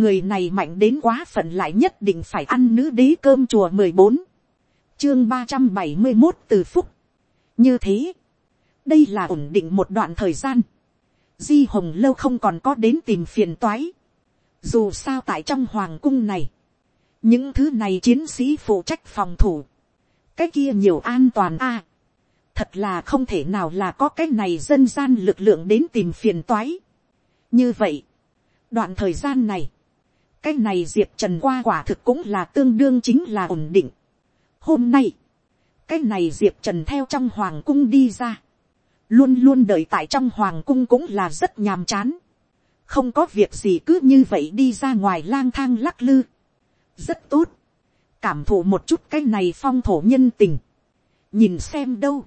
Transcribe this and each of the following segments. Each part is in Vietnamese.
người này mạnh đến quá phận lại nhất định phải ăn nữ đế cơm chùa mười bốn, chương ba trăm bảy mươi một từ phúc. như thế, đây là ổn định một đoạn thời gian, di hồng lâu không còn có đến tìm phiền toái, dù sao tại trong hoàng cung này, những thứ này chiến sĩ phụ trách phòng thủ, cái kia nhiều an toàn a, thật là không thể nào là có cái này dân gian lực lượng đến tìm phiền toái. như vậy, đoạn thời gian này, cái này diệp trần qua quả thực cũng là tương đương chính là ổn định. hôm nay, cái này diệp trần theo trong hoàng cung đi ra, luôn luôn đợi tại trong hoàng cung cũng là rất nhàm chán, không có việc gì cứ như vậy đi ra ngoài lang thang lắc lư, rất tốt, cảm thụ một chút cái này phong thổ nhân tình, nhìn xem đâu,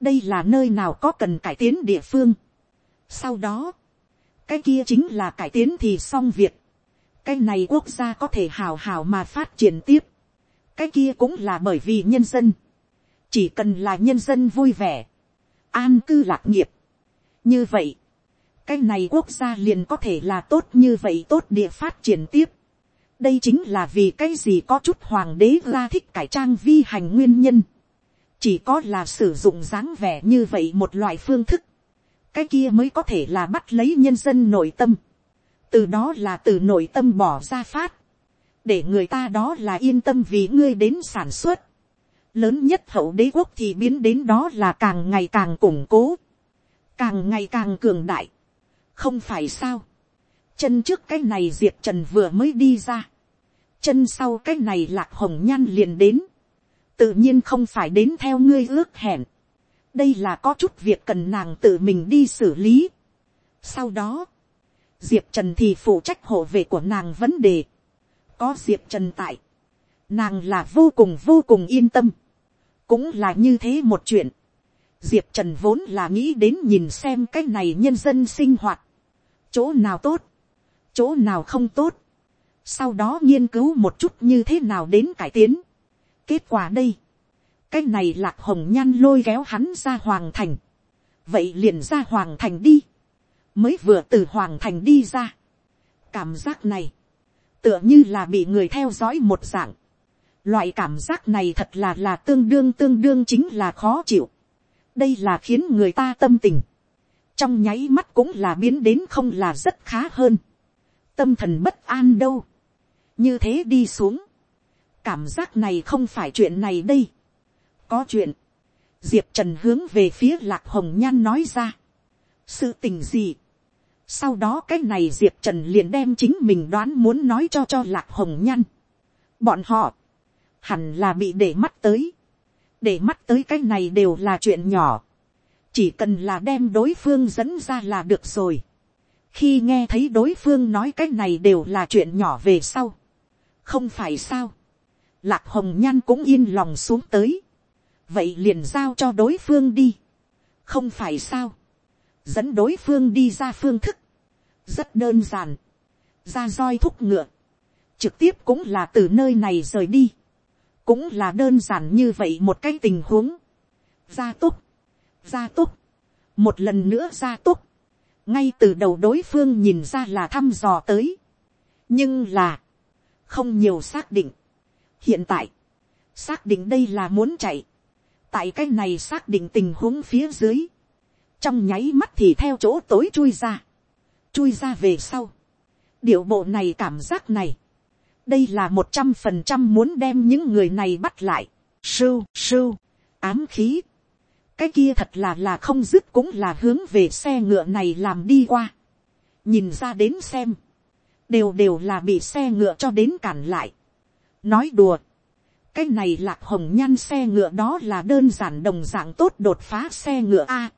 đây là nơi nào có cần cải tiến địa phương. sau đó, cái kia chính là cải tiến thì xong việc, cái này quốc gia có thể hào hào mà phát triển tiếp, cái kia cũng là bởi vì nhân dân, chỉ cần là nhân dân vui vẻ, an cư lạc nghiệp. như vậy, cái này quốc gia liền có thể là tốt như vậy tốt địa phát triển tiếp. đây chính là vì cái gì có chút hoàng đế ra thích cải trang vi hành nguyên nhân. chỉ có là sử dụng dáng vẻ như vậy một loại phương thức. cái kia mới có thể là bắt lấy nhân dân nội tâm từ đó là từ nội tâm bỏ ra phát. để người ta đó là yên tâm vì ngươi đến sản xuất. lớn nhất hậu đế quốc thì biến đến đó là càng ngày càng củng cố. càng ngày càng cường đại không phải sao, chân trước cái này diệp trần vừa mới đi ra, chân sau cái này lạc hồng nhan liền đến, tự nhiên không phải đến theo ngươi ước hẹn, đây là có chút việc cần nàng tự mình đi xử lý. sau đó, diệp trần thì phụ trách hộ vệ của nàng vấn đề, có diệp trần tại, nàng là vô cùng vô cùng yên tâm, cũng là như thế một chuyện, diệp trần vốn là nghĩ đến nhìn xem cái này nhân dân sinh hoạt, chỗ nào tốt, chỗ nào không tốt, sau đó nghiên cứu một chút như thế nào đến cải tiến. kết quả đây, cái này lạc hồng nhan lôi kéo hắn ra hoàng thành, vậy liền ra hoàng thành đi, mới vừa từ hoàng thành đi ra. cảm giác này, tựa như là bị người theo dõi một dạng, loại cảm giác này thật là là tương đương tương đương chính là khó chịu. đây là khiến người ta tâm tình, trong nháy mắt cũng là biến đến không là rất khá hơn. tâm thần bất an đâu. như thế đi xuống. cảm giác này không phải chuyện này đây. có chuyện. diệp trần hướng về phía lạc hồng nhan nói ra. sự tình gì sau đó cái này diệp trần liền đem chính mình đoán muốn nói cho cho lạc hồng nhan. bọn họ, hẳn là bị để mắt tới. để mắt tới cái này đều là chuyện nhỏ chỉ cần là đem đối phương dẫn ra là được rồi. khi nghe thấy đối phương nói cái này đều là chuyện nhỏ về sau. không phải sao. lạc hồng nhan cũng yên lòng xuống tới. vậy liền giao cho đối phương đi. không phải sao. dẫn đối phương đi ra phương thức rất đơn giản. ra roi thúc ngựa. trực tiếp cũng là từ nơi này rời đi. cũng là đơn giản như vậy một cái tình huống. gia túc gia túc, một lần nữa gia túc, ngay từ đầu đối phương nhìn ra là thăm dò tới, nhưng là, không nhiều xác định. hiện tại, xác định đây là muốn chạy, tại cái này xác định tình huống phía dưới, trong nháy mắt thì theo chỗ tối chui ra, chui ra về sau, điệu bộ này cảm giác này, đây là một trăm phần trăm muốn đem những người này bắt lại, sưu sưu, ám khí, cái kia thật là là không dứt cũng là hướng về xe ngựa này làm đi qua. nhìn ra đến xem, đều đều là bị xe ngựa cho đến cản lại. nói đùa, cái này lạc hồng nhan xe ngựa đó là đơn giản đồng dạng tốt đột phá xe ngựa a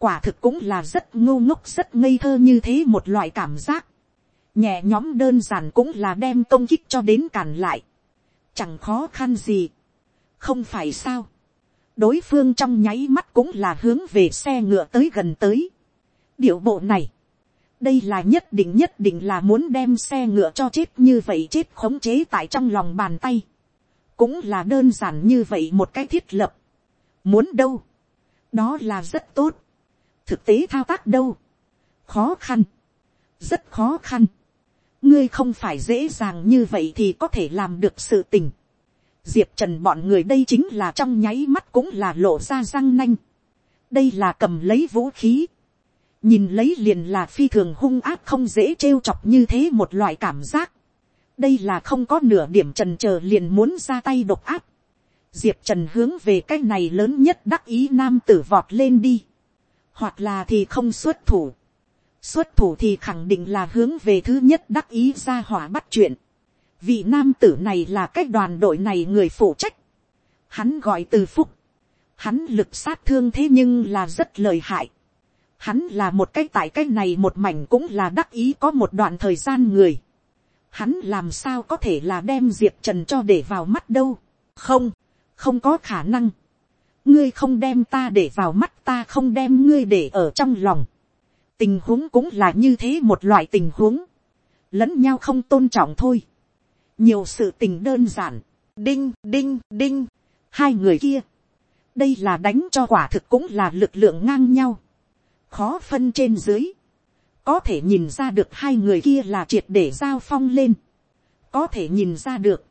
quả thực cũng là rất ngô ngốc rất ngây thơ như thế một loại cảm giác. nhẹ nhóm đơn giản cũng là đem công kích cho đến cản lại. chẳng khó khăn gì. không phải sao đối phương trong nháy mắt cũng là hướng về xe ngựa tới gần tới. điệu bộ này, đây là nhất định nhất định là muốn đem xe ngựa cho chết như vậy chết khống chế tại trong lòng bàn tay. cũng là đơn giản như vậy một cái thiết lập. muốn đâu, đó là rất tốt thực tế thao tác đâu, khó khăn, rất khó khăn. ngươi không phải dễ dàng như vậy thì có thể làm được sự tình. diệp trần bọn người đây chính là trong nháy mắt cũng là lộ ra răng nanh. đây là cầm lấy vũ khí. nhìn lấy liền là phi thường hung áp không dễ trêu chọc như thế một loại cảm giác. đây là không có nửa điểm trần c liền muốn ra tay độc áp. diệp trần hướng về cái này lớn nhất đắc ý nam tử vọt lên đi hoặc là thì không xuất thủ xuất thủ thì khẳng định là hướng về thứ nhất đắc ý ra hỏa bắt chuyện. vị nam tử này là cái đoàn đội này người phụ trách. hắn gọi từ phúc. hắn lực sát thương thế nhưng là rất lời hại. hắn là một cái tại cái này một mảnh cũng là đắc ý có một đoạn thời gian người. hắn làm sao có thể là đem diệp trần cho để vào mắt đâu. không, không có khả năng ngươi không đem ta để vào mắt ta không đem ngươi để ở trong lòng. Tình huống cũng là như thế một loại tình huống, lẫn nhau không tôn trọng thôi, nhiều sự tình đơn giản, đinh đinh đinh, hai người kia, đây là đánh cho quả thực cũng là lực lượng ngang nhau, khó phân trên dưới, có thể nhìn ra được hai người kia là triệt để giao phong lên, có thể nhìn ra được,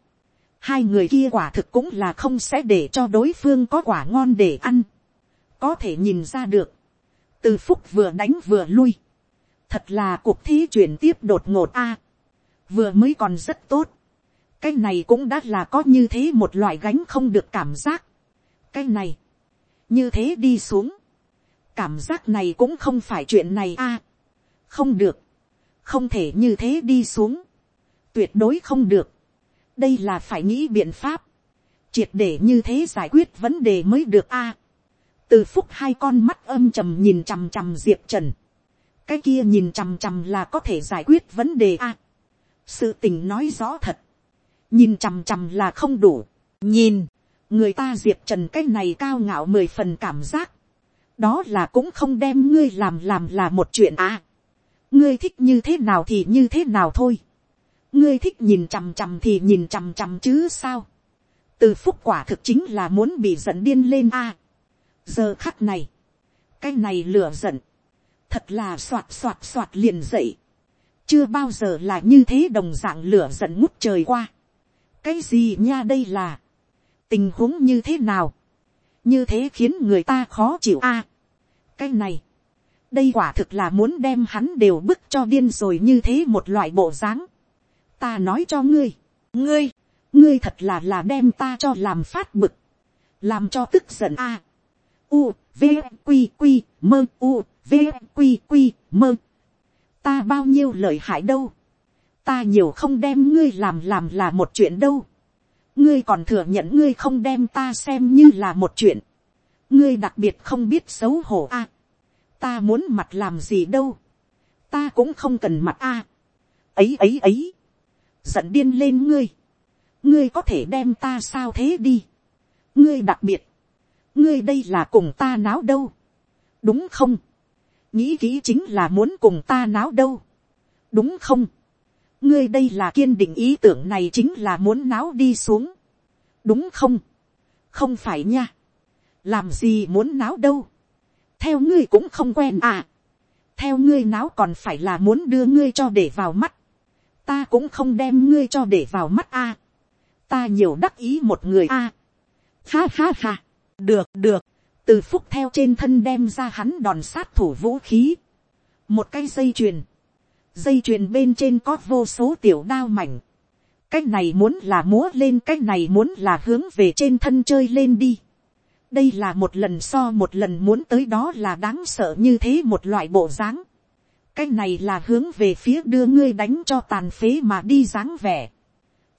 hai người kia quả thực cũng là không sẽ để cho đối phương có quả ngon để ăn, có thể nhìn ra được, từ phúc vừa đánh vừa lui, thật là cuộc thi chuyển tiếp đột ngột a, vừa mới còn rất tốt, cái này cũng đã là có như thế một loại gánh không được cảm giác, cái này, như thế đi xuống, cảm giác này cũng không phải chuyện này a, không được, không thể như thế đi xuống, tuyệt đối không được, đây là phải nghĩ biện pháp, triệt để như thế giải quyết vấn đề mới được a. Từ phúc hai con mắt âm trầm nhìn chằm chằm diệp trần, cái kia nhìn chằm chằm là có thể giải quyết vấn đề a. sự tình nói rõ thật, nhìn chằm chằm là không đủ, nhìn, người ta diệp trần cái này cao ngạo mười phần cảm giác, đó là cũng không đem ngươi làm làm là một chuyện a. ngươi thích như thế nào thì như thế nào thôi, ngươi thích nhìn chằm chằm thì nhìn chằm chằm chứ sao, từ phúc quả thực chính là muốn bị giận điên lên a giờ khắc này, cái này lửa giận, thật là soạt soạt soạt liền dậy, chưa bao giờ là như thế đồng dạng lửa giận ngút trời qua. cái gì nha đây là, tình huống như thế nào, như thế khiến người ta khó chịu a. cái này, đây quả thực là muốn đem hắn đều bức cho điên rồi như thế một loại bộ dáng ta nói cho ngươi, ngươi, ngươi thật là là đem ta cho làm phát bực, làm cho tức giận a u, v, q q mơ, u, v, q q mơ. Ta bao nhiêu lợi hại đâu. Ta nhiều không đem ngươi làm làm là một chuyện đâu. Ngươi còn thừa nhận ngươi không đem ta xem như là một chuyện. Ngươi đặc biệt không biết xấu hổ a. ta muốn mặt làm gì đâu. Ta cũng không cần mặt a. ấy ấy ấy. Giận điên lên ngươi. Ngươi có thể đem ta sao thế đi. Ngươi đặc biệt. Ngươi đây là cùng ta náo đâu, đúng không, nghĩ kỹ chính là muốn cùng ta náo đâu, đúng không, ngươi đây là kiên định ý tưởng này chính là muốn náo đi xuống, đúng không, không phải nha, làm gì muốn náo đâu, theo ngươi cũng không quen à, theo ngươi náo còn phải là muốn đưa ngươi cho để vào mắt, ta cũng không đem ngươi cho để vào mắt a, ta nhiều đắc ý một người a, à. ha ha ha, được được, từ phúc theo trên thân đem ra hắn đòn sát thủ vũ khí, một cái dây chuyền, dây chuyền bên trên có vô số tiểu đao mảnh, cái này muốn là múa lên cái này muốn là hướng về trên thân chơi lên đi. đây là một lần so một lần muốn tới đó là đáng sợ như thế một loại bộ dáng cái này là hướng về phía đưa ngươi đánh cho tàn phế mà đi dáng vẻ.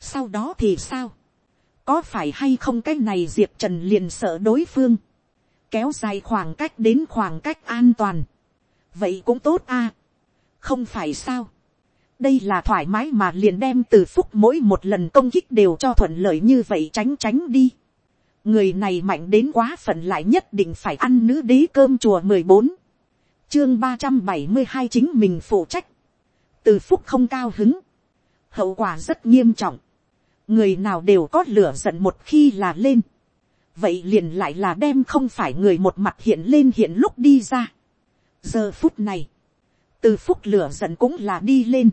sau đó thì sao, có phải hay không cái này diệp trần liền sợ đối phương, kéo dài khoảng cách đến khoảng cách an toàn, vậy cũng tốt a, không phải sao, đây là thoải mái mà liền đem từ phúc mỗi một lần công kích đều cho thuận lợi như vậy tránh tránh đi. người này mạnh đến quá phận lại nhất định phải ăn nữ đế cơm chùa mười bốn, chương ba trăm bảy mươi hai chính mình phụ trách, từ phúc không cao hứng, hậu quả rất nghiêm trọng, người nào đều có lửa giận một khi là lên, vậy liền lại là đem không phải người một mặt hiện lên hiện lúc đi ra. giờ phút này, từ phút lửa giận cũng là đi lên,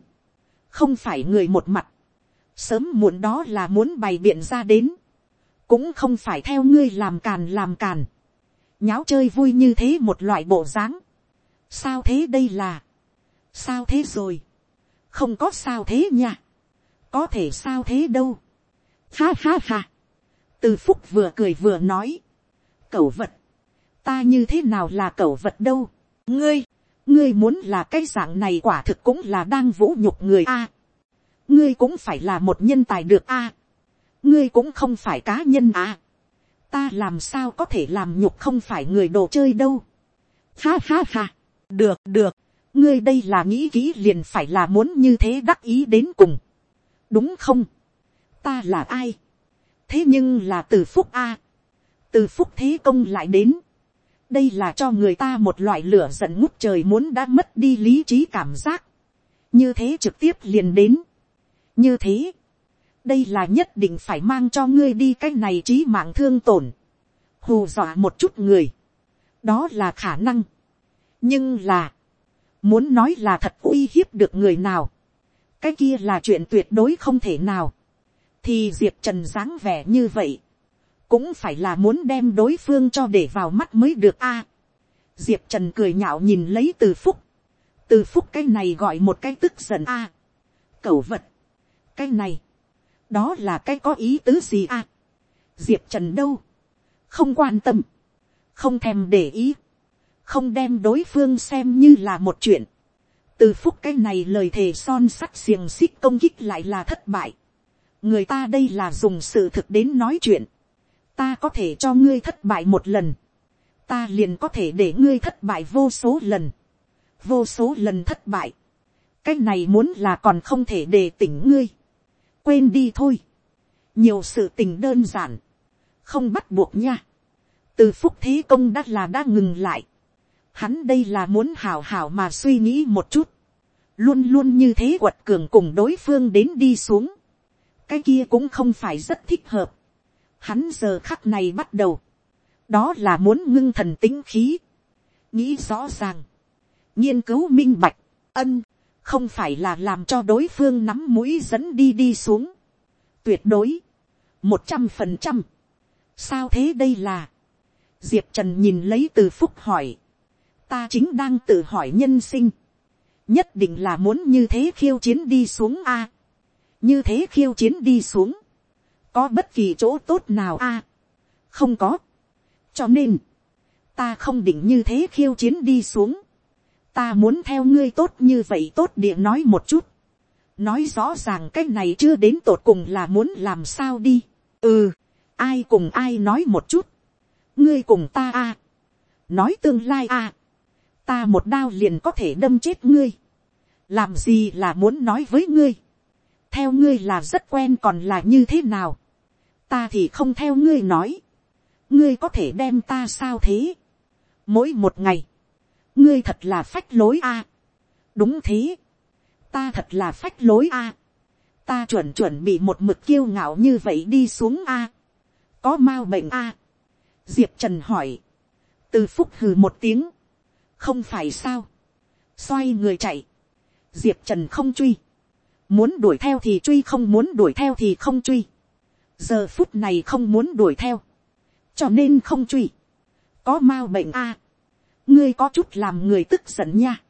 không phải người một mặt, sớm muộn đó là muốn bày biện ra đến, cũng không phải theo ngươi làm càn làm càn, nháo chơi vui như thế một loại bộ dáng, sao thế đây là, sao thế rồi, không có sao thế nha, có thể sao thế đâu, ha ha ha, từ phúc vừa cười vừa nói, cẩu vật, ta như thế nào là cẩu vật đâu, ngươi, ngươi muốn là cái dạng này quả thực cũng là đang vũ nhục người a, ngươi cũng phải là một nhân tài được a, ngươi cũng không phải cá nhân a, ta làm sao có thể làm nhục không phải người đồ chơi đâu, ha ha ha, được được, ngươi đây là nghĩ kỹ liền phải là muốn như thế đắc ý đến cùng, đúng không, ta là ai, thế nhưng là từ phúc a, từ phúc thế công lại đến, đây là cho người ta một loại lửa giận ngút trời muốn đã mất đi lý trí cảm giác, như thế trực tiếp liền đến, như thế, đây là nhất định phải mang cho ngươi đi cái này trí mạng thương tổn, hù dọa một chút người, đó là khả năng, nhưng là, muốn nói là thật uy hiếp được người nào, cái kia là chuyện tuyệt đối không thể nào, thì diệp trần dáng vẻ như vậy, cũng phải là muốn đem đối phương cho để vào mắt mới được a. diệp trần cười nhạo nhìn lấy từ phúc, từ phúc cái này gọi một cái tức giận a. À. cẩu vật, cái này, đó là cái có ý tứ gì a. diệp trần đâu, không quan tâm, không thèm để ý, không đem đối phương xem như là một chuyện. từ phúc cái này lời thề son sắt xiềng xích công kích lại là thất bại. người ta đây là dùng sự thực đến nói chuyện. Ta có thể cho ngươi thất bại một lần, ta liền có thể để ngươi thất bại vô số lần, vô số lần thất bại, cái này muốn là còn không thể để tỉnh ngươi, quên đi thôi, nhiều sự tình đơn giản, không bắt buộc nha, từ phúc thế công đã là đã ngừng lại, hắn đây là muốn hào hào mà suy nghĩ một chút, luôn luôn như thế quật cường cùng đối phương đến đi xuống, cái kia cũng không phải rất thích hợp, Hắn giờ khắc này bắt đầu. Đó là muốn ngưng thần tính khí. Nghĩ rõ ràng. Nghiên cứu minh bạch. Ân. Không phải là làm cho đối phương nắm mũi dẫn đi đi xuống. Tuyệt đối. Một trăm phần trăm. Sao thế đây là. Diệp Trần nhìn lấy từ phúc hỏi. Ta chính đang tự hỏi nhân sinh. Nhất định là muốn như thế khiêu chiến đi xuống a. Như thế khiêu chiến đi xuống. Có bất kỳ chỗ tốt nào a? Không có. Cho nên, ta không định như thế khiêu chiến đi xuống. Ta muốn theo ngươi tốt như vậy tốt địa nói một chút. Nói rõ ràng cái này chưa đến tột cùng là muốn làm sao đi. Ừ ai cùng ai nói một chút. Ngươi cùng ta a. Nói tương lai a ta một đao liền có thể đâm chết ngươi. Làm gì là muốn nói với ngươi? Theo ngươi là rất quen còn là như thế nào? Ta thì không theo ngươi nói, ngươi có thể đem ta sao thế, mỗi một ngày, ngươi thật là phách lối a, đúng thế, ta thật là phách lối a, ta chuẩn chuẩn bị một mực kiêu ngạo như vậy đi xuống a, có m a u bệnh a, diệp trần hỏi, từ phúc hừ một tiếng, không phải sao, xoay người chạy, diệp trần không truy, muốn đuổi theo thì truy không muốn đuổi theo thì không truy, giờ phút này không muốn đuổi theo, cho nên không truy, có m a u bệnh a, ngươi có chút làm người tức giận nha,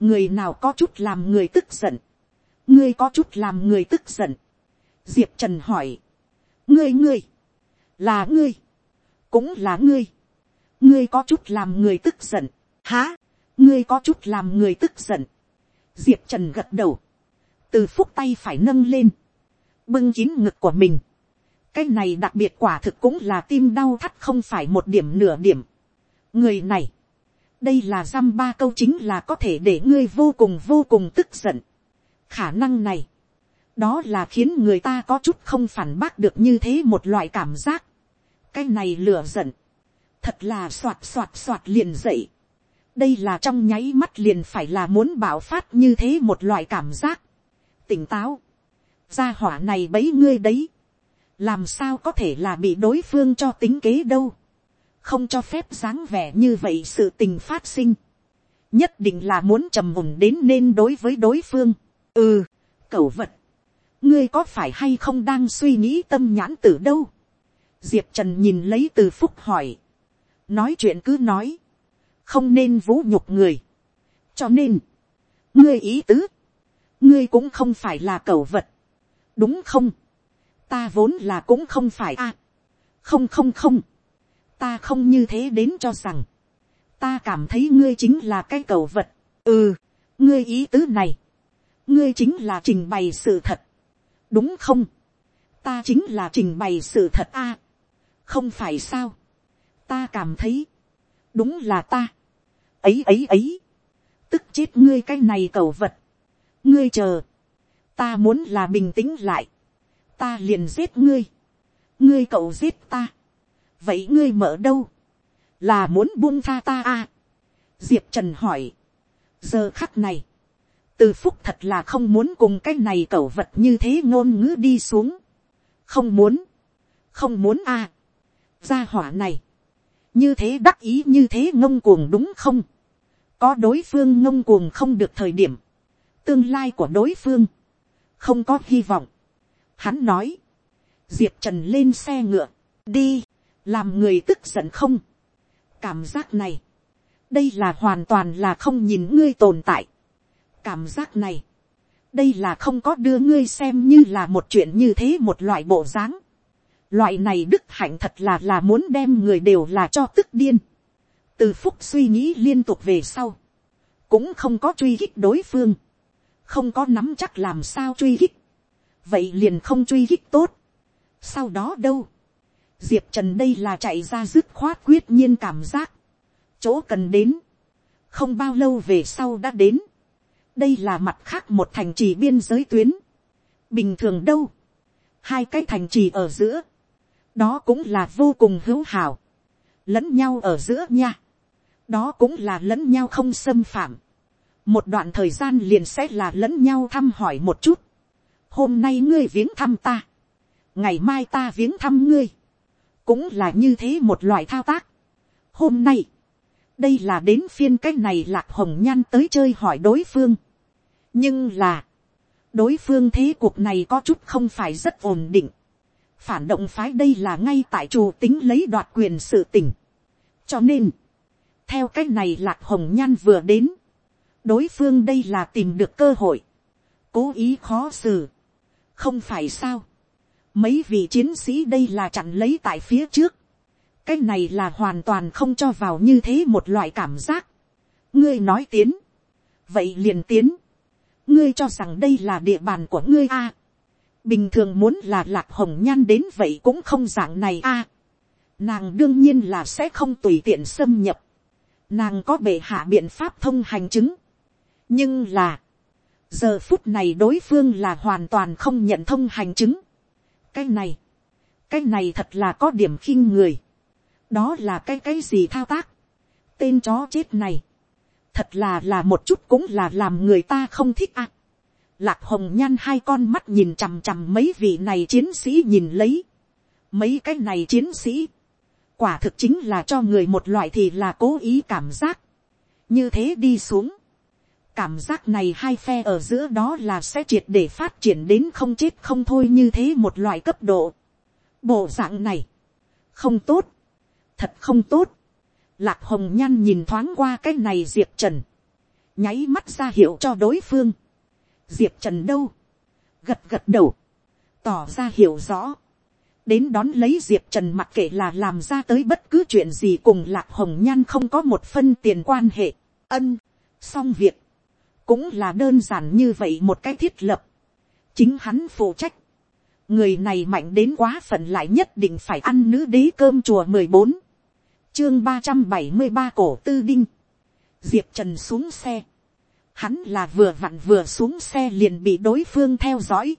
người nào có chút làm người tức giận, ngươi có chút làm người tức giận, diệp trần hỏi, ngươi ngươi, là ngươi, cũng là ngươi, ngươi có chút làm người tức giận, há, ngươi có chút làm người tức giận, diệp trần gật đầu, từ phúc tay phải nâng lên, bưng kín ngực của mình, cái này đặc biệt quả thực cũng là tim đau thắt không phải một điểm nửa điểm. người này, đây là dăm ba câu chính là có thể để ngươi vô cùng vô cùng tức giận. khả năng này, đó là khiến người ta có chút không phản bác được như thế một loại cảm giác. cái này lửa giận, thật là soạt soạt soạt liền dậy đây là trong nháy mắt liền phải là muốn bảo phát như thế một loại cảm giác. tỉnh táo, gia hỏa này bấy ngươi đấy. Làm sao có thể là bị đối phương cho tính kế đâu, không cho phép dáng vẻ như vậy sự tình phát sinh, nhất định là muốn trầm mùng đến nên đối với đối phương, ừ, Cẩu vật, ngươi có phải hay không đang suy nghĩ tâm nhãn từ đâu? Diệp trần nhìn lấy từ phúc hỏi, nói chuyện cứ nói, không nên vũ nhục người, cho nên, ngươi ý tứ, ngươi cũng không phải là cẩu vật, đúng không, ta vốn là cũng không phải a, không không không, ta không như thế đến cho rằng, ta cảm thấy ngươi chính là cái cẩu vật, ừ, ngươi ý tứ này, ngươi chính là trình bày sự thật, đúng không, ta chính là trình bày sự thật a, không phải sao, ta cảm thấy, đúng là ta, ấy ấy ấy, tức chết ngươi cái này cầu vật, ngươi chờ, ta muốn là bình tĩnh lại, ta liền giết ngươi, ngươi cậu giết ta, vậy ngươi mở đâu, là muốn buông tha ta à. diệp trần hỏi, giờ khắc này, từ phúc thật là không muốn cùng cái này cẩu vật như thế ngôn ngữ đi xuống, không muốn, không muốn à. gia hỏa này, như thế đắc ý như thế ngông cuồng đúng không, có đối phương ngông cuồng không được thời điểm, tương lai của đối phương, không có hy vọng. Hắn nói, diệp trần lên xe ngựa, đi, làm người tức giận không. cảm giác này, đây là hoàn toàn là không nhìn ngươi tồn tại. cảm giác này, đây là không có đưa ngươi xem như là một chuyện như thế một loại bộ dáng loại này đức hạnh thật là là muốn đem người đều là cho tức điên. từ phúc suy nghĩ liên tục về sau, cũng không có truy hích đối phương, không có nắm chắc làm sao truy hích, vậy liền không truy hích tốt. sau đó đâu, diệp trần đây là chạy ra dứt khoát quyết nhiên cảm giác, chỗ cần đến, không bao lâu về sau đã đến, đây là mặt khác một thành trì biên giới tuyến, bình thường đâu, hai cái thành trì ở giữa, đó cũng là vô cùng hữu hảo, lẫn nhau ở giữa nha, đó cũng là lẫn nhau không xâm phạm, một đoạn thời gian liền sẽ là lẫn nhau thăm hỏi một chút, hôm nay ngươi viếng thăm ta, ngày mai ta viếng thăm ngươi, cũng là như thế một loại thao tác. Hôm nay, đây là đến phiên cái này lạc hồng nhan tới chơi hỏi đối phương. nhưng là, đối phương thế cuộc này có chút không phải rất ổn định phản động phái đây là ngay tại chủ tính lấy đoạt quyền sự tỉnh. cho nên, theo cái này lạc hồng nhan vừa đến, đối phương đây là tìm được cơ hội, cố ý khó xử, không phải sao, mấy vị chiến sĩ đây là chặn lấy tại phía trước, cái này là hoàn toàn không cho vào như thế một loại cảm giác. ngươi nói tiến, vậy liền tiến, ngươi cho rằng đây là địa bàn của ngươi a bình thường muốn là lạc hồng nhan đến vậy cũng không dạng này a. nàng đương nhiên là sẽ không tùy tiện xâm nhập, nàng có bệ hạ biện pháp thông hành chứng, nhưng là, giờ phút này đối phương là hoàn toàn không nhận thông hành chứng, cái này, cái này thật là có điểm khinh người. đó là cái cái gì thao tác. tên chó chết này, thật là là một chút cũng là làm người ta không thích ạ lạc hồng nhan hai con mắt nhìn chằm chằm mấy vị này chiến sĩ nhìn lấy. mấy cái này chiến sĩ, quả thực chính là cho người một loại thì là cố ý cảm giác. như thế đi xuống cảm giác này hai phe ở giữa đó là sẽ triệt để phát triển đến không chết không thôi như thế một loại cấp độ. Bộ dạng này, không tốt, thật không tốt. Lạc hồng nhan nhìn thoáng qua cái này diệp trần, nháy mắt ra hiệu cho đối phương diệp trần đâu, gật gật đầu, tỏ ra hiểu rõ. đến đón lấy diệp trần mặc kệ là làm ra tới bất cứ chuyện gì cùng lạc hồng nhan không có một phân tiền quan hệ. ân, xong việc, cũng là đơn giản như vậy một cái thiết lập, chính hắn phụ trách, người này mạnh đến quá phận lại nhất định phải ăn nữ đế cơm chùa mười bốn, chương ba trăm bảy mươi ba cổ tư đinh, diệp trần xuống xe, hắn là vừa vặn vừa xuống xe liền bị đối phương theo dõi,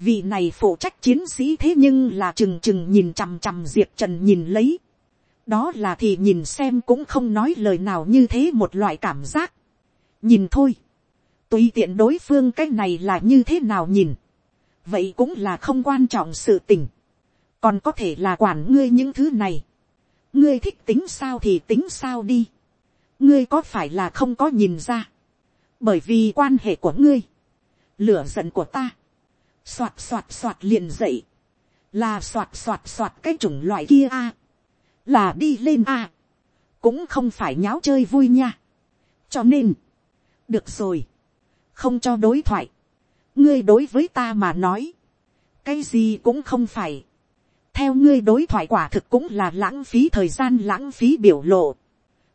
vị này phụ trách chiến sĩ thế nhưng là chừng chừng nhìn chằm chằm diệp trần nhìn lấy, đó là thì nhìn xem cũng không nói lời nào như thế một loại cảm giác, nhìn thôi, tùy tiện đối phương cái này là như thế nào nhìn, vậy cũng là không quan trọng sự tình, còn có thể là quản ngươi những thứ này, ngươi thích tính sao thì tính sao đi, ngươi có phải là không có nhìn ra, bởi vì quan hệ của ngươi, lửa giận của ta, soạt soạt soạt liền dậy, là soạt soạt soạt cái chủng loại kia a, là đi lên a, cũng không phải nháo chơi vui nha, cho nên, được rồi, không cho đối thoại, ngươi đối với ta mà nói, cái gì cũng không phải, theo ngươi đối thoại quả thực cũng là lãng phí thời gian lãng phí biểu lộ,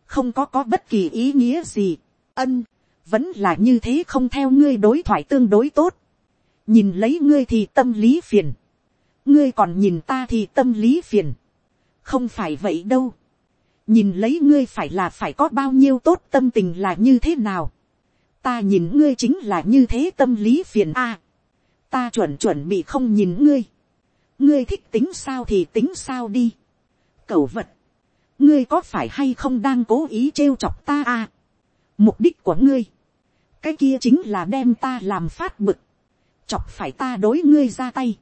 không có có bất kỳ ý nghĩa gì, ân, vẫn là như thế không theo ngươi đối thoại tương đối tốt, nhìn lấy ngươi thì tâm lý phiền, ngươi còn nhìn ta thì tâm lý phiền, không phải vậy đâu, nhìn lấy ngươi phải là phải có bao nhiêu tốt tâm tình là như thế nào, ta nhìn ngươi chính là như thế tâm lý phiền a, ta chuẩn chuẩn bị không nhìn ngươi, ngươi thích tính sao thì tính sao đi, cẩu vật, ngươi có phải hay không đang cố ý trêu chọc ta a, mục đích của ngươi, cái kia chính là đem ta làm phát bực, chọc phải ta đối ngươi ra tay,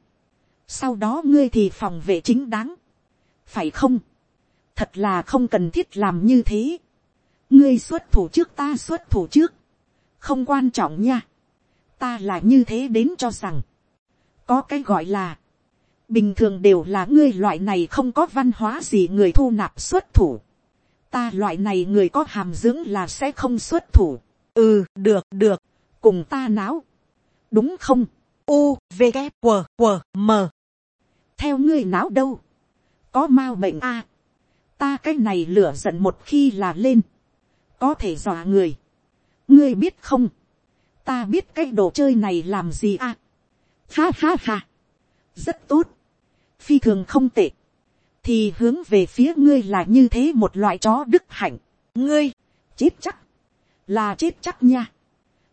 sau đó ngươi thì phòng vệ chính đáng, phải không, thật là không cần thiết làm như thế, ngươi xuất thủ trước ta xuất thủ trước, không quan trọng nha, ta là như thế đến cho rằng, có cái gọi là, bình thường đều là ngươi loại này không có văn hóa gì người thu nạp xuất thủ, ta loại này người có hàm dưỡng là sẽ không xuất thủ, ừ được được, cùng ta náo, đúng không, u v g q q m. Theo ngươi náo đâu, có m a u bệnh a, à? ta cái này lửa giận một khi là lên, có thể dọa người, ngươi biết không, ta biết cái đồ chơi này làm gì à, ha ha ha, rất tốt, phi thường không tệ, thì hướng về phía ngươi là như thế một loại chó đức hạnh, ngươi, chết chắc, là chết chắc nha,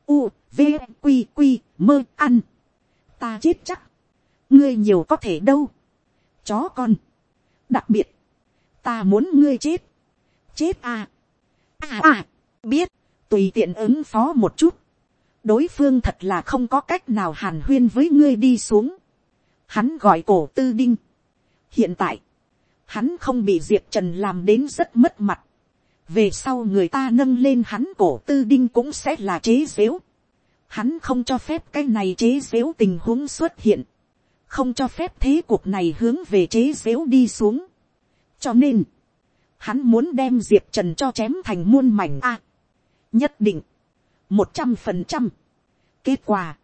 u, v, q, q, mơ, ăn, ta chết chắc, ngươi nhiều có thể đâu, chó con, đặc biệt, ta muốn ngươi chết, chết à, à à, biết, tùy tiện ứng phó một chút, đối phương thật là không có cách nào hàn huyên với ngươi đi xuống, hắn gọi cổ tư đinh, hiện tại, hắn không bị diệp trần làm đến rất mất mặt, về sau người ta nâng lên hắn cổ tư đinh cũng sẽ là chế xếu, hắn không cho phép cái này chế xếu tình huống xuất hiện, không cho phép thế cuộc này hướng về chế xếu đi xuống, cho nên, hắn muốn đem diệp trần cho chém thành muôn mảnh a, nhất định, một trăm phần trăm, kết quả,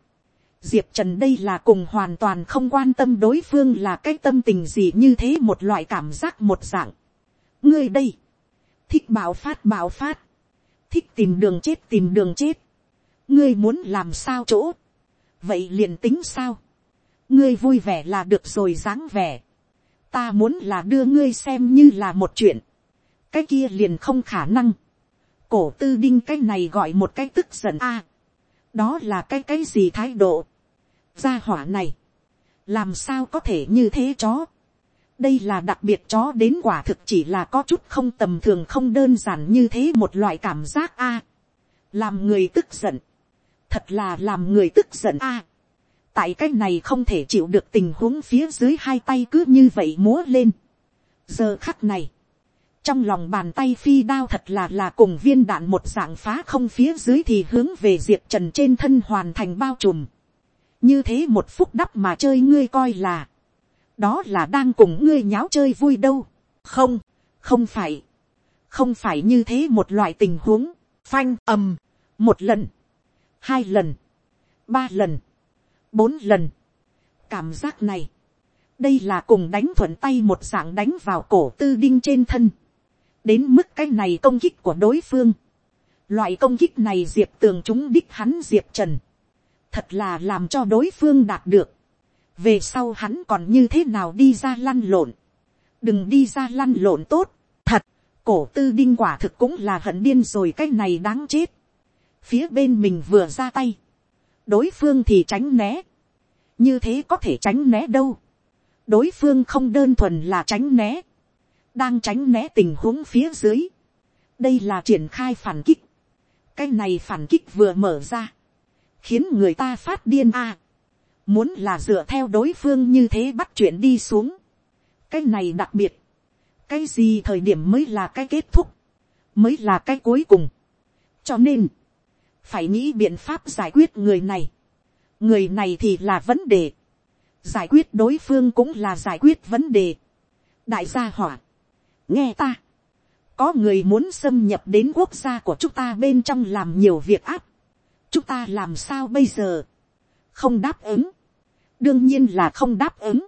diệp trần đây là cùng hoàn toàn không quan tâm đối phương là cái tâm tình gì như thế một loại cảm giác một dạng. ngươi đây, thích bạo phát bạo phát, thích tìm đường chết tìm đường chết, ngươi muốn làm sao chỗ, vậy liền tính sao, ngươi vui vẻ là được rồi dáng vẻ, ta muốn là đưa ngươi xem như là một chuyện, cái kia liền không khả năng, cổ tư đinh cái này gọi một cái tức giận a, đó là cái cái gì thái độ, gia hỏa này, làm sao có thể như thế chó, đây là đặc biệt chó đến quả thực chỉ là có chút không tầm thường không đơn giản như thế một loại cảm giác a, làm người tức giận, thật là làm người tức giận a, tại cái này không thể chịu được tình huống phía dưới hai tay cứ như vậy múa lên. giờ khắc này, trong lòng bàn tay phi đao thật là là cùng viên đạn một dạng phá không phía dưới thì hướng về diệp trần trên thân hoàn thành bao trùm. như thế một phút đắp mà chơi ngươi coi là, đó là đang cùng ngươi nháo chơi vui đâu. không, không phải, không phải như thế một loại tình huống, phanh ầm, một lần, hai lần, ba lần, bốn lần. cảm giác này, đây là cùng đánh thuận tay một dạng đánh vào cổ tư đinh trên thân. đến mức cái này công kích của đối phương. loại công kích này diệp tường chúng đích hắn diệp trần. thật là làm cho đối phương đạt được về sau hắn còn như thế nào đi ra lăn lộn. đừng đi ra lăn lộn tốt. thật, cổ tư đinh quả thực cũng là hận điên rồi cái này đáng chết. phía bên mình vừa ra tay đối phương thì tránh né. như thế có thể tránh né đâu. đối phương không đơn thuần là tránh né. đang tránh né tình huống phía dưới. đây là triển khai phản kích. cái này phản kích vừa mở ra. khiến người ta phát điên a muốn là dựa theo đối phương như thế bắt chuyện đi xuống. cái này đặc biệt. cái gì thời điểm mới là cái kết thúc. mới là cái cuối cùng. cho nên, phải nghĩ biện pháp giải quyết người này. người này thì là vấn đề, giải quyết đối phương cũng là giải quyết vấn đề. đại gia hỏa, nghe ta, có người muốn xâm nhập đến quốc gia của chúng ta bên trong làm nhiều việc áp, chúng ta làm sao bây giờ, không đáp ứng, đương nhiên là không đáp ứng,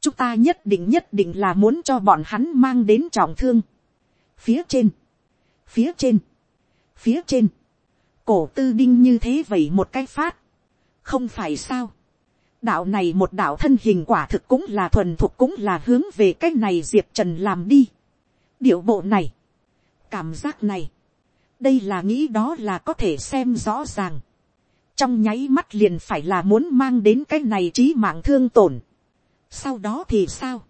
chúng ta nhất định nhất định là muốn cho bọn hắn mang đến trọng thương. phía trên, phía trên, phía trên, cổ tư đinh như thế vậy một cái phát, không phải sao, đạo này một đạo thân hình quả thực cũng là thuần thuộc cũng là hướng về cái này diệp trần làm đi. điệu bộ này, cảm giác này, đây là nghĩ đó là có thể xem rõ ràng trong nháy mắt liền phải là muốn mang đến cái này trí mạng thương tổn. sau đó thì sao,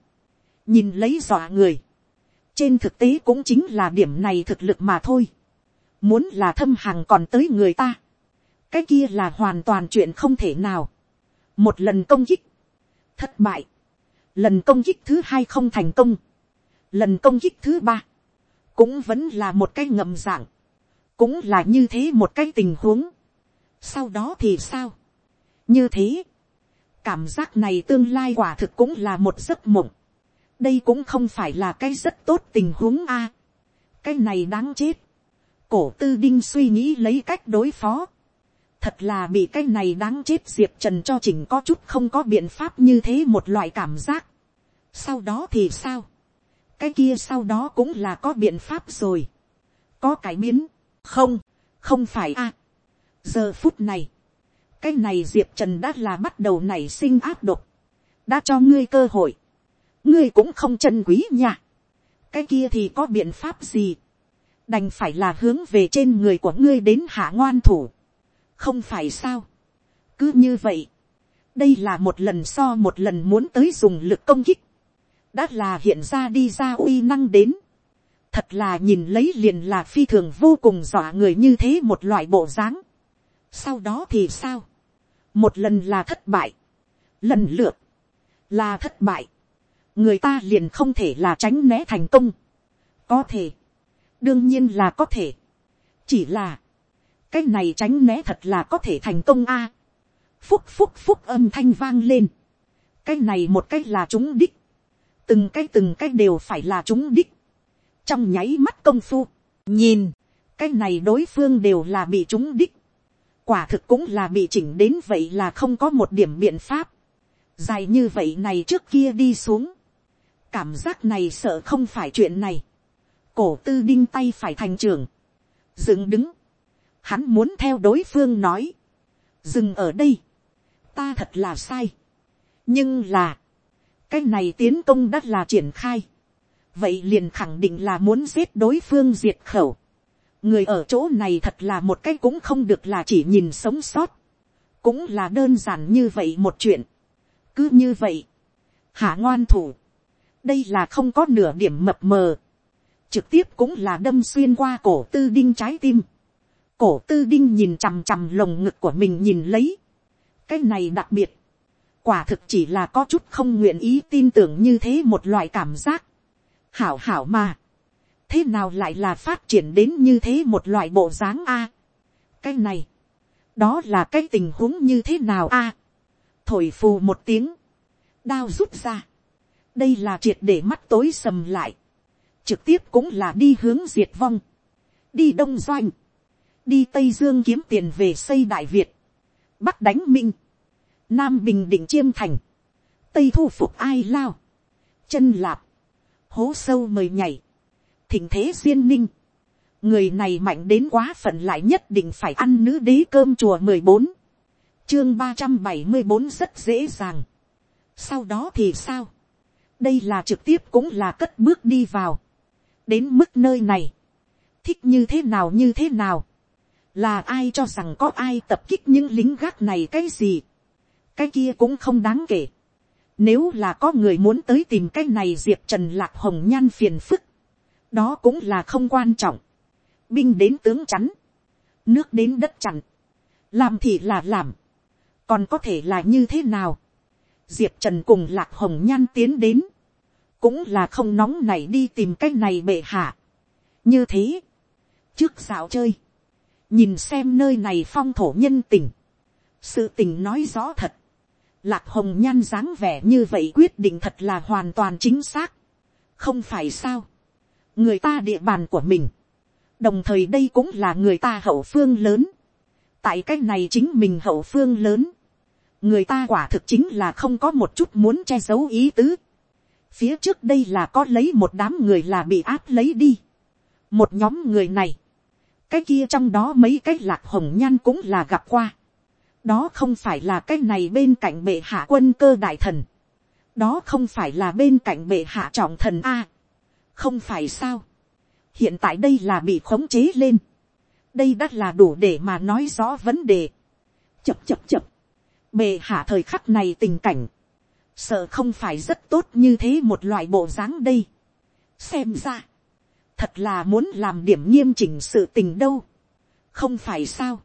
nhìn lấy dọa người, trên thực tế cũng chính là điểm này thực lực mà thôi. muốn là thâm hằng còn tới người ta, cái kia là hoàn toàn chuyện không thể nào. Một lần công kích, thất bại, lần công kích thứ hai không thành công, lần công kích thứ ba, cũng vẫn là một cái ngầm dạng, cũng là như thế một cái tình huống sau đó thì sao, như thế, cảm giác này tương lai quả thực cũng là một giấc mộng, đây cũng không phải là cái rất tốt tình huống a, cái này đáng chết, cổ tư đinh suy nghĩ lấy cách đối phó, thật là bị cái này đáng chết diệp trần cho chỉnh có chút không có biện pháp như thế một loại cảm giác. sau đó thì sao, cái kia sau đó cũng là có biện pháp rồi, có cải biến, không, không phải a giờ phút này, cái này diệp trần đã là bắt đầu nảy sinh áp độc, đã cho ngươi cơ hội, ngươi cũng không chân quý nha, cái kia thì có biện pháp gì, đành phải là hướng về trên người của ngươi đến hạ ngoan thủ, không phải sao. cứ như vậy, đây là một lần so một lần muốn tới dùng lực công kích, đã là hiện ra đi ra uy năng đến, thật là nhìn lấy liền là phi thường vô cùng dọa người như thế một loại bộ dáng sau đó thì sao, một lần là thất bại, lần lượt là thất bại, người ta liền không thể là tránh né thành công, có thể, đương nhiên là có thể, chỉ là, cái này tránh né thật là có thể thành công a. phúc phúc phúc âm thanh vang lên. cái này một cái là chúng đích. từng cái từng cái đều phải là chúng đích. trong nháy mắt công phu, nhìn, cái này đối phương đều là bị chúng đích quả thực cũng là bị chỉnh đến vậy là không có một điểm biện pháp. dài như vậy này trước kia đi xuống. cảm giác này sợ không phải chuyện này. cổ tư đinh tay phải thành trường. dừng đứng hắn muốn theo đối phương nói, dừng ở đây, ta thật là sai, nhưng là, cái này tiến công đất là triển khai, vậy liền khẳng định là muốn giết đối phương diệt khẩu, người ở chỗ này thật là một cái cũng không được là chỉ nhìn sống sót, cũng là đơn giản như vậy một chuyện, cứ như vậy, hạ ngoan thủ, đây là không có nửa điểm mập mờ, trực tiếp cũng là đâm xuyên qua cổ tư đinh trái tim, cổ tư đinh nhìn chằm chằm lồng ngực của mình nhìn lấy. cái này đặc biệt. quả thực chỉ là có chút không nguyện ý tin tưởng như thế một loại cảm giác. hảo hảo mà thế nào lại là phát triển đến như thế một loại bộ dáng a. cái này. đó là cái tình huống như thế nào a. thổi phù một tiếng. đao rút ra. đây là triệt để mắt tối sầm lại. trực tiếp cũng là đi hướng diệt vong. đi đông doanh đi tây dương kiếm tiền về xây đại việt, bắc đánh minh, nam bình định chiêm thành, tây thu phục ai lao, chân lạp, hố sâu mời nhảy, thình thế duyên ninh, người này mạnh đến quá phận lại nhất định phải ăn nữ đế cơm chùa mười bốn, chương ba trăm bảy mươi bốn rất dễ dàng. sau đó thì sao, đây là trực tiếp cũng là cất bước đi vào, đến mức nơi này, thích như thế nào như thế nào, là ai cho rằng có ai tập kích những lính gác này cái gì, cái kia cũng không đáng kể. Nếu là có người muốn tới tìm cái này diệp trần lạc hồng nhan phiền phức, đó cũng là không quan trọng. binh đến tướng chắn, nước đến đất chặn, làm thì là làm, còn có thể là như thế nào. diệp trần cùng lạc hồng nhan tiến đến, cũng là không nóng này đi tìm cách này bệ hạ. như thế, trước dạo chơi, nhìn xem nơi này phong thổ nhân tình, sự tình nói rõ thật, lạc hồng nhan dáng vẻ như vậy quyết định thật là hoàn toàn chính xác, không phải sao, người ta địa bàn của mình, đồng thời đây cũng là người ta hậu phương lớn, tại cái này chính mình hậu phương lớn, người ta quả thực chính là không có một chút muốn che giấu ý tứ, phía trước đây là có lấy một đám người là bị áp lấy đi, một nhóm người này, cái kia trong đó mấy cái lạc hồng nhan cũng là gặp qua, đó không phải là cái này bên cạnh bệ hạ quân cơ đại thần, đó không phải là bên cạnh bệ hạ trọng thần a, không phải sao, hiện tại đây là bị khống chế lên, đây đã là đủ để mà nói rõ vấn đề, chập chập chập, bề hạ thời khắc này tình cảnh, sợ không phải rất tốt như thế một loại bộ dáng đây, xem ra, thật là muốn làm điểm nghiêm chỉnh sự tình đâu, không phải sao,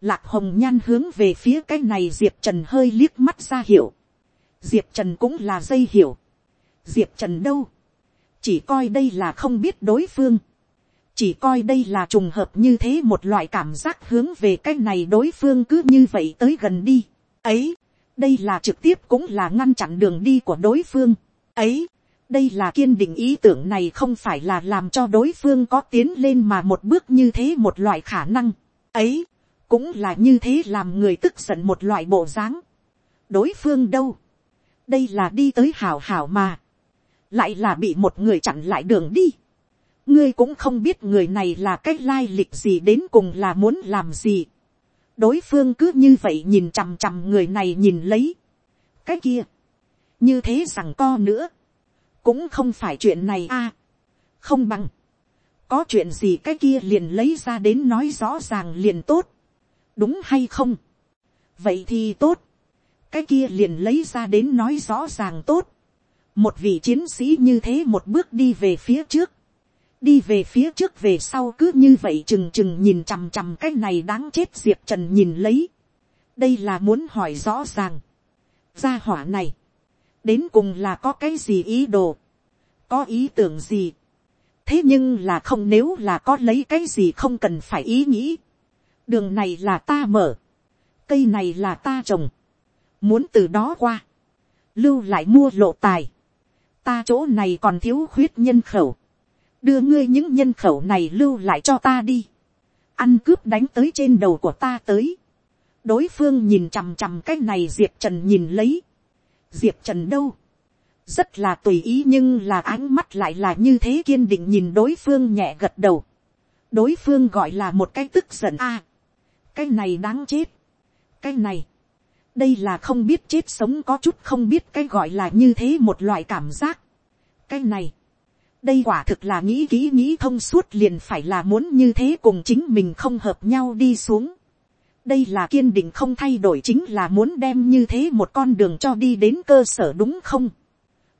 lạc hồng nhan hướng về phía cái này diệp trần hơi liếc mắt ra hiểu, diệp trần cũng là dây hiểu, diệp trần đâu, chỉ coi đây là không biết đối phương, chỉ coi đây là trùng hợp như thế một loại cảm giác hướng về cái này đối phương cứ như vậy tới gần đi, ấy, đây là trực tiếp cũng là ngăn chặn đường đi của đối phương, ấy, đây là kiên định ý tưởng này không phải là làm cho đối phương có tiến lên mà một bước như thế một loại khả năng, ấy, cũng là như thế làm người tức giận một loại bộ dáng. đối phương đâu, đây là đi tới hảo hảo mà, lại là bị một người chặn lại đường đi. ngươi cũng không biết người này là cái lai lịch gì đến cùng là muốn làm gì. đối phương cứ như vậy nhìn chằm chằm người này nhìn lấy. cái kia, như thế rằng co nữa, cũng không phải chuyện này a, không bằng, có chuyện gì cái kia liền lấy ra đến nói rõ ràng liền tốt, đúng hay không, vậy thì tốt, cái kia liền lấy ra đến nói rõ ràng tốt, một vị chiến sĩ như thế một bước đi về phía trước, đi về phía trước về sau cứ như vậy trừng trừng nhìn chằm chằm cái này đáng chết diệp trần nhìn lấy, đây là muốn hỏi rõ ràng, gia hỏa này, đến cùng là có cái gì ý đồ, có ý tưởng gì, thế nhưng là không nếu là có lấy cái gì không cần phải ý nghĩ, đường này là ta mở, cây này là ta trồng, muốn từ đó qua, lưu lại mua lộ tài, ta chỗ này còn thiếu khuyết nhân khẩu, đưa ngươi những nhân khẩu này lưu lại cho ta đi, ăn cướp đánh tới trên đầu của ta tới, đối phương nhìn chằm chằm cái này diệp trần nhìn lấy, diệp trần đâu, rất là tùy ý nhưng là ánh mắt lại là như thế kiên định nhìn đối phương nhẹ gật đầu, đối phương gọi là một cái tức giận a, cái này đáng chết, cái này, đây là không biết chết sống có chút không biết cái gọi là như thế một loại cảm giác. cái này, đây quả thực là nghĩ kỹ nghĩ thông suốt liền phải là muốn như thế cùng chính mình không hợp nhau đi xuống. đây là kiên định không thay đổi chính là muốn đem như thế một con đường cho đi đến cơ sở đúng không.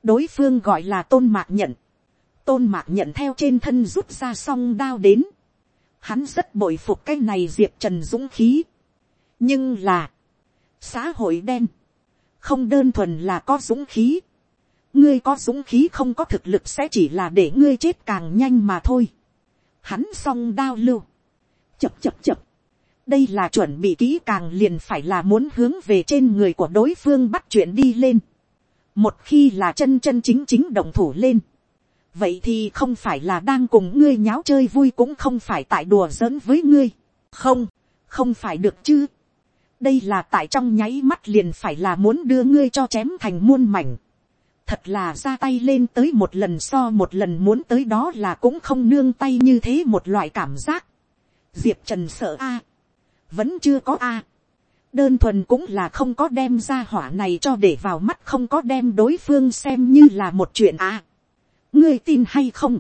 đối phương gọi là tôn mạc nhận. tôn mạc nhận theo trên thân rút ra song đao đến hắn rất bội phục cái này diệp trần dũng khí. nhưng là, xã hội đen, không đơn thuần là có dũng khí. ngươi có dũng khí không có thực lực sẽ chỉ là để ngươi chết càng nhanh mà thôi. hắn xong đao lưu, chập chập chập. đây là chuẩn bị kỹ càng liền phải là muốn hướng về trên người của đối phương bắt chuyện đi lên. một khi là chân chân chính chính động thủ lên vậy thì không phải là đang cùng ngươi nháo chơi vui cũng không phải tại đùa giỡn với ngươi. không, không phải được chứ đây là tại trong nháy mắt liền phải là muốn đưa ngươi cho chém thành muôn mảnh. thật là ra tay lên tới một lần so một lần muốn tới đó là cũng không nương tay như thế một loại cảm giác. diệp trần sợ a. vẫn chưa có a. đơn thuần cũng là không có đem ra hỏa này cho để vào mắt không có đem đối phương xem như là một chuyện a ngươi tin hay không,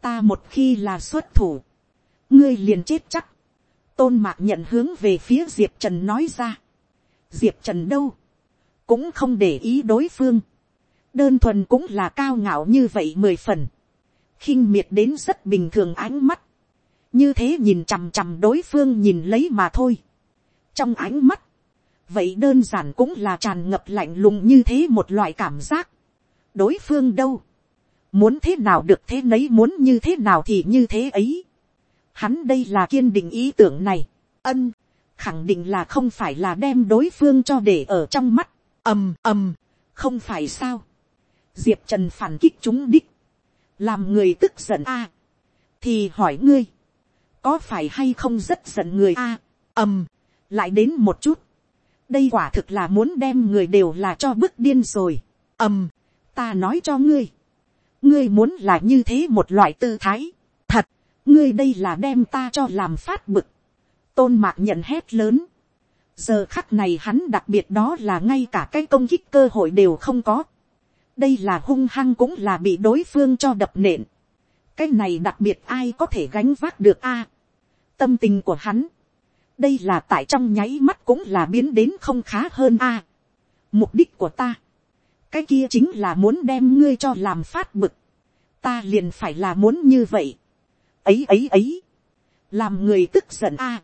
ta một khi là xuất thủ, ngươi liền chết chắc, tôn mạc nhận hướng về phía diệp trần nói ra, diệp trần đâu, cũng không để ý đối phương, đơn thuần cũng là cao ngạo như vậy mười phần, khinh miệt đến rất bình thường ánh mắt, như thế nhìn chằm chằm đối phương nhìn lấy mà thôi, trong ánh mắt, vậy đơn giản cũng là tràn ngập lạnh lùng như thế một loại cảm giác, đối phương đâu, muốn thế nào được thế nấy muốn như thế nào thì như thế ấy. Hắn đây là kiên định ý tưởng này, ân, khẳng định là không phải là đem đối phương cho để ở trong mắt, ầm ầm, không phải sao, diệp trần phản kích chúng đích, làm người tức giận a, thì hỏi ngươi, có phải hay không rất giận người a, ầm, lại đến một chút, đây quả thực là muốn đem người đều là cho bức điên rồi, ầm, ta nói cho ngươi, ngươi muốn là như thế một loại tư thái, ngươi đây là đem ta cho làm phát bực, tôn mạc nhận hét lớn, giờ khắc này hắn đặc biệt đó là ngay cả cái công kích cơ hội đều không có, đây là hung hăng cũng là bị đối phương cho đập nện, cái này đặc biệt ai có thể gánh vác được a, tâm tình của hắn, đây là tại trong nháy mắt cũng là biến đến không khá hơn a, mục đích của ta, cái kia chính là muốn đem ngươi cho làm phát bực, ta liền phải là muốn như vậy, ấy ấy ấy, làm người tức giận a,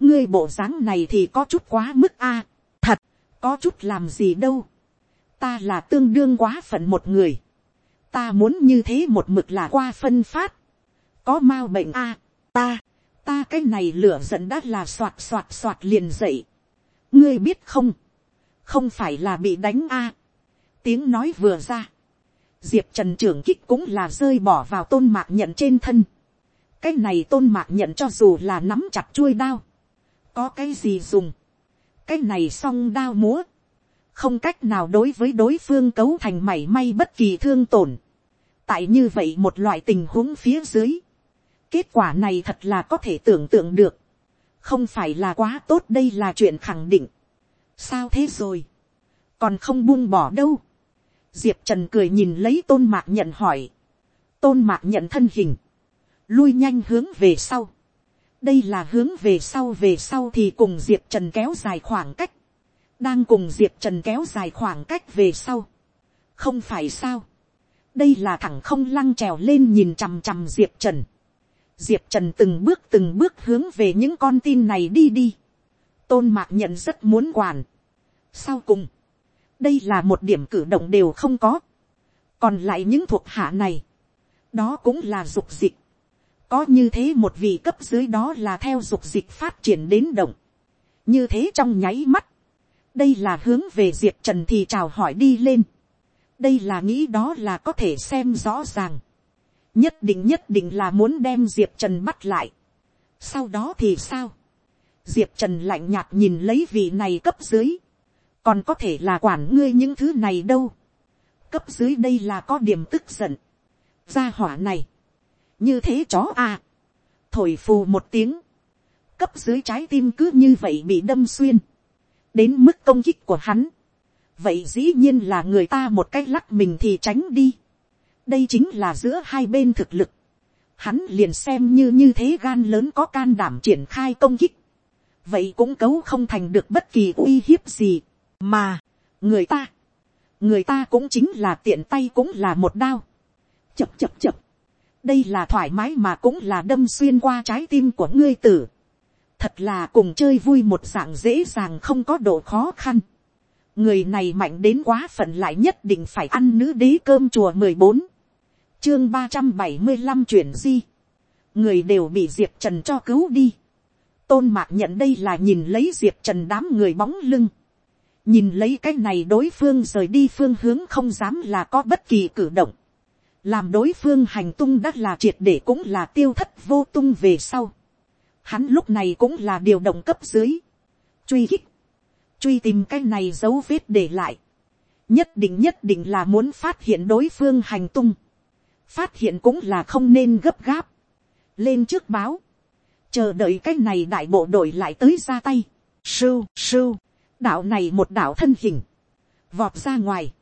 ngươi bộ dáng này thì có chút quá mức a, thật, có chút làm gì đâu, ta là tương đương quá phận một người, ta muốn như thế một mực là qua phân phát, có m a u bệnh a, ta, ta cái này lửa giận đã là soạt soạt soạt liền dậy, ngươi biết không, không phải là bị đánh a, tiếng nói vừa ra, diệp trần trưởng kích cũng là rơi bỏ vào tôn mạc nhận trên thân, cái này tôn mạc nhận cho dù là nắm chặt chuôi đao, có cái gì dùng, cái này song đao múa, không cách nào đối với đối phương cấu thành mảy may bất kỳ thương tổn. tại như vậy một loại tình huống phía dưới, kết quả này thật là có thể tưởng tượng được, không phải là quá tốt đây là chuyện khẳng định. sao thế rồi, còn không buông bỏ đâu. diệp trần cười nhìn lấy tôn mạc nhận hỏi, tôn mạc nhận thân hình, lui nhanh hướng về sau, đây là hướng về sau về sau thì cùng diệp trần kéo dài khoảng cách, đang cùng diệp trần kéo dài khoảng cách về sau, không phải sao, đây là thẳng không lăng trèo lên nhìn chằm chằm diệp trần, diệp trần từng bước từng bước hướng về những con tin này đi đi, tôn mạc nhận rất muốn quản, sau cùng, đây là một điểm cử động đều không có, còn lại những thuộc hạ này, đó cũng là dục dịch, có như thế một vị cấp dưới đó là theo dục dịch phát triển đến động. như thế trong nháy mắt, đây là hướng về diệp trần thì chào hỏi đi lên. đây là nghĩ đó là có thể xem rõ ràng. nhất định nhất định là muốn đem diệp trần bắt lại. sau đó thì sao. diệp trần lạnh nhạt nhìn lấy vị này cấp dưới. còn có thể là quản ngươi những thứ này đâu. cấp dưới đây là có điểm tức giận. gia hỏa này như thế chó à. thổi phù một tiếng, cấp dưới trái tim cứ như vậy bị đâm xuyên, đến mức công kích của hắn, vậy dĩ nhiên là người ta một cái lắc mình thì tránh đi, đây chính là giữa hai bên thực lực, hắn liền xem như như thế gan lớn có can đảm triển khai công kích, vậy cũng cấu không thành được bất kỳ uy hiếp gì, mà, người ta, người ta cũng chính là tiện tay cũng là một đao, chập chập chập, đây là thoải mái mà cũng là đâm xuyên qua trái tim của ngươi tử. thật là cùng chơi vui một dạng dễ dàng không có độ khó khăn. người này mạnh đến quá phận lại nhất định phải ăn nữ đế cơm chùa mười bốn, chương ba trăm bảy mươi năm chuyển di. người đều bị diệp trần cho cứu đi. tôn mạc nhận đây là nhìn lấy diệp trần đám người bóng lưng. nhìn lấy cái này đối phương rời đi phương hướng không dám là có bất kỳ cử động làm đối phương hành tung đã là triệt để cũng là tiêu thất vô tung về sau. Hắn lúc này cũng là điều động cấp dưới, truy kích, truy tìm cái này dấu vết để lại. nhất định nhất định là muốn phát hiện đối phương hành tung. phát hiện cũng là không nên gấp gáp. lên trước báo, chờ đợi cái này đại bộ đội lại tới ra tay. sưu sưu, đạo này một đạo thân hình, vọt ra ngoài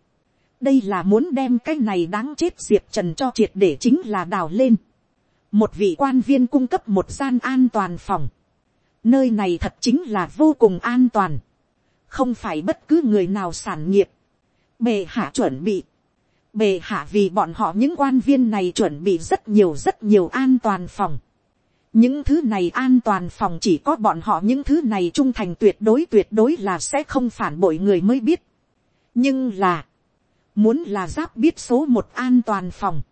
đây là muốn đem cái này đáng chết diệp trần cho triệt để chính là đào lên. một vị quan viên cung cấp một gian an toàn phòng. nơi này thật chính là vô cùng an toàn. không phải bất cứ người nào sản nghiệp. bề hạ chuẩn bị. bề hạ vì bọn họ những quan viên này chuẩn bị rất nhiều rất nhiều an toàn phòng. những thứ này an toàn phòng chỉ có bọn họ những thứ này trung thành tuyệt đối tuyệt đối là sẽ không phản bội người mới biết. nhưng là, Muốn là giáp biết số một an toàn phòng.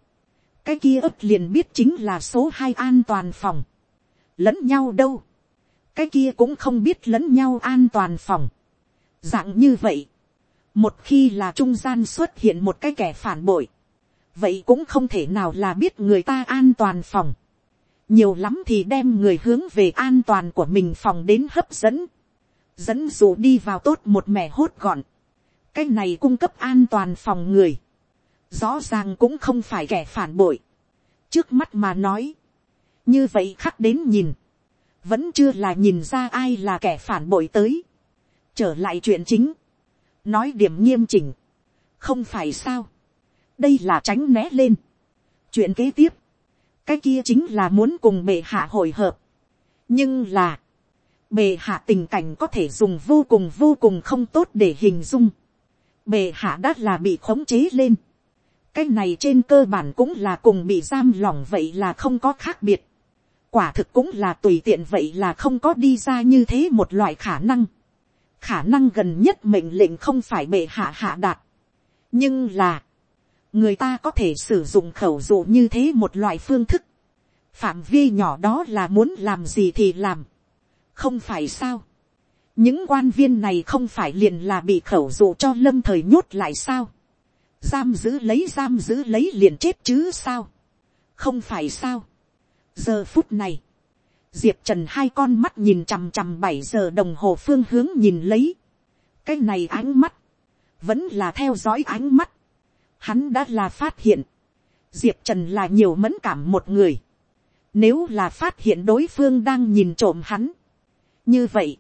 Cái kia ấp liền biết chính là số hai an toàn phòng. Lẫn nhau đâu. cái kia cũng không biết lẫn nhau an toàn phòng. dạng như vậy, một khi là trung gian xuất hiện một cái kẻ phản bội, vậy cũng không thể nào là biết người ta an toàn phòng. nhiều lắm thì đem người hướng về an toàn của mình phòng đến hấp dẫn, dẫn dụ đi vào tốt một mẻ hốt gọn cái này cung cấp an toàn phòng người, rõ ràng cũng không phải kẻ phản bội. trước mắt mà nói, như vậy khắc đến nhìn, vẫn chưa là nhìn ra ai là kẻ phản bội tới. trở lại chuyện chính, nói điểm nghiêm chỉnh, không phải sao, đây là tránh né lên. chuyện kế tiếp, cái kia chính là muốn cùng bệ hạ hồi hợp. nhưng là, bệ hạ tình cảnh có thể dùng vô cùng vô cùng không tốt để hình dung bệ hạ đã là bị khống chế lên. cái này trên cơ bản cũng là cùng bị giam lỏng vậy là không có khác biệt. quả thực cũng là tùy tiện vậy là không có đi ra như thế một loại khả năng. khả năng gần nhất mệnh lệnh không phải bệ hạ hạ đạt. nhưng là, người ta có thể sử dụng khẩu dụ như thế một loại phương thức. phạm vi nhỏ đó là muốn làm gì thì làm. không phải sao những quan viên này không phải liền là bị khẩu dụ cho lâm thời nhốt lại sao. giam giữ lấy giam giữ lấy liền chết chứ sao. không phải sao. giờ phút này, diệp trần hai con mắt nhìn chằm chằm bảy giờ đồng hồ phương hướng nhìn lấy. cái này ánh mắt, vẫn là theo dõi ánh mắt hắn đã là phát hiện, diệp trần là nhiều mẫn cảm một người, nếu là phát hiện đối phương đang nhìn trộm hắn, như vậy,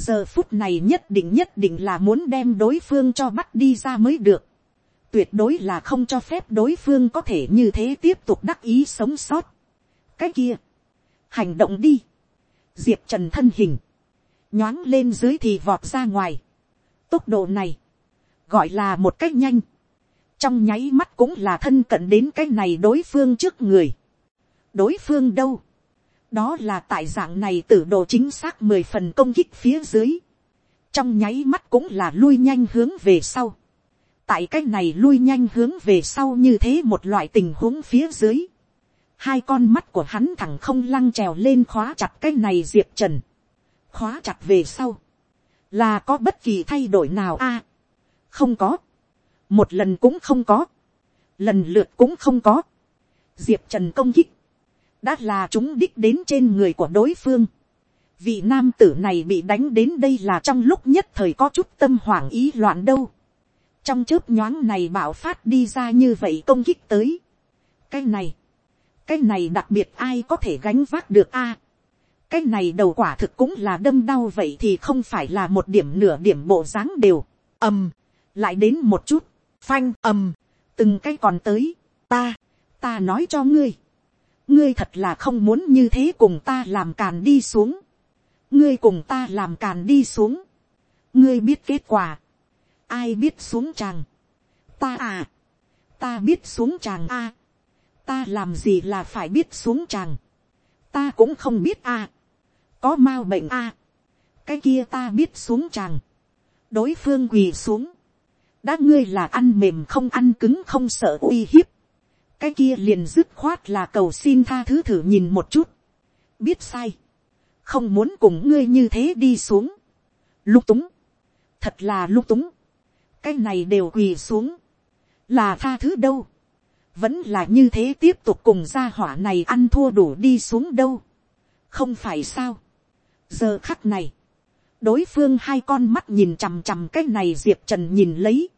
giờ phút này nhất định nhất định là muốn đem đối phương cho bắt đi ra mới được, tuyệt đối là không cho phép đối phương có thể như thế tiếp tục đắc ý sống sót. cái kia, hành động đi, diệp trần thân hình, nhoáng lên dưới thì vọt ra ngoài, tốc độ này, gọi là một cách nhanh, trong nháy mắt cũng là thân cận đến cái này đối phương trước người. đối phương đâu, đó là tại dạng này tử độ chính xác mười phần công kích phía dưới, trong nháy mắt cũng là lui nhanh hướng về sau, tại cái này lui nhanh hướng về sau như thế một loại tình huống phía dưới, hai con mắt của hắn thẳng không lăng trèo lên khóa chặt cái này diệp trần, khóa chặt về sau, là có bất kỳ thay đổi nào? A, không có, một lần cũng không có, lần lượt cũng không có, diệp trần công kích, đã là chúng đích đến trên người của đối phương. vị nam tử này bị đánh đến đây là trong lúc nhất thời có chút tâm hoảng ý loạn đâu. trong chớp nhoáng này bảo phát đi ra như vậy công kích tới. cái này, cái này đặc biệt ai có thể gánh vác được a. cái này đầu quả thực cũng là đâm đau vậy thì không phải là một điểm nửa điểm bộ dáng đều, ầm, lại đến một chút, phanh ầm, từng cái còn tới, ta, ta nói cho ngươi, ngươi thật là không muốn như thế cùng ta làm càn đi xuống, ngươi cùng ta làm càn đi xuống, ngươi biết kết quả, ai biết xuống chàng, ta à, ta biết xuống chàng a, ta làm gì là phải biết xuống chàng, ta cũng không biết a, có m a bệnh a, cái kia ta biết xuống chàng, đối phương quỳ xuống, đã ngươi là ăn mềm không ăn cứng không sợ uy hiếp, cái kia liền dứt khoát là cầu xin tha thứ thử nhìn một chút, biết sai, không muốn cùng ngươi như thế đi xuống, lung túng, thật là lung túng, cái này đều quỳ xuống, là tha thứ đâu, vẫn là như thế tiếp tục cùng gia hỏa này ăn thua đủ đi xuống đâu, không phải sao, giờ khắc này, đối phương hai con mắt nhìn chằm chằm cái này diệp trần nhìn lấy,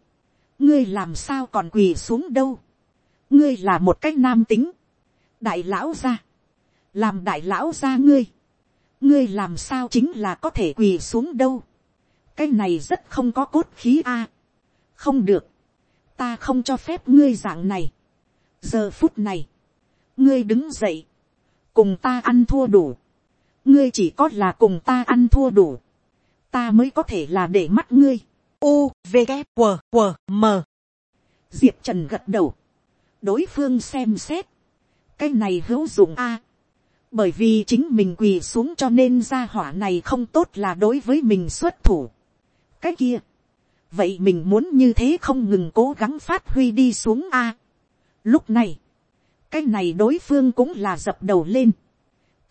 ngươi làm sao còn quỳ xuống đâu, ngươi là một cái nam tính, đại lão gia, làm đại lão gia ngươi, ngươi làm sao chính là có thể quỳ xuống đâu, cái này rất không có cốt khí a, không được, ta không cho phép ngươi dạng này, giờ phút này, ngươi đứng dậy, cùng ta ăn thua đủ, ngươi chỉ có là cùng ta ăn thua đủ, ta mới có thể là để mắt ngươi. U, V, K, W, W, M. Diệp Trần gật đầu. Đối phương xem xét. Cái này hữu dụng a Bởi vì chính mình quỳ xuống cho nên gia hỏa này không tốt là đối với mình xuất thủ. Cái kia. Vậy mình muốn như thế không ngừng cố gắng phát huy đi xuống a Lúc này. Cái này đối phương cũng là dập đầu lên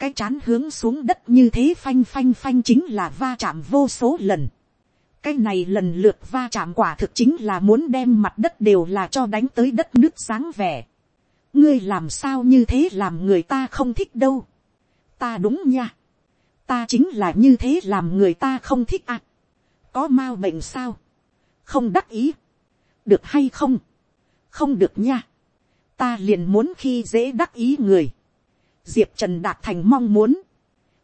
cái chán hướng xuống đất như thế phanh phanh phanh chính là va chạm vô số lần cái này lần lượt va chạm quả thực chính là muốn đem mặt đất đều là cho đánh tới đất nước sáng vẻ. ngươi làm sao như thế làm người ta không thích đâu. ta đúng nha. ta chính là như thế làm người ta không thích à. có m a bệnh sao. không đắc ý. được hay không. không được nha. ta liền muốn khi dễ đắc ý người diệp trần đạt thành mong muốn,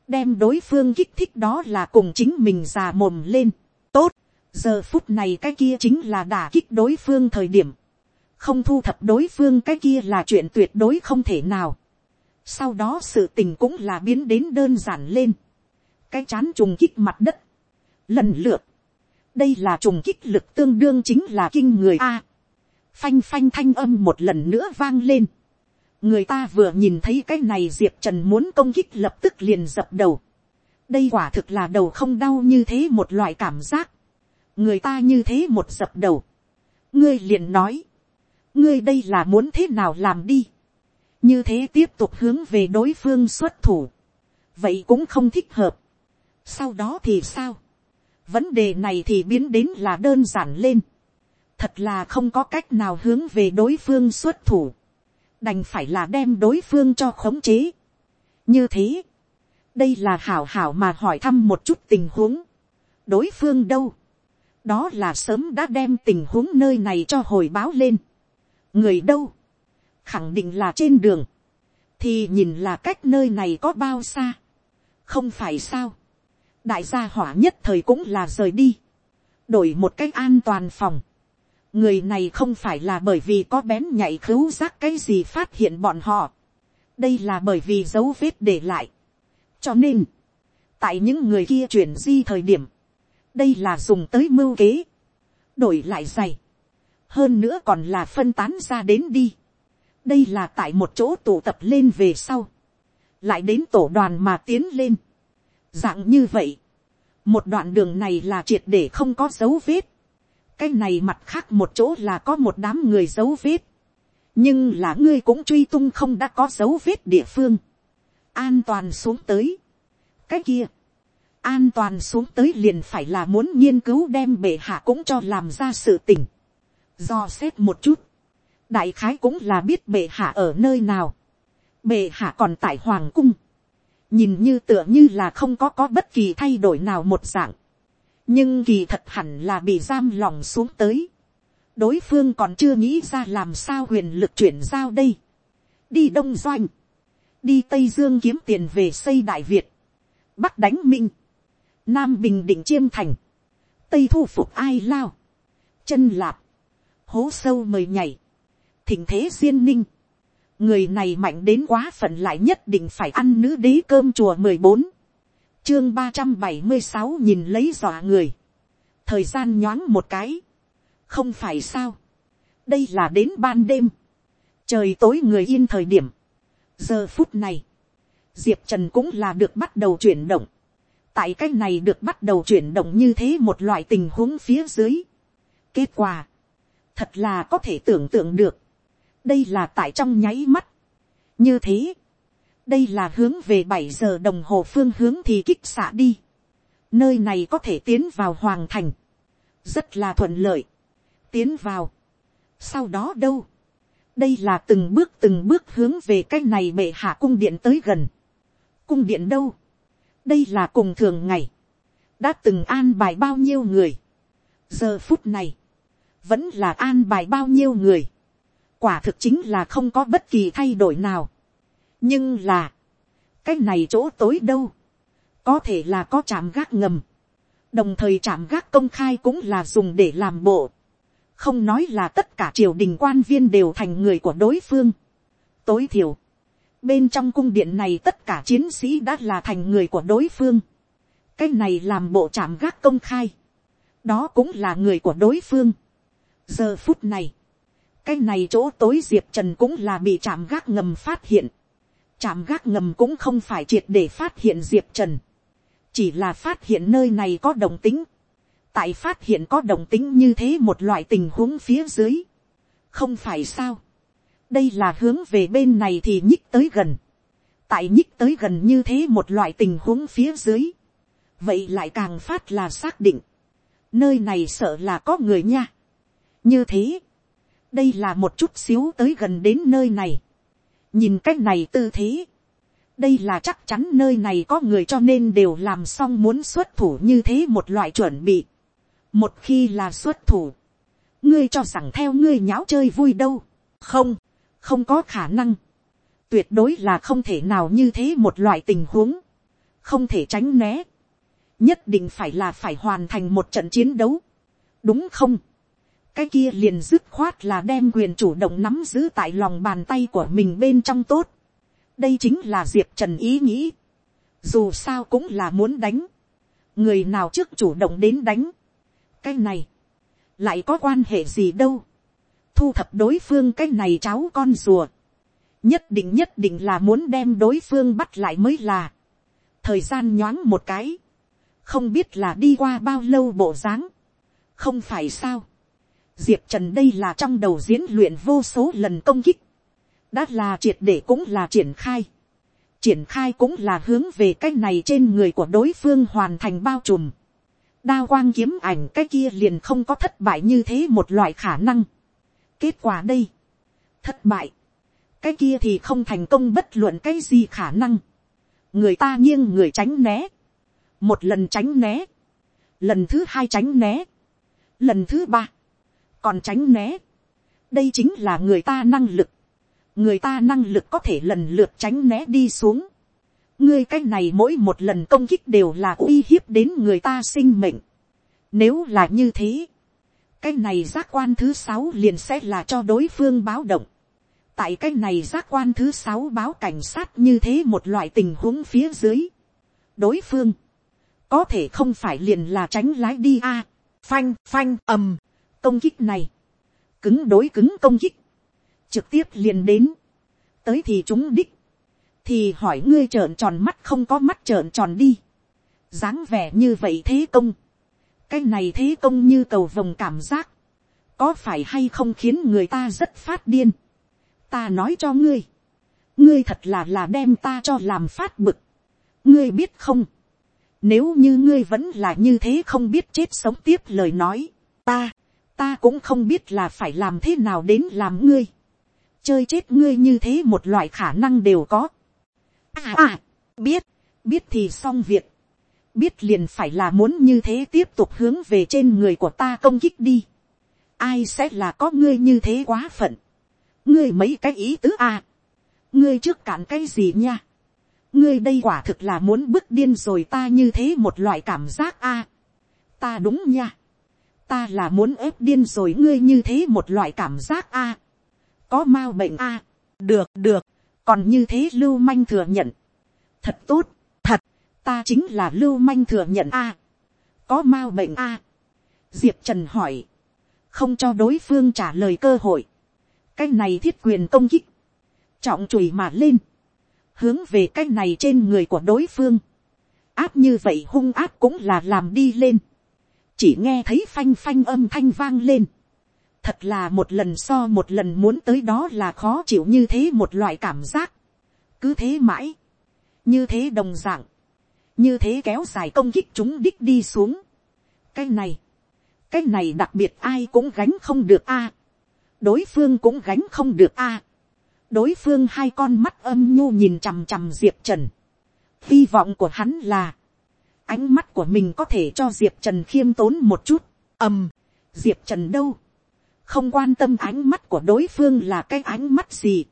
đem đối phương kích thích đó là cùng chính mình già mồm lên tốt, giờ phút này cái kia chính là đả kích đối phương thời điểm, không thu thập đối phương cái kia là chuyện tuyệt đối không thể nào. sau đó sự tình cũng là biến đến đơn giản lên, cái chán trùng kích mặt đất, lần lượt, đây là trùng kích lực tương đương chính là kinh người a. phanh phanh thanh âm một lần nữa vang lên người ta vừa nhìn thấy cái này diệp trần muốn công kích lập tức liền dập đầu đây quả thực là đầu không đau như thế một loại cảm giác. người ta như thế một dập đầu. ngươi liền nói. ngươi đây là muốn thế nào làm đi. như thế tiếp tục hướng về đối phương xuất thủ. vậy cũng không thích hợp. sau đó thì sao. vấn đề này thì biến đến là đơn giản lên. thật là không có cách nào hướng về đối phương xuất thủ đành phải là đem đối phương cho khống chế. như thế, đây là hảo hảo mà hỏi thăm một chút tình huống. đối phương đâu, đó là sớm đã đem tình huống nơi này cho hồi báo lên. người đâu, khẳng định là trên đường, thì nhìn là cách nơi này có bao xa. không phải sao, đại gia hỏa nhất thời cũng là rời đi, đổi một cách an toàn phòng người này không phải là bởi vì có bén nhạy khứu giác cái gì phát hiện bọn họ. đây là bởi vì dấu vết để lại cho nên, tại những người kia chuyển di thời điểm, đây là dùng tới mưu kế, đổi lại giày, hơn nữa còn là phân tán ra đến đi. đây là tại một chỗ tụ tập lên về sau, lại đến tổ đoàn mà tiến lên. dạng như vậy, một đoạn đường này là triệt để không có dấu vết, cái này mặt khác một chỗ là có một đám người dấu vết, nhưng là ngươi cũng truy tung không đã có dấu vết địa phương, an toàn xuống tới, cái kia, an toàn xuống tới liền phải là muốn nghiên cứu đem bệ hạ cũng cho làm ra sự tình, do xét một chút, đại khái cũng là biết bệ hạ ở nơi nào, bệ hạ còn tại hoàng cung, nhìn như tựa như là không có có bất kỳ thay đổi nào một dạng, nhưng kỳ thật hẳn là bị giam lòng xuống tới. đối phương còn chưa nghĩ ra làm sao huyền lực chuyển giao đây. đi đông doanh, đi tây dương kiếm tiền về xây đại việt, bắc đánh minh, nam bình định chiêm thành, tây thu phục ai lao, chân lạp, hố sâu mời nhảy, thỉnh thế duyên ninh, người này mạnh đến quá phận lại nhất định phải ăn nữ đế cơm chùa mười bốn chương ba trăm bảy mươi sáu nhìn lấy dọa người. thời gian nhoáng một cái. không phải sao. đây là đến ban đêm. trời tối người yên thời điểm giờ phút này, diệp trần cũng là được bắt đầu chuyển động. tại cái này được bắt đầu chuyển động như thế một loại tình huống phía dưới. kết quả, thật là có thể tưởng tượng được. đây là tại trong nháy mắt. như thế, đây là hướng về bảy giờ đồng hồ phương hướng thì kích xạ đi. nơi này có thể tiến vào hoàng thành. rất là thuận lợi. tiến vào. sau đó đâu đây là từng bước từng bước hướng về cái này bệ hạ cung điện tới gần. cung điện đâu. đây là cùng thường ngày. đã từng an bài bao nhiêu người. giờ phút này, vẫn là an bài bao nhiêu người. quả thực chính là không có bất kỳ thay đổi nào nhưng là, cái này chỗ tối đâu, có thể là có trạm gác ngầm, đồng thời trạm gác công khai cũng là dùng để làm bộ, không nói là tất cả triều đình quan viên đều thành người của đối phương. tối thiểu, bên trong cung điện này tất cả chiến sĩ đã là thành người của đối phương. cái này làm bộ trạm gác công khai, đó cũng là người của đối phương. giờ phút này, cái này chỗ tối diệp trần cũng là bị trạm gác ngầm phát hiện. Trạm gác ngầm cũng không phải triệt để phát hiện Diệp Trần. Chỉ là phát hiện nơi này có đồng tính. Tại phát hiện có đồng tính như thế một loại tình huống phía dưới. Không phải sao. Đây là hướng về bên này thì nhích tới gần. tại nhích tới gần như thế một loại tình huống phía dưới, vậy lại càng phát là xác định, nơi này sợ là có người nha. như thế, đây là một chút xíu tới gần đến nơi này, nhìn cái này tư thế, đây là chắc chắn nơi này có người cho nên đều làm xong muốn xuất thủ như thế một loại chuẩn bị một khi là xuất thủ, ngươi cho rằng theo ngươi nháo chơi vui đâu, không, không có khả năng, tuyệt đối là không thể nào như thế một loại tình huống, không thể tránh né, nhất định phải là phải hoàn thành một trận chiến đấu, đúng không, cái kia liền dứt khoát là đem quyền chủ động nắm giữ tại lòng bàn tay của mình bên trong tốt, đây chính là diệp trần ý nghĩ, dù sao cũng là muốn đánh, người nào trước chủ động đến đánh, cái này, lại có quan hệ gì đâu, thu thập đối phương cái này cháu con rùa, nhất định nhất định là muốn đem đối phương bắt lại mới là, thời gian nhoáng một cái, không biết là đi qua bao lâu bộ dáng, không phải sao, diệp trần đây là trong đầu diễn luyện vô số lần công kích, đã là triệt để cũng là triển khai, triển khai cũng là hướng về cái này trên người của đối phương hoàn thành bao trùm, đao quang kiếm ảnh cái kia liền không có thất bại như thế một loại khả năng. kết quả đây, thất bại, cái kia thì không thành công bất luận cái gì khả năng. người ta nghiêng người tránh né, một lần tránh né, lần thứ hai tránh né, lần thứ ba, còn tránh né, đây chính là người ta năng lực, người ta năng lực có thể lần lượt tránh né đi xuống, ngươi cái này mỗi một lần công kích đều là uy hiếp đến người ta sinh mệnh. Nếu là như thế, cái này giác quan thứ sáu liền sẽ là cho đối phương báo động. tại cái này giác quan thứ sáu báo cảnh sát như thế một loại tình huống phía dưới. đối phương, có thể không phải liền là tránh lái đi a, phanh phanh ầm, công kích này, cứng đối cứng công kích, trực tiếp liền đến, tới thì chúng đích, thì hỏi ngươi trợn tròn mắt không có mắt trợn tròn đi, dáng vẻ như vậy thế công, cái này thế công như cầu vồng cảm giác, có phải hay không khiến người ta rất phát điên, ta nói cho ngươi, ngươi thật là là đem ta cho làm phát bực, ngươi biết không, nếu như ngươi vẫn là như thế không biết chết sống tiếp lời nói, ta, ta cũng không biết là phải làm thế nào đến làm ngươi. Chơi chết ngươi như thế một loại khả năng đều có. À à, biết, biết thì xong việc. Biết liền phải là muốn như thế tiếp tục hướng về trên người của ta công kích đi. Ai sẽ là có ngươi như thế quá phận. Ngươi mấy cái ý tứ à. Ngươi trước cản cái gì nha ngươi đây quả thực là muốn bức điên rồi ta như thế một loại cảm giác a. ta đúng nha. ta là muốn ép điên rồi ngươi như thế một loại cảm giác a. có mau bệnh a. được được, còn như thế lưu manh thừa nhận. thật tốt, thật, ta chính là lưu manh thừa nhận a. có m a bệnh a. diệp trần hỏi, không cho đối phương trả lời cơ hội. cái này thiết quyền công kích, trọng chùi mà lên hướng về cái này trên người của đối phương, áp như vậy hung áp cũng là làm đi lên, chỉ nghe thấy phanh phanh âm thanh vang lên, thật là một lần so một lần muốn tới đó là khó chịu như thế một loại cảm giác, cứ thế mãi, như thế đồng d ạ n g như thế kéo dài công kích chúng đích đi xuống, cái này, cái này đặc biệt ai cũng gánh không được a, đối phương cũng gánh không được a, đối phương hai con mắt âm nhu nhìn chằm chằm diệp trần. hy vọng của hắn là, ánh mắt của mình có thể cho diệp trần khiêm tốn một chút. ầm, diệp trần đâu, không quan tâm ánh mắt của đối phương là cái ánh mắt gì,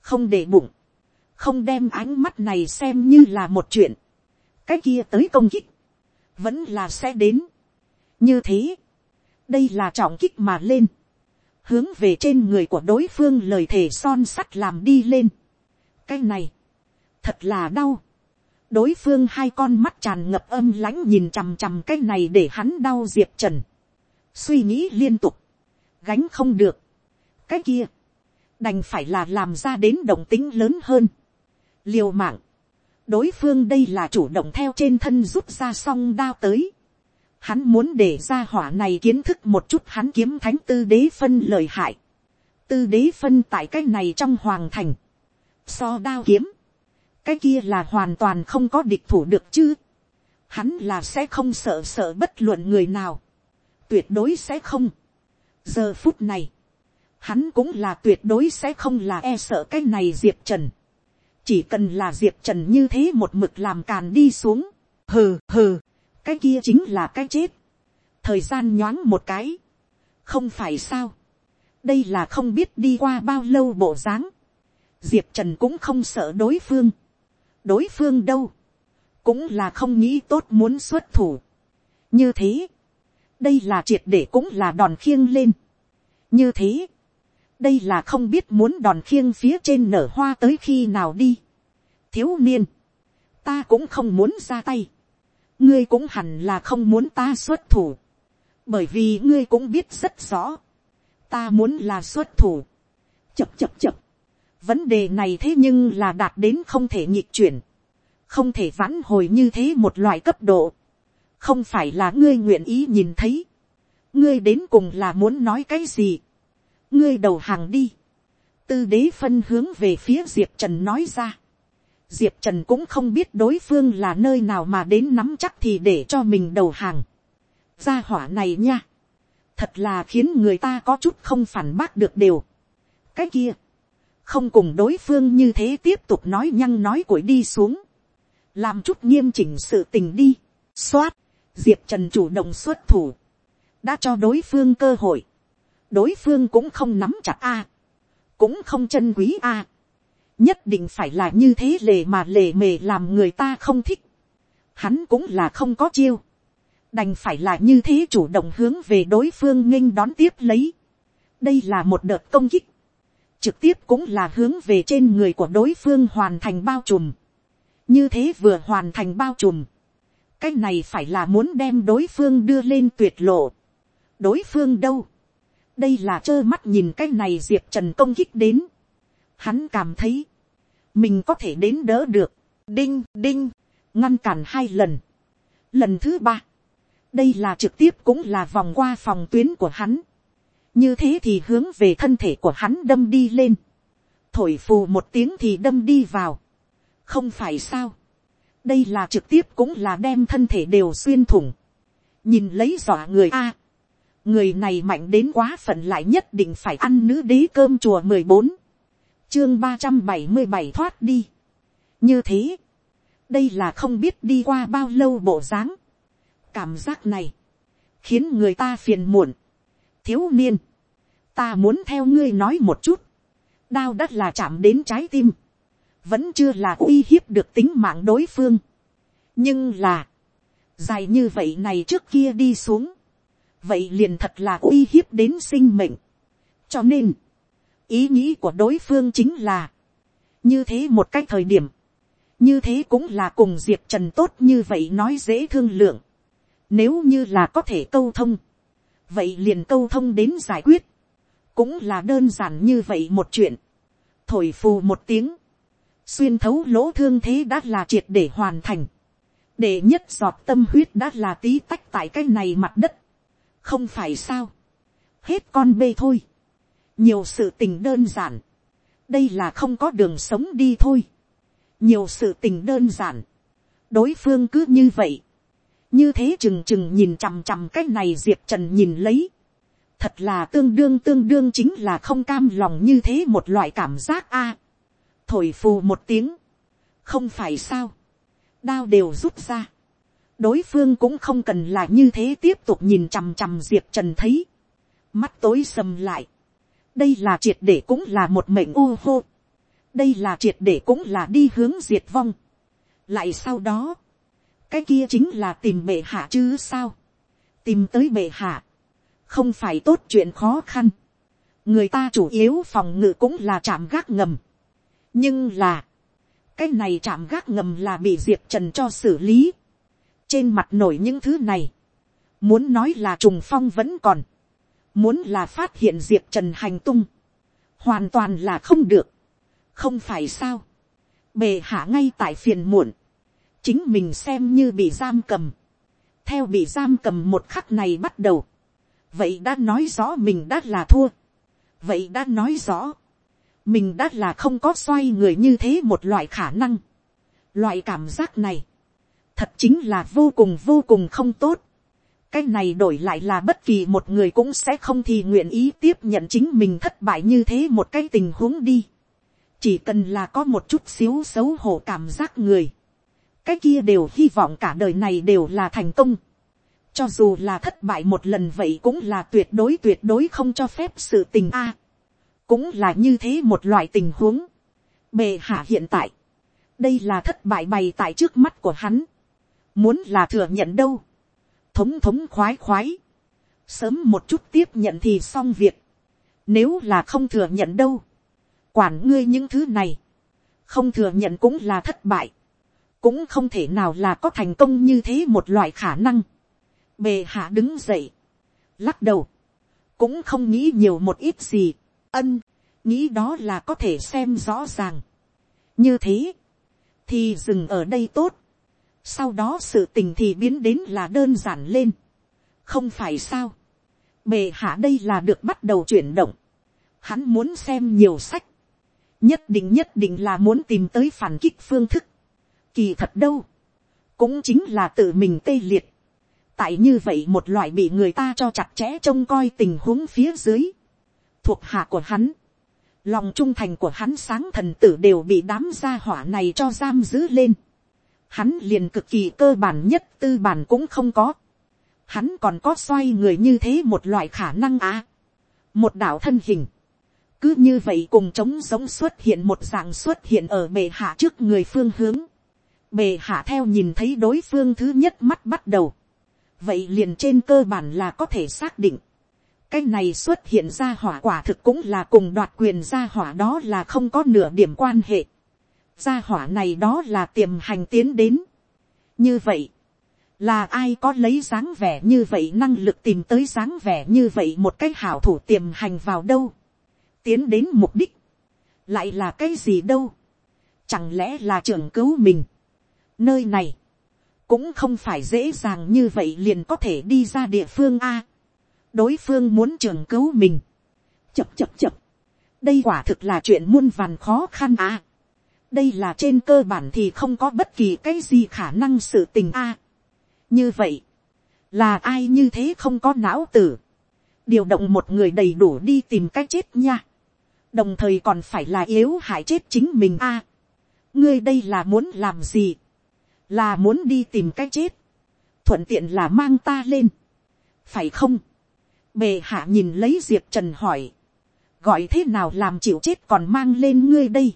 không để bụng, không đem ánh mắt này xem như là một chuyện, cái kia tới công kích, vẫn là sẽ đến. như thế, đây là trọng kích mà lên, hướng về trên người của đối phương lời thề son sắt làm đi lên. cái này, thật là đau. đối phương hai con mắt tràn ngập âm lãnh nhìn chằm chằm cái này để hắn đau diệp trần. suy nghĩ liên tục, gánh không được. cái kia, đành phải là làm ra đến động tính lớn hơn. liều mạng, đối phương đây là chủ động theo trên thân rút ra song đao tới Hắn muốn để ra hỏa này kiến thức một chút hắn kiếm thánh tư đế phân lời hại. Tư đế phân tại cái này trong hoàng thành. So đao kiếm. cái kia là hoàn toàn không có địch thủ được chứ. hắn là sẽ không sợ sợ bất luận người nào. tuyệt đối sẽ không giờ phút này, hắn cũng là tuyệt đối sẽ không là e sợ cái này diệp trần. chỉ cần là diệp trần như thế một mực làm càn đi xuống. hừ hừ, cái kia chính là cái chết. thời gian nhoáng một cái. không phải sao. đây là không biết đi qua bao lâu bộ dáng. diệp trần cũng không sợ đối phương. đối phương đâu. cũng là không nghĩ tốt muốn xuất thủ. như thế, đây là triệt để cũng là đòn khiêng lên. như thế, đây là không biết muốn đòn khiêng phía trên nở hoa tới khi nào đi. thiếu niên, ta cũng không muốn ra tay. ngươi cũng hẳn là không muốn ta xuất thủ. bởi vì ngươi cũng biết rất rõ. ta muốn là xuất thủ. chập chập chập. vấn đề này thế nhưng là đạt đến không thể nhịp chuyển. không thể vãn hồi như thế một loại cấp độ không phải là ngươi nguyện ý nhìn thấy. ngươi đến cùng là muốn nói cái gì ngươi đầu hàng đi. tư đế phân hướng về phía diệp trần nói ra. diệp trần cũng không biết đối phương là nơi nào mà đến nắm chắc thì để cho mình đầu hàng. gia hỏa này nha. thật là khiến người ta có chút không phản bác được đều. cái kia, không cùng đối phương như thế tiếp tục nói nhăng nói cuội đi xuống. làm chút nghiêm chỉnh sự tình đi. x diệp trần chủ động xuất thủ. đã cho đối phương cơ hội. Đối phương cũng không nắm chặt a, cũng không chân quý a, nhất định phải là như thế lề mà lề mề làm người ta không thích, hắn cũng là không có chiêu, đành phải là như thế chủ động hướng về đối phương nghênh đón tiếp lấy, đây là một đợt công kích, trực tiếp cũng là hướng về trên người của đối phương hoàn thành bao trùm, như thế vừa hoàn thành bao trùm, cái này phải là muốn đem đối phương đưa lên tuyệt lộ, đối phương đâu, đây là trơ mắt nhìn cái này diệp trần công kích đến. hắn cảm thấy, mình có thể đến đỡ được, đinh đinh, ngăn cản hai lần. lần thứ ba, đây là trực tiếp cũng là vòng qua phòng tuyến của hắn. như thế thì hướng về thân thể của hắn đâm đi lên. thổi phù một tiếng thì đâm đi vào. không phải sao đây là trực tiếp cũng là đem thân thể đều xuyên thủng. nhìn lấy dọa người a. Người này mạnh đến quá phận lại nhất định phải ăn nữ đế cơm chùa mười bốn. Chương ba trăm bảy mươi bảy thoát đi. Như thế. Đây là không biết đi qua bao lâu bộ dáng. Cảm giác này. Khiến người ta phiền muộn. Thiếu niên. Ta muốn theo ngươi nói một chút. Đao đất là chạm đến trái tim vẫn chưa là uy hiếp được tính mạng đối phương nhưng là dài như vậy này trước kia đi xuống vậy liền thật là uy hiếp đến sinh mệnh. cho nên, ý nghĩ của đối phương chính là, như thế một cách thời điểm, như thế cũng là cùng diệp trần tốt như vậy nói dễ thương lượng. nếu như là có thể câu thông, vậy liền câu thông đến giải quyết, cũng là đơn giản như vậy một chuyện, thổi phù một tiếng, xuyên thấu lỗ thương thế đã là triệt để hoàn thành, để nhất giọt tâm huyết đã là tí tách tại cái này mặt đất, không phải sao, hết con bê thôi, nhiều sự tình đơn giản, đây là không có đường sống đi thôi, nhiều sự tình đơn giản, đối phương cứ như vậy, như thế chừng chừng nhìn chằm chằm cái này diệp trần nhìn lấy, thật là tương đương tương đương chính là không cam lòng như thế một loại cảm giác a, thổi phù một tiếng, không phải sao, đao đều rút ra, đối phương cũng không cần là như thế tiếp tục nhìn chằm chằm diệp trần thấy, mắt tối sầm lại, đây là triệt để cũng là một mệnh u hô, đây là triệt để cũng là đi hướng diệt vong, lại sau đó, cái kia chính là tìm bệ hạ chứ sao, tìm tới bệ hạ, không phải tốt chuyện khó khăn, người ta chủ yếu phòng ngự cũng là chạm gác ngầm, nhưng là, cái này chạm gác ngầm là bị diệp trần cho xử lý, trên mặt nổi những thứ này, muốn nói là trùng phong vẫn còn, muốn là phát hiện diệp trần hành tung, hoàn toàn là không được, không phải sao, bề hạ ngay tại phiền muộn, chính mình xem như bị giam cầm, theo bị giam cầm một khắc này bắt đầu, vậy đã nói rõ mình đã là thua, vậy đã nói rõ, mình đã là không có xoay người như thế một loại khả năng, Loại cảm giác này, thật chính là vô cùng vô cùng không tốt. cái này đổi lại là bất kỳ một người cũng sẽ không thì nguyện ý tiếp nhận chính mình thất bại như thế một cái tình huống đi. chỉ cần là có một chút xíu xấu hổ cảm giác người. cái kia đều hy vọng cả đời này đều là thành công. cho dù là thất bại một lần vậy cũng là tuyệt đối tuyệt đối không cho phép sự tình a cũng là như thế một loại tình huống. bề hạ hiện tại, đây là thất bại bày tại trước mắt của hắn. Muốn là thừa nhận đâu, thống thống khoái khoái, sớm một chút tiếp nhận thì xong việc, nếu là không thừa nhận đâu, quản ngươi những thứ này, không thừa nhận cũng là thất bại, cũng không thể nào là có thành công như thế một loại khả năng. Bề hạ đứng dậy, lắc đầu, cũng không nghĩ nhiều một ít gì, ân, nghĩ đó là có thể xem rõ ràng. như thế, thì dừng ở đây tốt, sau đó sự tình thì biến đến là đơn giản lên. không phải sao. bề hạ đây là được bắt đầu chuyển động. hắn muốn xem nhiều sách. nhất định nhất định là muốn tìm tới phản kích phương thức. kỳ thật đâu. cũng chính là tự mình tê liệt. tại như vậy một loại bị người ta cho chặt chẽ trông coi tình huống phía dưới thuộc hạ của hắn lòng trung thành của hắn sáng thần tử đều bị đám gia hỏa này cho giam giữ lên hắn liền cực kỳ cơ bản nhất tư bản cũng không có. Hắn còn có xoay người như thế một loại khả năng à. Một đạo thân hình. Cứ như vậy cùng trống giống xuất hiện một dạng xuất hiện ở bề hạ trước người phương hướng. Bề hạ theo nhìn thấy đối phương thứ nhất mắt bắt đầu. Vậy liền trên cơ bản là có thể xác định. Cái này xuất hiện ra hỏa quả thực cũng là cùng đoạt quyền ra hỏa đó là không có nửa điểm quan hệ. Gia hỏa này đó là tiềm hành tiến đến. như vậy, là ai có lấy dáng vẻ như vậy năng lực tìm tới dáng vẻ như vậy một cái hảo thủ tiềm hành vào đâu, tiến đến mục đích, lại là cái gì đâu, chẳng lẽ là trưởng cứu mình, nơi này, cũng không phải dễ dàng như vậy liền có thể đi ra địa phương a, đối phương muốn trường cứu mình, chập chập chập, đây quả thực là chuyện muôn vàn khó khăn à. đây là trên cơ bản thì không có bất kỳ cái gì khả năng sự tình a. như vậy, là ai như thế không có não tử, điều động một người đầy đủ đi tìm cách chết nha, đồng thời còn phải là yếu hại chết chính mình a. ngươi đây là muốn làm gì, là muốn đi tìm cách chết, thuận tiện là mang ta lên, phải không, bề hạ nhìn lấy diệp trần hỏi, gọi thế nào làm chịu chết còn mang lên ngươi đây,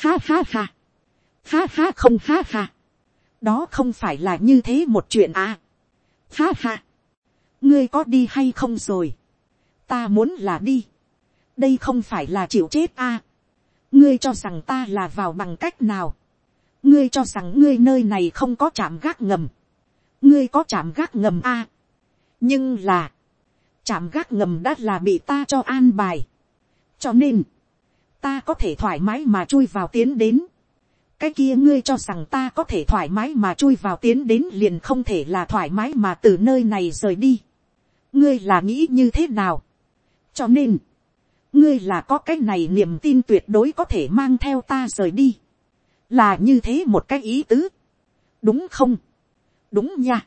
Ha ha ha. Ha ha không ha ha. Đó không phải là như thế một chuyện à. Ha ha. Ngươi có đi hay không rồi? Ta muốn là đi. Đây không phải là chịu chết à. Ngươi cho rằng ta là vào bằng cách nào? Ngươi cho rằng ngươi nơi này không có chạm gác ngầm. Ngươi có chạm gác ngầm à. Nhưng là. Chạm gác ngầm đã là bị ta cho an bài. Cho nên ta có thể thoải mái mà chui vào tiến đến. cái kia ngươi cho rằng ta có thể thoải mái mà chui vào tiến đến liền không thể là thoải mái mà từ nơi này rời đi. ngươi là nghĩ như thế nào. cho nên, ngươi là có cái này niềm tin tuyệt đối có thể mang theo ta rời đi. là như thế một cái ý tứ. đúng không. đúng nha.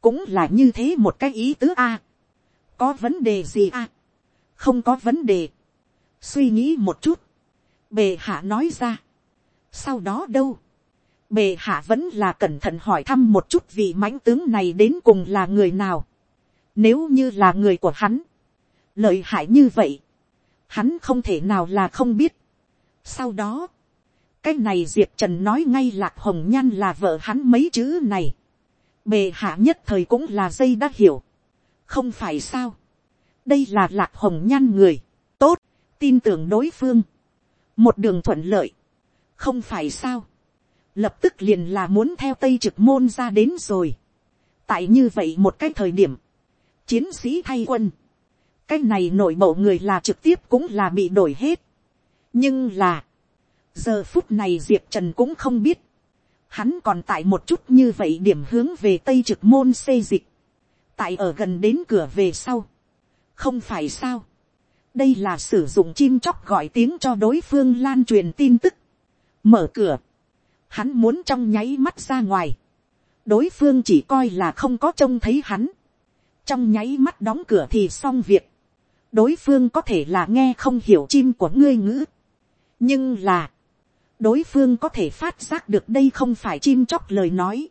cũng là như thế một cái ý tứ a có vấn đề gì à? không có vấn đề. Suy nghĩ một chút, bề hạ nói ra. sau đó đâu, bề hạ vẫn là cẩn thận hỏi thăm một chút vị mãnh tướng này đến cùng là người nào, nếu như là người của hắn, lợi hại như vậy, hắn không thể nào là không biết. sau đó, cái này diệp trần nói ngay lạc hồng nhan là vợ hắn mấy chữ này, bề hạ nhất thời cũng là dây đã hiểu, không phải sao, đây là lạc hồng nhan người, tốt, tin tưởng đối phương, một đường thuận lợi, không phải sao, lập tức liền là muốn theo tây trực môn ra đến rồi. tại như vậy một cái thời điểm, chiến sĩ thay quân, cái này nội bộ người là trực tiếp cũng là bị đổi hết. nhưng là, giờ phút này diệp trần cũng không biết, hắn còn tại một chút như vậy điểm hướng về tây trực môn xây dịch, tại ở gần đến cửa về sau, không phải sao, đây là sử dụng chim chóc gọi tiếng cho đối phương lan truyền tin tức. mở cửa, hắn muốn trong nháy mắt ra ngoài, đối phương chỉ coi là không có trông thấy hắn, trong nháy mắt đóng cửa thì xong việc, đối phương có thể là nghe không hiểu chim của ngươi ngữ, nhưng là, đối phương có thể phát giác được đây không phải chim chóc lời nói,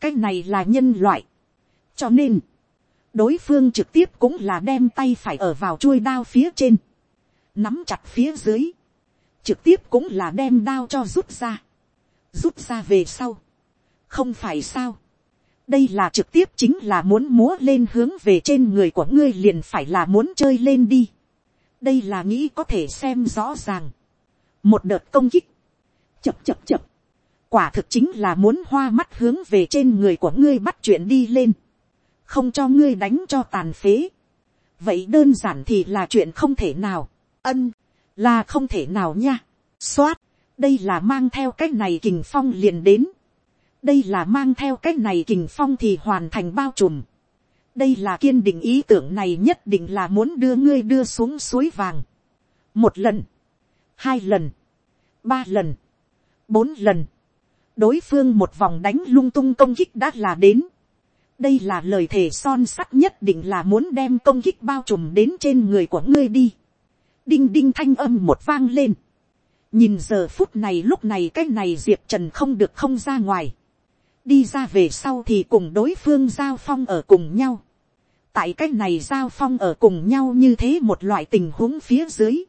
cái này là nhân loại, cho nên, đối phương trực tiếp cũng là đem tay phải ở vào chuôi đao phía trên, nắm chặt phía dưới, trực tiếp cũng là đem đao cho rút ra, rút ra về sau, không phải sao, đây là trực tiếp chính là muốn múa lên hướng về trên người của ngươi liền phải là muốn chơi lên đi, đây là nghĩ có thể xem rõ ràng, một đợt công kích, chập chập chập, quả thực chính là muốn hoa mắt hướng về trên người của ngươi bắt chuyện đi lên, không cho ngươi đánh cho tàn phế, vậy đơn giản thì là chuyện không thể nào, ân, là không thể nào nha, xoát đây là mang theo cái này kình phong liền đến, đây là mang theo cái này kình phong thì hoàn thành bao trùm, đây là kiên định ý tưởng này nhất định là muốn đưa ngươi đưa xuống suối vàng, một lần, hai lần, ba lần, bốn lần, đối phương một vòng đánh lung tung công kích đã là đến, đây là lời thề son sắt nhất định là muốn đem công kích bao trùm đến trên người của ngươi đi. đinh đinh thanh âm một vang lên. nhìn giờ phút này lúc này cái này diệp trần không được không ra ngoài. đi ra về sau thì cùng đối phương giao phong ở cùng nhau. tại cái này giao phong ở cùng nhau như thế một loại tình huống phía dưới.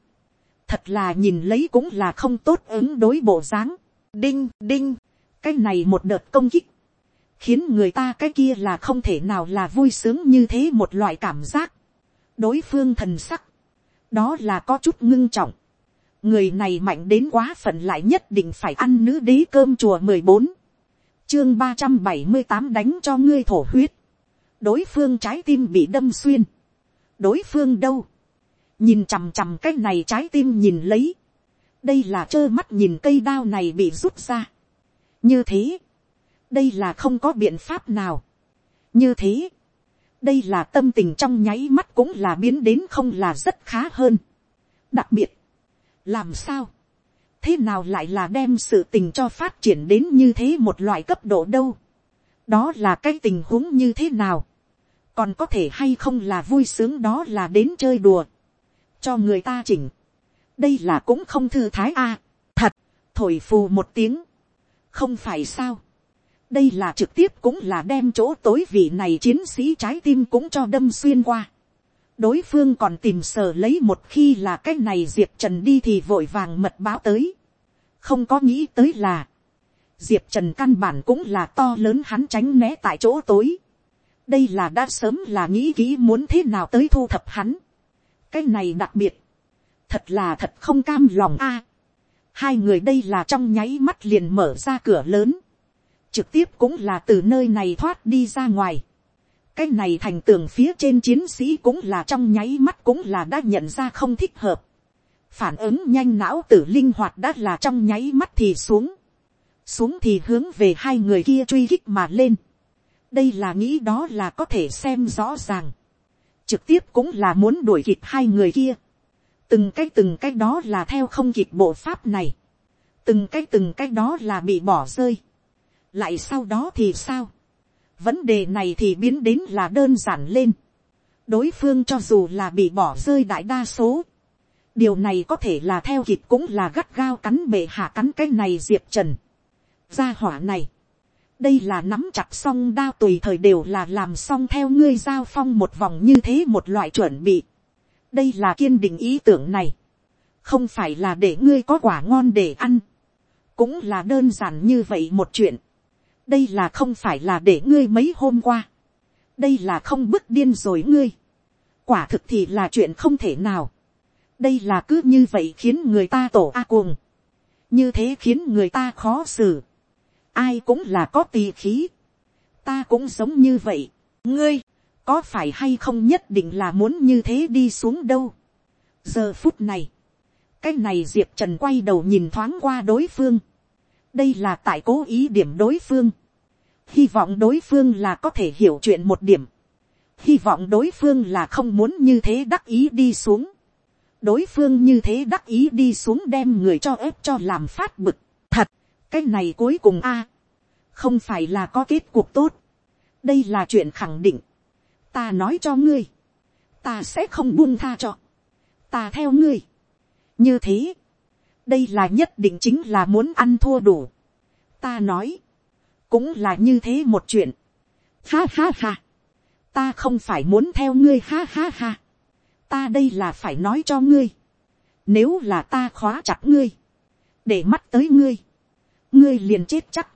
thật là nhìn lấy cũng là không tốt ứng đối bộ dáng. đinh đinh, cái này một đợt công kích khiến người ta cái kia là không thể nào là vui sướng như thế một loại cảm giác. đối phương thần sắc, đó là có chút ngưng trọng. người này mạnh đến quá phận lại nhất định phải ăn nữ đế cơm chùa mười bốn, chương ba trăm bảy mươi tám đánh cho ngươi thổ huyết. đối phương trái tim bị đâm xuyên. đối phương đâu, nhìn chằm chằm cái này trái tim nhìn lấy. đây là trơ mắt nhìn cây đao này bị rút ra. như thế, đây là không có biện pháp nào. như thế, đây là tâm tình trong nháy mắt cũng là biến đến không là rất khá hơn. đặc biệt, làm sao, thế nào lại là đem sự tình cho phát triển đến như thế một loại cấp độ đâu. đó là cái tình huống như thế nào. còn có thể hay không là vui sướng đó là đến chơi đùa. cho người ta chỉnh. đây là cũng không thư thái a. thật, thổi phù một tiếng. không phải sao đây là trực tiếp cũng là đem chỗ tối vị này chiến sĩ trái tim cũng cho đâm xuyên qua. đối phương còn tìm sở lấy một khi là cái này diệp trần đi thì vội vàng mật báo tới. không có nghĩ tới là, diệp trần căn bản cũng là to lớn hắn tránh né tại chỗ tối. đây là đã sớm là nghĩ kỹ muốn thế nào tới thu thập hắn. cái này đặc biệt, thật là thật không cam lòng a. hai người đây là trong nháy mắt liền mở ra cửa lớn trực tiếp cũng là từ nơi này thoát đi ra ngoài. cái này thành tường phía trên chiến sĩ cũng là trong nháy mắt cũng là đã nhận ra không thích hợp. phản ứng nhanh não tử linh hoạt đã là trong nháy mắt thì xuống. xuống thì hướng về hai người kia truy kích mà lên. đây là nghĩ đó là có thể xem rõ ràng. trực tiếp cũng là muốn đuổi kịp hai người kia. từng cái từng cái đó là theo không kịp bộ pháp này. từng cái từng cái đó là bị bỏ rơi lại sau đó thì sao, vấn đề này thì biến đến là đơn giản lên, đối phương cho dù là bị bỏ rơi đại đa số, điều này có thể là theo kịp cũng là gắt gao cắn bệ hạ cắn cái này diệp trần. gia hỏa này, đây là nắm chặt xong đao tùy thời đều là làm xong theo ngươi giao phong một vòng như thế một loại chuẩn bị. đây là kiên định ý tưởng này, không phải là để ngươi có quả ngon để ăn, cũng là đơn giản như vậy một chuyện đây là không phải là để ngươi mấy hôm qua, đây là không bức điên rồi ngươi, quả thực thì là chuyện không thể nào, đây là cứ như vậy khiến người ta tổ a cuồng, như thế khiến người ta khó xử, ai cũng là có tì khí, ta cũng giống như vậy, ngươi, có phải hay không nhất định là muốn như thế đi xuống đâu. giờ phút này, cái này diệp trần quay đầu nhìn thoáng qua đối phương, đây là tại cố ý điểm đối phương, hy vọng đối phương là có thể hiểu chuyện một điểm, hy vọng đối phương là không muốn như thế đắc ý đi xuống, đối phương như thế đắc ý đi xuống đem người cho ép cho làm phát bực, thật, cái này cuối cùng a, không phải là có kết cuộc tốt, đây là chuyện khẳng định, ta nói cho ngươi, ta sẽ không buông tha cho, ta theo ngươi, như thế, đây là nhất định chính là muốn ăn thua đủ, ta nói, cũng là như thế một chuyện, ha ha ha, ta không phải muốn theo ngươi ha ha ha, ta đây là phải nói cho ngươi, nếu là ta khóa chặt ngươi, để mắt tới ngươi, ngươi liền chết chắc,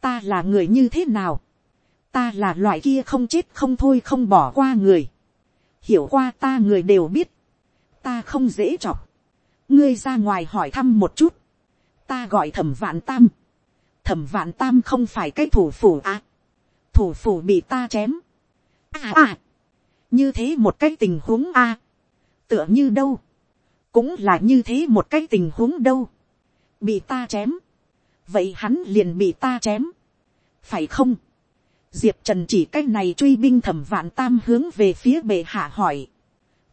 ta là người như thế nào, ta là loại kia không chết không thôi không bỏ qua người, hiểu qua ta người đều biết, ta không dễ chọc, ngươi ra ngoài hỏi thăm một chút, ta gọi thẩm vạn tam, thẩm vạn tam không phải cái thủ phủ à, thủ phủ bị ta chém, à à, như thế một cái tình huống à. tựa như đâu, cũng là như thế một cái tình huống đâu, bị ta chém, vậy hắn liền bị ta chém, phải không, diệp trần chỉ cái này truy binh thẩm vạn tam hướng về phía bệ hạ hỏi,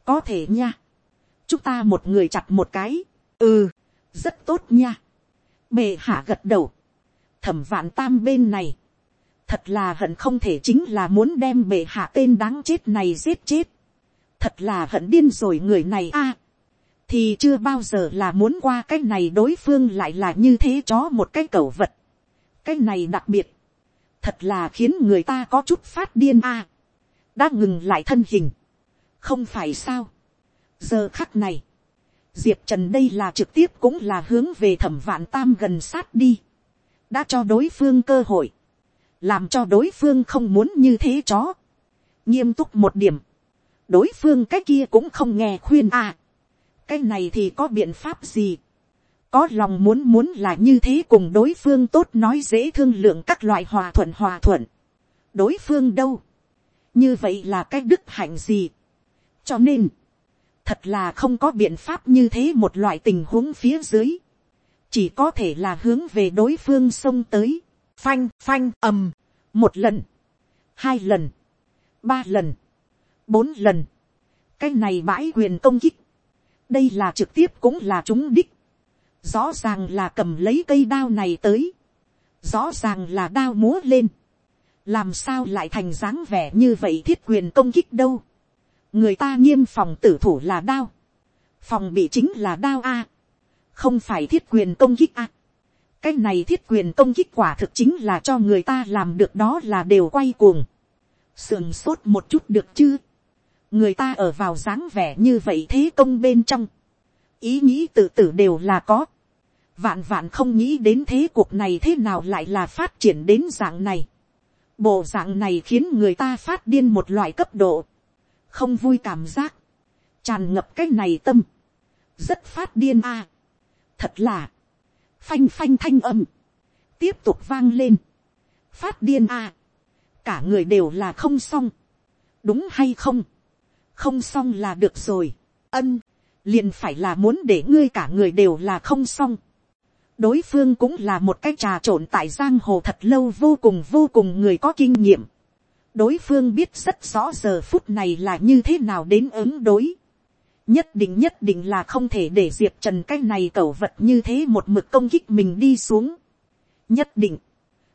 có thể nha, chúng ta một người chặt một cái, ừ, rất tốt nha, bệ hạ gật đầu, thẩm vạn tam bên này, thật là hận không thể chính là muốn đem bệ hạ tên đáng chết này giết chết, thật là hận điên rồi người này a, thì chưa bao giờ là muốn qua cái này đối phương lại là như thế chó một cái cẩu vật. cái này đặc biệt, thật là khiến người ta có chút phát điên a. đã ngừng lại thân hình, không phải sao giờ khắc này, diệp trần đây là trực tiếp cũng là hướng về thẩm vạn tam gần sát đi, đã cho đối phương cơ hội, làm cho đối phương không muốn như thế chó. nghiêm túc một điểm, đối phương cái kia cũng không nghe khuyên à cái này thì có biện pháp gì. có lòng muốn muốn là như thế cùng đối phương tốt nói dễ thương lượng các loại hòa thuận hòa thuận. đối phương đâu. như vậy là cái đức hạnh gì. cho nên, thật là không có biện pháp như thế một loại tình huống phía dưới. chỉ có thể là hướng về đối phương xông tới. phanh phanh ầm. một lần, hai lần, ba lần, bốn lần. cái này bãi quyền công kích đây là trực tiếp cũng là chúng đích. rõ ràng là cầm lấy cây đao này tới. rõ ràng là đao múa lên. làm sao lại thành dáng vẻ như vậy thiết quyền công kích đâu người ta nghiêm phòng tử thủ là đao. phòng bị chính là đao a. không phải thiết quyền công kích a. cái này thiết quyền công kích quả thực chính là cho người ta làm được đó là đều quay cuồng. sườn sốt một chút được chứ người ta ở vào dáng vẻ như vậy thế công bên trong, ý nghĩ tự tử đều là có, vạn vạn không nghĩ đến thế cuộc này thế nào lại là phát triển đến dạng này, bộ dạng này khiến người ta phát điên một loại cấp độ, không vui cảm giác, tràn ngập cái này tâm, rất phát điên a, thật là, phanh phanh thanh âm, tiếp tục vang lên, phát điên a, cả người đều là không xong, đúng hay không, không xong là được rồi, ân, liền phải là muốn để ngươi cả người đều là không xong. đối phương cũng là một cái trà trộn tại giang hồ thật lâu vô cùng vô cùng người có kinh nghiệm đối phương biết rất rõ giờ phút này là như thế nào đến ứng đối. nhất định nhất định là không thể để diệp trần cái này cẩu vật như thế một mực công kích mình đi xuống. nhất định,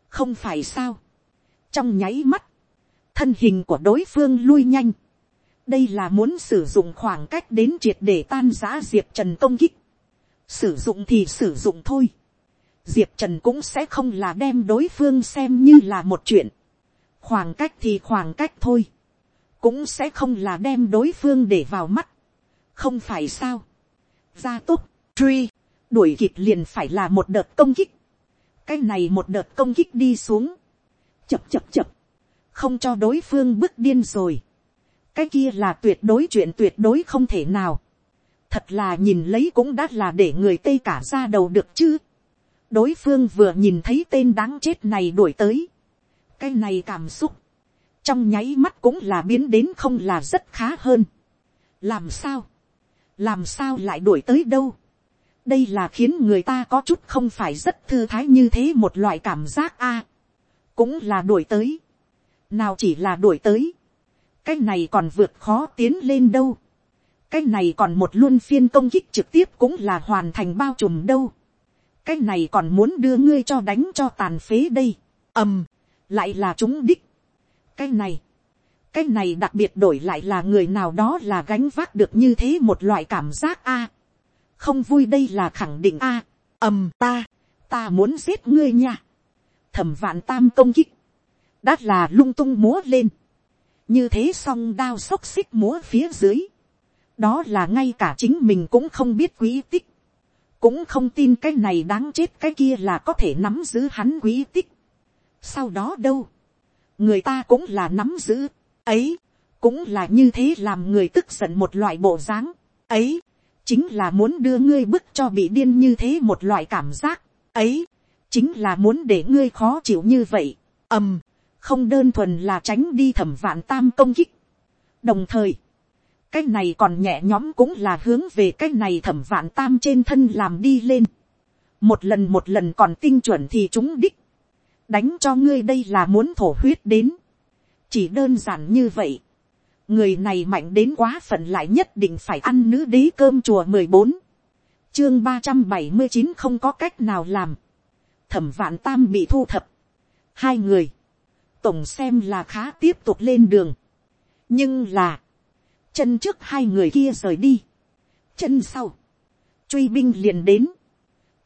không phải sao. trong nháy mắt, thân hình của đối phương lui nhanh đây là muốn sử dụng khoảng cách đến triệt để tan giã diệp trần công kích. sử dụng thì sử dụng thôi. diệp trần cũng sẽ không là đem đối phương xem như là một chuyện khoảng cách thì khoảng cách thôi. cũng sẽ không là đem đối phương để vào mắt. không phải sao. gia túc, truy, đuổi kịp liền phải là một đợt công kích. cái này một đợt công kích đi xuống. chập chập chập. không cho đối phương bước điên rồi cái kia là tuyệt đối chuyện tuyệt đối không thể nào. thật là nhìn lấy cũng đã là để người tây cả ra đầu được chứ. đối phương vừa nhìn thấy tên đáng chết này đuổi tới cái này cảm xúc, trong nháy mắt cũng là biến đến không là rất khá hơn. làm sao, làm sao lại đuổi tới đâu. đây là khiến người ta có chút không phải rất thư thái như thế một loại cảm giác a. cũng là đuổi tới. nào chỉ là đuổi tới cái này còn vượt khó tiến lên đâu. cái này còn một luân phiên công kích trực tiếp cũng là hoàn thành bao trùm đâu. cái này còn muốn đưa ngươi cho đánh cho tàn phế đây, ầm, lại là chúng đích, cái này, cái này đặc biệt đổi lại là người nào đó là gánh vác được như thế một loại cảm giác a, không vui đây là khẳng định a, ầm ta, ta muốn giết ngươi nha, thẩm vạn tam công kích, đã là lung tung múa lên, như thế song đao xốc xích múa phía dưới, đó là ngay cả chính mình cũng không biết quý tích, cũng không tin cái này đáng chết cái kia là có thể nắm giữ hắn quý tích sau đó đâu, người ta cũng là nắm giữ, ấy, cũng là như thế làm người tức giận một loại bộ dáng, ấy, chính là muốn đưa ngươi bức cho bị điên như thế một loại cảm giác, ấy, chính là muốn để ngươi khó chịu như vậy, ầm, không đơn thuần là tránh đi thẩm vạn tam công kích. đồng thời, cái này còn nhẹ nhõm cũng là hướng về cái này thẩm vạn tam trên thân làm đi lên. một lần một lần còn tinh chuẩn thì chúng đích đánh cho ngươi đây là muốn thổ huyết đến. chỉ đơn giản như vậy. người này mạnh đến quá phận lại nhất định phải ăn nữ đế cơm chùa mười bốn. chương ba trăm bảy mươi chín không có cách nào làm. thẩm vạn tam bị thu thập. hai người. tổng xem là khá tiếp tục lên đường. nhưng là chân trước hai người kia rời đi, chân sau, truy binh liền đến,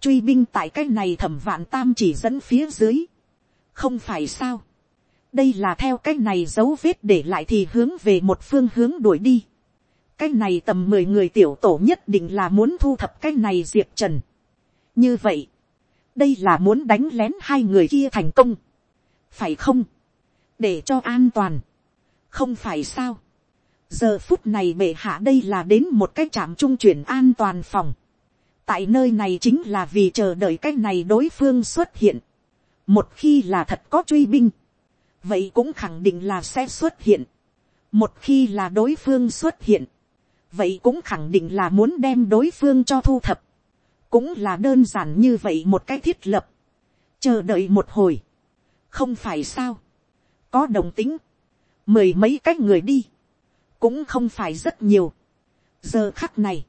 truy binh tại cái này thẩm vạn tam chỉ dẫn phía dưới, không phải sao, đây là theo cái này dấu vết để lại thì hướng về một phương hướng đuổi đi, cái này tầm mười người tiểu tổ nhất định là muốn thu thập cái này diệp trần, như vậy, đây là muốn đánh lén hai người kia thành công, phải không, để cho an toàn, không phải sao, giờ phút này bệ hạ đây là đến một cái trạm trung chuyển an toàn phòng. tại nơi này chính là vì chờ đợi cái này đối phương xuất hiện một khi là thật có truy binh, vậy cũng khẳng định là sẽ xuất hiện. một khi là đối phương xuất hiện, vậy cũng khẳng định là muốn đem đối phương cho thu thập. cũng là đơn giản như vậy một cái thiết lập. chờ đợi một hồi. không phải sao. có đồng tính. mười mấy cách người đi cũng không phải rất nhiều. giờ khắc này,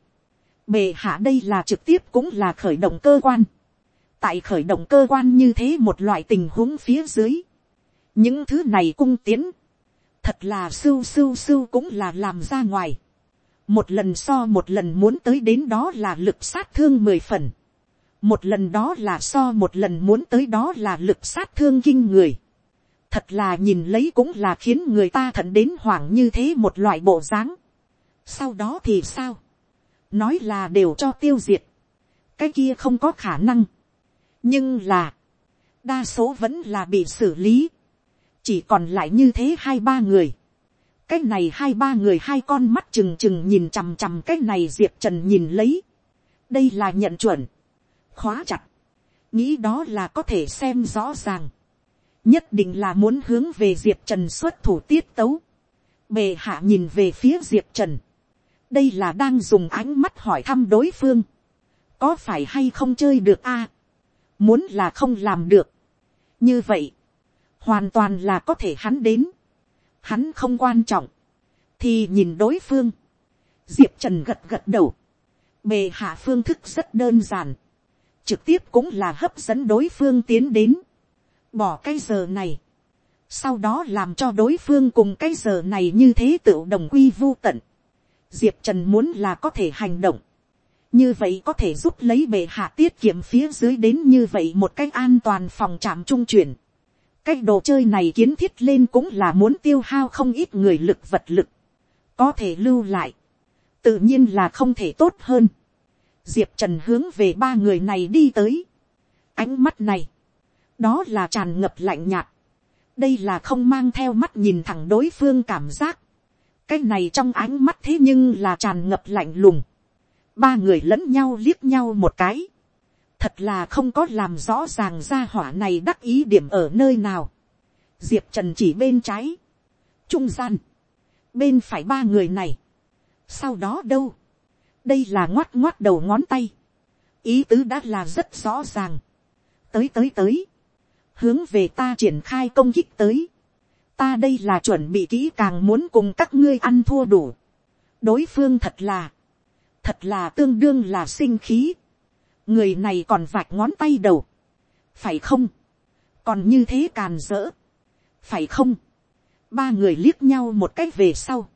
bề hạ đây là trực tiếp cũng là khởi động cơ quan tại khởi động cơ quan như thế một loại tình huống phía dưới. những thứ này cung tiến, thật là sưu sưu sưu cũng là làm ra ngoài. một lần so một lần muốn tới đến đó là lực sát thương mười phần. một lần đó là so một lần muốn tới đó là lực sát thương kinh người thật là nhìn lấy cũng là khiến người ta thận đến hoảng như thế một loại bộ dáng. sau đó thì sao, nói là đều cho tiêu diệt, cái kia không có khả năng, nhưng là, đa số vẫn là bị xử lý, chỉ còn lại như thế hai ba người, cái này hai ba người hai con mắt trừng trừng nhìn chằm chằm cái này diệp trần nhìn lấy, đây là nhận chuẩn, khóa chặt, nghĩ đó là có thể xem rõ ràng, nhất định là muốn hướng về diệp trần xuất thủ tiết tấu. bề hạ nhìn về phía diệp trần. đây là đang dùng ánh mắt hỏi thăm đối phương. có phải hay không chơi được a muốn là không làm được. như vậy, hoàn toàn là có thể hắn đến. hắn không quan trọng. thì nhìn đối phương. diệp trần gật gật đầu. bề hạ phương thức rất đơn giản. trực tiếp cũng là hấp dẫn đối phương tiến đến bỏ cái giờ này, sau đó làm cho đối phương cùng cái giờ này như thế tự đồng quy vô tận. Diệp trần muốn là có thể hành động, như vậy có thể giúp lấy bệ hạ tiết kiệm phía dưới đến như vậy một cách an toàn phòng trạm trung chuyển. cách đồ chơi này kiến thiết lên cũng là muốn tiêu hao không ít người lực vật lực, có thể lưu lại, tự nhiên là không thể tốt hơn. Diệp trần hướng về ba người này đi tới. ánh mắt này, đó là tràn ngập lạnh nhạt, đây là không mang theo mắt nhìn thẳng đối phương cảm giác, cái này trong ánh mắt thế nhưng là tràn ngập lạnh lùng, ba người lẫn nhau liếc nhau một cái, thật là không có làm rõ ràng ra hỏa này đắc ý điểm ở nơi nào, diệp trần chỉ bên trái, trung gian, bên phải ba người này, sau đó đâu, đây là ngoắt ngoắt đầu ngón tay, ý tứ đã là rất rõ ràng, tới tới tới, hướng về ta triển khai công kích tới. ta đây là chuẩn bị kỹ càng muốn cùng các ngươi ăn thua đủ. đối phương thật là, thật là tương đương là sinh khí. người này còn vạch ngón tay đầu, phải không, còn như thế càn rỡ, phải không, ba người liếc nhau một cách về sau,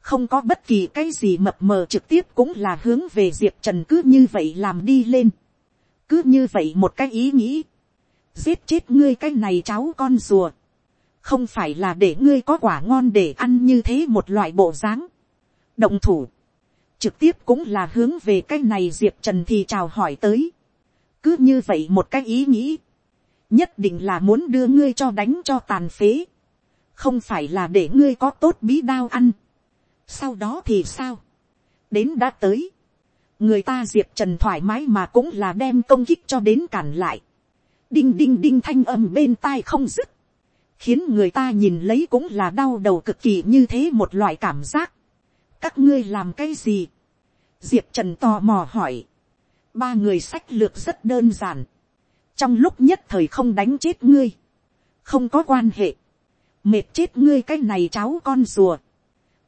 không có bất kỳ cái gì mập mờ trực tiếp cũng là hướng về diệp trần cứ như vậy làm đi lên, cứ như vậy một cái ý nghĩ, giết chết ngươi cái này cháu con rùa, không phải là để ngươi có quả ngon để ăn như thế một loại bộ dáng, động thủ, trực tiếp cũng là hướng về cái này diệp trần thì chào hỏi tới, cứ như vậy một cái ý nghĩ, nhất định là muốn đưa ngươi cho đánh cho tàn phế, không phải là để ngươi có tốt bí đao ăn. sau đó thì sao, đến đã tới, người ta diệp trần thoải mái mà cũng là đem công kích cho đến cản lại, đinh đinh đinh thanh âm bên tai không dứt, khiến người ta nhìn lấy cũng là đau đầu cực kỳ như thế một loại cảm giác các ngươi làm cái gì, diệp trần tò mò hỏi, ba người sách lược rất đơn giản, trong lúc nhất thời không đánh chết ngươi, không có quan hệ, mệt chết ngươi cái này cháu con rùa,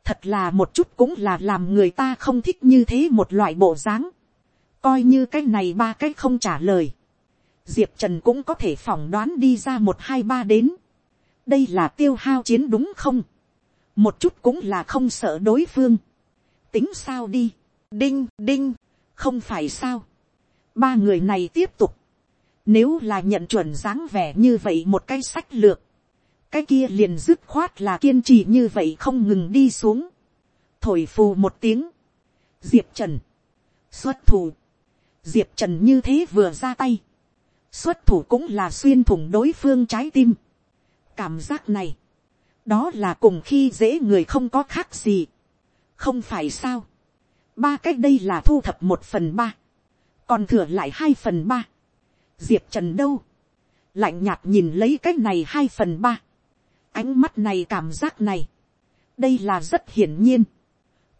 thật là một chút cũng là làm người ta không thích như thế một loại bộ dáng, coi như cái này ba cái không trả lời, diệp trần cũng có thể phỏng đoán đi ra một hai ba đến, đây là tiêu hao chiến đúng không, một chút cũng là không sợ đối phương, tính sao đi, đinh đinh, không phải sao, ba người này tiếp tục, nếu là nhận chuẩn dáng vẻ như vậy một cái sách lược. Cái kia liền dứt khoát là kiên trì như vậy không ngừng đi xuống. Thổi phù một tiếng. Diệp Trần. Xuất thủ. Diệp Trần như thế vừa ra tay. Xuất thủ cũng là xuyên thủng đối phương trái tim. Cảm giác này. Đó là cùng khi dễ người không có khác gì. Không phải sao. Ba cách đây là thu thập một phần ba. Còn thừa lại hai phần ba. Diệp trần đâu, lạnh nhạt nhìn lấy cái này hai phần ba, ánh mắt này cảm giác này, đây là rất hiển nhiên,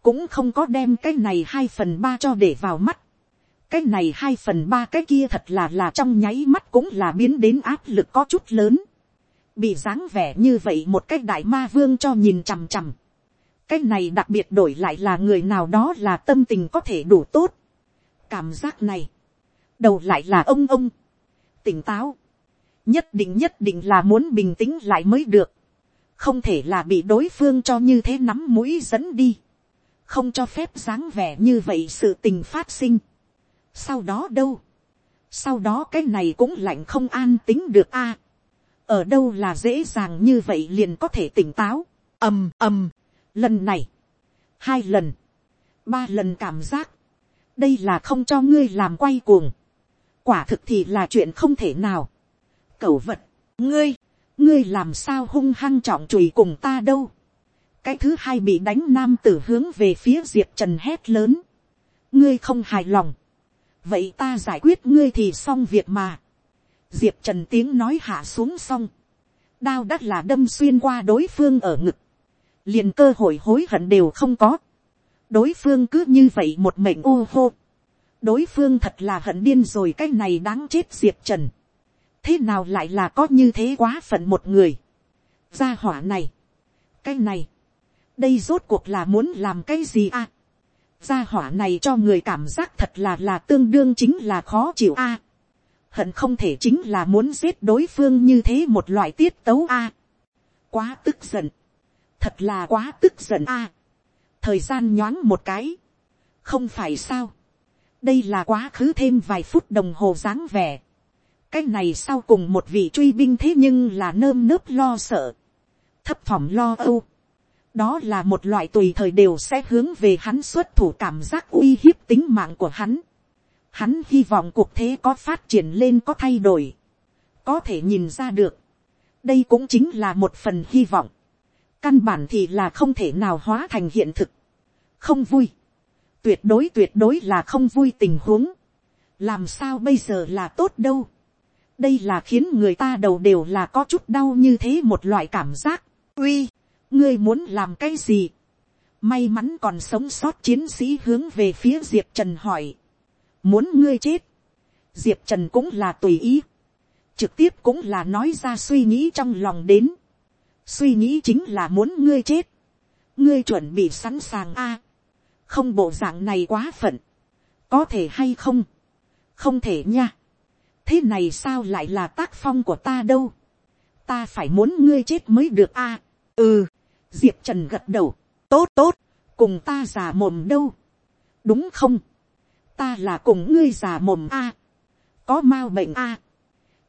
cũng không có đem cái này hai phần ba cho để vào mắt, cái này hai phần ba cái kia thật là là trong nháy mắt cũng là biến đến áp lực có chút lớn, bị dáng vẻ như vậy một cái đại ma vương cho nhìn chằm chằm, cái này đặc biệt đổi lại là người nào đó là tâm tình có thể đủ tốt, cảm giác này, đầu lại là ông ông, tỉnh táo, nhất định nhất định là muốn bình tĩnh lại mới được, không thể là bị đối phương cho như thế nắm mũi dẫn đi, không cho phép dáng vẻ như vậy sự tình phát sinh. sau đó đâu, sau đó cái này cũng lạnh không an tính được a, ở đâu là dễ dàng như vậy liền có thể tỉnh táo, ầm ầm, lần này, hai lần, ba lần cảm giác, đây là không cho ngươi làm quay cuồng, quả thực thì là chuyện không thể nào. cẩu vật, ngươi, ngươi làm sao hung hăng trọng chùi cùng ta đâu. cái thứ hai bị đánh nam tử hướng về phía diệp trần hét lớn. ngươi không hài lòng. vậy ta giải quyết ngươi thì xong việc mà diệp trần tiếng nói hạ xuống xong. đao đắt là đâm xuyên qua đối phương ở ngực. liền cơ hội hối hận đều không có. đối phương cứ như vậy một mệnh ô hô đối phương thật là hận điên rồi cái này đáng chết diệp trần. thế nào lại là có như thế quá phận một người. gia hỏa này, cái này, đây rốt cuộc là muốn làm cái gì a. gia hỏa này cho người cảm giác thật là là tương đương chính là khó chịu a hận không thể chính là muốn giết đối phương như thế một loại tiết tấu a. quá tức giận, thật là quá tức giận a. thời gian nhoáng một cái, không phải sao đây là quá khứ thêm vài phút đồng hồ dáng vẻ. cái này sau cùng một vị truy binh thế nhưng là nơm nớp lo sợ, thấp thỏm lo âu. đó là một loại tùy thời đều sẽ hướng về hắn xuất thủ cảm giác uy hiếp tính mạng của hắn hắn hy vọng cuộc thế có phát triển lên có thay đổi, có thể nhìn ra được. đây cũng chính là một phần hy vọng. căn bản thì là không thể nào hóa thành hiện thực. không vui. Tuyệt đối tuyệt đối là không vui tình huống, làm sao bây giờ là tốt đâu, đây là khiến người ta đầu đều là có chút đau như thế một loại cảm giác, uy, ngươi muốn làm cái gì, may mắn còn sống sót chiến sĩ hướng về phía diệp trần hỏi, muốn ngươi chết, diệp trần cũng là tùy ý, trực tiếp cũng là nói ra suy nghĩ trong lòng đến, suy nghĩ chính là muốn ngươi chết, ngươi chuẩn bị sẵn sàng a, không bộ dạng này quá phận, có thể hay không, không thể nha. thế này sao lại là tác phong của ta đâu. ta phải muốn ngươi chết mới được a. ừ, diệp trần gật đầu, tốt tốt, cùng ta già mồm đâu. đúng không, ta là cùng ngươi già mồm a. có m a u bệnh a.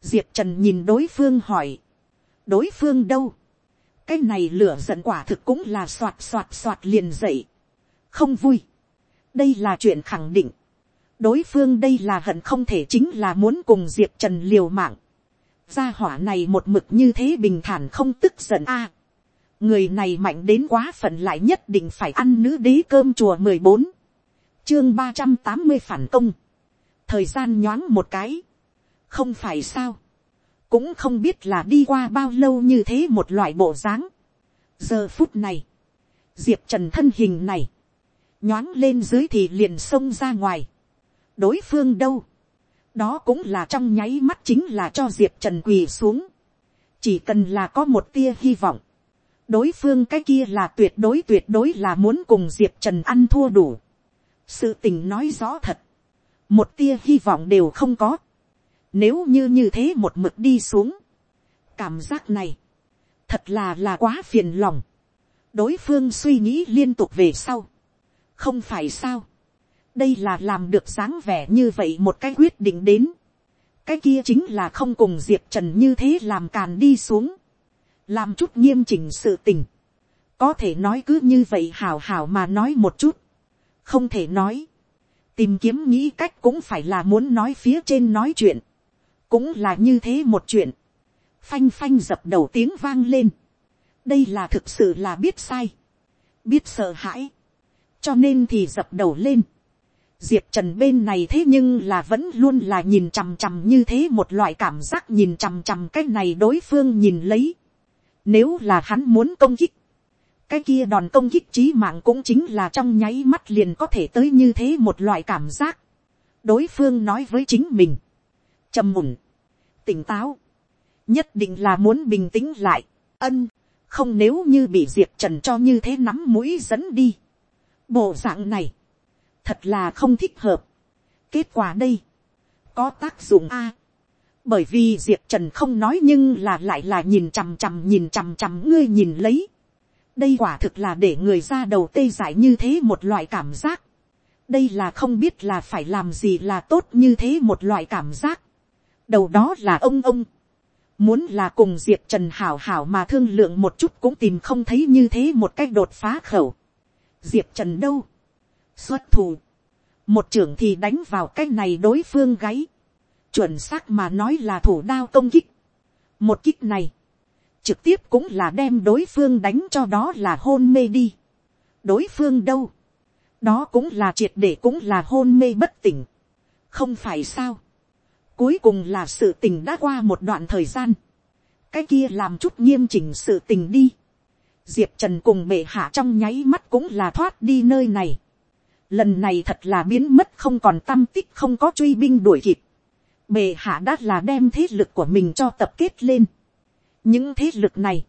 diệp trần nhìn đối phương hỏi, đối phương đâu, cái này lửa giận quả thực cũng là soạt soạt soạt liền dậy, không vui, đây là chuyện khẳng định, đối phương đây là hận không thể chính là muốn cùng diệp trần liều mạng, gia hỏa này một mực như thế bình thản không tức giận a, người này mạnh đến quá phận lại nhất định phải ăn nữ đế cơm chùa mười bốn, chương ba trăm tám mươi phản công, thời gian nhoáng một cái, không phải sao, cũng không biết là đi qua bao lâu như thế một loại bộ dáng. giờ phút này, diệp trần thân hình này, nhoáng lên dưới thì liền xông ra ngoài. đối phương đâu, đó cũng là trong nháy mắt chính là cho diệp trần quỳ xuống. chỉ cần là có một tia hy vọng, đối phương cái kia là tuyệt đối tuyệt đối là muốn cùng diệp trần ăn thua đủ sự tình nói rõ thật, một tia hy vọng đều không có. Nếu như như thế một mực đi xuống. Cảm giác này. Thật là là quá phiền lòng. Đối phương suy nghĩ liên tục về sau. Không phải sao. Đây là làm được dáng vẻ như vậy một cái quyết định đến. Cái kia chính là không cùng Diệp Trần như thế làm càn đi xuống. Làm chút nghiêm chỉnh sự tình. Có thể nói cứ như vậy hào hào mà nói một chút. Không thể nói. Tìm kiếm nghĩ cách cũng phải là muốn nói phía trên nói chuyện. Cũng là như thế một chuyện, phanh phanh dập đầu tiếng vang lên, đây là thực sự là biết sai, biết sợ hãi, cho nên thì dập đầu lên, diệp trần bên này thế nhưng là vẫn luôn là nhìn chằm chằm như thế một loại cảm giác nhìn chằm chằm cái này đối phương nhìn lấy, nếu là hắn muốn công kích, cái kia đòn công kích trí mạng cũng chính là trong nháy mắt liền có thể tới như thế một loại cảm giác. đối phương nói với chính mình, trầm mùn, tỉnh táo, nhất định là muốn bình tĩnh lại, ân, không nếu như bị diệp trần cho như thế nắm mũi dẫn đi. bộ dạng này, thật là không thích hợp. kết quả đây, có tác dụng a. bởi vì diệp trần không nói nhưng là lại là nhìn chằm chằm nhìn chằm chằm ngươi nhìn lấy đây quả thực là để người ra đầu tê dại như thế một loại cảm giác. đây là không biết là phải làm gì là tốt như thế một loại cảm giác đầu đó là ông ông. Muốn là cùng Diệp Trần hảo hảo mà thương lượng một chút cũng tìm không thấy như thế một cách đột phá khẩu. Diệp Trần đâu? Xuất thủ. Một trưởng thì đánh vào cái này đối phương gáy. Chuẩn xác mà nói là thủ đao công kích. Một kích này. Trực tiếp cũng là đem đối phương đánh cho đó là hôn mê đi. Đối phương đâu? Đó cũng là triệt để cũng là hôn mê bất tỉnh. Không phải sao? Cuối cùng là sự tình đã qua một đoạn thời gian. Cái kia làm chút nghiêm chỉnh sự tình đi. Diệp Trần cùng bệ hạ trong nháy mắt cũng là thoát đi nơi này. Lần này thật là biến mất không còn tâm tích, không có truy binh đuổi kịp. Bệ hạ đã là đem thế lực của mình cho tập kết lên. Những thế lực này.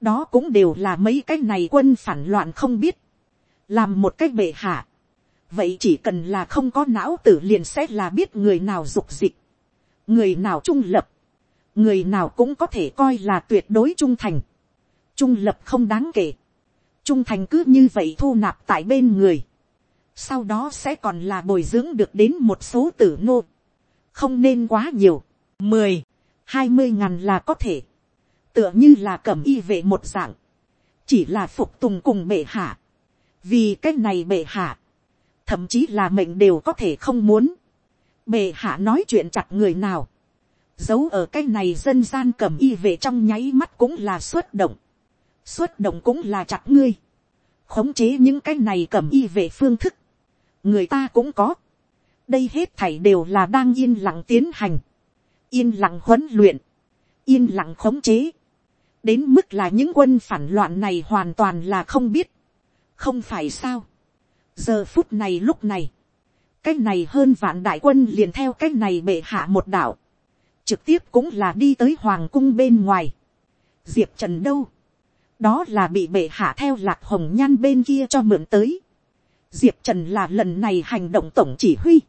Đó cũng đều là mấy cái này quân phản loạn không biết. Làm một cách bệ hạ. Vậy chỉ cần là không có não tử liền sẽ là biết người nào dục dịch người nào trung lập, người nào cũng có thể coi là tuyệt đối trung thành, trung lập không đáng kể, trung thành cứ như vậy thu nạp tại bên người, sau đó sẽ còn là bồi dưỡng được đến một số tử nô, không nên quá nhiều, mười, hai mươi ngàn là có thể, tựa như là cẩm y vệ một dạng, chỉ là phục tùng cùng bệ hạ, vì cái này bệ hạ, thậm chí là mệnh đều có thể không muốn, bệ hạ nói chuyện chặt người nào, giấu ở cái này dân gian cẩm y về trong nháy mắt cũng là xuất động, xuất động cũng là chặt ngươi, khống chế những cái này cẩm y về phương thức, người ta cũng có, đây hết thảy đều là đang yên lặng tiến hành, yên lặng huấn luyện, yên lặng khống chế, đến mức là những quân phản loạn này hoàn toàn là không biết, không phải sao, giờ phút này lúc này, cái này hơn vạn đại quân liền theo cái này bệ hạ một đảo, trực tiếp cũng là đi tới hoàng cung bên ngoài. diệp trần đâu, đó là bị bệ hạ theo lạc hồng nhan bên kia cho mượn tới. diệp trần là lần này hành động tổng chỉ huy,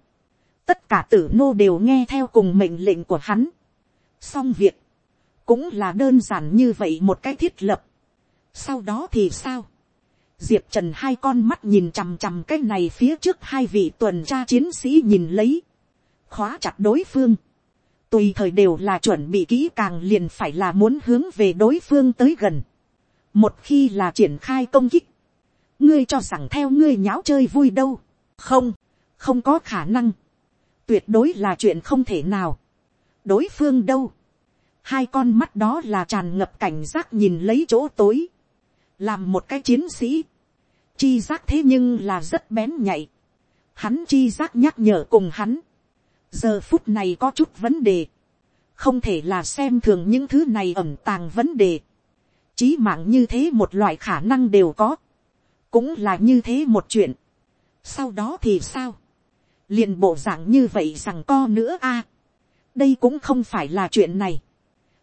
tất cả tử nô đều nghe theo cùng mệnh lệnh của hắn. xong việc, cũng là đơn giản như vậy một cái thiết lập. sau đó thì sao, diệp trần hai con mắt nhìn chằm chằm cái này phía trước hai vị tuần tra chiến sĩ nhìn lấy, khóa chặt đối phương, tùy thời đều là chuẩn bị kỹ càng liền phải là muốn hướng về đối phương tới gần. một khi là triển khai công kích, ngươi cho rằng theo ngươi nháo chơi vui đâu, không, không có khả năng, tuyệt đối là chuyện không thể nào, đối phương đâu, hai con mắt đó là tràn ngập cảnh giác nhìn lấy chỗ tối, làm một cái chiến sĩ, chi giác thế nhưng là rất bén nhạy, hắn chi giác nhắc nhở cùng hắn, giờ phút này có chút vấn đề, không thể là xem thường những thứ này ẩm tàng vấn đề, chí mạng như thế một loại khả năng đều có, cũng là như thế một chuyện, sau đó thì sao, liền bộ dạng như vậy rằng co nữa a, đây cũng không phải là chuyện này,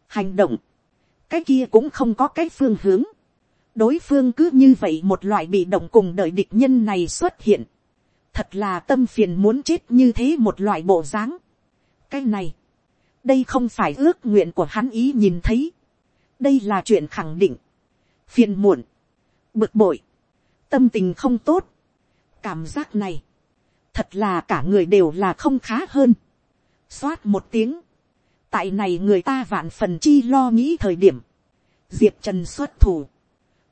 hành động, cái kia cũng không có cái phương hướng, đối phương cứ như vậy một loại bị động cùng đợi địch nhân này xuất hiện, thật là tâm phiền muốn chết như thế một loại bộ dáng. cái này, đây không phải ước nguyện của hắn ý nhìn thấy, đây là chuyện khẳng định, phiền muộn, bực bội, tâm tình không tốt, cảm giác này, thật là cả người đều là không khá hơn, xoát một tiếng, tại này người ta vạn phần chi lo nghĩ thời điểm, diệp trần xuất thủ,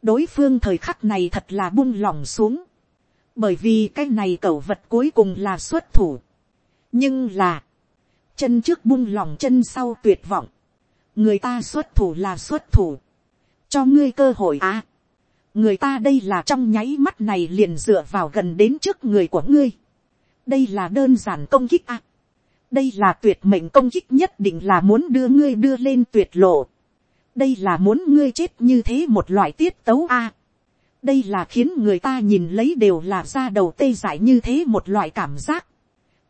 đối phương thời khắc này thật là buông lỏng xuống, bởi vì cái này cẩu vật cuối cùng là xuất thủ, nhưng là, chân trước buông lỏng chân sau tuyệt vọng, người ta xuất thủ là xuất thủ, cho ngươi cơ hội à, người ta đây là trong nháy mắt này liền dựa vào gần đến trước người của ngươi, đây là đơn giản công kích à, đây là tuyệt mệnh công kích nhất định là muốn đưa ngươi đưa lên tuyệt lộ, đây là muốn ngươi chết như thế một loại tiết tấu a. đây là khiến người ta nhìn lấy đều là ra đầu tê dại như thế một loại cảm giác.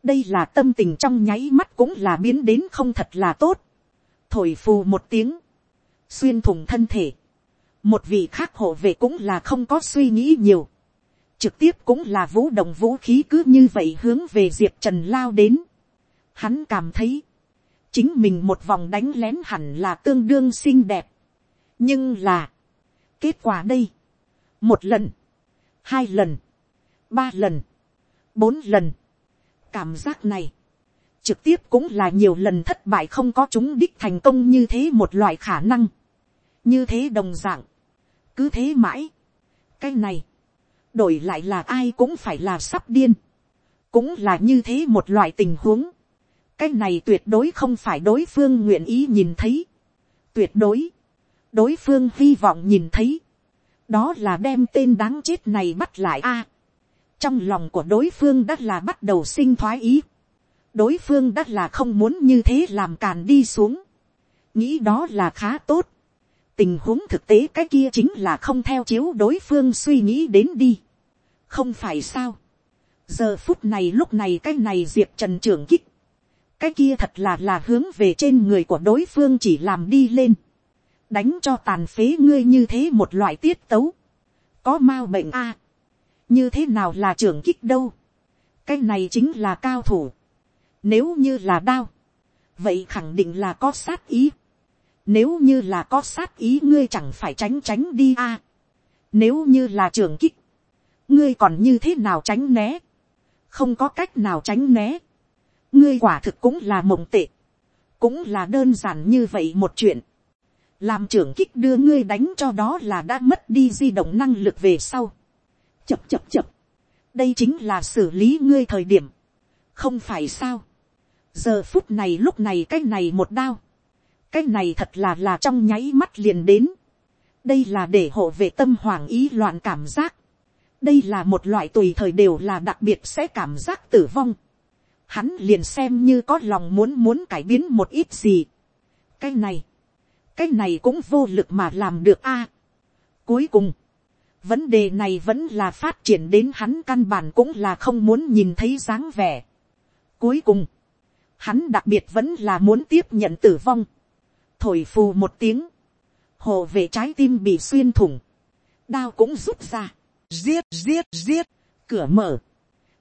đây là tâm tình trong nháy mắt cũng là biến đến không thật là tốt. thổi phù một tiếng, xuyên thủng thân thể. một vị khác hộ về cũng là không có suy nghĩ nhiều. trực tiếp cũng là vũ động vũ khí cứ như vậy hướng về diệp trần lao đến hắn cảm thấy, chính mình một vòng đánh lén hẳn là tương đương xinh đẹp. nhưng là, kết quả đây, một lần, hai lần, ba lần, bốn lần, cảm giác này, trực tiếp cũng là nhiều lần thất bại không có chúng đích thành công như thế một loại khả năng, như thế đồng d ạ n g cứ thế mãi, cái này, đổi lại là ai cũng phải là sắp điên, cũng là như thế một loại tình huống, cái này tuyệt đối không phải đối phương nguyện ý nhìn thấy. tuyệt đối, đối phương hy vọng nhìn thấy. đó là đem tên đáng chết này bắt lại a. trong lòng của đối phương đã là bắt đầu sinh thoái ý. đối phương đã là không muốn như thế làm càn đi xuống. nghĩ đó là khá tốt. tình huống thực tế cái kia chính là không theo chiếu đối phương suy nghĩ đến đi. không phải sao. giờ phút này lúc này cái này diệp trần trưởng kích cái kia thật là là hướng về trên người của đối phương chỉ làm đi lên, đánh cho tàn phế ngươi như thế một loại tiết tấu, có m a u bệnh a, như thế nào là trưởng kích đâu, cái này chính là cao thủ, nếu như là đao, vậy khẳng định là có sát ý, nếu như là có sát ý ngươi chẳng phải tránh tránh đi a, nếu như là trưởng kích, ngươi còn như thế nào tránh né, không có cách nào tránh né, ngươi quả thực cũng là mộng tệ, cũng là đơn giản như vậy một chuyện, làm trưởng kích đưa ngươi đánh cho đó là đã mất đi di động năng lực về sau. chập chập chập, đây chính là xử lý ngươi thời điểm, không phải sao. giờ phút này lúc này cái này một đao, cái này thật là là trong nháy mắt liền đến. đây là để hộ vệ tâm hoàng ý loạn cảm giác. đây là một loại tùy thời đều là đặc biệt sẽ cảm giác tử vong hắn liền xem như có lòng muốn muốn cải biến một ít gì. cái này, cái này cũng vô lực mà làm được a. cuối cùng, vấn đề này vẫn là phát triển đến hắn căn bản cũng là không muốn nhìn thấy dáng vẻ. cuối cùng, hắn đặc biệt vẫn là muốn tiếp nhận tử vong. thổi phù một tiếng, hồ về trái tim bị xuyên thủng, đao cũng rút ra, giết giết giết, cửa mở,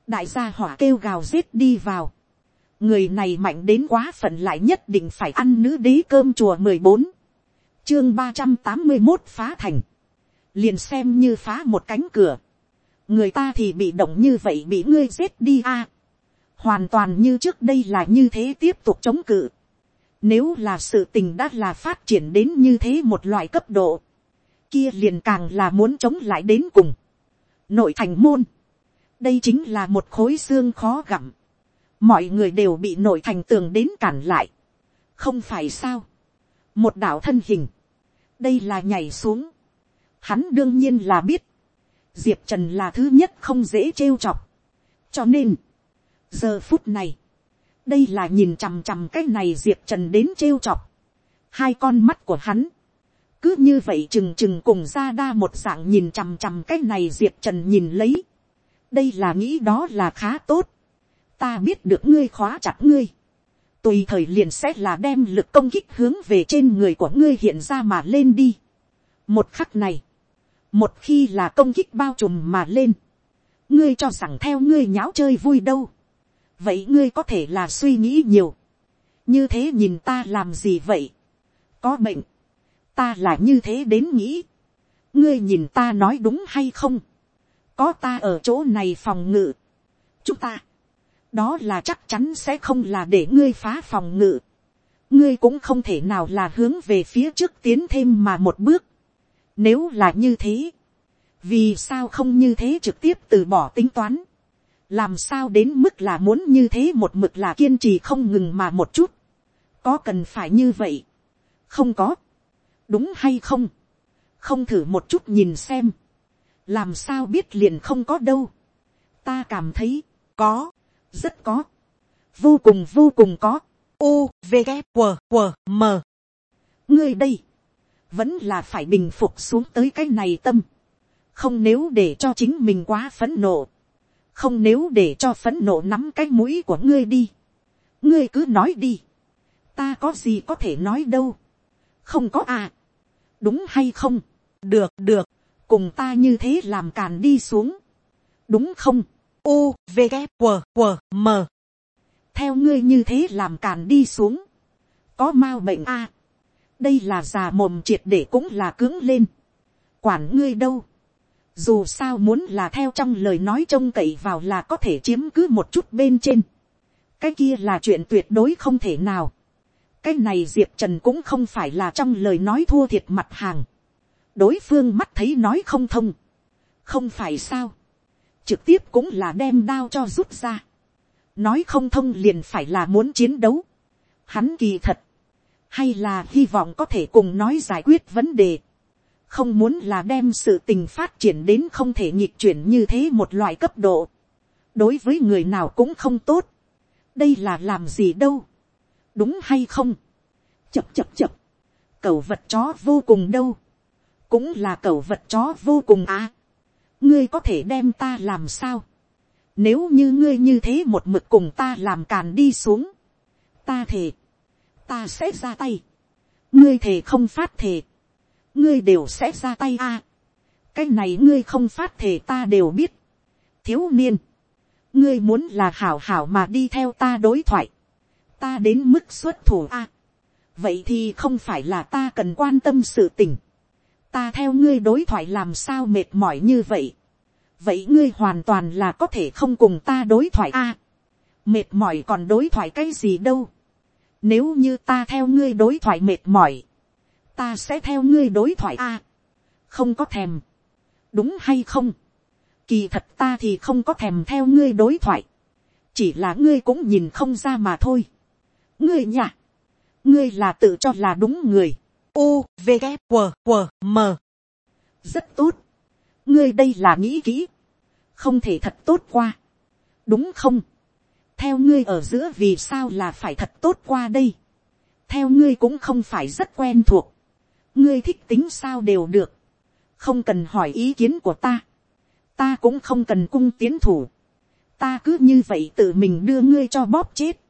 đại gia hỏa kêu gào giết đi vào, người này mạnh đến quá phận lại nhất định phải ăn nữ đế cơm chùa mười bốn, chương ba trăm tám mươi một phá thành, liền xem như phá một cánh cửa, người ta thì bị động như vậy bị ngươi giết đi a, à, hoàn toàn như trước đây là như thế tiếp tục chống cự, nếu là sự tình đã là phát triển đến như thế một loại cấp độ, kia liền càng là muốn chống lại đến cùng. Nội thành môn, đây chính là một khối xương khó gặm. Mọi người đều bị nội thành tường đến cản lại. Không phải sao. Một đạo thân hình. Đây là nhảy xuống. Hắn đương nhiên là biết. Diệp Trần là thứ nhất không dễ trêu chọc. Cho nên. Giờ phút này. Đây là nhìn chằm chằm cái này Diệp Trần đến trêu chọc. Hai con mắt của hắn, cứ như vậy chừng chừng cùng ra đa một dạng nhìn chằm chằm cái này diệp trần nhìn lấy đây là nghĩ đó là khá tốt. ta biết được ngươi khóa chặt ngươi. tùy thời liền sẽ là đem lực công kích hướng về trên người của ngươi hiện ra mà lên đi. một khắc này, một khi là công kích bao trùm mà lên, ngươi cho rằng theo ngươi nháo chơi vui đâu. vậy ngươi có thể là suy nghĩ nhiều. như thế nhìn ta làm gì vậy. có bệnh ta là như thế đến nghĩ, ngươi nhìn ta nói đúng hay không, có ta ở chỗ này phòng ngự, chúng ta, đó là chắc chắn sẽ không là để ngươi phá phòng ngự, ngươi cũng không thể nào là hướng về phía trước tiến thêm mà một bước, nếu là như thế, vì sao không như thế trực tiếp từ bỏ tính toán, làm sao đến mức là muốn như thế một mực là kiên trì không ngừng mà một chút, có cần phải như vậy, không có, đúng hay không, không thử một chút nhìn xem, làm sao biết liền không có đâu, ta cảm thấy, có, rất có, vô cùng vô cùng có, u v g q q m. Ngươi đây, vẫn là phải bình phục xuống tới cái này tâm, không nếu để cho chính mình quá phấn nộ, không nếu để cho phấn nộ nắm cái mũi của ngươi đi, ngươi cứ nói đi, ta có gì có thể nói đâu, không có à, đúng hay không, được được, cùng ta như thế làm càn đi xuống, đúng không, u v g q q m. Theo ngươi như thế làm càn đi xuống, có m a bệnh a, đây là già mồm triệt để cũng là cứng lên, quản ngươi đâu, dù sao muốn là theo trong lời nói trông cậy vào là có thể chiếm cứ một chút bên trên, cái kia là chuyện tuyệt đối không thể nào, cái này diệp trần cũng không phải là trong lời nói thua thiệt mặt hàng đối phương mắt thấy nói không thông. không phải sao. trực tiếp cũng là đem đao cho rút ra. nói không thông liền phải là muốn chiến đấu. hắn kỳ thật. hay là hy vọng có thể cùng nói giải quyết vấn đề. không muốn là đem sự tình phát triển đến không thể nhịp chuyển như thế một loại cấp độ. đối với người nào cũng không tốt. đây là làm gì đâu đúng hay không, chập chập chập, cầu vật chó vô cùng đâu, cũng là cẩu vật chó vô cùng à, ngươi có thể đem ta làm sao, nếu như ngươi như thế một mực cùng ta làm càn đi xuống, ta thề, ta sẽ ra tay, ngươi thề không phát thề, ngươi đều sẽ ra tay a, à. cái này ngươi không phát thề ta đều biết, thiếu niên, ngươi muốn là hảo hảo mà đi theo ta đối thoại, ta đến mức xuất thủ a. vậy thì không phải là ta cần quan tâm sự tình ta theo ngươi đối thoại làm sao mệt mỏi như vậy. vậy ngươi hoàn toàn là có thể không cùng ta đối thoại a. mệt mỏi còn đối thoại cái gì đâu. nếu như ta theo ngươi đối thoại mệt mỏi, ta sẽ theo ngươi đối thoại a. không có thèm. đúng hay không. kỳ thật ta thì không có thèm theo ngươi đối thoại. chỉ là ngươi cũng nhìn không ra mà thôi ngươi nhả, ngươi là tự cho là đúng người, u v g q q m. Rất tốt, ngươi đây là nghĩ kỹ, không thể thật tốt qua, đúng không, theo ngươi ở giữa vì sao là phải thật tốt qua đây, theo ngươi cũng không phải rất quen thuộc, ngươi thích tính sao đều được, không cần hỏi ý kiến của ta, ta cũng không cần cung tiến thủ, ta cứ như vậy tự mình đưa ngươi cho bóp chết,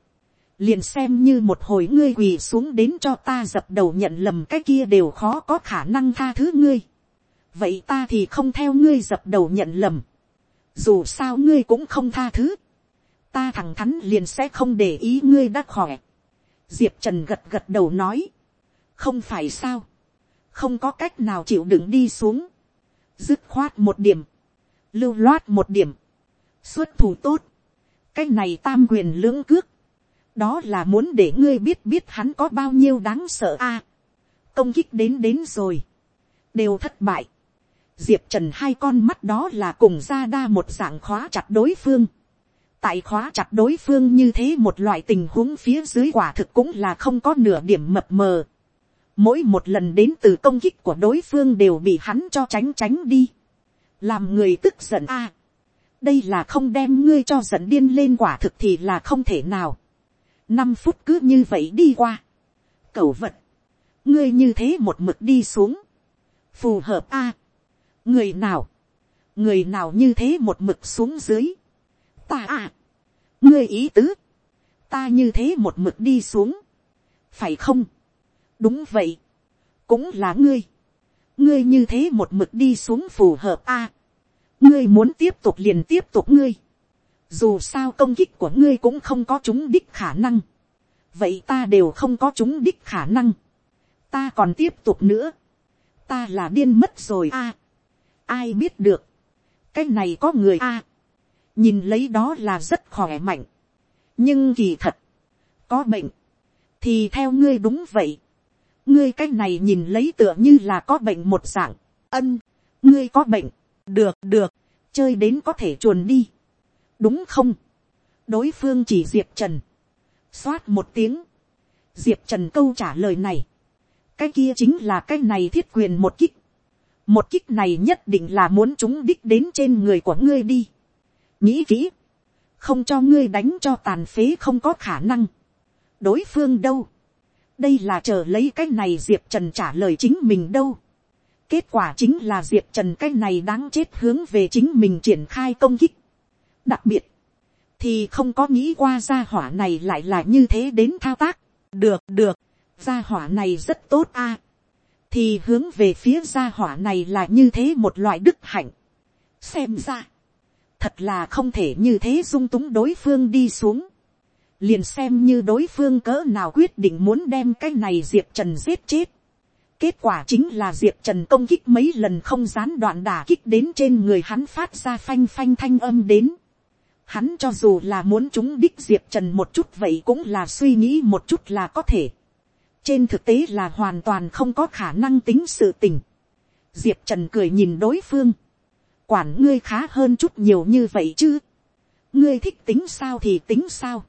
liền xem như một hồi ngươi quỳ xuống đến cho ta dập đầu nhận lầm cái kia đều khó có khả năng tha thứ ngươi. vậy ta thì không theo ngươi dập đầu nhận lầm. dù sao ngươi cũng không tha thứ. ta thẳng thắn liền sẽ không để ý ngươi đã khỏe. diệp trần gật gật đầu nói, không phải sao, không có cách nào chịu đựng đi xuống, dứt khoát một điểm, lưu loát một điểm, xuất thủ tốt, cái này tam quyền lưỡng cước, đó là muốn để ngươi biết biết hắn có bao nhiêu đáng sợ a. công kích đến đến rồi, đều thất bại. diệp trần hai con mắt đó là cùng ra đa một dạng khóa chặt đối phương. tại khóa chặt đối phương như thế một loại tình huống phía dưới quả thực cũng là không có nửa điểm mập mờ. mỗi một lần đến từ công kích của đối phương đều bị hắn cho tránh tránh đi. làm người tức giận a. đây là không đem ngươi cho giận điên lên quả thực thì là không thể nào năm phút cứ như vậy đi qua. cẩu vật, ngươi như thế một mực đi xuống, phù hợp a. người nào, người nào như thế một mực xuống dưới, ta à, ngươi ý tứ, ta như thế một mực đi xuống, phải không, đúng vậy, cũng là ngươi, ngươi như thế một mực đi xuống phù hợp a, ngươi muốn tiếp tục liền tiếp tục ngươi, dù sao công kích của ngươi cũng không có chúng đích khả năng, vậy ta đều không có chúng đích khả năng, ta còn tiếp tục nữa, ta là điên mất rồi a, ai biết được, cái này có người a, nhìn lấy đó là rất khỏe mạnh, nhưng kỳ thật, có bệnh, thì theo ngươi đúng vậy, ngươi cái này nhìn lấy tựa như là có bệnh một dạng, ân, ngươi có bệnh, được được, chơi đến có thể chuồn đi, đúng không, đối phương chỉ diệp trần, xoát một tiếng, diệp trần câu trả lời này, cái kia chính là cái này thiết quyền một kích, một kích này nhất định là muốn chúng đích đến trên người của ngươi đi, nghĩ kỹ, không cho ngươi đánh cho tàn phế không có khả năng, đối phương đâu, đây là chờ lấy cái này diệp trần trả lời chính mình đâu, kết quả chính là diệp trần cái này đáng chết hướng về chính mình triển khai công kích, đặc biệt, thì không có nghĩ qua gia hỏa này lại là như thế đến thao tác. được được, gia hỏa này rất tốt a. thì hướng về phía gia hỏa này là như thế một loại đức hạnh. xem ra, thật là không thể như thế dung túng đối phương đi xuống. liền xem như đối phương cỡ nào quyết định muốn đem cái này diệp trần giết chết. kết quả chính là diệp trần công kích mấy lần không gián đoạn đả kích đến trên người hắn phát ra phanh phanh thanh âm đến Hắn cho dù là muốn chúng đích Diệp Trần một chút vậy cũng là suy nghĩ một chút là có thể. Trên thực tế là hoàn toàn không có khả năng tính sự tình. Diệp Trần cười nhìn đối phương. Quản ngươi khá hơn chút nhiều như vậy chứ. Ngươi thích tính sao thì tính sao.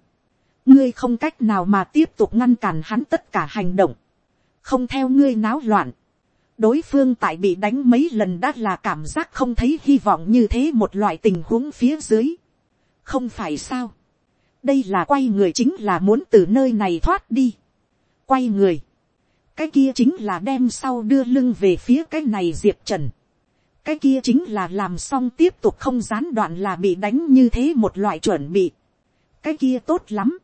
Ngươi không cách nào mà tiếp tục ngăn cản hắn tất cả hành động. Không theo ngươi náo loạn. Đối phương tại bị đánh mấy lần đã là cảm giác không thấy hy vọng như thế một loại tình huống phía dưới không phải sao, đây là quay người chính là muốn từ nơi này thoát đi, quay người, cái kia chính là đem sau đưa lưng về phía cái này diệp trần, cái kia chính là làm xong tiếp tục không gián đoạn là bị đánh như thế một loại chuẩn bị, cái kia tốt lắm,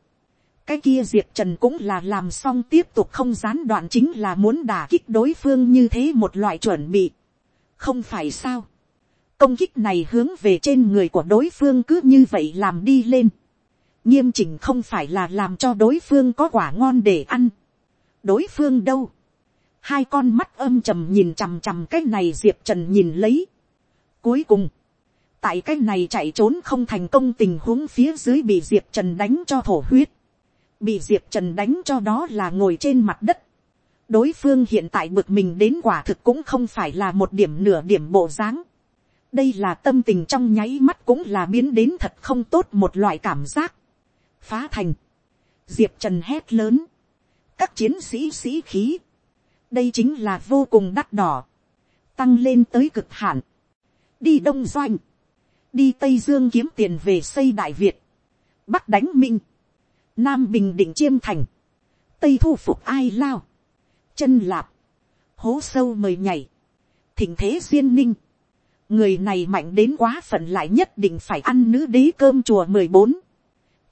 cái kia diệp trần cũng là làm xong tiếp tục không gián đoạn chính là muốn đả kích đối phương như thế một loại chuẩn bị, không phải sao, công kích này hướng về trên người của đối phương cứ như vậy làm đi lên. nghiêm chỉnh không phải là làm cho đối phương có quả ngon để ăn. đối phương đâu. hai con mắt âm trầm nhìn chằm chằm cái này diệp trần nhìn lấy. cuối cùng, tại cái này chạy trốn không thành công tình huống phía dưới bị diệp trần đánh cho thổ huyết. bị diệp trần đánh cho đó là ngồi trên mặt đất. đối phương hiện tại bực mình đến quả thực cũng không phải là một điểm nửa điểm bộ dáng đây là tâm tình trong nháy mắt cũng là biến đến thật không tốt một loại cảm giác. phá thành, diệp trần hét lớn, các chiến sĩ sĩ khí, đây chính là vô cùng đắt đỏ, tăng lên tới cực hạn, đi đông doanh, đi tây dương kiếm tiền về xây đại việt, bắc đánh minh, nam bình định chiêm thành, tây thu phục ai lao, chân lạp, hố sâu mời nhảy, thỉnh thế duyên ninh, người này mạnh đến quá phận lại nhất định phải ăn nữ đế cơm chùa mười bốn.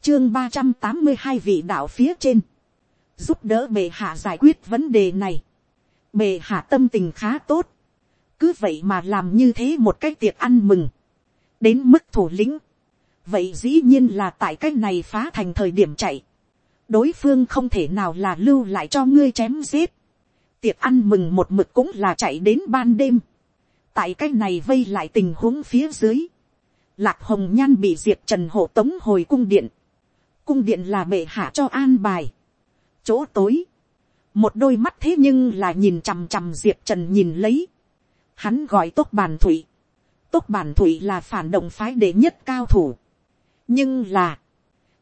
Chương ba trăm tám mươi hai vị đạo phía trên. Giúp đỡ bệ hạ giải quyết vấn đề này. Bệ hạ tâm tình khá tốt. Cứ vậy mà làm như thế một cái tiệc ăn mừng. Đến mức thủ lĩnh. Vậy dĩ nhiên là tại cái này phá thành thời điểm chạy, đối phương không thể nào là lưu lại cho ngươi chém giết, tiệc ăn mừng một mực cũng là chạy đến ban đêm, tại cái này vây lại tình huống phía dưới, lạc hồng nhan bị diệt trần hộ tống hồi cung điện, cung điện là bệ hạ cho an bài, chỗ tối, một đôi mắt thế nhưng là nhìn chằm chằm diệp trần nhìn lấy, hắn gọi tốt bàn thủy, tốt bàn thủy là phản động phái đệ nhất cao thủ, nhưng là,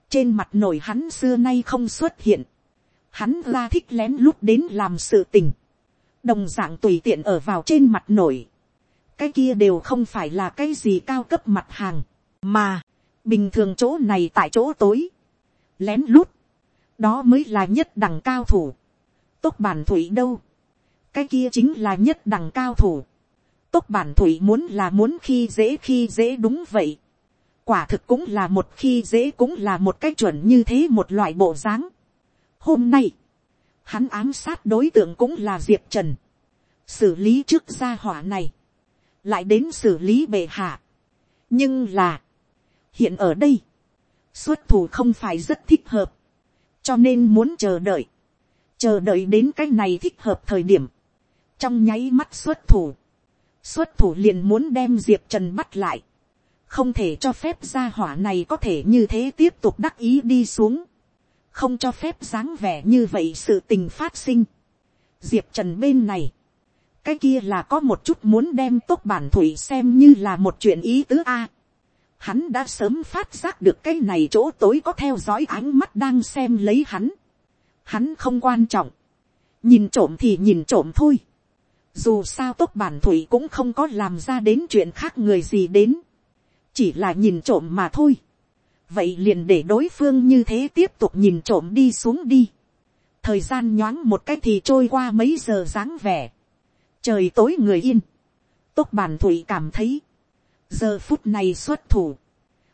trên mặt nổi hắn xưa nay không xuất hiện, hắn la thích lén lút đến làm sự tình, đồng d ạ n g tùy tiện ở vào trên mặt nổi, cái kia đều không phải là cái gì cao cấp mặt hàng, mà, bình thường chỗ này tại chỗ tối, lén lút, đó mới là nhất đẳng cao thủ, tốt bản thủy đâu, cái kia chính là nhất đẳng cao thủ, tốt bản thủy muốn là muốn khi dễ khi dễ đúng vậy, quả thực cũng là một khi dễ cũng là một cách chuẩn như thế một loại bộ dáng. hôm nay, hắn ám sát đối tượng cũng là diệp trần, xử lý trước gia hỏa này, lại đến xử lý bệ hạ. nhưng là, hiện ở đây, xuất thủ không phải rất thích hợp, cho nên muốn chờ đợi, chờ đợi đến cái này thích hợp thời điểm, trong nháy mắt xuất thủ, xuất thủ liền muốn đem diệp trần bắt lại, không thể cho phép gia hỏa này có thể như thế tiếp tục đắc ý đi xuống, không cho phép dáng vẻ như vậy sự tình phát sinh. diệp trần bên này, cái kia là có một chút muốn đem tốt bản thủy xem như là một chuyện ý tứ a. hắn đã sớm phát giác được cái này chỗ tối có theo dõi ánh mắt đang xem lấy hắn. hắn không quan trọng, nhìn trộm thì nhìn trộm thôi. dù sao tốt bản thủy cũng không có làm ra đến chuyện khác người gì đến chỉ là nhìn trộm mà thôi. vậy liền để đối phương như thế tiếp tục nhìn trộm đi xuống đi. thời gian nhoáng một cách thì trôi qua mấy giờ dáng vẻ trời tối người yên. tốt bàn thủy cảm thấy. giờ phút này xuất thủ.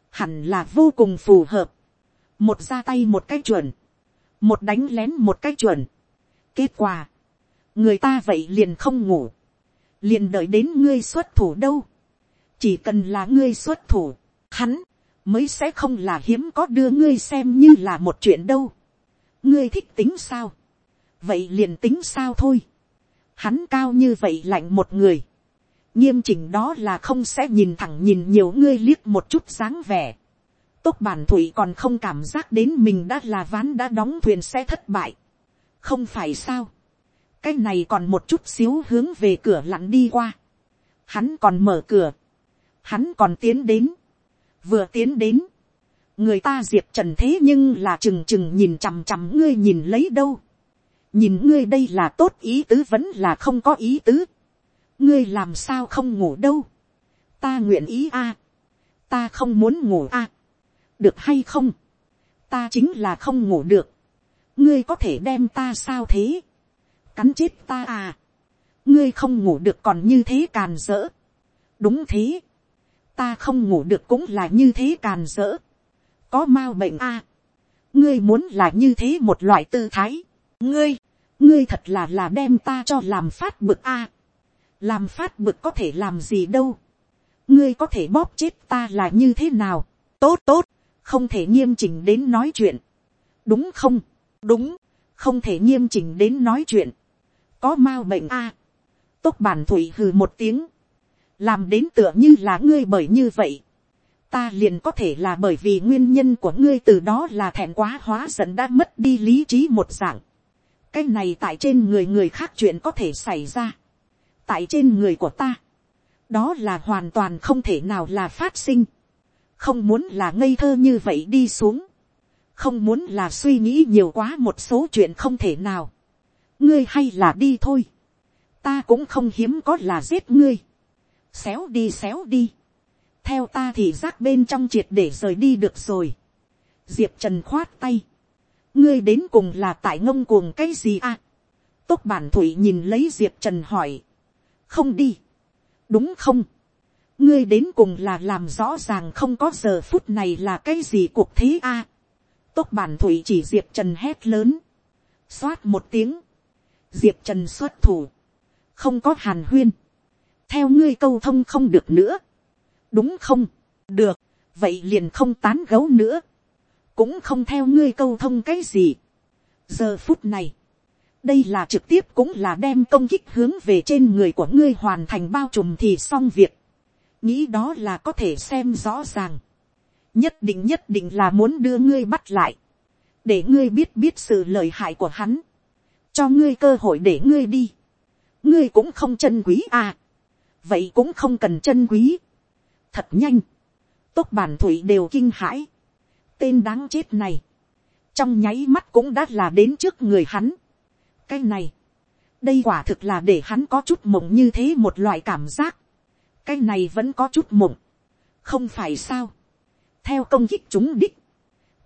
hẳn là vô cùng phù hợp. một ra tay một cách chuẩn. một đánh lén một cách chuẩn. kết quả. người ta vậy liền không ngủ. liền đợi đến ngươi xuất thủ đâu chỉ cần là ngươi xuất thủ, hắn mới sẽ không là hiếm có đưa ngươi xem như là một chuyện đâu. ngươi thích tính sao, vậy liền tính sao thôi hắn cao như vậy lạnh một người, nghiêm chỉnh đó là không sẽ nhìn thẳng nhìn nhiều ngươi liếc một chút dáng vẻ. tốt bản thủy còn không cảm giác đến mình đã là ván đã đóng thuyền sẽ thất bại. không phải sao. cái này còn một chút xíu hướng về cửa lặn đi qua. hắn còn mở cửa hắn còn tiến đến, vừa tiến đến, người ta diệp trần thế nhưng là trừng trừng nhìn chằm chằm ngươi nhìn lấy đâu, nhìn ngươi đây là tốt ý tứ vẫn là không có ý tứ, ngươi làm sao không ngủ đâu, ta nguyện ý a, ta không muốn ngủ a, được hay không, ta chính là không ngủ được, ngươi có thể đem ta sao thế, cắn chết ta à, ngươi không ngủ được còn như thế càn rỡ, đúng thế, ta không ngủ được cũng là như thế càn rỡ, có m a u bệnh a, ngươi muốn là như thế một loại tư thái, ngươi, ngươi thật là là đem ta cho làm phát bực a, làm phát bực có thể làm gì đâu, ngươi có thể bóp chết ta là như thế nào, tốt tốt, không thể nghiêm chỉnh đến nói chuyện, đúng không, đúng, không thể nghiêm chỉnh đến nói chuyện, có m a u bệnh a, tốt bản thủy hừ một tiếng, làm đến tựa như là ngươi bởi như vậy, ta liền có thể là bởi vì nguyên nhân của ngươi từ đó là thẹn quá hóa giận đã mất đi lý trí một dạng cái này tại trên người người khác chuyện có thể xảy ra. tại trên người của ta, đó là hoàn toàn không thể nào là phát sinh. không muốn là ngây thơ như vậy đi xuống. không muốn là suy nghĩ nhiều quá một số chuyện không thể nào. ngươi hay là đi thôi. ta cũng không hiếm có là giết ngươi xéo đi xéo đi, theo ta thì rác bên trong triệt để rời đi được rồi. diệp trần khoát tay, ngươi đến cùng là tại ngông cuồng cái gì à. tốt bản thủy nhìn lấy diệp trần hỏi, không đi, đúng không, ngươi đến cùng là làm rõ ràng không có giờ phút này là cái gì cuộc thế à. tốt bản thủy chỉ diệp trần hét lớn, xoát một tiếng, diệp trần xuất thủ, không có hàn huyên, theo ngươi câu thông không được nữa, đúng không, được, vậy liền không tán gấu nữa, cũng không theo ngươi câu thông cái gì. giờ phút này, đây là trực tiếp cũng là đem công kích hướng về trên người của ngươi hoàn thành bao trùm thì xong việc. nghĩ đó là có thể xem rõ ràng. nhất định nhất định là muốn đưa ngươi bắt lại. để ngươi biết biết sự lợi hại của hắn. cho ngươi cơ hội để ngươi đi. ngươi cũng không chân quý à. vậy cũng không cần chân quý. thật nhanh. tốc bản thủy đều kinh hãi tên đáng chết này. trong nháy mắt cũng đã là đến trước người hắn cái này, đây quả thực là để hắn có chút mộng như thế một loại cảm giác. cái này vẫn có chút mộng. không phải sao. theo công kích chúng đích,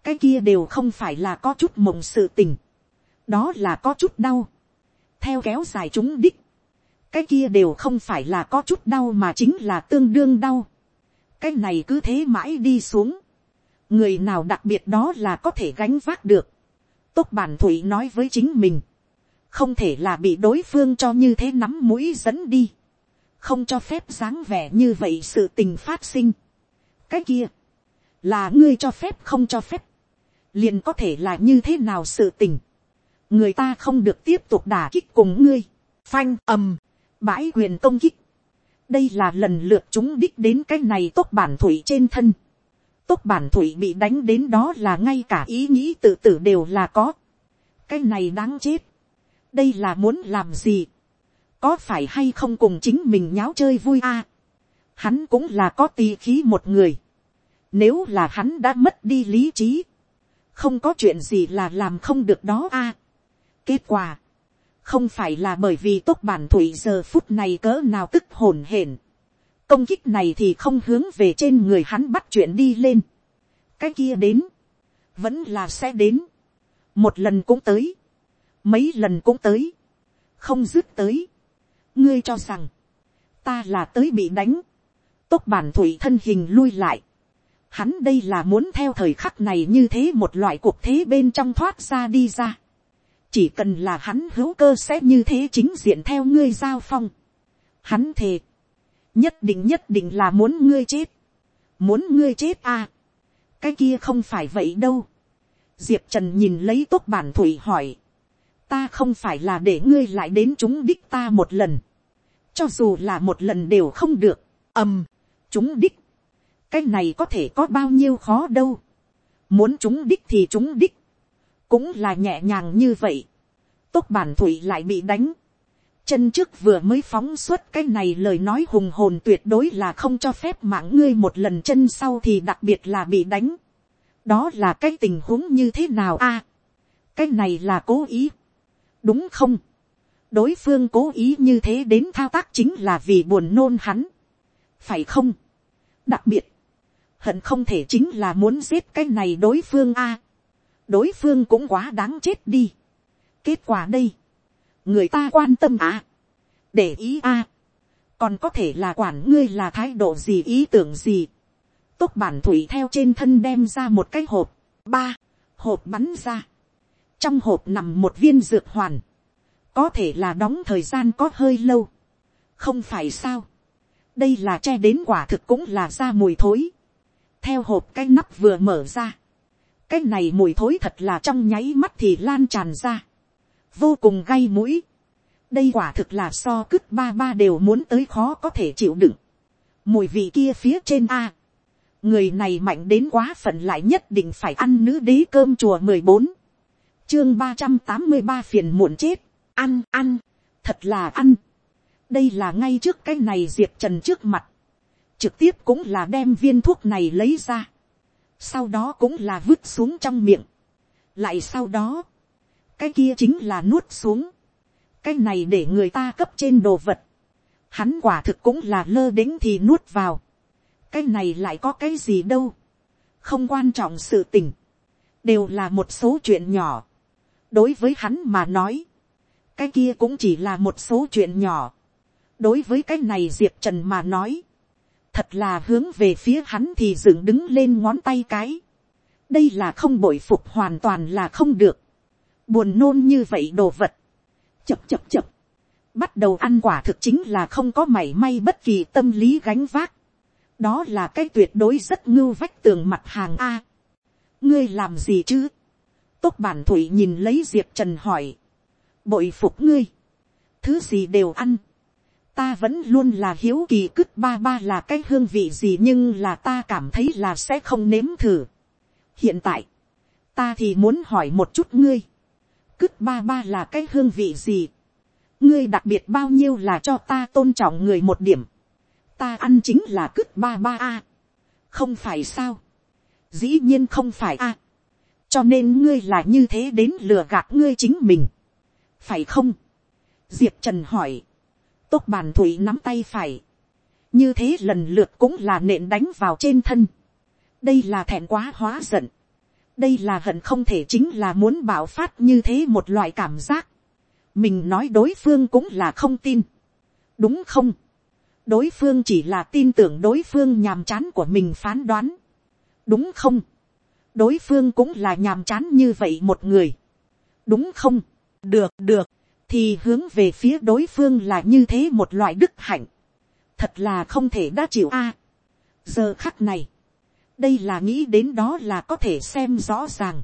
cái kia đều không phải là có chút mộng sự tình. đó là có chút đau. theo kéo dài chúng đích, cái kia đều không phải là có chút đau mà chính là tương đương đau. cái này cứ thế mãi đi xuống người nào đặc biệt đó là có thể gánh vác được. tốt bản thủy nói với chính mình. Không thể là bị đối phương cho như thế nắm mũi dẫn đi, không cho phép dáng vẻ như vậy sự tình phát sinh. cái kia, là ngươi cho phép không cho phép, liền có thể là như thế nào sự tình, người ta không được tiếp tục đả kích cùng ngươi, phanh ầm, bãi quyền công kích, đây là lần lượt chúng đích đến cái này tốt bản thủy trên thân, tốt bản thủy bị đánh đến đó là ngay cả ý nghĩ tự tử đều là có, cái này đáng chết, đây là muốn làm gì, có phải hay không cùng chính mình nháo chơi vui a, hắn cũng là có tì khí một người, nếu là hắn đã mất đi lý trí, không có chuyện gì là làm không được đó a. kết quả, không phải là bởi vì tốt bản thủy giờ phút này cỡ nào tức hồn hển, công kích này thì không hướng về trên người hắn bắt chuyện đi lên, cái kia đến, vẫn là sẽ đến, một lần cũng tới, mấy lần cũng tới, không dứt tới, ngươi cho rằng, ta là tới bị đánh, tốc bản thủy thân hình lui lại, hắn đây là muốn theo thời khắc này như thế một loại cuộc thế bên trong thoát ra đi ra, chỉ cần là hắn hữu cơ sẽ như thế chính diện theo ngươi giao phong, hắn thề, nhất định nhất định là muốn ngươi chết, muốn ngươi chết à, cái kia không phải vậy đâu, diệp trần nhìn lấy tốt bản thủy hỏi, ta không phải là để ngươi lại đến chúng đích ta một lần, cho dù là một lần đều không được, ầm, chúng đích, cái này có thể có bao nhiêu khó đâu, muốn chúng đích thì chúng đích, cũng là nhẹ nhàng như vậy, tốt bản thủy lại bị đánh, chân trước vừa mới phóng xuất cái này lời nói hùng hồn tuyệt đối là không cho phép mạng ngươi một lần chân sau thì đặc biệt là bị đánh. đó là cái tình huống như thế nào a? Cái này là cố ý. Đúng không, đối phương cố ý như thế đến thao tác chính là vì buồn nôn hắn, phải không, đặc biệt, hận không thể chính là muốn giết cái này đối phương a, đối phương cũng quá đáng chết đi, kết quả đây, người ta quan tâm à, để ý à, còn có thể là quản ngươi là thái độ gì ý tưởng gì, tốt bản thủy theo trên thân đem ra một cái hộp, ba, hộp bắn ra, trong hộp nằm một viên dược hoàn, có thể là đóng thời gian có hơi lâu, không phải sao, đây là che đến quả thực cũng là ra mùi thối, theo hộp cái nắp vừa mở ra, cái này mùi thối thật là trong nháy mắt thì lan tràn ra, vô cùng gay mũi, đây quả thực là so cứt ba ba đều muốn tới khó có thể chịu đựng, mùi vị kia phía trên a, người này mạnh đến quá phận lại nhất định phải ăn nữ đế cơm chùa mười bốn. Chương ba trăm tám mươi ba phiền muộn chết, ăn ăn, thật là ăn. đây là ngay trước cái này diệp trần trước mặt, trực tiếp cũng là đem viên thuốc này lấy ra, sau đó cũng là vứt xuống trong miệng, lại sau đó, cái kia chính là nuốt xuống, cái này để người ta cấp trên đồ vật, hắn quả thực cũng là lơ đĩnh thì nuốt vào, cái này lại có cái gì đâu, không quan trọng sự tình, đều là một số chuyện nhỏ, đối với hắn mà nói, cái kia cũng chỉ là một số chuyện nhỏ. đối với cái này diệp trần mà nói, thật là hướng về phía hắn thì dựng đứng lên ngón tay cái. đây là không bội phục hoàn toàn là không được buồn nôn như vậy đồ vật. chập chập chập. bắt đầu ăn quả thực chính là không có mảy may bất kỳ tâm lý gánh vác. đó là cái tuyệt đối rất ngưu vách tường mặt hàng a. ngươi làm gì chứ. tốt bản thủy nhìn lấy diệp trần hỏi. bội phục ngươi. thứ gì đều ăn. ta vẫn luôn là hiếu kỳ cứt ba ba là cái hương vị gì nhưng là ta cảm thấy là sẽ không nếm thử. hiện tại, ta thì muốn hỏi một chút ngươi cứt ba ba là cái hương vị gì. ngươi đặc biệt bao nhiêu là cho ta tôn trọng người một điểm ta ăn chính là cứt ba ba a. không phải sao. dĩ nhiên không phải a. cho nên ngươi là như thế đến lừa gạt ngươi chính mình. phải không. diệp trần hỏi. tốt bàn thủy nắm tay phải. như thế lần lượt cũng là nện đánh vào trên thân. đây là thẹn quá hóa giận đây là hận không thể chính là muốn bảo phát như thế một loại cảm giác. mình nói đối phương cũng là không tin. đúng không đối phương chỉ là tin tưởng đối phương nhàm chán của mình phán đoán. đúng không. đối phương cũng là nhàm chán như vậy một người. đúng không. được được. thì hướng về phía đối phương là như thế một loại đức hạnh. thật là không thể đã chịu a. giờ khắc này đây là nghĩ đến đó là có thể xem rõ ràng.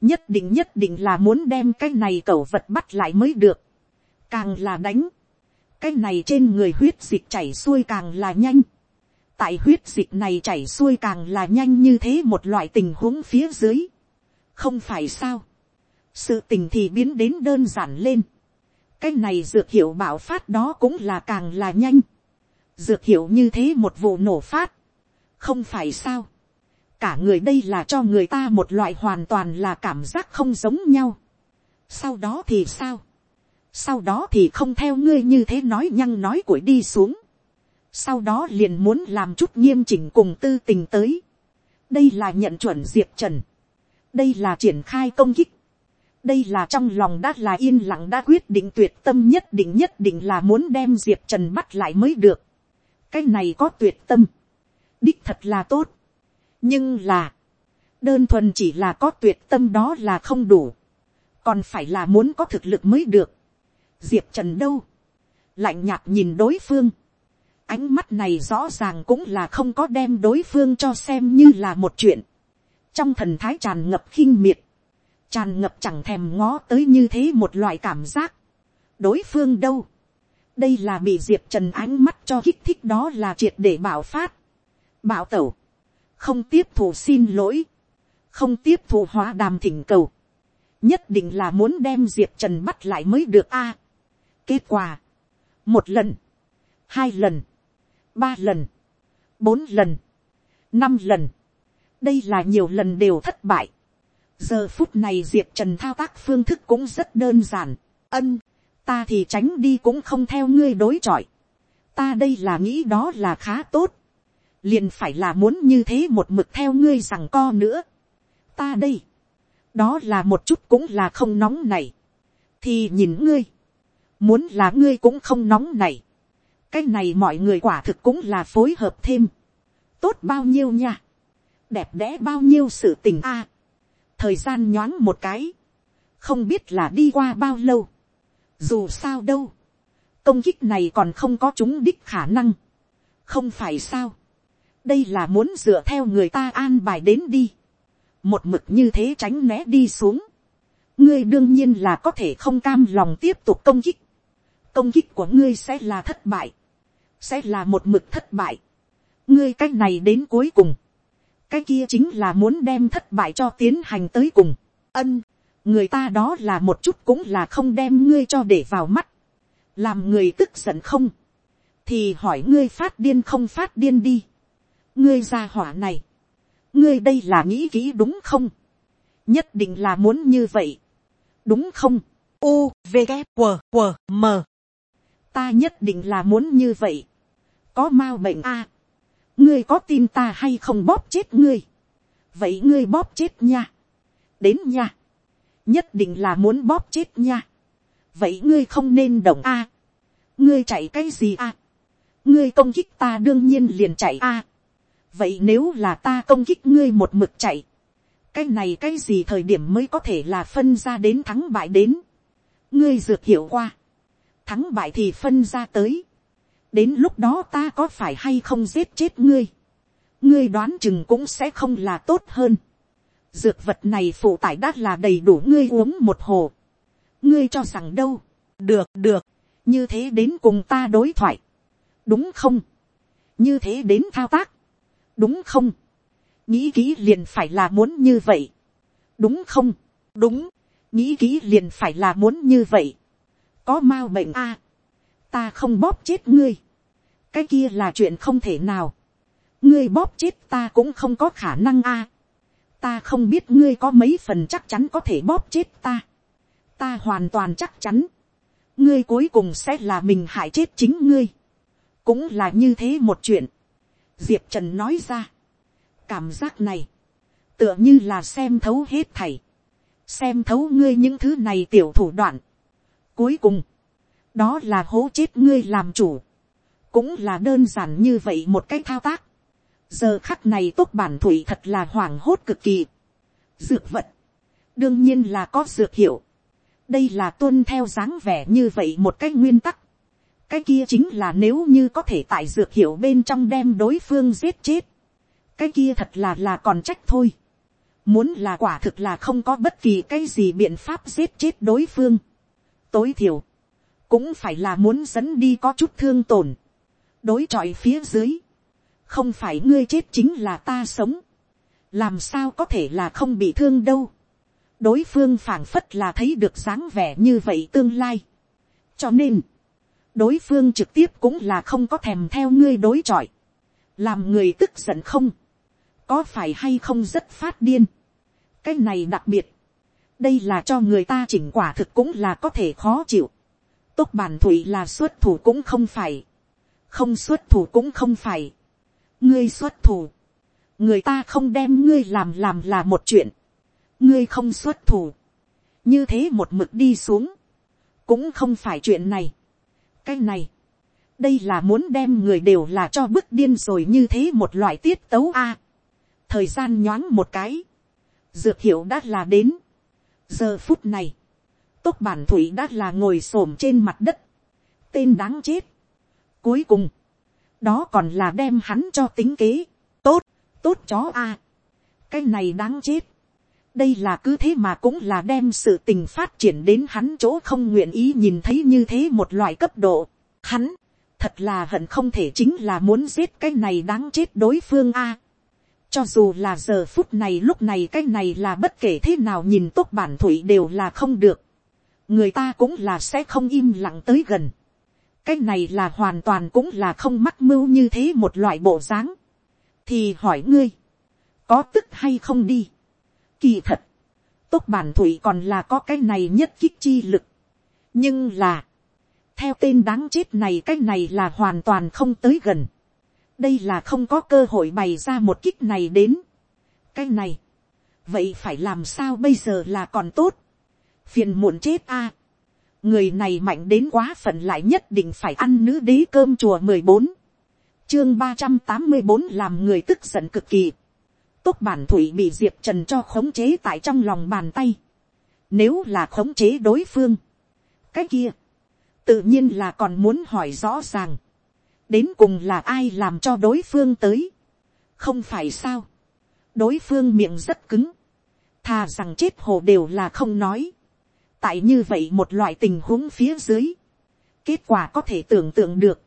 nhất định nhất định là muốn đem cái này cẩu vật bắt lại mới được. càng là đánh cái này trên người huyết dịch chảy xuôi càng là nhanh. tại huyết dịch này chảy xuôi càng là nhanh như thế một loại tình huống phía dưới. không phải sao. sự tình thì biến đến đơn giản lên. cái này dược hiệu bảo phát đó cũng là càng là nhanh. dược hiệu như thế một vụ nổ phát. không phải sao cả người đây là cho người ta một loại hoàn toàn là cảm giác không giống nhau. sau đó thì sao? Sau đó thì không theo ngươi như thế nói nhăng nói cuội đi xuống, sau đó liền muốn làm chút nghiêm chỉnh cùng tư tình tới, đây là nhận chuẩn diệp trần, đây là triển khai công kích, đây là trong lòng đã là yên lặng đã quyết định tuyệt tâm nhất định nhất định là muốn đem diệp trần bắt lại mới được, cái này có tuyệt tâm, đích thật là tốt, nhưng là, đơn thuần chỉ là có tuyệt tâm đó là không đủ, còn phải là muốn có thực lực mới được, diệp trần đâu, lạnh nhạt nhìn đối phương, ánh mắt này rõ ràng cũng là không có đem đối phương cho xem như là một chuyện, trong thần thái tràn ngập khinh miệt, tràn ngập chẳng thèm ngó tới như thế một loại cảm giác, đối phương đâu, đây là bị diệp trần ánh mắt cho kích thích đó là triệt để bảo phát, bảo tẩu, không tiếp thù xin lỗi, không tiếp thù hóa đàm thỉnh cầu, nhất định là muốn đem diệp trần bắt lại mới được a. Kết quả. Một lần. Hai lần. Ba lần. Bốn lần. Năm lần. Đây là nhiều lần đều thất bại. Giờ phút này Diệp Trần thao tác phương thức cũng rất đơn giản. Ân. Ta thì tránh đi cũng không theo ngươi đối chọi. Ta đây là nghĩ đó là khá tốt. Liền phải là muốn như thế một mực theo ngươi rằng co nữa. Ta đây. Đó là một chút cũng là không nóng này. Thì nhìn ngươi muốn là ngươi cũng không nóng này, cái này mọi người quả thực cũng là phối hợp thêm, tốt bao nhiêu nha, đẹp đẽ bao nhiêu sự tình a, thời gian nhoáng một cái, không biết là đi qua bao lâu, dù sao đâu, công kích này còn không có chúng đích khả năng, không phải sao, đây là muốn dựa theo người ta an bài đến đi, một mực như thế tránh né đi xuống, ngươi đương nhiên là có thể không cam lòng tiếp tục công kích, công kích của ngươi sẽ là thất bại, sẽ là một mực thất bại. ngươi cái này đến cuối cùng, cái kia chính là muốn đem thất bại cho tiến hành tới cùng. ân, người ta đó là một chút cũng là không đem ngươi cho để vào mắt, làm người tức giận không, thì hỏi ngươi phát điên không phát điên đi ngươi ra hỏa này, ngươi đây là nghĩ kỹ đúng không, nhất định là muốn như vậy, đúng không, u v g q q m ta nhất định là muốn như vậy. có m bệnh a. ngươi có tin ta hay không bóp chết ngươi. vậy ngươi bóp chết nha. đến nha. nhất định là muốn bóp chết nha. vậy ngươi không nên động a. ngươi chạy cái gì a. ngươi công kích ta đương nhiên liền chạy a vậy nếu là ta công kích ngươi một mực chạy. cái này cái gì thời điểm mới có thể là phân ra đến thắng bại đến. ngươi dược hiểu qua thắng bại thì phân ra tới. đến lúc đó ta có phải hay không giết chết ngươi, ngươi đoán chừng cũng sẽ không là tốt hơn. dược vật này phụ tải đắt là đầy đủ ngươi uống một hồ. ngươi cho rằng đâu, được được, như thế đến cùng ta đối thoại, đúng không, như thế đến thao tác, đúng không, nghĩ kỹ liền phải là muốn như vậy, đúng không, đúng, nghĩ kỹ liền phải là muốn như vậy, có m a bệnh a, ta không bóp chết ngươi, cái kia là chuyện không thể nào, ngươi bóp chết ta cũng không có khả năng a, ta không biết ngươi có mấy phần chắc chắn có thể bóp chết ta, ta hoàn toàn chắc chắn, ngươi cuối cùng sẽ là mình hại chết chính ngươi, cũng là như thế một chuyện, diệp trần nói ra, cảm giác này, tựa như là xem thấu hết thầy, xem thấu ngươi những thứ này tiểu thủ đoạn. Cuối cùng, đó là hố chết ngươi làm chủ, cũng là đơn giản như vậy một cách thao tác. giờ khắc này tốt bản thủy thật là hoảng hốt cực kỳ. dược vật, đương nhiên là có dược hiệu. đây là tuân theo dáng vẻ như vậy một cách nguyên tắc cái kia chính là nếu như có thể tại dược hiệu bên trong đem đối phương giết chết. cái kia thật là là còn trách thôi Muốn là quả thực là không có bất kỳ cái gì biện pháp giết chết đối phương. Tối thiểu. Cũng phải là muốn dẫn đi có chút thương tổn. Đối trọi phía dưới. Không phải ngươi chết chính là ta sống. Làm sao có thể là không bị thương đâu. Đối phương phảng phất là thấy được dáng vẻ như vậy tương lai. Cho nên. Đối phương trực tiếp cũng là không có thèm theo ngươi đối chọi. Làm người tức giận không có phải hay không rất phát điên. cái này đặc biệt, đây là cho người ta chỉnh quả thực cũng là có thể khó chịu. tốt bản thủy là xuất thủ cũng không phải, không xuất thủ cũng không phải, ngươi xuất thủ, người ta không đem ngươi làm làm là một chuyện, ngươi không xuất thủ, như thế một mực đi xuống, cũng không phải chuyện này cái này, đây là muốn đem người đều là cho bức điên rồi như thế một loại tiết tấu a thời gian nhoáng một cái, dược hiệu đã là đến. giờ phút này, tốc bản thủy đã là ngồi s ổ m trên mặt đất, tên đáng chết. cuối cùng, đó còn là đem hắn cho tính kế, tốt, tốt chó a. cái này đáng chết đây là cứ thế mà cũng là đem sự tình phát triển đến hắn chỗ không nguyện ý nhìn thấy như thế một loại cấp độ. hắn, thật là hận không thể chính là muốn giết cái này đáng chết đối phương a. Cho dù là giờ phút này lúc này cái này là bất kể thế nào nhìn tốt bản thủy đều là không được. Người ta cũng là sẽ không im lặng tới gần. Cái này là hoàn toàn cũng là không mắc mưu như thế một loại bộ dáng. Thì hỏi ngươi. Có tức hay không đi. Kỳ thật. Tốt bản thủy còn là có cái này nhất kích chi lực. Nhưng là. Theo tên đáng chết này cái này là hoàn toàn không tới gần đây là không có cơ hội bày ra một kích này đến. cái này, vậy phải làm sao bây giờ là còn tốt. phiền muộn chết a. người này mạnh đến quá phận lại nhất định phải ăn nữ đế cơm chùa mười bốn. chương ba trăm tám mươi bốn làm người tức giận cực kỳ tốt bản thủy bị diệp trần cho khống chế tại trong lòng bàn tay. nếu là khống chế đối phương. cái kia, tự nhiên là còn muốn hỏi rõ ràng đến cùng là ai làm cho đối phương tới. không phải sao. đối phương miệng rất cứng. thà rằng chết hồ đều là không nói. tại như vậy một loại tình huống phía dưới. kết quả có thể tưởng tượng được.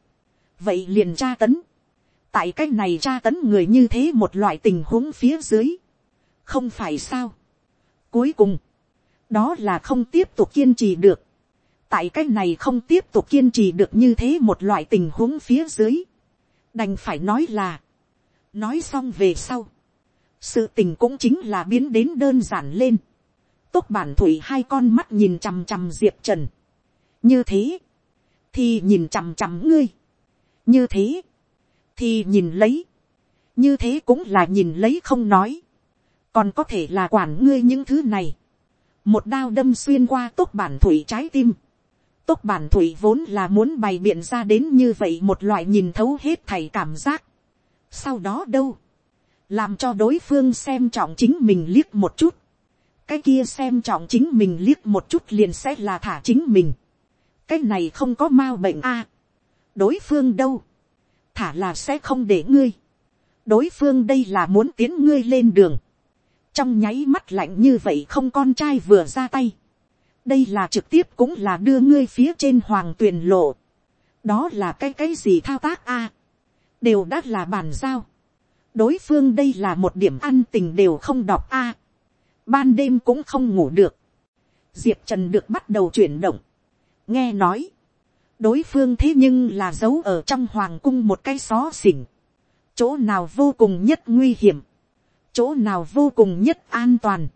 vậy liền tra tấn tại cái này tra tấn người như thế một loại tình huống phía dưới. không phải sao. cuối cùng, đó là không tiếp tục kiên trì được. Tại cái này không tiếp tục kiên trì được như thế một loại tình huống phía dưới, đành phải nói là, nói xong về sau, sự tình cũng chính là biến đến đơn giản lên, tốt bản thủy hai con mắt nhìn chằm chằm diệp trần, như thế, thì nhìn chằm chằm ngươi, như thế, thì nhìn lấy, như thế cũng là nhìn lấy không nói, còn có thể là quản ngươi những thứ này, một đao đâm xuyên qua tốt bản thủy trái tim, tốt bản thủy vốn là muốn bày biện ra đến như vậy một loại nhìn thấu hết thầy cảm giác. Sau đó đâu? Làm cho đối phương xem trọng chính mình liếc một chút. Cái kia xem trọng chính mình liếc một chút liền sẽ là thả chính mình. Cái này không có mau bệnh a. đối phương đâu, thả là sẽ không để ngươi, đối phương đây là muốn tiến ngươi lên đường, trong nháy mắt lạnh như vậy không con trai vừa ra tay, đây là trực tiếp cũng là đưa ngươi phía trên hoàng tuyền lộ, đó là cái cái gì thao tác a, đều đã là bàn giao, đối phương đây là một điểm ăn tình đều không đọc a, ban đêm cũng không ngủ được, diệp trần được bắt đầu chuyển động, nghe nói, đối phương thế nhưng là giấu ở trong hoàng cung một cái xó xỉnh, chỗ nào vô cùng nhất nguy hiểm, chỗ nào vô cùng nhất an toàn,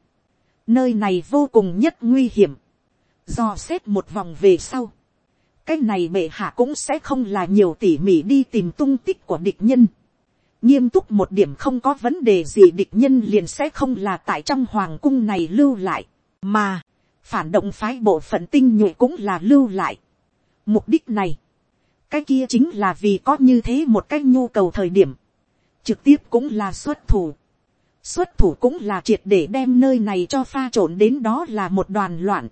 nơi này vô cùng nhất nguy hiểm, do xét một vòng về sau, cái này bệ hạ cũng sẽ không là nhiều tỉ mỉ đi tìm tung tích của địch nhân, nghiêm túc một điểm không có vấn đề gì địch nhân liền sẽ không là tại trong hoàng cung này lưu lại, mà phản động phái bộ phận tinh nhuệ cũng là lưu lại. Mục đích này, cái kia chính là vì có như thế một cái nhu cầu thời điểm, trực tiếp cũng là xuất thủ. Xuất thủ cũng là triệt để đem nơi này cho pha trộn đến đó là một đoàn loạn.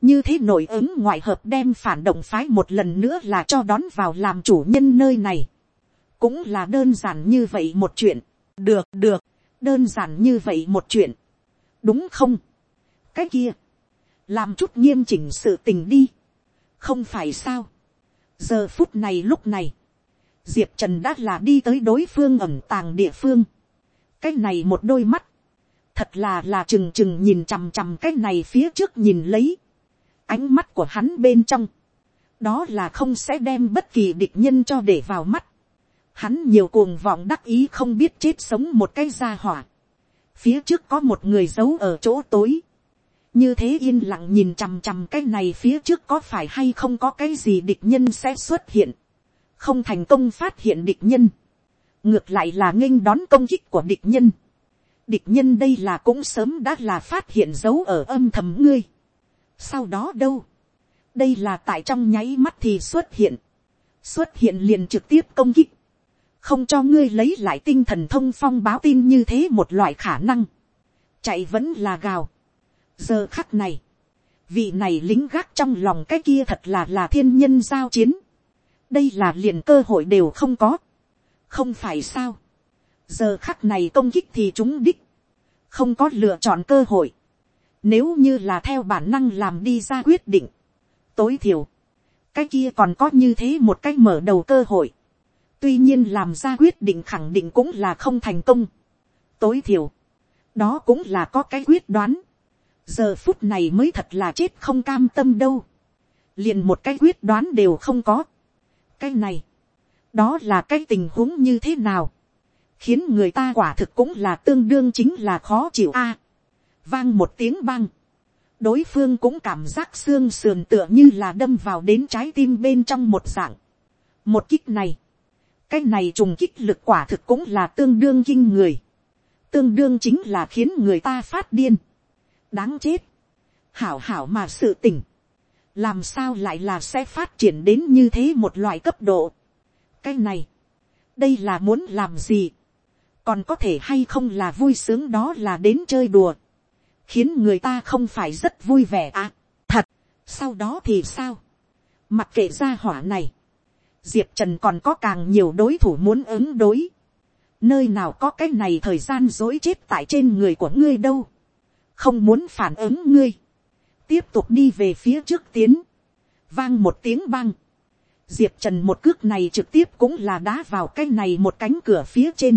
Như thế nội ứng ngoại hợp đem phản động phái một lần nữa là cho đón vào làm chủ nhân nơi này. Cũng là đơn giản như vậy một chuyện. Được, được, đơn giản như vậy một chuyện. Đúng không? Cái kia làm chút nghiêm chỉnh sự tình đi, không phải sao. giờ phút này lúc này, diệp trần đã là đi tới đối phương ẩm tàng địa phương, cái này một đôi mắt, thật là là trừng trừng nhìn chằm chằm cái này phía trước nhìn lấy, ánh mắt của hắn bên trong, đó là không sẽ đem bất kỳ địch nhân cho để vào mắt, hắn nhiều cuồng vọng đắc ý không biết chết sống một cái gia hỏa, phía trước có một người giấu ở chỗ tối, như thế yên lặng nhìn chằm chằm cái này phía trước có phải hay không có cái gì địch nhân sẽ xuất hiện, không thành công phát hiện địch nhân, ngược lại là nghênh đón công kích của địch nhân, địch nhân đây là cũng sớm đã là phát hiện dấu ở âm thầm ngươi, sau đó đâu, đây là tại trong nháy mắt thì xuất hiện, xuất hiện liền trực tiếp công kích, không cho ngươi lấy lại tinh thần thông phong báo tin như thế một loại khả năng, chạy vẫn là gào, giờ khắc này, vị này lính gác trong lòng cái kia thật là là thiên nhân giao chiến. đây là liền cơ hội đều không có. không phải sao. giờ khắc này công kích thì chúng đích. không có lựa chọn cơ hội. nếu như là theo bản năng làm đi ra quyết định. tối thiểu, cái kia còn có như thế một cái mở đầu cơ hội. tuy nhiên làm ra quyết định khẳng định cũng là không thành công. tối thiểu, đó cũng là có cái quyết đoán giờ phút này mới thật là chết không cam tâm đâu, liền một cái quyết đoán đều không có. cái này, đó là cái tình huống như thế nào, khiến người ta quả thực cũng là tương đương chính là khó chịu a. vang một tiếng băng, đối phương cũng cảm giác xương sườn tựa như là đâm vào đến trái tim bên trong một dạng. một kích này, cái này trùng kích lực quả thực cũng là tương đương kinh người, tương đương chính là khiến người ta phát điên đáng chết, hảo hảo mà sự tình, làm sao lại là sẽ phát triển đến như thế một loại cấp độ. cái này, đây là muốn làm gì, còn có thể hay không là vui sướng đó là đến chơi đùa, khiến người ta không phải rất vui vẻ à, thật, sau đó thì sao, mặc kệ ra hỏa này, diệp trần còn có càng nhiều đối thủ muốn ứng đối, nơi nào có cái này thời gian dối chết tại trên người của ngươi đâu, không muốn phản ứng ngươi, tiếp tục đi về phía trước tiến, vang một tiếng băng, diệp trần một cước này trực tiếp cũng là đá vào cái này một cánh cửa phía trên,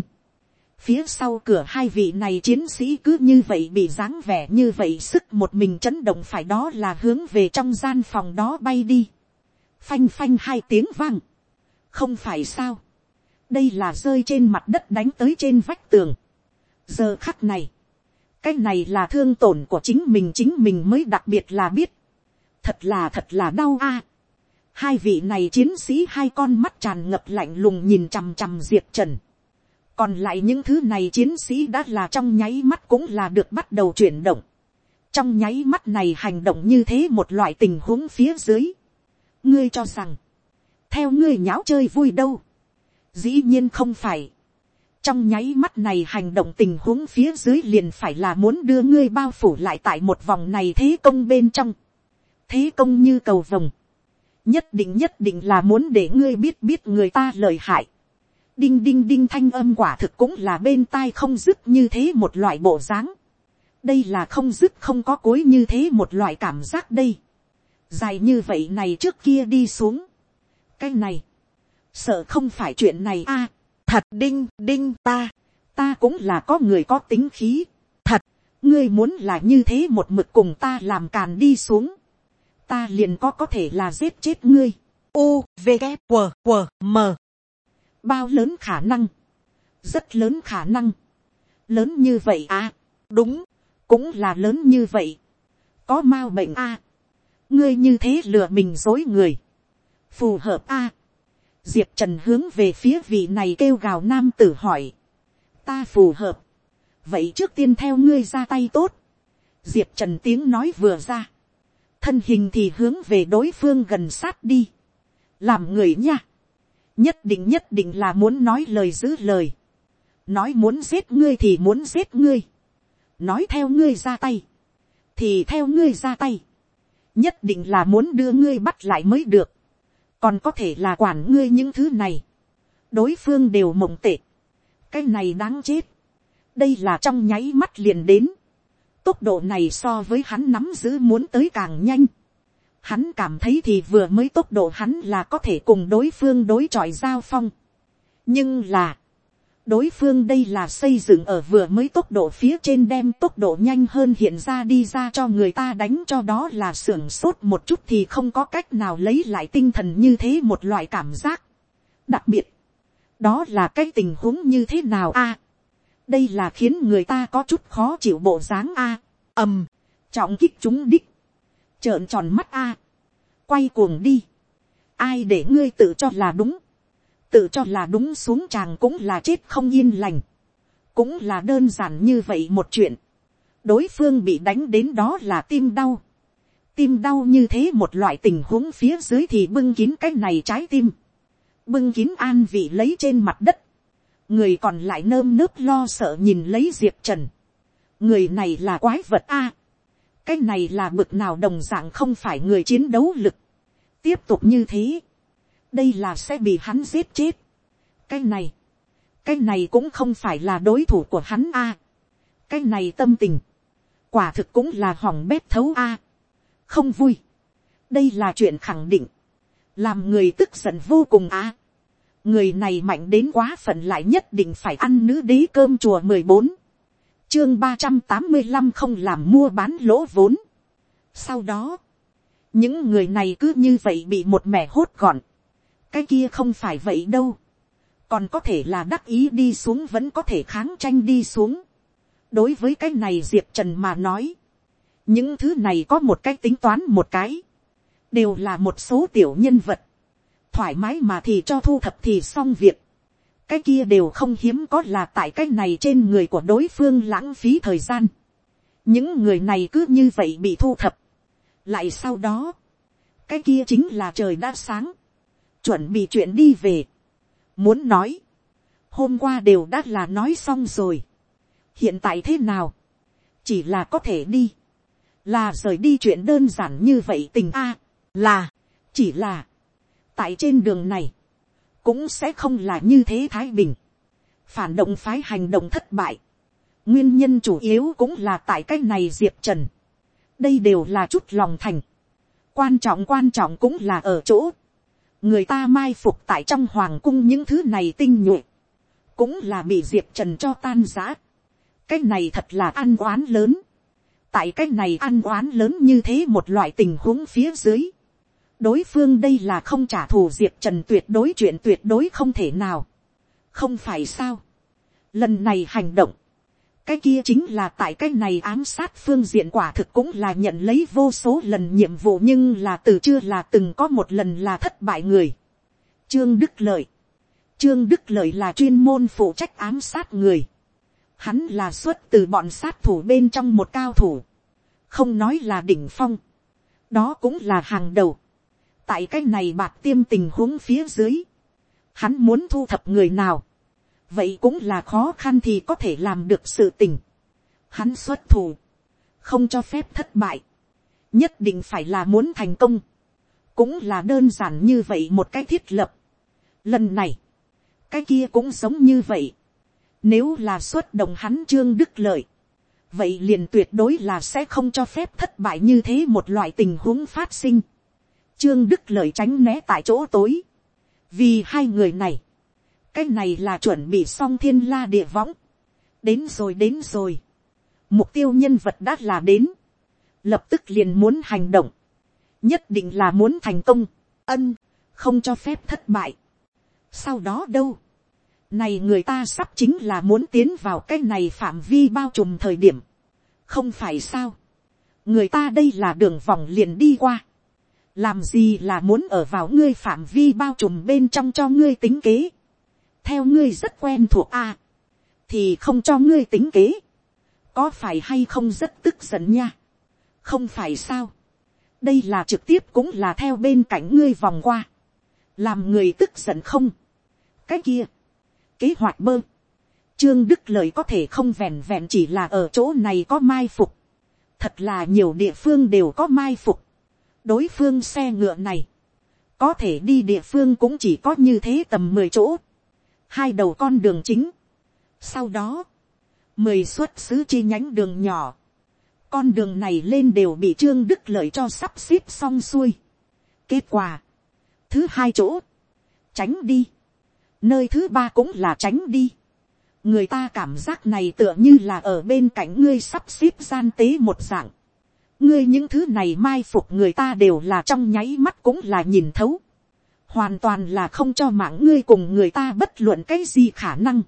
phía sau cửa hai vị này chiến sĩ cứ như vậy bị dáng vẻ như vậy sức một mình chấn động phải đó là hướng về trong gian phòng đó bay đi, phanh phanh hai tiếng vang, không phải sao, đây là rơi trên mặt đất đánh tới trên vách tường, giờ khắc này, cái này là thương tổn của chính mình chính mình mới đặc biệt là biết. thật là thật là đau a. hai vị này chiến sĩ hai con mắt tràn ngập lạnh lùng nhìn chằm chằm diệp trần. còn lại những thứ này chiến sĩ đã là trong nháy mắt cũng là được bắt đầu chuyển động. trong nháy mắt này hành động như thế một loại tình huống phía dưới. ngươi cho rằng, theo ngươi nháo chơi vui đâu. dĩ nhiên không phải trong nháy mắt này hành động tình huống phía dưới liền phải là muốn đưa ngươi bao phủ lại tại một vòng này thế công bên trong. thế công như cầu vồng, nhất định nhất định là muốn để ngươi biết biết người ta lời hại. đinh đinh đinh thanh âm quả thực cũng là bên tai không dứt như thế một loại bộ dáng. đây là không dứt không có cối như thế một loại cảm giác đây. dài như vậy này trước kia đi xuống. cái này, sợ không phải chuyện này a thật đinh đinh ta, ta cũng là có người có tính khí. thật, ngươi muốn là như thế một mực cùng ta làm càn đi xuống ta liền có có thể là giết chết ngươi. U, V, K, W, W, M. Bao lớn khả năng. Rất lớn khả năng. Lớn như vậy à. Đúng. Cũng là lớn như vậy. Có mau bệnh à. Ngươi như thế lừa mình dối người. Phù hợp à. Diệp Trần hướng về phía vị này kêu gào nam tử hỏi. Ta phù hợp. Vậy trước tiên theo ngươi ra tay tốt. Diệp Trần tiếng nói vừa ra. Thân hình thì hướng về đối phương gần sát đi, làm người nha, nhất định nhất định là muốn nói lời giữ lời, nói muốn giết ngươi thì muốn giết ngươi, nói theo ngươi ra tay, thì theo ngươi ra tay, nhất định là muốn đưa ngươi bắt lại mới được, còn có thể là quản ngươi những thứ này, đối phương đều mộng tệ, cái này đáng chết, đây là trong nháy mắt liền đến, Tốc độ này so với hắn nắm giữ muốn tới càng nhanh. Hắn cảm thấy thì vừa mới tốc độ hắn là có thể cùng đối phương đối chọi giao phong. Nhưng là, đối phương đây là xây dựng ở vừa mới tốc độ phía trên đem tốc độ nhanh hơn hiện ra đi ra cho người ta đánh cho đó là sưởng sốt một chút thì không có cách nào lấy lại tinh thần như thế một loại cảm giác. Đặc biệt, đó là cái tình huống như thế nào a? Đây là khiến người ta có chút khó chịu bộ dáng a. ầm, trọng kích chúng đích, trợn tròn mắt a, quay cuồng đi, ai để ngươi tự cho là đúng, tự cho là đúng xuống chàng cũng là chết không yên lành, cũng là đơn giản như vậy một chuyện, đối phương bị đánh đến đó là tim đau, tim đau như thế một loại tình huống phía dưới thì bưng kín cái này trái tim, bưng kín an vị lấy trên mặt đất, người còn lại nơm nớp lo sợ nhìn lấy diệp trần. người này là quái vật a. cái này là bực nào đồng d ạ n g không phải người chiến đấu lực. tiếp tục như thế đây là sẽ bị hắn giết chết. cái này, cái này cũng không phải là đối thủ của hắn a. cái này tâm tình, quả thực cũng là hỏng bét thấu a. không vui. đây là chuyện khẳng định. làm người tức giận vô cùng a người này mạnh đến quá phận lại nhất định phải ăn nữ đế cơm chùa mười bốn chương ba trăm tám mươi năm không làm mua bán lỗ vốn sau đó những người này cứ như vậy bị một mẻ hốt gọn cái kia không phải vậy đâu còn có thể là đắc ý đi xuống vẫn có thể kháng tranh đi xuống đối với cái này diệp trần mà nói những thứ này có một cái tính toán một cái đều là một số tiểu nhân vật thoải mái mà thì cho thu thập thì xong việc. cái kia đều không hiếm có là tại cái này trên người của đối phương lãng phí thời gian. những người này cứ như vậy bị thu thập. lại sau đó, cái kia chính là trời đã sáng, chuẩn bị chuyện đi về. muốn nói, hôm qua đều đã là nói xong rồi. hiện tại thế nào, chỉ là có thể đi, là rời đi chuyện đơn giản như vậy tình a, là, chỉ là, tại trên đường này, cũng sẽ không là như thế thái bình. phản động phái hành động thất bại. nguyên nhân chủ yếu cũng là tại cái này diệp trần. đây đều là chút lòng thành. quan trọng quan trọng cũng là ở chỗ người ta mai phục tại trong hoàng cung những thứ này tinh nhuệ. cũng là bị diệp trần cho tan giã. cái này thật là ăn oán lớn. tại cái này ăn oán lớn như thế một loại tình huống phía dưới đối phương đây là không trả thù diệp trần tuyệt đối chuyện tuyệt đối không thể nào. không phải sao. lần này hành động, cái kia chính là tại cái này ám sát phương diện quả thực cũng là nhận lấy vô số lần nhiệm vụ nhưng là từ chưa là từng có một lần là thất bại người. Trương Đức Lợi. Trương Đức Lợi là chuyên môn phụ trách ám sát người. Hắn là xuất từ bọn sát thủ bên trong một cao thủ. Không nói là đỉnh phong. Đó cũng là hàng đầu tại cái này bạc tiêm tình huống phía dưới, hắn muốn thu thập người nào, vậy cũng là khó khăn thì có thể làm được sự tình. Hắn xuất thủ, không cho phép thất bại, nhất định phải là muốn thành công, cũng là đơn giản như vậy một cái thiết lập. lần này, cái kia cũng giống như vậy. nếu là xuất động hắn trương đức lợi, vậy liền tuyệt đối là sẽ không cho phép thất bại như thế một loại tình huống phát sinh. Trương Đức lợi tránh né tại chỗ tối. Vì hai người này, cái này là chuẩn bị xong thiên la địa võng. Đến rồi đến rồi. Mục tiêu nhân vật đã là đến. Lập tức liền muốn hành động. Nhất định là muốn thành công. Ân, không cho phép thất bại. Sau đó đâu? Này người ta sắp chính là muốn tiến vào cái này phạm vi bao trùm thời điểm. Không phải sao? Người ta đây là đường vòng liền đi qua. Làm gì là muốn ở vào ngươi phạm vi bao trùm bên trong cho ngươi tính kế. Theo ngươi rất quen thuộc a à, Thì không cho ngươi tính kế. Có phải hay không rất tức giận nha. Không phải sao? Đây là trực tiếp cũng là theo bên cạnh ngươi vòng qua. Làm người tức giận không? Cái kia kế hoạch bơ. Trương Đức lời có thể không vẹn vẹn chỉ là ở chỗ này có mai phục. Thật là nhiều địa phương đều có mai phục. Đối phương xe ngựa này. Có thể đi địa phương cũng chỉ có như thế tầm mười chỗ. Hai đầu con đường chính. Sau đó. mười xuất xứ chi nhánh đường nhỏ. Con đường này lên đều bị Trương Đức Lợi cho sắp xếp xong xuôi. Kết quả. Thứ hai chỗ. Tránh đi nơi thứ ba cũng là tránh đi. người ta cảm giác này tựa như là ở bên cạnh ngươi sắp xếp gian tế một dạng. ngươi những thứ này mai phục người ta đều là trong nháy mắt cũng là nhìn thấu hoàn toàn là không cho mạng ngươi cùng người ta bất luận cái gì khả năng.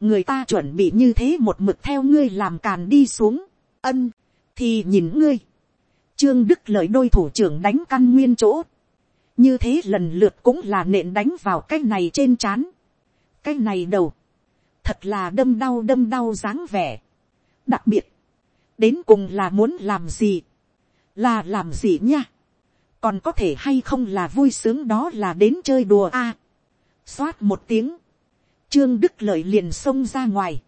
người ta chuẩn bị như thế một mực theo ngươi làm càn đi xuống. ân, thì nhìn ngươi. trương đức lợi đôi thủ trưởng đánh căn nguyên chỗ như thế lần lượt cũng là nện đánh vào cái này trên c h á n cái này đầu, thật là đâm đau đâm đau dáng vẻ. đặc biệt, đến cùng là muốn làm gì, là làm gì nha, còn có thể hay không là vui sướng đó là đến chơi đùa a. À, xoát một tiếng, trương đức lợi liền xông ra ngoài.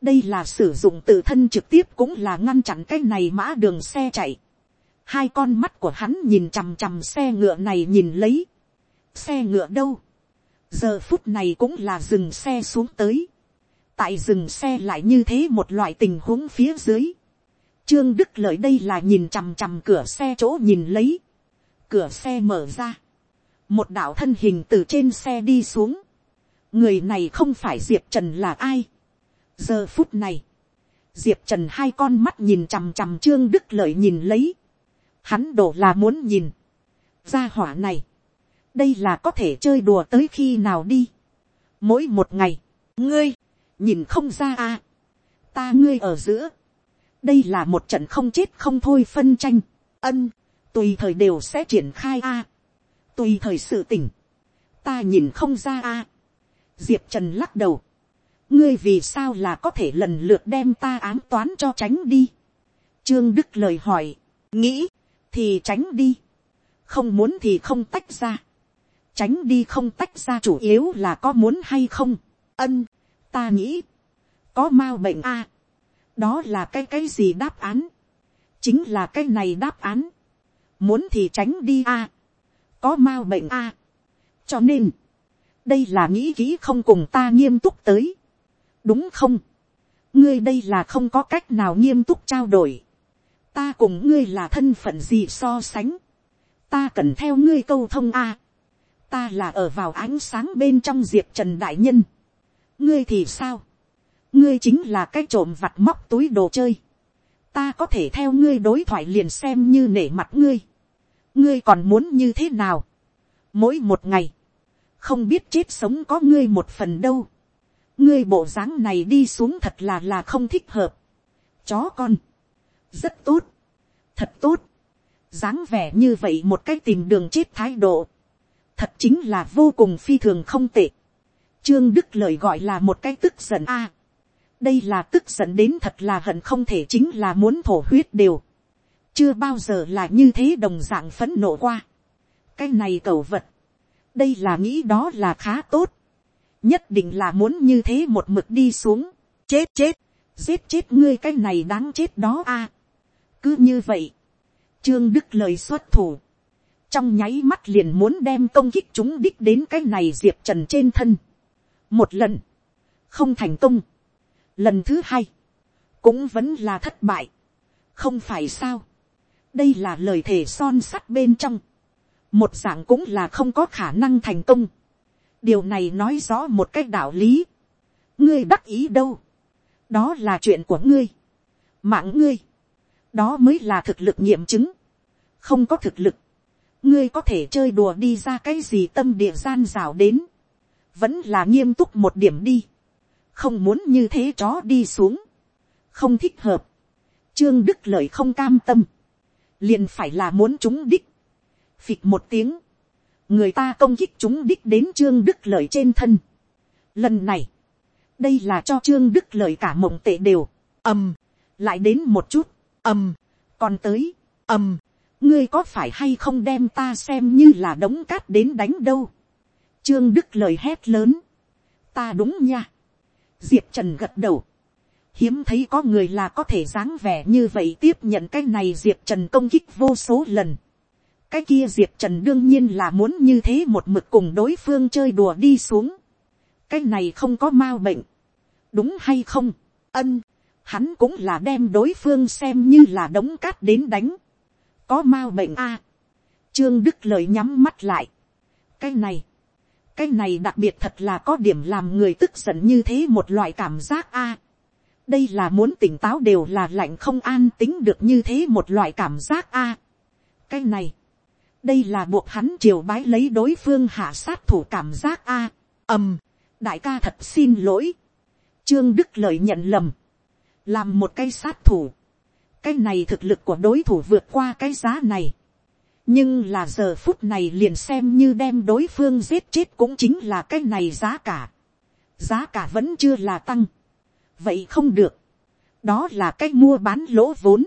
đây là sử dụng tự thân trực tiếp cũng là ngăn chặn cái này mã đường xe chạy hai con mắt của hắn nhìn chằm chằm xe ngựa này nhìn lấy. xe ngựa đâu. giờ phút này cũng là dừng xe xuống tới. tại dừng xe lại như thế một loại tình huống phía dưới. trương đức lợi đây là nhìn chằm chằm cửa xe chỗ nhìn lấy cửa xe mở ra. một đạo thân hình từ trên xe đi xuống. người này không phải diệp trần là ai. giờ phút này, diệp trần hai con mắt nhìn chằm chằm trương đức lợi nhìn lấy. Hắn đổ là muốn nhìn, gia hỏa này, đây là có thể chơi đùa tới khi nào đi, mỗi một ngày, ngươi, nhìn không ra à, ta ngươi ở giữa, đây là một trận không chết không thôi phân tranh, ân, tùy thời đều sẽ triển khai a, tùy thời sự tỉnh, ta nhìn không ra a, diệp trần lắc đầu, ngươi vì sao là có thể lần lượt đem ta ám toán cho tránh đi, trương đức lời hỏi, nghĩ, thì tránh đi, không muốn thì không tách ra, tránh đi không tách ra chủ yếu là có muốn hay không, ân, ta nghĩ, có m a bệnh a, đó là cái cái gì đáp án, chính là cái này đáp án, muốn thì tránh đi a, có m a bệnh a, cho nên, đây là nghĩ kỹ không cùng ta nghiêm túc tới, đúng không, ngươi đây là không có cách nào nghiêm túc trao đổi, ta cùng ngươi là thân phận gì so sánh, ta cần theo ngươi câu thông a, ta là ở vào ánh sáng bên trong diệp trần đại nhân, ngươi thì sao, ngươi chính là cái trộm vặt móc túi đồ chơi, ta có thể theo ngươi đối thoại liền xem như nể mặt ngươi, ngươi còn muốn như thế nào, mỗi một ngày, không biết chết sống có ngươi một phần đâu, ngươi bộ dáng này đi xuống thật là là không thích hợp, chó con, rất tốt, thật tốt, dáng vẻ như vậy một cách tìm đường chết thái độ, thật chính là vô cùng phi thường không tệ. Trương Đức lời gọi là một cái tức giận a đây là tức giận đến thật là hận không thể chính là muốn thổ huyết đều. Chưa bao giờ là như thế đồng dạng phấn nộ qua. Cái này cầu vật. Đây là nghĩ đó là khá tốt. Nhất định là muốn như thế một mực đi xuống. Chết chết. Giết chết ngươi cái này đáng chết đó a cứ như vậy, trương đức lời xuất thủ, trong nháy mắt liền muốn đem công kích chúng đích đến cái này diệp trần trên thân. một lần, không thành công lần thứ hai, cũng vẫn là thất bại. không phải sao. đây là lời thề son sắt bên trong. một dạng cũng là không có khả năng thành công. điều này nói rõ một cách đạo lý. ngươi đắc ý đâu. đó là chuyện của ngươi. mạng ngươi. đó mới là thực lực nghiệm chứng. không có thực lực ngươi có thể chơi đùa đi ra cái gì tâm địa gian rào đến, vẫn là nghiêm túc một điểm đi, không muốn như thế chó đi xuống, không thích hợp, trương đức lợi không cam tâm, liền phải là muốn chúng đích, phịch một tiếng, người ta công kích chúng đích đến trương đức lợi trên thân. Lần này, đây là cho trương đức lợi cả mộng tệ đều, ầm, lại đến một chút, ầm, còn tới, ầm, ngươi có phải hay không đem ta xem như là đống cát đến đánh đâu. trương đức lời hét lớn. ta đúng nha diệp trần gật đầu. hiếm thấy có người là có thể dáng vẻ như vậy tiếp nhận cái này diệp trần công kích vô số lần. cái kia diệp trần đương nhiên là muốn như thế một mực cùng đối phương chơi đùa đi xuống. cái này không có mau bệnh. đúng hay không. ân, hắn cũng là đem đối phương xem như là đống cát đến đánh có mau bệnh a. trương đức lợi nhắm mắt lại. cái này, cái này đặc biệt thật là có điểm làm người tức giận như thế một loại cảm giác a. đây là muốn tỉnh táo đều là lạnh không an tính được như thế một loại cảm giác a. cái này, đây là buộc hắn triều bái lấy đối phương hạ sát thủ cảm giác a. ầm, đại ca thật xin lỗi. trương đức lợi nhận lầm, làm một cái sát thủ cái này thực lực của đối thủ vượt qua cái giá này nhưng là giờ phút này liền xem như đem đối phương giết chết cũng chính là cái này giá cả. giá cả vẫn chưa là tăng. vậy không được. đó là cái mua bán lỗ vốn.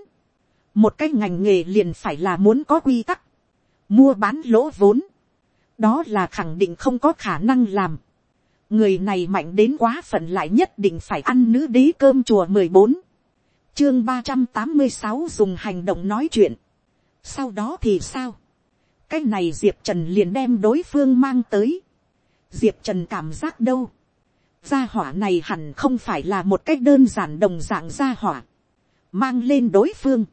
một cái ngành nghề liền phải là muốn có quy tắc. mua bán lỗ vốn. đó là khẳng định không có khả năng làm. người này mạnh đến quá phận lại nhất định phải ăn nữ đế cơm chùa mười bốn chương ba trăm tám mươi sáu dùng hành động nói chuyện sau đó thì sao. cái này diệp trần liền đem đối phương mang tới. diệp trần cảm giác đâu. gia hỏa này hẳn không phải là một cách đơn giản đồng dạng gia hỏa. mang lên đối phương.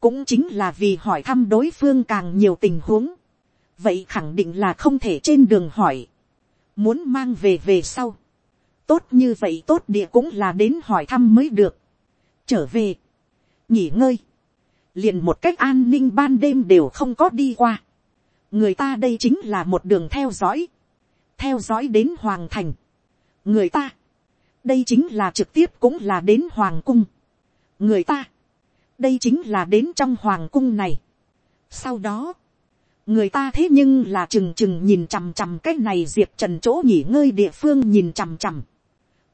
cũng chính là vì hỏi thăm đối phương càng nhiều tình huống. vậy khẳng định là không thể trên đường hỏi. muốn mang về về sau. tốt như vậy tốt địa cũng là đến hỏi thăm mới được trở về, nghỉ ngơi, liền một cách an ninh ban đêm đều không có đi qua. người ta đây chính là một đường theo dõi, theo dõi đến hoàng thành. người ta, đây chính là trực tiếp cũng là đến hoàng cung. người ta, đây chính là đến trong hoàng cung này. sau đó, người ta thế nhưng là trừng trừng nhìn chằm chằm cái này diệp trần chỗ nghỉ ngơi địa phương nhìn chằm chằm.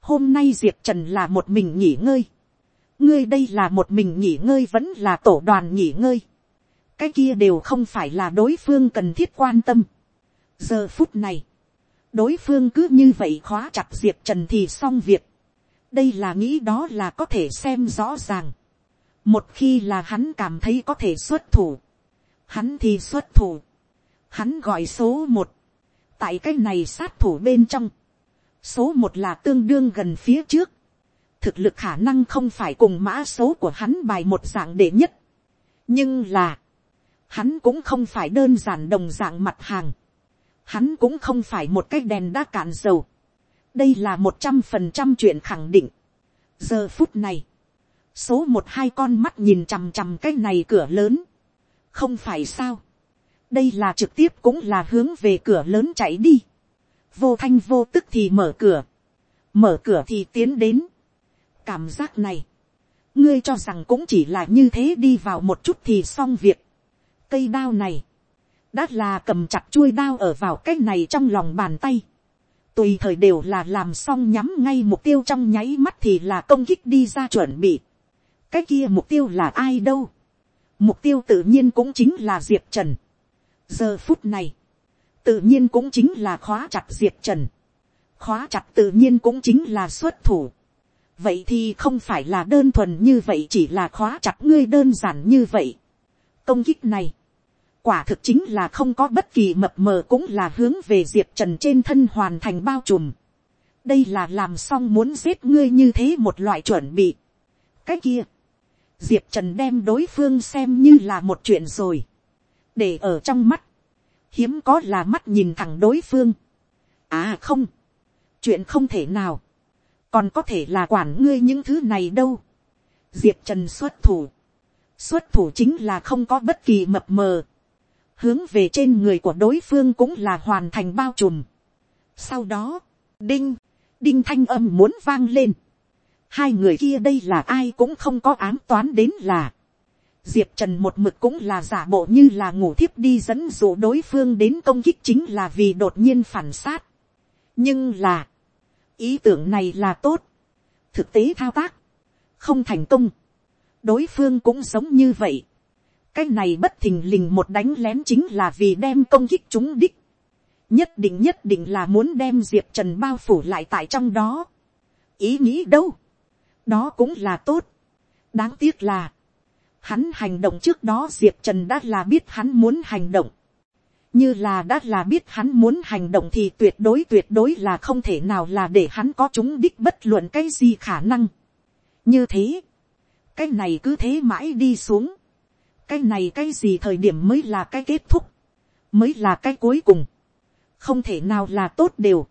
hôm nay diệp trần là một mình nghỉ ngơi ngươi đây là một mình nghỉ ngơi vẫn là tổ đoàn nghỉ ngơi. cái kia đều không phải là đối phương cần thiết quan tâm. giờ phút này, đối phương cứ như vậy khóa chặt diệp trần thì xong việc. đây là nghĩ đó là có thể xem rõ ràng. một khi là hắn cảm thấy có thể xuất thủ, hắn thì xuất thủ. hắn gọi số một, tại cái này sát thủ bên trong, số một là tương đương gần phía trước, thực lực khả năng không phải cùng mã số của hắn bài một dạng đệ nhất. nhưng là, hắn cũng không phải đơn giản đồng dạng mặt hàng. hắn cũng không phải một cái đèn đã cạn dầu. đây là một trăm phần trăm chuyện khẳng định. giờ phút này, số một hai con mắt nhìn chằm chằm cái này cửa lớn. không phải sao. đây là trực tiếp cũng là hướng về cửa lớn chạy đi. vô thanh vô tức thì mở cửa. mở cửa thì tiến đến cảm giác này, ngươi cho rằng cũng chỉ là như thế đi vào một chút thì xong việc. cây đao này, đã là cầm chặt chuôi đao ở vào cái này trong lòng bàn tay. tùy thời đều là làm xong nhắm ngay mục tiêu trong nháy mắt thì là công kích đi ra chuẩn bị. cái kia mục tiêu là ai đâu. mục tiêu tự nhiên cũng chính là diệp trần. giờ phút này, tự nhiên cũng chính là khóa chặt diệp trần. khóa chặt tự nhiên cũng chính là xuất thủ vậy thì không phải là đơn thuần như vậy chỉ là khóa chặt ngươi đơn giản như vậy. công kích này, quả thực chính là không có bất kỳ mập mờ cũng là hướng về diệp trần trên thân hoàn thành bao trùm. đây là làm xong muốn giết ngươi như thế một loại chuẩn bị. cái kia, diệp trần đem đối phương xem như là một chuyện rồi. để ở trong mắt, hiếm có là mắt nhìn thẳng đối phương. à không, chuyện không thể nào, còn có thể là quản ngươi những thứ này đâu. diệp trần xuất thủ, xuất thủ chính là không có bất kỳ mập mờ, hướng về trên người của đối phương cũng là hoàn thành bao trùm. sau đó, đinh, đinh thanh âm muốn vang lên. hai người kia đây là ai cũng không có ám toán đến là. diệp trần một mực cũng là giả bộ như là ngủ thiếp đi dẫn dụ đối phương đến công kích chính là vì đột nhiên phản sát. nhưng là, ý tưởng này là tốt, thực tế thao tác, không thành công, đối phương cũng sống như vậy, cái này bất thình lình một đánh lén chính là vì đem công kích chúng đích, nhất định nhất định là muốn đem diệp trần bao phủ lại tại trong đó, ý nghĩ đâu, đó cũng là tốt, đáng tiếc là, hắn hành động trước đó diệp trần đã là biết hắn muốn hành động, như là đã là biết hắn muốn hành động thì tuyệt đối tuyệt đối là không thể nào là để hắn có chúng đích bất luận cái gì khả năng. như thế, cái này cứ thế mãi đi xuống, cái này cái gì thời điểm mới là cái kết thúc, mới là cái cuối cùng, không thể nào là tốt đều.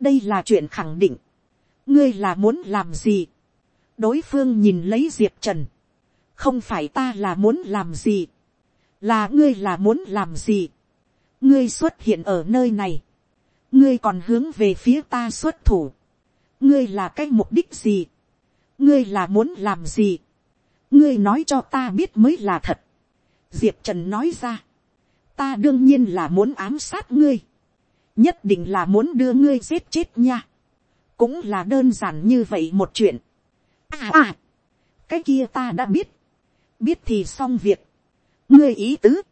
đây là chuyện khẳng định, ngươi là muốn làm gì, đối phương nhìn lấy diệp trần, không phải ta là muốn làm gì, là ngươi là muốn làm gì, ngươi xuất hiện ở nơi này, ngươi còn hướng về phía ta xuất thủ, ngươi là cái mục đích gì, ngươi là muốn làm gì, ngươi nói cho ta biết mới là thật. diệp trần nói ra, ta đương nhiên là muốn ám sát ngươi, nhất định là muốn đưa ngươi giết chết nha, cũng là đơn giản như vậy một chuyện. à à, cái kia ta đã biết, biết thì xong việc, ngươi ý tứ,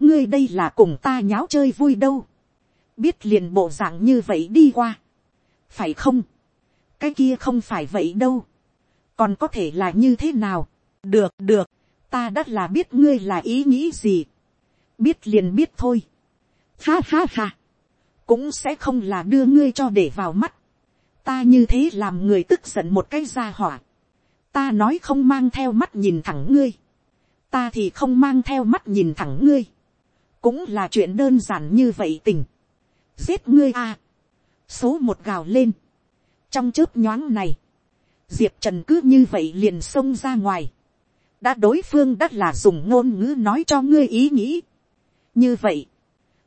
ngươi đây là cùng ta nháo chơi vui đâu, biết liền bộ dạng như vậy đi qua, phải không, cái kia không phải vậy đâu, còn có thể là như thế nào, được được, ta đã là biết ngươi là ý nghĩ gì, biết liền biết thôi, ha ha ha, cũng sẽ không là đưa ngươi cho để vào mắt, ta như thế làm người tức giận một cái ra hỏa, ta nói không mang theo mắt nhìn thẳng ngươi, ta thì không mang theo mắt nhìn thẳng ngươi, cũng là chuyện đơn giản như vậy tình, giết ngươi a, số một gào lên, trong chớp nhoáng này, diệp trần cứ như vậy liền xông ra ngoài, đã đối phương đã là dùng ngôn ngữ nói cho ngươi ý nghĩ. như vậy,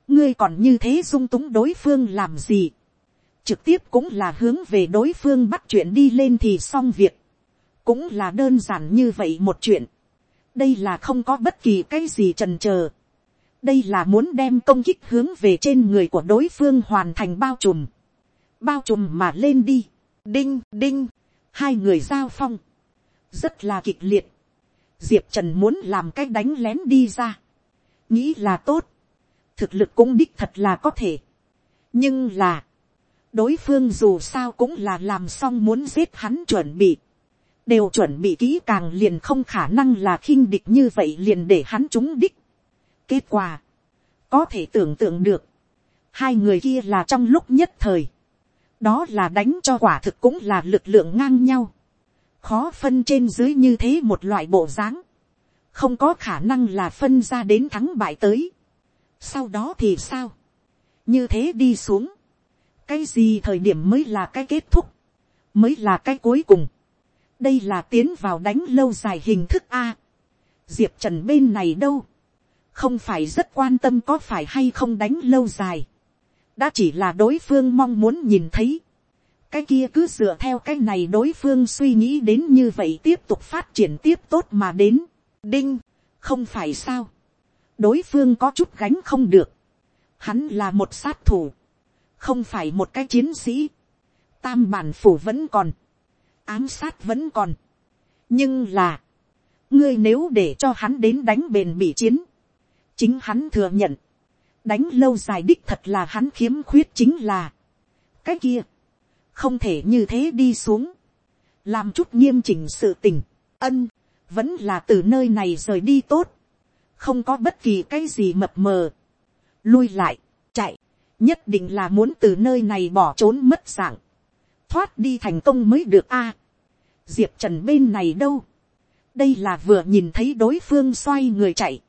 ngươi còn như thế dung túng đối phương làm gì. trực tiếp cũng là hướng về đối phương bắt chuyện đi lên thì xong việc. cũng là đơn giản như vậy một chuyện. đây là không có bất kỳ cái gì trần chờ đây là muốn đem công kích hướng về trên người của đối phương hoàn thành bao trùm. bao trùm mà lên đi. đinh đinh, hai người giao phong. rất là kịch liệt diệp trần muốn làm cái đánh lén đi ra, nghĩ là tốt, thực lực cũng đích thật là có thể, nhưng là, đối phương dù sao cũng là làm xong muốn giết hắn chuẩn bị, đều chuẩn bị kỹ càng liền không khả năng là khinh địch như vậy liền để hắn trúng đích kết quả, có thể tưởng tượng được, hai người kia là trong lúc nhất thời, đó là đánh cho quả thực cũng là lực lượng ngang nhau. Khó phân trên dưới như thế một loại bộ dáng, không có khả năng là phân ra đến thắng bại tới. sau đó thì sao, như thế đi xuống, cái gì thời điểm mới là cái kết thúc, mới là cái cuối cùng, đây là tiến vào đánh lâu dài hình thức a. diệp trần bên này đâu, không phải rất quan tâm có phải hay không đánh lâu dài, đã chỉ là đối phương mong muốn nhìn thấy, cái kia cứ dựa theo cái này đối phương suy nghĩ đến như vậy tiếp tục phát triển tiếp tốt mà đến. đinh, không phải sao. đối phương có chút gánh không được. hắn là một sát thủ, không phải một cái chiến sĩ. tam bản phủ vẫn còn, ám sát vẫn còn. nhưng là, ngươi nếu để cho hắn đến đánh bền bị chiến, chính hắn thừa nhận, đánh lâu dài đích thật là hắn khiếm khuyết chính là, cái kia, không thể như thế đi xuống, làm chút nghiêm chỉnh sự tình, ân, vẫn là từ nơi này rời đi tốt, không có bất kỳ cái gì mập mờ, lui lại, chạy, nhất định là muốn từ nơi này bỏ trốn mất dạng, thoát đi thành công mới được a. diệp trần bên này đâu, đây là vừa nhìn thấy đối phương xoay người chạy,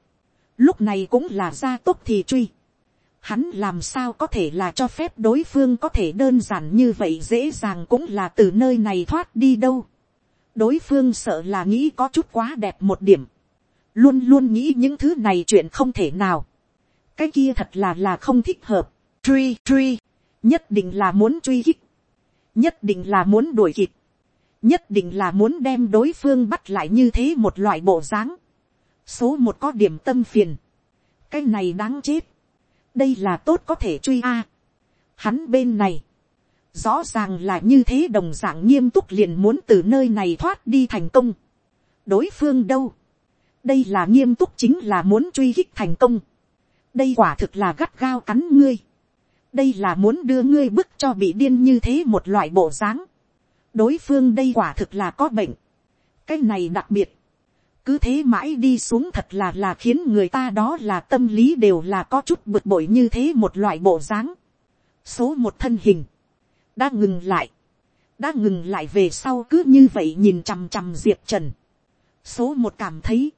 lúc này cũng là gia tốc thì truy, hắn làm sao có thể là cho phép đối phương có thể đơn giản như vậy dễ dàng cũng là từ nơi này thoát đi đâu. đối phương sợ là nghĩ có chút quá đẹp một điểm, luôn luôn nghĩ những thứ này chuyện không thể nào. cái kia thật là là không thích hợp. truy truy, nhất định là muốn truy hích, nhất định là muốn đuổi kịp, nhất định là muốn đem đối phương bắt lại như thế một loại bộ dáng số một có điểm tâm phiền, cái này đáng chết đây là tốt có thể truy a. hắn bên này, rõ ràng là như thế đồng d ạ n g nghiêm túc liền muốn từ nơi này thoát đi thành công. đối phương đâu, đây là nghiêm túc chính là muốn truy hích thành công. đây quả thực là gắt gao cắn ngươi. đây là muốn đưa ngươi bức cho bị điên như thế một loại bộ dáng. đối phương đây quả thực là có bệnh. cái này đặc biệt cứ thế mãi đi xuống thật là là khiến người ta đó là tâm lý đều là có chút bực bội như thế một loại bộ dáng. số một thân hình, đã ngừng lại, đã ngừng lại về sau cứ như vậy nhìn chằm chằm diệp trần. số một cảm thấy,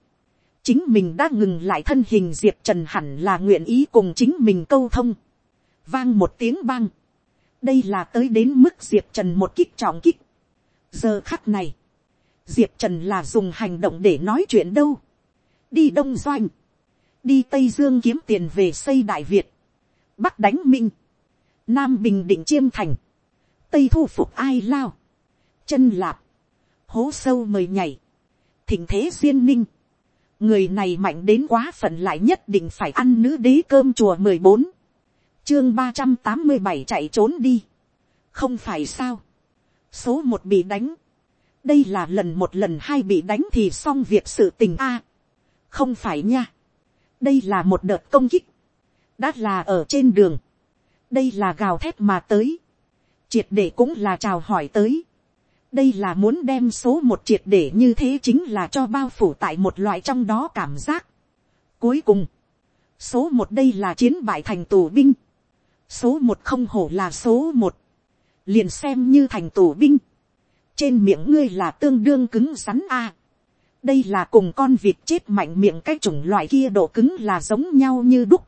chính mình đã ngừng lại thân hình diệp trần hẳn là nguyện ý cùng chính mình câu thông. vang một tiếng vang. đây là tới đến mức diệp trần một kích trọng kích. giờ khắc này, diệp trần là dùng hành động để nói chuyện đâu. đi đông doanh, đi tây dương kiếm tiền về xây đại việt, bắc đánh minh, nam bình định chiêm thành, tây thu phục ai lao, chân lạp, hố sâu mời nhảy, thỉnh thế duyên ninh, người này mạnh đến quá phận lại nhất định phải ăn nữ đế cơm chùa mười bốn, chương ba trăm tám mươi bảy chạy trốn đi, không phải sao, số một bị đánh, đây là lần một lần hai bị đánh thì xong việc sự tình a. không phải nha. đây là một đợt công kích. đã là ở trên đường. đây là gào thét mà tới. triệt để cũng là chào hỏi tới. đây là muốn đem số một triệt để như thế chính là cho bao phủ tại một loại trong đó cảm giác. cuối cùng, số một đây là chiến bại thành tù binh. số một không hổ là số một. liền xem như thành tù binh trên miệng ngươi là tương đương cứng rắn a. đây là cùng con vịt chết mạnh miệng cái chủng loại kia độ cứng là giống nhau như đúc.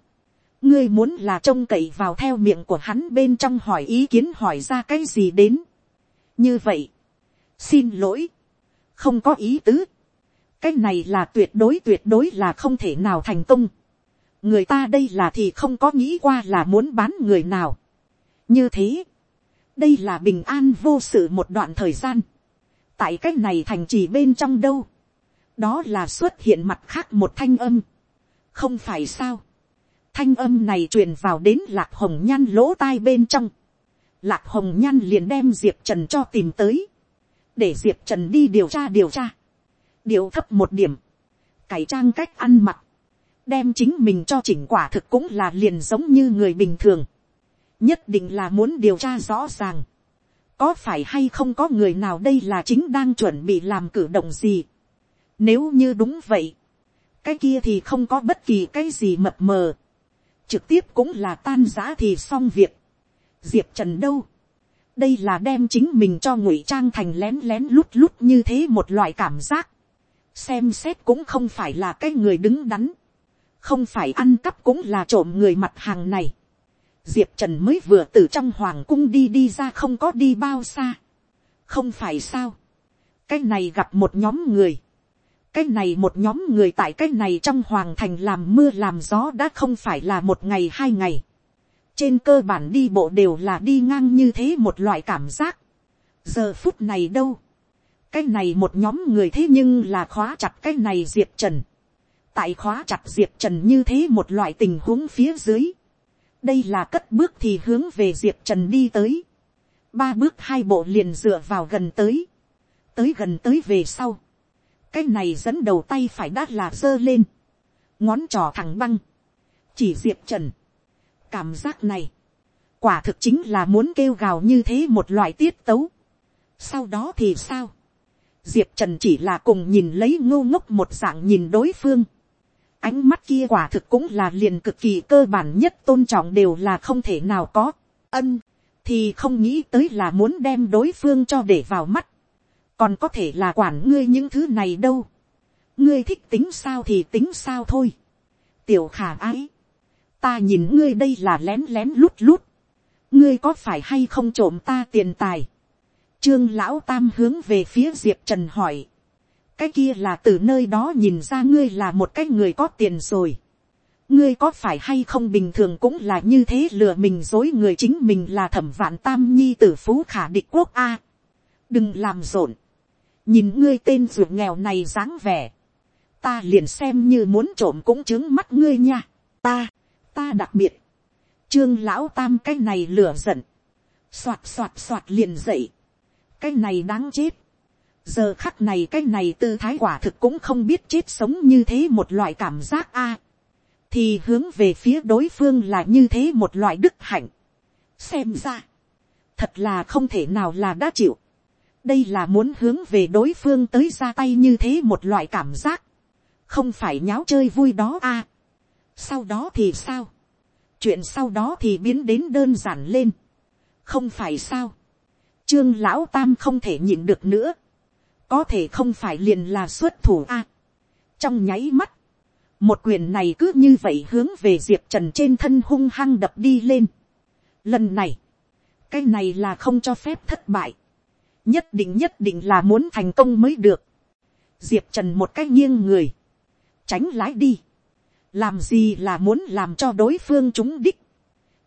ngươi muốn là trông cậy vào theo miệng của hắn bên trong hỏi ý kiến hỏi ra cái gì đến. như vậy, xin lỗi, không có ý tứ. cái này là tuyệt đối tuyệt đối là không thể nào thành công. người ta đây là thì không có nghĩ qua là muốn bán người nào. như thế, đây là bình an vô sự một đoạn thời gian. tại cái này thành trì bên trong đâu. đó là xuất hiện mặt khác một thanh âm. không phải sao. thanh âm này truyền vào đến lạc hồng nhan lỗ tai bên trong. lạc hồng nhan liền đem diệp trần cho tìm tới. để diệp trần đi điều tra điều tra. điều thấp một điểm. cải trang cách ăn mặc. đem chính mình cho chỉnh quả thực cũng là liền giống như người bình thường nhất định là muốn điều tra rõ ràng, có phải hay không có người nào đây là chính đang chuẩn bị làm cử động gì. Nếu như đúng vậy, cái kia thì không có bất kỳ cái gì mập mờ, trực tiếp cũng là tan giã thì xong việc. Diệp trần đâu, đây là đem chính mình cho ngụy trang thành lén lén lút lút như thế một loại cảm giác. xem xét cũng không phải là cái người đứng đắn, không phải ăn cắp cũng là trộm người mặt hàng này diệp trần mới vừa từ trong hoàng cung đi đi ra không có đi bao xa. không phải sao. cái này gặp một nhóm người. cái này một nhóm người tại cái này trong hoàng thành làm mưa làm gió đã không phải là một ngày hai ngày. trên cơ bản đi bộ đều là đi ngang như thế một loại cảm giác. giờ phút này đâu. cái này một nhóm người thế nhưng là khóa chặt cái này diệp trần. tại khóa chặt diệp trần như thế một loại tình huống phía dưới đây là cất bước thì hướng về diệp trần đi tới. ba bước hai bộ liền dựa vào gần tới. tới gần tới về sau. cái này dẫn đầu tay phải đát là giơ lên. ngón trò thẳng băng. chỉ diệp trần. cảm giác này. quả thực chính là muốn kêu gào như thế một loại tiết tấu. sau đó thì sao. diệp trần chỉ là cùng nhìn lấy ngô ngốc một dạng nhìn đối phương ánh mắt kia quả thực cũng là liền cực kỳ cơ bản nhất tôn trọng đều là không thể nào có. ân, thì không nghĩ tới là muốn đem đối phương cho để vào mắt. còn có thể là quản ngươi những thứ này đâu. ngươi thích tính sao thì tính sao thôi. tiểu khả ái. ta nhìn ngươi đây là lén lén lút lút. ngươi có phải hay không trộm ta tiền tài. trương lão tam hướng về phía diệp trần hỏi cái kia là từ nơi đó nhìn ra ngươi là một cái người có tiền rồi. ngươi có phải hay không bình thường cũng là như thế lừa mình dối người chính mình là thẩm vạn tam nhi tử phú khả địch quốc a. đừng làm rộn. nhìn ngươi tên ruột nghèo này dáng vẻ. ta liền xem như muốn trộm cũng chứng mắt ngươi nha. ta, ta đặc biệt. trương lão tam cái này lừa giận. soạt soạt soạt liền dậy. cái này đáng chết giờ khắc này cái này tư thái quả thực cũng không biết chết sống như thế một loại cảm giác a. Thì hướng về phía đối phương là như thế một loại đức hạnh. Xem ra, thật là không thể nào là đã chịu. Đây là muốn hướng về đối phương tới ra tay như thế một loại cảm giác. Không phải nháo chơi vui đó a. Sau đó thì sao? Chuyện sau đó thì biến đến đơn giản lên. Không phải sao? Trương lão tam không thể nhịn được nữa có thể không phải liền là xuất thủ a. trong nháy mắt, một quyền này cứ như vậy hướng về diệp trần trên thân hung hăng đập đi lên. lần này, cái này là không cho phép thất bại, nhất định nhất định là muốn thành công mới được. diệp trần một cái nghiêng người, tránh lái đi, làm gì là muốn làm cho đối phương chúng đích.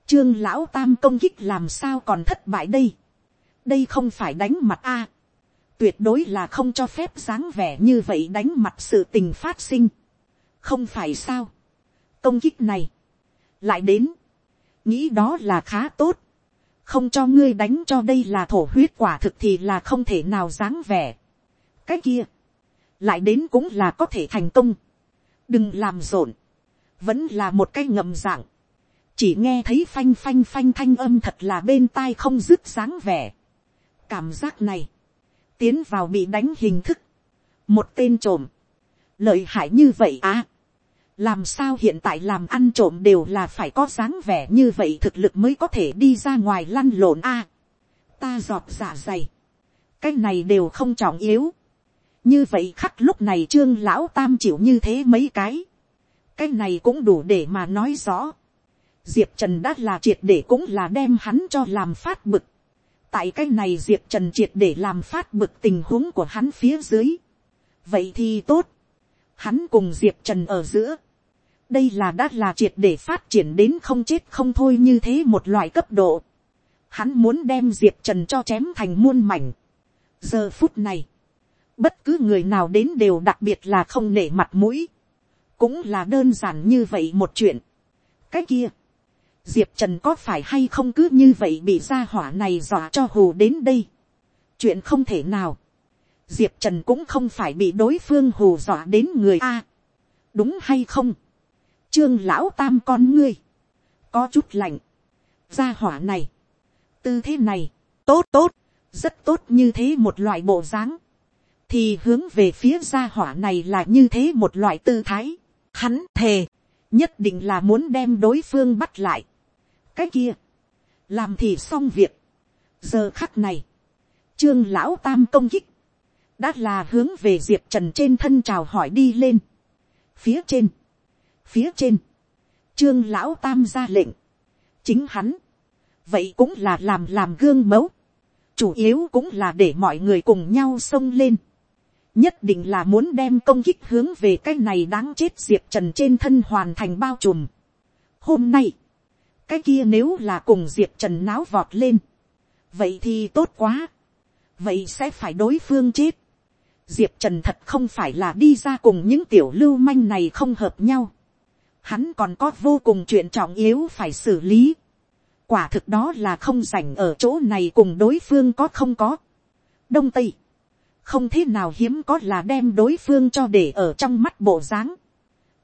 trương lão tam công kích làm sao còn thất bại đây. đây không phải đánh mặt a tuyệt đối là không cho phép dáng vẻ như vậy đánh mặt sự tình phát sinh. không phải sao. công kích này, lại đến, nghĩ đó là khá tốt, không cho ngươi đánh cho đây là thổ huyết quả thực thì là không thể nào dáng vẻ. cái kia, lại đến cũng là có thể thành công. đừng làm rộn, vẫn là một cái ngầm dạng, chỉ nghe thấy phanh phanh phanh thanh âm thật là bên tai không dứt dáng vẻ. cảm giác này, tiến vào bị đánh hình thức, một tên trộm, lợi hại như vậy à, làm sao hiện tại làm ăn trộm đều là phải có dáng vẻ như vậy thực lực mới có thể đi ra ngoài lăn lộn a, ta giọt giả dày, cái này đều không trọng yếu, như vậy khắc lúc này trương lão tam chịu như thế mấy cái, cái này cũng đủ để mà nói rõ, diệp trần đã là triệt để cũng là đem hắn cho làm phát bực, tại cái này diệp trần triệt để làm phát bực tình huống của hắn phía dưới. vậy thì tốt. hắn cùng diệp trần ở giữa. đây là đã là triệt để phát triển đến không chết không thôi như thế một loại cấp độ. hắn muốn đem diệp trần cho chém thành muôn mảnh. giờ phút này, bất cứ người nào đến đều đặc biệt là không nể mặt mũi. cũng là đơn giản như vậy một chuyện. cái kia, diệp trần có phải hay không cứ như vậy bị gia hỏa này dọa cho hù đến đây. chuyện không thể nào. diệp trần cũng không phải bị đối phương hù dọa đến người a. đúng hay không. trương lão tam con ngươi. có chút lạnh. gia hỏa này. tư thế này. tốt tốt. rất tốt như thế một loại bộ dáng. thì hướng về phía gia hỏa này là như thế một loại tư thái. hắn thề nhất định là muốn đem đối phương bắt lại cái kia, làm thì xong việc. giờ khắc này, trương lão tam công kích, đã là hướng về diệp trần trên thân chào hỏi đi lên. phía trên, phía trên, trương lão tam ra lệnh, chính hắn, vậy cũng là làm làm gương mẫu, chủ yếu cũng là để mọi người cùng nhau xông lên, nhất định là muốn đem công kích hướng về cái này đáng chết diệp trần trên thân hoàn thành bao trùm. hôm nay, cái kia nếu là cùng diệp trần náo vọt lên, vậy thì tốt quá, vậy sẽ phải đối phương chết. diệp trần thật không phải là đi ra cùng những tiểu lưu manh này không hợp nhau. hắn còn có vô cùng chuyện trọng yếu phải xử lý. quả thực đó là không dành ở chỗ này cùng đối phương có không có. đông tây, không thế nào hiếm có là đem đối phương cho để ở trong mắt bộ dáng.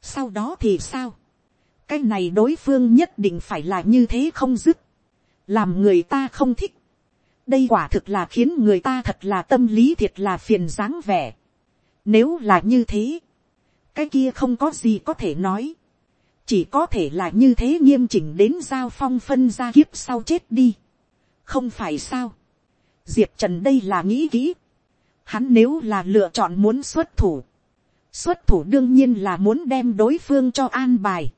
sau đó thì sao cái này đối phương nhất định phải là như thế không dứt, làm người ta không thích. đây quả thực là khiến người ta thật là tâm lý thiệt là phiền dáng vẻ. nếu là như thế, cái kia không có gì có thể nói, chỉ có thể là như thế nghiêm chỉnh đến giao phong phân ra kiếp sau chết đi, không phải sao, diệp trần đây là nghĩ kỹ, hắn nếu là lựa chọn muốn xuất thủ, xuất thủ đương nhiên là muốn đem đối phương cho an bài,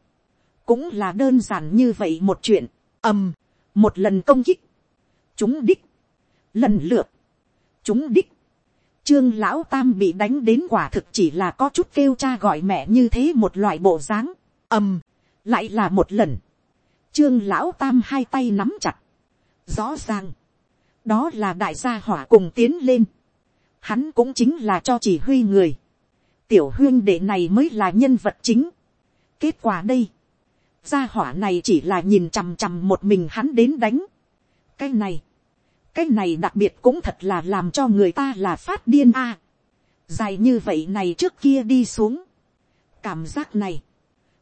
cũng là đơn giản như vậy một chuyện, ầm, một lần công kích, chúng đích, lần lượt, chúng đích, trương lão tam bị đánh đến quả thực chỉ là có chút kêu cha gọi mẹ như thế một loại bộ dáng, ầm, lại là một lần, trương lão tam hai tay nắm chặt, rõ ràng, đó là đại gia hỏa cùng tiến lên, hắn cũng chính là cho chỉ huy người, tiểu huyên đệ này mới là nhân vật chính. kết quả đây, gia hỏa này chỉ là nhìn chằm chằm một mình hắn đến đánh. cái này, cái này đặc biệt cũng thật là làm cho người ta là phát điên a. dài như vậy này trước kia đi xuống. cảm giác này,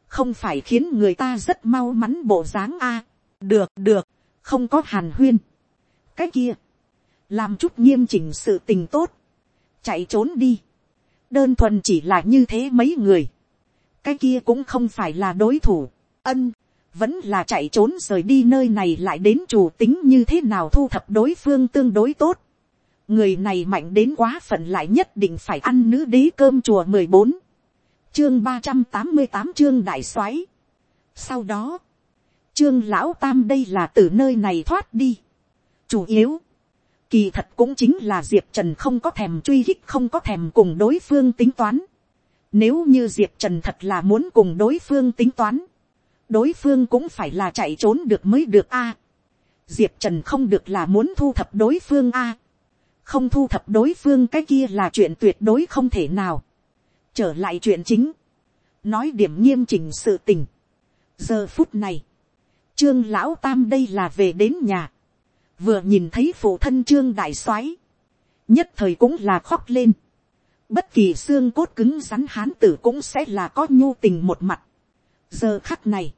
không phải khiến người ta rất mau mắn bộ dáng a. được được, không có hàn huyên. cái kia, làm chút nghiêm chỉnh sự tình tốt, chạy trốn đi đơn thuần chỉ là như thế mấy người, cái kia cũng không phải là đối thủ, ân, vẫn là chạy trốn rời đi nơi này lại đến chủ tính như thế nào thu thập đối phương tương đối tốt. người này mạnh đến quá phận lại nhất định phải ăn nữ đế cơm chùa mười bốn, chương ba trăm tám mươi tám chương đại soái. sau đó, chương lão tam đây là từ nơi này thoát đi. chủ yếu, Kỳ thật cũng chính là Diệp Trần không có thèm truy hích không có thèm cùng đối phương tính toán. Nếu như Diệp Trần thật là muốn cùng đối phương tính toán. Đối phương cũng phải là chạy trốn được mới được a Diệp Trần không được là muốn thu thập đối phương a Không thu thập đối phương cái kia là chuyện tuyệt đối không thể nào. Trở lại chuyện chính. Nói điểm nghiêm chỉnh sự tình. Giờ phút này. Trương Lão Tam đây là về đến nhà vừa nhìn thấy phụ thân trương đại soái, nhất thời cũng là khóc lên. bất kỳ xương cốt cứng rắn hán tử cũng sẽ là có nhu tình một mặt. giờ khắc này,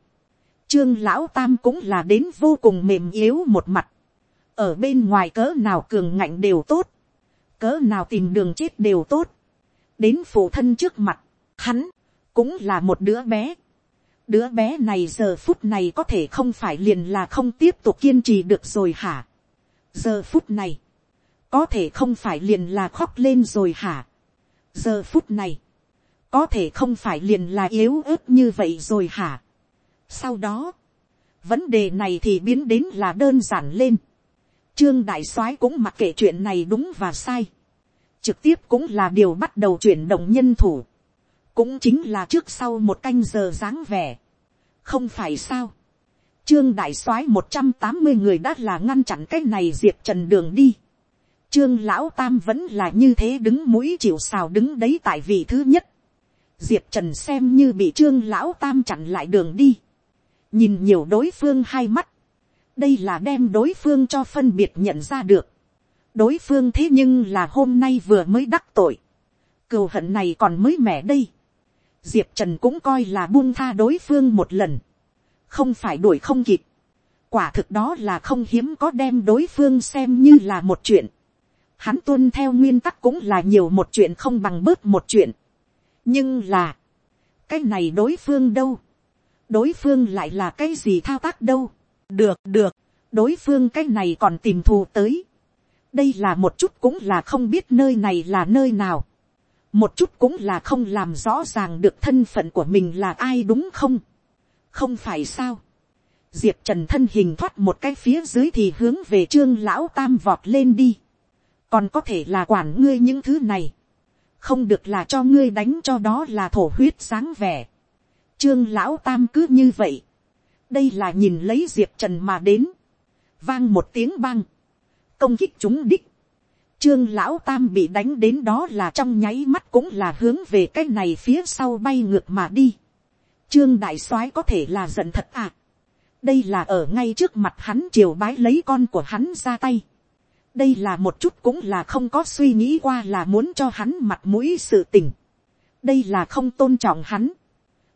trương lão tam cũng là đến vô cùng mềm yếu một mặt. ở bên ngoài cỡ nào cường ngạnh đều tốt, cỡ nào tìm đường chết đều tốt. đến phụ thân trước mặt, hắn cũng là một đứa bé. đứa bé này giờ phút này có thể không phải liền là không tiếp tục kiên trì được rồi hả giờ phút này, có thể không phải liền là khóc lên rồi hả. giờ phút này, có thể không phải liền là yếu ớt như vậy rồi hả sau đó, vấn đề này thì biến đến là đơn giản lên. trương đại soái cũng mặc kệ chuyện này đúng và sai. trực tiếp cũng là điều bắt đầu chuyển động nhân thủ. cũng chính là trước sau một canh giờ dáng vẻ. không phải sao Trương đại soái một trăm tám mươi người đã là ngăn chặn cái này diệp trần đường đi. Trương lão tam vẫn là như thế đứng mũi chịu xào đứng đấy tại vị thứ nhất. Diệp trần xem như bị trương lão tam chặn lại đường đi. Nhìn nhiều đối phương hai mắt. Đây là đem đối phương cho phân biệt nhận ra được. Đối phương thế nhưng là hôm nay vừa mới đắc tội. Cừu hận này còn mới mẻ đây. Diệp Trần cũng coi là buông tha đối phương một lần không phải đuổi không kịp. quả thực đó là không hiếm có đem đối phương xem như là một chuyện. hắn tuân theo nguyên tắc cũng là nhiều một chuyện không bằng bớt một chuyện. nhưng là, cái này đối phương đâu đối phương lại là cái gì thao tác đâu. được được, đối phương cái này còn tìm thù tới. đây là một chút cũng là không biết nơi này là nơi nào. một chút cũng là không làm rõ ràng được thân phận của mình là ai đúng không không phải sao. diệp trần thân hình thoát một cái phía dưới thì hướng về trương lão tam vọt lên đi. còn có thể là quản ngươi những thứ này. không được là cho ngươi đánh cho đó là thổ huyết sáng vẻ trương lão tam cứ như vậy. đây là nhìn lấy diệp trần mà đến. vang một tiếng băng. công kích chúng đích. Trương lão tam bị đánh đến đó là trong nháy mắt cũng là hướng về cái này phía sau bay ngược mà đi. Trương đại soái có thể là giận thật à. Đây là ở ngay trước mặt hắn triều bái lấy con của hắn ra tay. Đây là một chút cũng là không có suy nghĩ qua là muốn cho hắn mặt mũi sự tình. Đây là không tôn trọng hắn.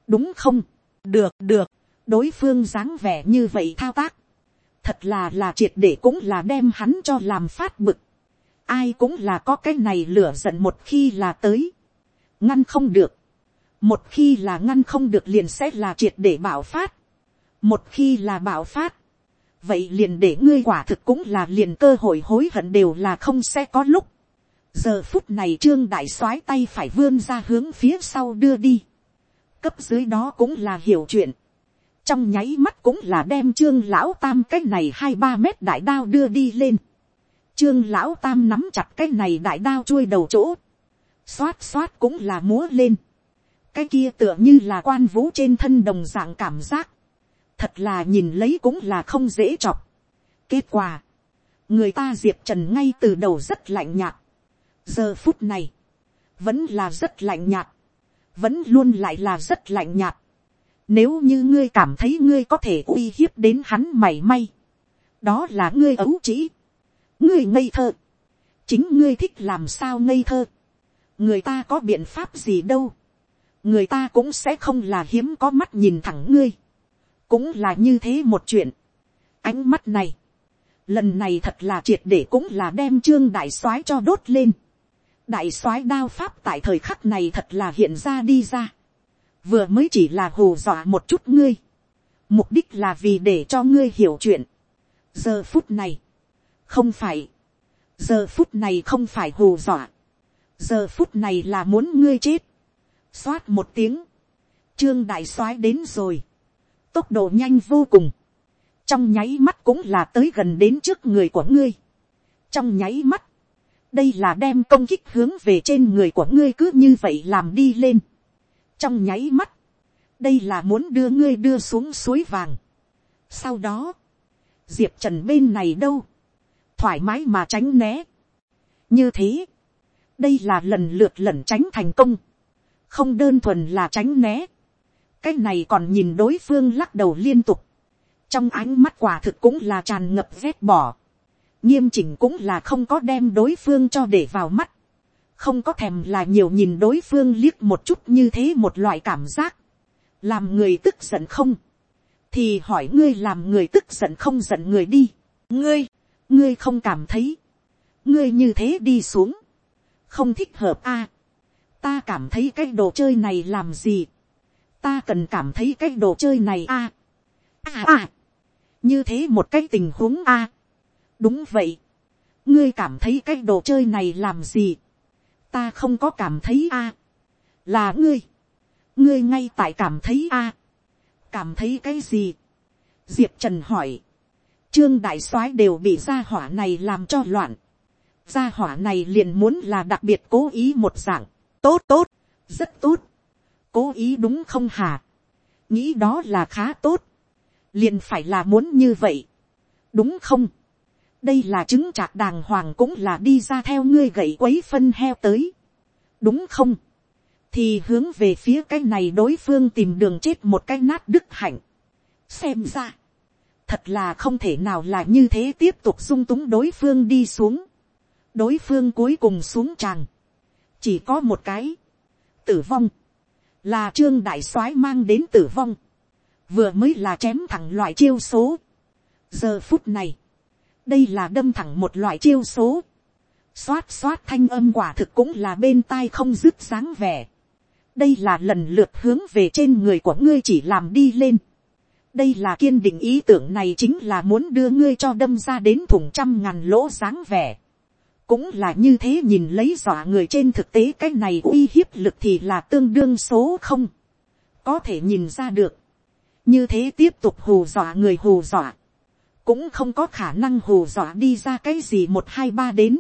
Đúng không? Được được. Đối phương dáng vẻ như vậy thao tác. Thật là là triệt để cũng là đem hắn cho làm phát bực. Ai cũng là có cái này lửa giận một khi là tới. Ngăn không được một khi là ngăn không được liền sẽ là triệt để bảo phát, một khi là bảo phát, vậy liền để ngươi quả thực cũng là liền cơ hội hối hận đều là không sẽ có lúc. giờ phút này trương đại soái tay phải vươn ra hướng phía sau đưa đi cấp dưới đó cũng là hiểu chuyện. trong nháy mắt cũng là đem trương lão tam cái này hai ba mét đại đao đưa đi lên. trương lão tam nắm chặt cái này đại đao chui đầu chỗ. xoát xoát cũng là múa lên. cái kia tựa như là quan vũ trên thân đồng dạng cảm giác thật là nhìn lấy cũng là không dễ chọc. kết quả, người ta diệp trần ngay từ đầu rất lạnh nhạt. giờ phút này, vẫn là rất lạnh nhạt, vẫn luôn lại là rất lạnh nhạt. nếu như ngươi cảm thấy ngươi có thể uy hiếp đến hắn mảy may, đó là ngươi ấu trĩ, ngươi ngây thơ, chính ngươi thích làm sao ngây thơ, người ta có biện pháp gì đâu, người ta cũng sẽ không là hiếm có mắt nhìn thẳng ngươi cũng là như thế một chuyện. ánh mắt này, lần này thật là triệt để cũng là đem trương đại soái cho đốt lên đại soái đao pháp tại thời khắc này thật là hiện ra đi ra. vừa mới chỉ là hù dọa một chút ngươi. mục đích là vì để cho ngươi hiểu chuyện. giờ phút này, không phải, giờ phút này không phải hù dọa. giờ phút này là muốn ngươi chết. xoát một tiếng, trương đại soái đến rồi tốc độ nhanh vô cùng, trong nháy mắt cũng là tới gần đến trước người của ngươi. trong nháy mắt, đây là đem công kích hướng về trên người của ngươi cứ như vậy làm đi lên. trong nháy mắt, đây là muốn đưa ngươi đưa xuống suối vàng. sau đó, diệp trần bên này đâu, thoải mái mà tránh né. như thế, đây là lần lượt lẩn tránh thành công, không đơn thuần là tránh né, cái này còn nhìn đối phương lắc đầu liên tục, trong ánh mắt quả thực cũng là tràn ngập vét bỏ, nghiêm chỉnh cũng là không có đem đối phương cho để vào mắt, không có thèm là nhiều nhìn đối phương liếc một chút như thế một loại cảm giác, làm người tức giận không, thì hỏi ngươi làm người tức giận không giận người đi, ngươi, ngươi không cảm thấy, ngươi như thế đi xuống, không thích hợp a, ta cảm thấy cái đồ chơi này làm gì, ta cần cảm thấy cái đồ chơi này a. A a. Như thế một cái tình huống a đúng vậy. Ngươi cảm thấy cái đồ chơi này làm gì? Ta không có cảm thấy a. Là ngươi. Ngươi ngay tại cảm thấy a. Cảm thấy cái gì? Diệp trần hỏi. Trương đại soái đều bị gia hỏa này làm cho loạn. Gia hỏa này liền muốn là đặc biệt cố ý một dạng. Tốt tốt. Rất tốt. Cố ý đúng không hả, nghĩ đó là khá tốt, liền phải là muốn như vậy, đúng không, đây là chứng trạc đàng hoàng cũng là đi ra theo ngươi gậy quấy phân heo tới, đúng không, thì hướng về phía cái này đối phương tìm đường chết một cái nát đức hạnh, xem ra, thật là không thể nào là như thế tiếp tục dung túng đối phương đi xuống, đối phương cuối cùng xuống tràng, chỉ có một cái, tử vong, là trương đại soái mang đến tử vong, vừa mới là chém thẳng loại chiêu số. giờ phút này, đây là đâm thẳng một loại chiêu số, xoát xoát thanh âm quả thực cũng là bên tai không dứt dáng vẻ. đây là lần lượt hướng về trên người của ngươi chỉ làm đi lên. đây là kiên định ý tưởng này chính là muốn đưa ngươi cho đâm ra đến thùng trăm ngàn lỗ dáng vẻ. Cũng là như thế nhìn lấy dọa người trên thực tế cái này uy hiếp lực thì là tương đương số không. Có thể nhìn ra được. Như thế tiếp tục hù dọa người hù dọa cũng không có khả năng hù dọa đi ra cái gì một hai ba đến.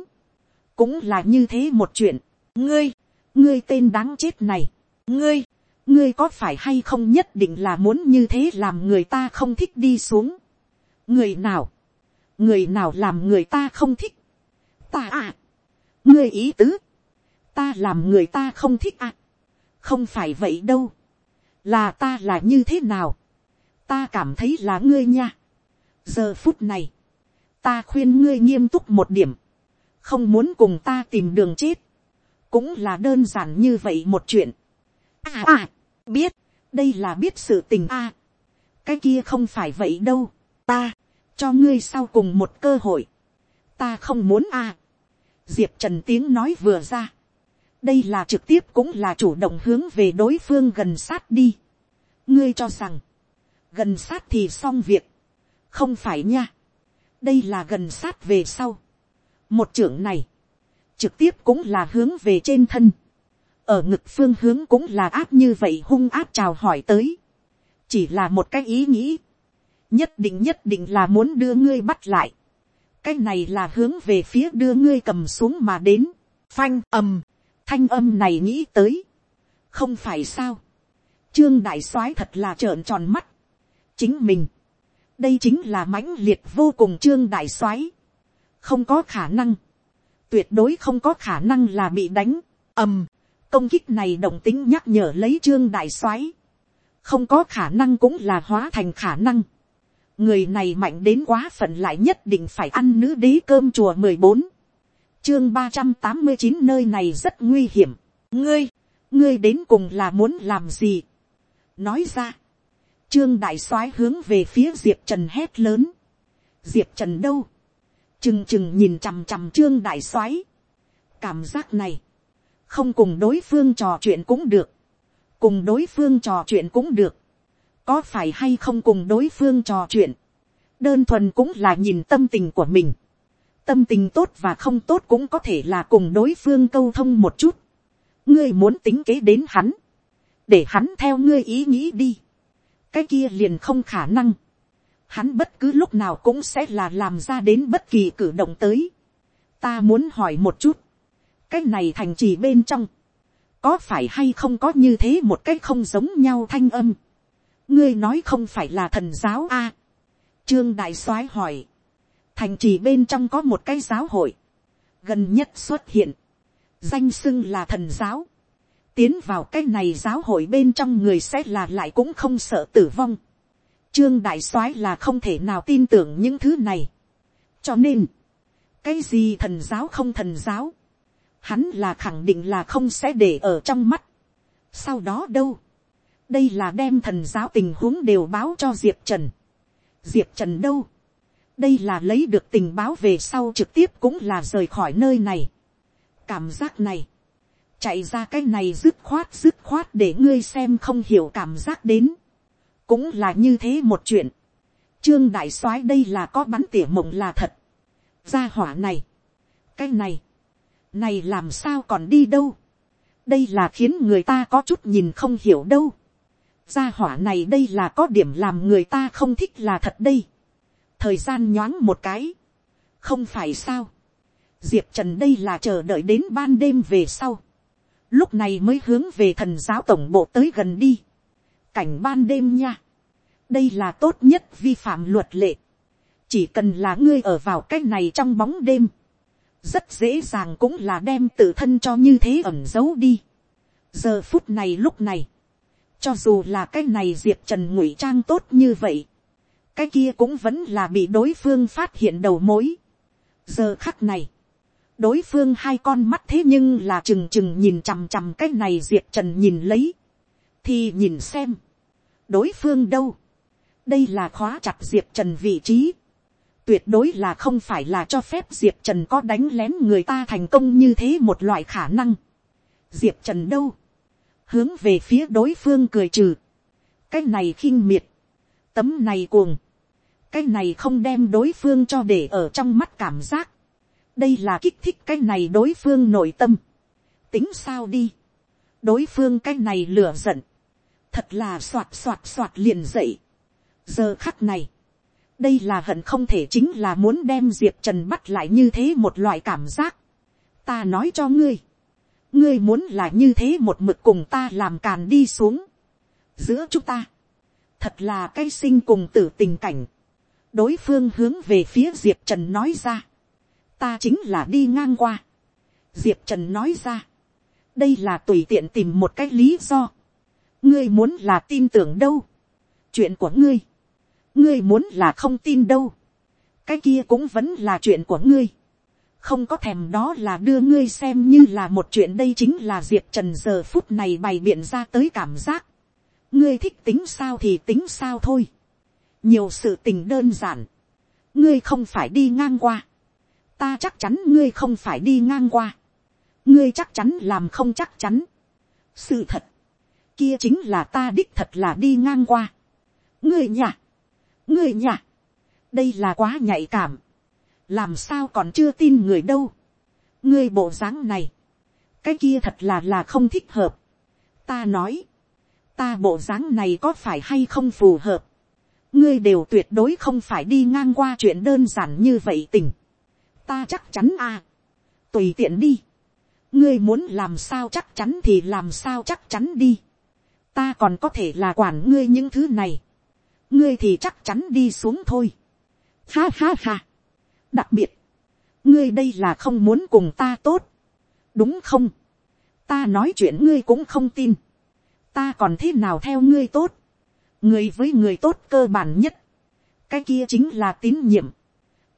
Cũng là như thế một chuyện. Ngươi ngươi tên đáng chết này. Ngươi ngươi có phải hay không nhất định là muốn như thế làm người ta không thích đi xuống? Người nào? Người nào làm người ta không thích? Ta à, ngươi ý tứ, ta làm người ta không thích à, không phải vậy đâu, là ta là như thế nào, ta cảm thấy là ngươi nha giờ phút này, ta khuyên ngươi nghiêm túc một điểm, không muốn cùng ta tìm đường chết, cũng là đơn giản như vậy một chuyện. à à, biết, đây là biết sự tình a, cái kia không phải vậy đâu, ta, cho ngươi sau cùng một cơ hội, ta không muốn a, diệp trần tiếng nói vừa ra, đây là trực tiếp cũng là chủ động hướng về đối phương gần sát đi. ngươi cho rằng, gần sát thì xong việc, không phải nha, đây là gần sát về sau. một trưởng này, trực tiếp cũng là hướng về trên thân, ở ngực phương hướng cũng là áp như vậy hung áp chào hỏi tới, chỉ là một cái ý nghĩ, nhất định nhất định là muốn đưa ngươi bắt lại, cái này là hướng về phía đưa ngươi cầm xuống mà đến, phanh ầm, thanh âm này nghĩ tới, không phải sao, trương đại soái thật là trợn tròn mắt, chính mình, đây chính là mãnh liệt vô cùng trương đại soái, không có khả năng, tuyệt đối không có khả năng là bị đánh, ầm, công kích này động tính nhắc nhở lấy trương đại soái, không có khả năng cũng là hóa thành khả năng, người này mạnh đến quá phận lại nhất định phải ăn nữ đế cơm chùa mười bốn. Chương ba trăm tám mươi chín nơi này rất nguy hiểm. ngươi, ngươi đến cùng là muốn làm gì. nói ra, trương đại soái hướng về phía diệp trần hét lớn. diệp trần đâu, trừng trừng nhìn chằm chằm trương đại soái. cảm giác này, không cùng đối phương trò chuyện cũng được, cùng đối phương trò chuyện cũng được, có phải hay không cùng đối phương trò chuyện, đơn thuần cũng là nhìn tâm tình của mình tâm tình tốt và không tốt cũng có thể là cùng đối phương câu thông một chút. ngươi muốn tính kế đến hắn, để hắn theo ngươi ý nghĩ đi cái kia liền không khả năng. hắn bất cứ lúc nào cũng sẽ là làm ra đến bất kỳ cử động tới. ta muốn hỏi một chút, cái này thành trì bên trong, có phải hay không có như thế một cái không giống nhau thanh âm. ngươi nói không phải là thần giáo a. trương đại soái hỏi, thành trì bên trong có một cái giáo hội, gần nhất xuất hiện, danh xưng là thần giáo, tiến vào cái này giáo hội bên trong người sẽ là lại cũng không sợ tử vong. Trương đại soái là không thể nào tin tưởng những thứ này. cho nên, cái gì thần giáo không thần giáo, hắn là khẳng định là không sẽ để ở trong mắt. sau đó đâu, đây là đem thần giáo tình huống đều báo cho diệp trần. diệp trần đâu, đây là lấy được tình báo về sau trực tiếp cũng là rời khỏi nơi này. cảm giác này, chạy ra cái này dứt khoát dứt khoát để ngươi xem không hiểu cảm giác đến. cũng là như thế một chuyện. trương đại soái đây là có bắn tỉa mộng là thật. gia hỏa này, cái này, này làm sao còn đi đâu. đây là khiến người ta có chút nhìn không hiểu đâu. gia hỏa này đây là có điểm làm người ta không thích là thật đây thời gian nhoáng một cái, không phải sao, diệp trần đây là chờ đợi đến ban đêm về sau, lúc này mới hướng về thần giáo tổng bộ tới gần đi, cảnh ban đêm nha, đây là tốt nhất vi phạm luật lệ, chỉ cần là ngươi ở vào cái này trong bóng đêm, rất dễ dàng cũng là đem tự thân cho như thế ẩn giấu đi. giờ phút này lúc này, cho dù là cái này diệp trần ngụy trang tốt như vậy, cái kia cũng vẫn là bị đối phương phát hiện đầu mối. giờ khắc này, đối phương hai con mắt thế nhưng là trừng trừng nhìn chằm chằm cái này diệp trần nhìn lấy, thì nhìn xem, đối phương đâu, đây là khóa chặt diệp trần vị trí, tuyệt đối là không phải là cho phép diệp trần có đánh lén người ta thành công như thế một loại khả năng. diệp trần đâu, hướng về phía đối phương cười trừ, cái này khinh miệt, tấm này cuồng, cái này không đem đối phương cho để ở trong mắt cảm giác đây là kích thích cái này đối phương nội tâm. tính sao đi. đối phương cái này lửa giận. thật là soạt soạt soạt liền dậy. giờ khắc này, đây là hận không thể chính là muốn đem diệp trần bắt lại như thế một loại cảm giác. ta nói cho ngươi, ngươi muốn là như thế một mực cùng ta làm càn đi xuống. giữa chúng ta, thật là cái sinh cùng tử tình cảnh đối phương hướng về phía diệp trần nói ra, ta chính là đi ngang qua. diệp trần nói ra, đây là tùy tiện tìm một cái lý do. ngươi muốn là tin tưởng đâu. chuyện của ngươi, ngươi muốn là không tin đâu. cái kia cũng vẫn là chuyện của ngươi. không có thèm đó là đưa ngươi xem như là một chuyện đây chính là diệp trần giờ phút này bày biện ra tới cảm giác. ngươi thích tính sao thì tính sao thôi nhiều sự tình đơn giản, ngươi không phải đi ngang qua, ta chắc chắn ngươi không phải đi ngang qua, ngươi chắc chắn làm không chắc chắn. sự thật, kia chính là ta đích thật là đi ngang qua. ngươi nhà, ngươi nhà, đây là quá nhạy cảm, làm sao còn chưa tin người đâu. ngươi bộ dáng này, cái kia thật là là không thích hợp. ta nói, ta bộ dáng này có phải hay không phù hợp. ngươi đều tuyệt đối không phải đi ngang qua chuyện đơn giản như vậy tình ta chắc chắn à. tùy tiện đi. ngươi muốn làm sao chắc chắn thì làm sao chắc chắn đi. ta còn có thể là quản ngươi những thứ này. ngươi thì chắc chắn đi xuống thôi. ha ha ha. đặc biệt, ngươi đây là không muốn cùng ta tốt. đúng không. ta nói chuyện ngươi cũng không tin ta còn thế nào theo ngươi tốt, người với người tốt cơ bản nhất, cái kia chính là tín nhiệm,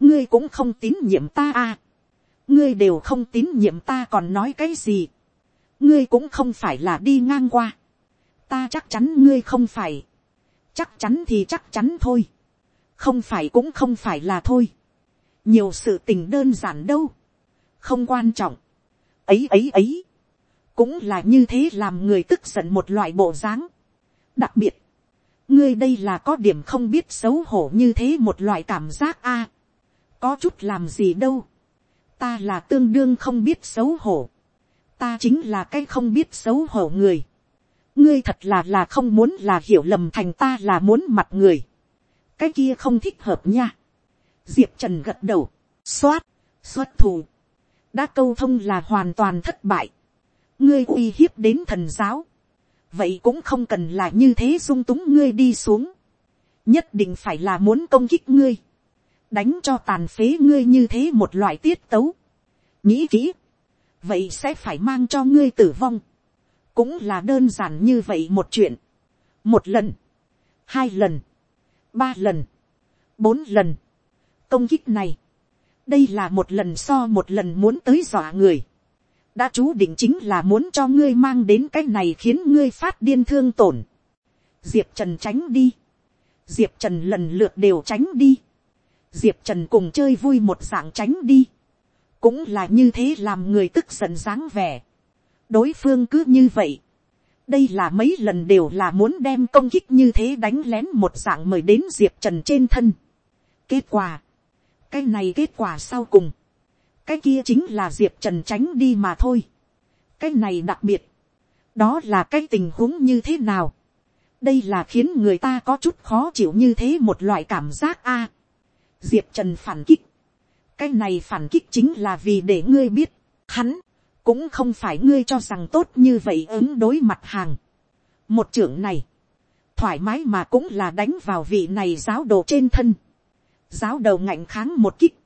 ngươi cũng không tín nhiệm ta à, ngươi đều không tín nhiệm ta còn nói cái gì, ngươi cũng không phải là đi ngang qua, ta chắc chắn ngươi không phải, chắc chắn thì chắc chắn thôi, không phải cũng không phải là thôi, nhiều sự tình đơn giản đâu, không quan trọng, ấy ấy ấy, cũng là như thế làm người tức giận một loại bộ dáng. đặc biệt, ngươi đây là có điểm không biết xấu hổ như thế một loại cảm giác a có chút làm gì đâu. ta là tương đương không biết xấu hổ. ta chính là cái không biết xấu hổ người. ngươi thật là là không muốn là hiểu lầm thành ta là muốn mặt người. cái kia không thích hợp nha. diệp trần gật đầu, xoát, xuất thù. đã câu thông là hoàn toàn thất bại ngươi uy hiếp đến thần giáo, vậy cũng không cần là như thế dung túng ngươi đi xuống, nhất định phải là muốn công kích ngươi, đánh cho tàn phế ngươi như thế một loại tiết tấu, nghĩ kỹ, vậy sẽ phải mang cho ngươi tử vong, cũng là đơn giản như vậy một chuyện, một lần, hai lần, ba lần, bốn lần, công kích này, đây là một lần so một lần muốn tới dọa người, đã chú định chính là muốn cho ngươi mang đến cái này khiến ngươi phát điên thương tổn. diệp trần tránh đi. diệp trần lần lượt đều tránh đi diệp trần cùng chơi vui một dạng tránh đi. cũng là như thế làm người tức giận dáng vẻ. đối phương cứ như vậy. đây là mấy lần đều là muốn đem công kích như thế đánh lén một dạng mời đến diệp trần trên thân. kết quả. cái này kết quả sau cùng cái kia chính là diệp trần tránh đi mà thôi. cái này đặc biệt, đó là cái tình huống như thế nào. đây là khiến người ta có chút khó chịu như thế một loại cảm giác a diệp trần phản kích, cái này phản kích chính là vì để ngươi biết, hắn, cũng không phải ngươi cho rằng tốt như vậy ứng đối mặt hàng. một trưởng này, thoải mái mà cũng là đánh vào vị này giáo đồ trên thân. giáo đầu ngạnh kháng một kích,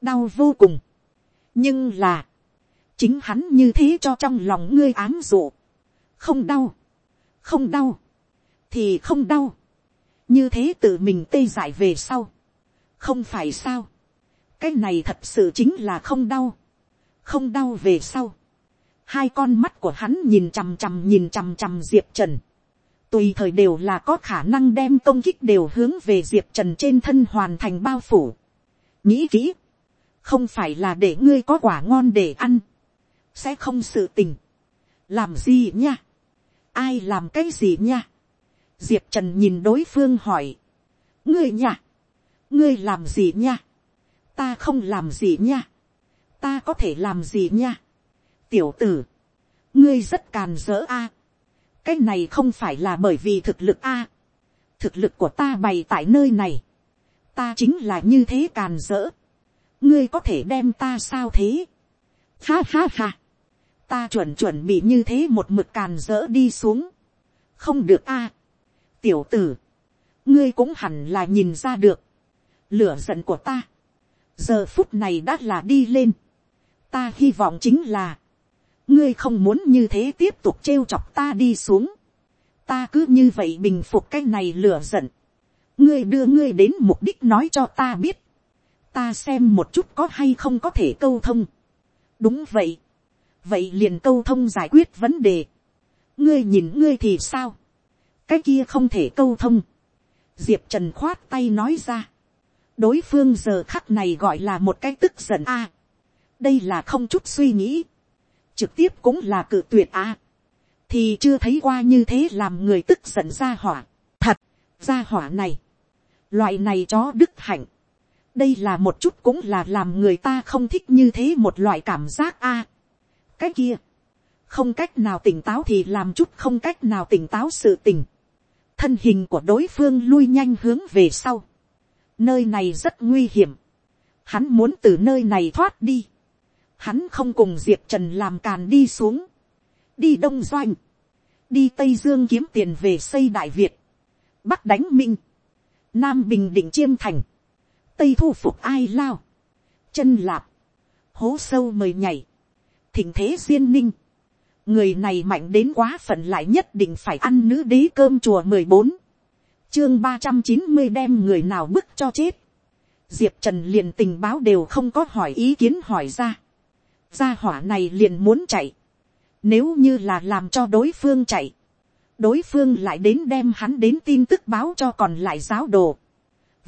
đau vô cùng. Nhưng là, chính hắn như thế cho trong lòng ngươi ám dụ, không đau, không đau, thì không đau, như thế tự mình tê dại về sau, không phải sao, cái này thật sự chính là không đau, không đau về sau, hai con mắt của hắn nhìn chằm chằm nhìn chằm chằm diệp trần, tùy thời đều là có khả năng đem công kích đều hướng về diệp trần trên thân hoàn thành bao phủ. nghĩ kỹ, không phải là để ngươi có quả ngon để ăn, sẽ không sự tình, làm gì nha, ai làm cái gì nha, diệp trần nhìn đối phương hỏi, ngươi nha, ngươi làm gì nha, ta không làm gì nha, ta có thể làm gì nha, tiểu tử, ngươi rất càn dỡ a, cái này không phải là bởi vì thực lực a, thực lực của ta bày tại nơi này, ta chính là như thế càn dỡ, ngươi có thể đem ta sao thế. ha ha ha. ta chuẩn chuẩn bị như thế một mực càn dỡ đi xuống. không được a. tiểu tử, ngươi cũng hẳn là nhìn ra được lửa giận của ta. giờ phút này đã là đi lên. ta hy vọng chính là, ngươi không muốn như thế tiếp tục trêu chọc ta đi xuống. ta cứ như vậy bình phục cái này lửa giận. ngươi đưa ngươi đến mục đích nói cho ta biết ta xem một chút có hay không có thể câu thông. đúng vậy. vậy liền câu thông giải quyết vấn đề. ngươi nhìn ngươi thì sao. cái kia không thể câu thông. diệp trần khoát tay nói ra đối phương giờ khắc này gọi là một cái tức giận a. đây là không chút suy nghĩ. trực tiếp cũng là cự tuyệt à. thì chưa thấy qua như thế làm người tức giận ra hỏa. thật, ra hỏa này, loại này chó đức hạnh, đây là một chút cũng là làm người ta không thích như thế một loại cảm giác a. cái kia, không cách nào tỉnh táo thì làm chút không cách nào tỉnh táo sự tình. thân hình của đối phương lui nhanh hướng về sau nơi này rất nguy hiểm. hắn muốn từ nơi này thoát đi. hắn không cùng diệp trần làm càn đi xuống. đi đông doanh. đi tây dương kiếm tiền về xây đại việt. bắc đánh minh. nam bình định chiêm thành tây thu phục ai lao, chân lạp, hố sâu mời nhảy, thỉnh thế duyên ninh, người này mạnh đến quá phận lại nhất định phải ăn nữ đế cơm chùa mười bốn, chương ba trăm chín mươi đem người nào bức cho chết, diệp trần liền tình báo đều không có hỏi ý kiến hỏi ra, gia hỏa này liền muốn chạy, nếu như là làm cho đối phương chạy, đối phương lại đến đem hắn đến tin tức báo cho còn lại giáo đồ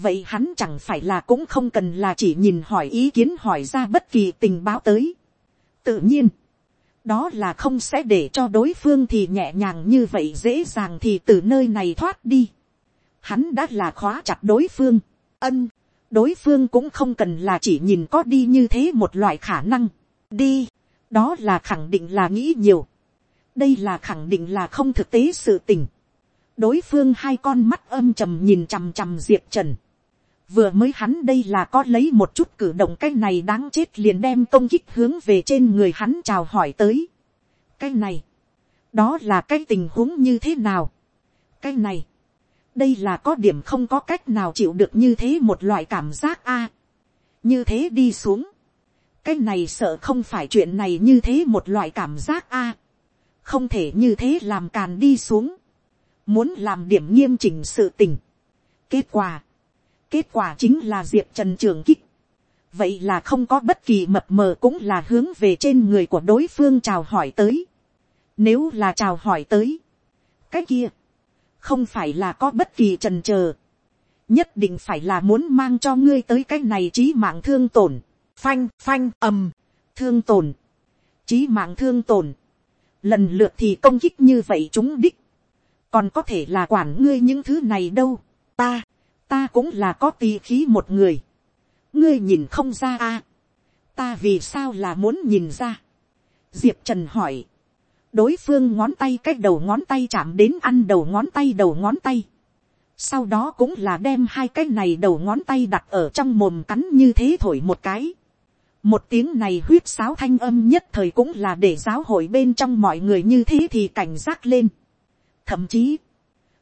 vậy hắn chẳng phải là cũng không cần là chỉ nhìn hỏi ý kiến hỏi ra bất kỳ tình báo tới. tự nhiên, đó là không sẽ để cho đối phương thì nhẹ nhàng như vậy dễ dàng thì từ nơi này thoát đi. Hắn đã là khóa chặt đối phương, ân, đối phương cũng không cần là chỉ nhìn có đi như thế một loại khả năng, đi, đó là khẳng định là nghĩ nhiều, đây là khẳng định là không thực tế sự tình. đối phương hai con mắt âm trầm nhìn chằm chằm diệp trần, vừa mới hắn đây là có lấy một chút cử động cái này đáng chết liền đem công kích hướng về trên người hắn chào hỏi tới. cái này, đó là cái tình huống như thế nào. cái này, đây là có điểm không có cách nào chịu được như thế một loại cảm giác a. như thế đi xuống, cái này sợ không phải chuyện này như thế một loại cảm giác a. không thể như thế làm càn đi xuống, muốn làm điểm nghiêm chỉnh sự tình. kết quả, Kết quả chính là diệp trần trường kích. Vậy là không có bất kỳ mập mờ cũng là hướng về trên người của đối phương chào hỏi tới. Nếu là chào hỏi tới. Cái kia. Không phải là có bất kỳ trần chờ Nhất định phải là muốn mang cho ngươi tới cái này trí mạng thương tổn. Phanh, phanh, ầm. Thương tổn. Trí mạng thương tổn. Lần lượt thì công kích như vậy chúng đích. Còn có thể là quản ngươi những thứ này đâu. Ta ta cũng là có tì khí một người, ngươi nhìn không ra a, ta vì sao là muốn nhìn ra, diệp trần hỏi, đối phương ngón tay cái đầu ngón tay chạm đến ăn đầu ngón tay đầu ngón tay, sau đó cũng là đem hai cái này đầu ngón tay đặt ở trong mồm cắn như thế thổi một cái, một tiếng này huyết sáo thanh âm nhất thời cũng là để giáo hội bên trong mọi người như thế thì cảnh giác lên. thậm chí,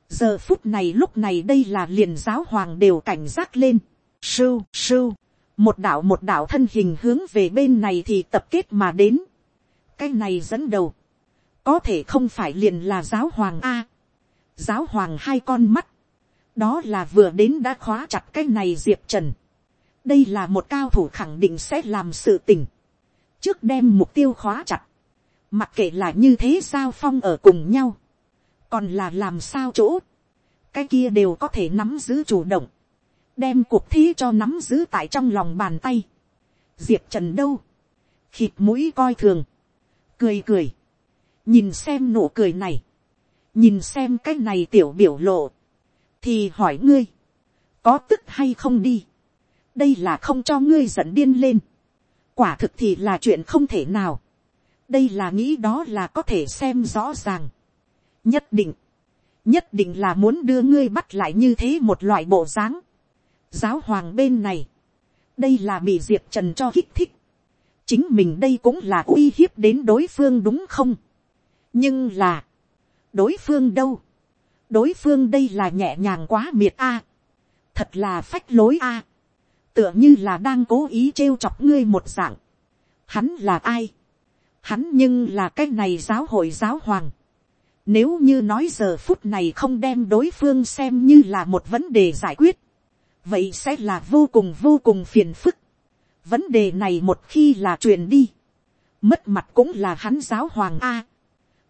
giờ phút này lúc này đây là liền giáo hoàng đều cảnh giác lên. sưu sưu, một đạo một đạo thân hình hướng về bên này thì tập kết mà đến. cái này dẫn đầu, có thể không phải liền là giáo hoàng a. giáo hoàng hai con mắt, đó là vừa đến đã khóa chặt cái này diệp trần. đây là một cao thủ khẳng định sẽ làm sự tình. trước đem mục tiêu khóa chặt, mặc kệ là như thế sao phong ở cùng nhau còn là làm sao chỗ, cái kia đều có thể nắm giữ chủ động, đem cuộc thi cho nắm giữ tại trong lòng bàn tay. diệp trần đâu, khịt mũi coi thường, cười cười, nhìn xem nụ cười này, nhìn xem cái này tiểu biểu lộ, thì hỏi ngươi, có tức hay không đi, đây là không cho ngươi giận điên lên, quả thực thì là chuyện không thể nào, đây là nghĩ đó là có thể xem rõ ràng, nhất định, nhất định là muốn đưa ngươi bắt lại như thế một loại bộ dáng. giáo hoàng bên này, đây là bị diệp trần cho kích thích, chính mình đây cũng là uy hiếp đến đối phương đúng không, nhưng là, đối phương đâu, đối phương đây là nhẹ nhàng quá miệt a, thật là phách lối a, tựa như là đang cố ý trêu chọc ngươi một dạng, hắn là ai, hắn nhưng là cái này giáo hội giáo hoàng, nếu như nói giờ phút này không đem đối phương xem như là một vấn đề giải quyết. Vậy sẽ là vô cùng vô cùng phiền phức. Vấn đề này một khi là truyền đi. Mất mặt cũng là hắn giáo hoàng A.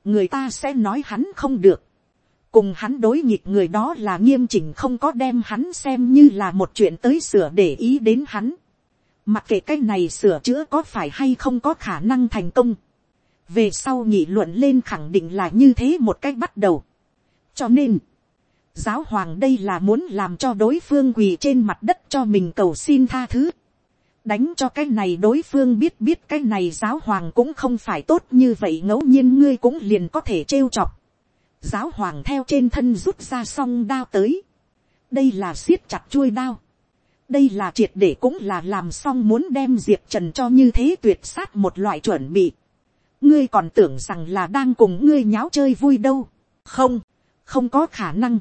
Người ta sẽ nói hắn không được. Cùng hắn đối nghịch người đó là nghiêm chỉnh không có đem hắn xem như là một chuyện tới sửa để ý đến hắn. Mặc kệ cái này sửa chữa có phải hay không có khả năng thành công về sau nghị luận lên khẳng định là như thế một cách bắt đầu. cho nên, giáo hoàng đây là muốn làm cho đối phương quỳ trên mặt đất cho mình cầu xin tha thứ đánh cho cái này đối phương biết biết cái này giáo hoàng cũng không phải tốt như vậy ngẫu nhiên ngươi cũng liền có thể trêu chọc. giáo hoàng theo trên thân rút ra song đao tới. đây là siết chặt chuôi đao. đây là triệt để cũng là làm xong muốn đem diệp trần cho như thế tuyệt sát một loại chuẩn bị. ngươi còn tưởng rằng là đang cùng ngươi nháo chơi vui đâu. không, không có khả năng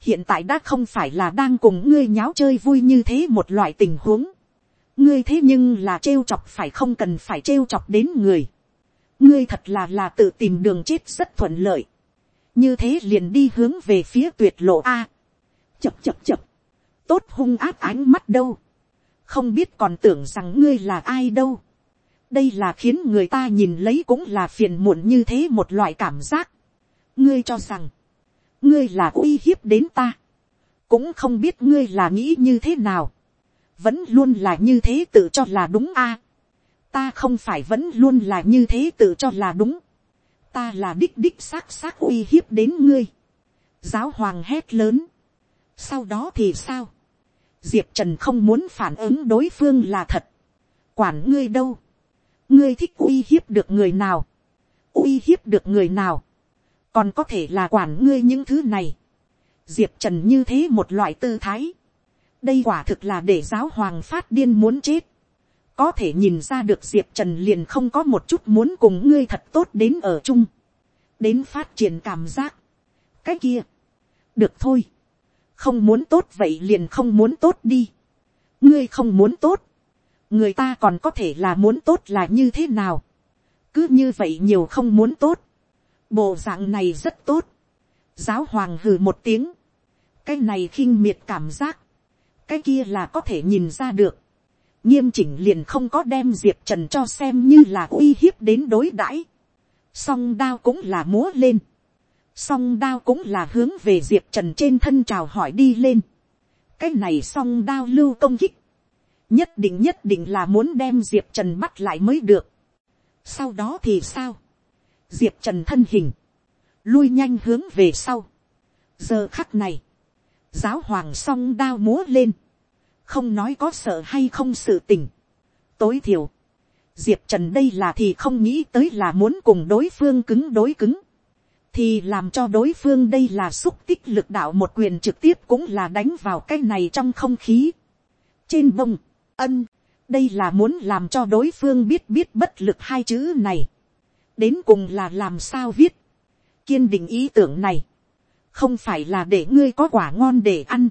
hiện tại đã không phải là đang cùng ngươi nháo chơi vui như thế một loại tình huống ngươi thế nhưng là trêu chọc phải không cần phải trêu chọc đến người. ngươi thật là là tự tìm đường chết rất thuận lợi. như thế liền đi hướng về phía tuyệt lộ a. chập chập chập. tốt hung áp ánh mắt đâu. không biết còn tưởng rằng ngươi là ai đâu. đây là khiến người ta nhìn lấy cũng là phiền muộn như thế một loại cảm giác. ngươi cho rằng, ngươi là uy hiếp đến ta, cũng không biết ngươi là nghĩ như thế nào, vẫn luôn là như thế tự cho là đúng a, ta không phải vẫn luôn là như thế tự cho là đúng, ta là đích đích xác xác uy hiếp đến ngươi, giáo hoàng hét lớn, sau đó thì sao, diệp trần không muốn phản ứng đối phương là thật, quản ngươi đâu, ngươi thích uy hiếp được người nào, uy hiếp được người nào, còn có thể là quản ngươi những thứ này. diệp trần như thế một loại tư thái đây quả thực là để giáo hoàng phát điên muốn chết. có thể nhìn ra được diệp trần liền không có một chút muốn cùng ngươi thật tốt đến ở chung. đến phát triển cảm giác. cái kia. được thôi. không muốn tốt vậy liền không muốn tốt đi. ngươi không muốn tốt. người ta còn có thể là muốn tốt là như thế nào. cứ như vậy nhiều không muốn tốt bộ dạng này rất tốt, giáo hoàng hừ một tiếng, cái này khinh miệt cảm giác, cái kia là có thể nhìn ra được, nghiêm chỉnh liền không có đem diệp trần cho xem như là uy hiếp đến đối đãi, song đao cũng là múa lên, song đao cũng là hướng về diệp trần trên thân chào hỏi đi lên, cái này song đao lưu công kích, nhất định nhất định là muốn đem diệp trần bắt lại mới được, sau đó thì sao, diệp trần thân hình, lui nhanh hướng về sau. giờ khắc này, giáo hoàng song đao múa lên, không nói có sợ hay không sự tình. tối thiểu, diệp trần đây là thì không nghĩ tới là muốn cùng đối phương cứng đối cứng, thì làm cho đối phương đây là xúc tích lực đạo một quyền trực tiếp cũng là đánh vào cái này trong không khí. trên bông, ân, đây là muốn làm cho đối phương biết biết bất lực hai chữ này. Đến cùng là làm sao viết, kiên định ý tưởng này, không phải là để ngươi có quả ngon để ăn,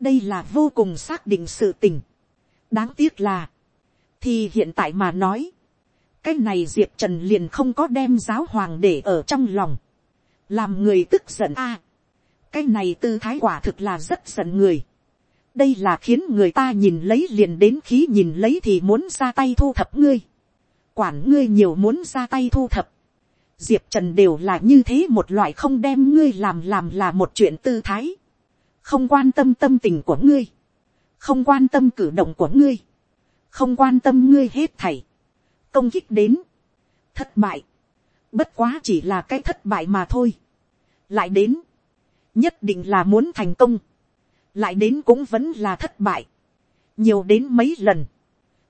đây là vô cùng xác định sự tình, đáng tiếc là, thì hiện tại mà nói, cái này diệp trần liền không có đem giáo hoàng để ở trong lòng, làm người tức giận a, cái này tư thái quả thực là rất giận người, đây là khiến người ta nhìn lấy liền đến khí nhìn lấy thì muốn ra tay thu thập ngươi. Quản ngươi nhiều muốn ra tay thu thập. Diệp Trần đều là như thế một loại không đem ngươi làm làm là một chuyện tư thái. Không quan tâm tâm tình của ngươi. Không quan tâm cử động của ngươi. Không quan tâm ngươi hết thảy. Công kích đến. Thất bại. Bất quá chỉ là cái thất bại mà thôi. Lại đến. Nhất định là muốn thành công. Lại đến cũng vẫn là thất bại. Nhiều đến mấy lần.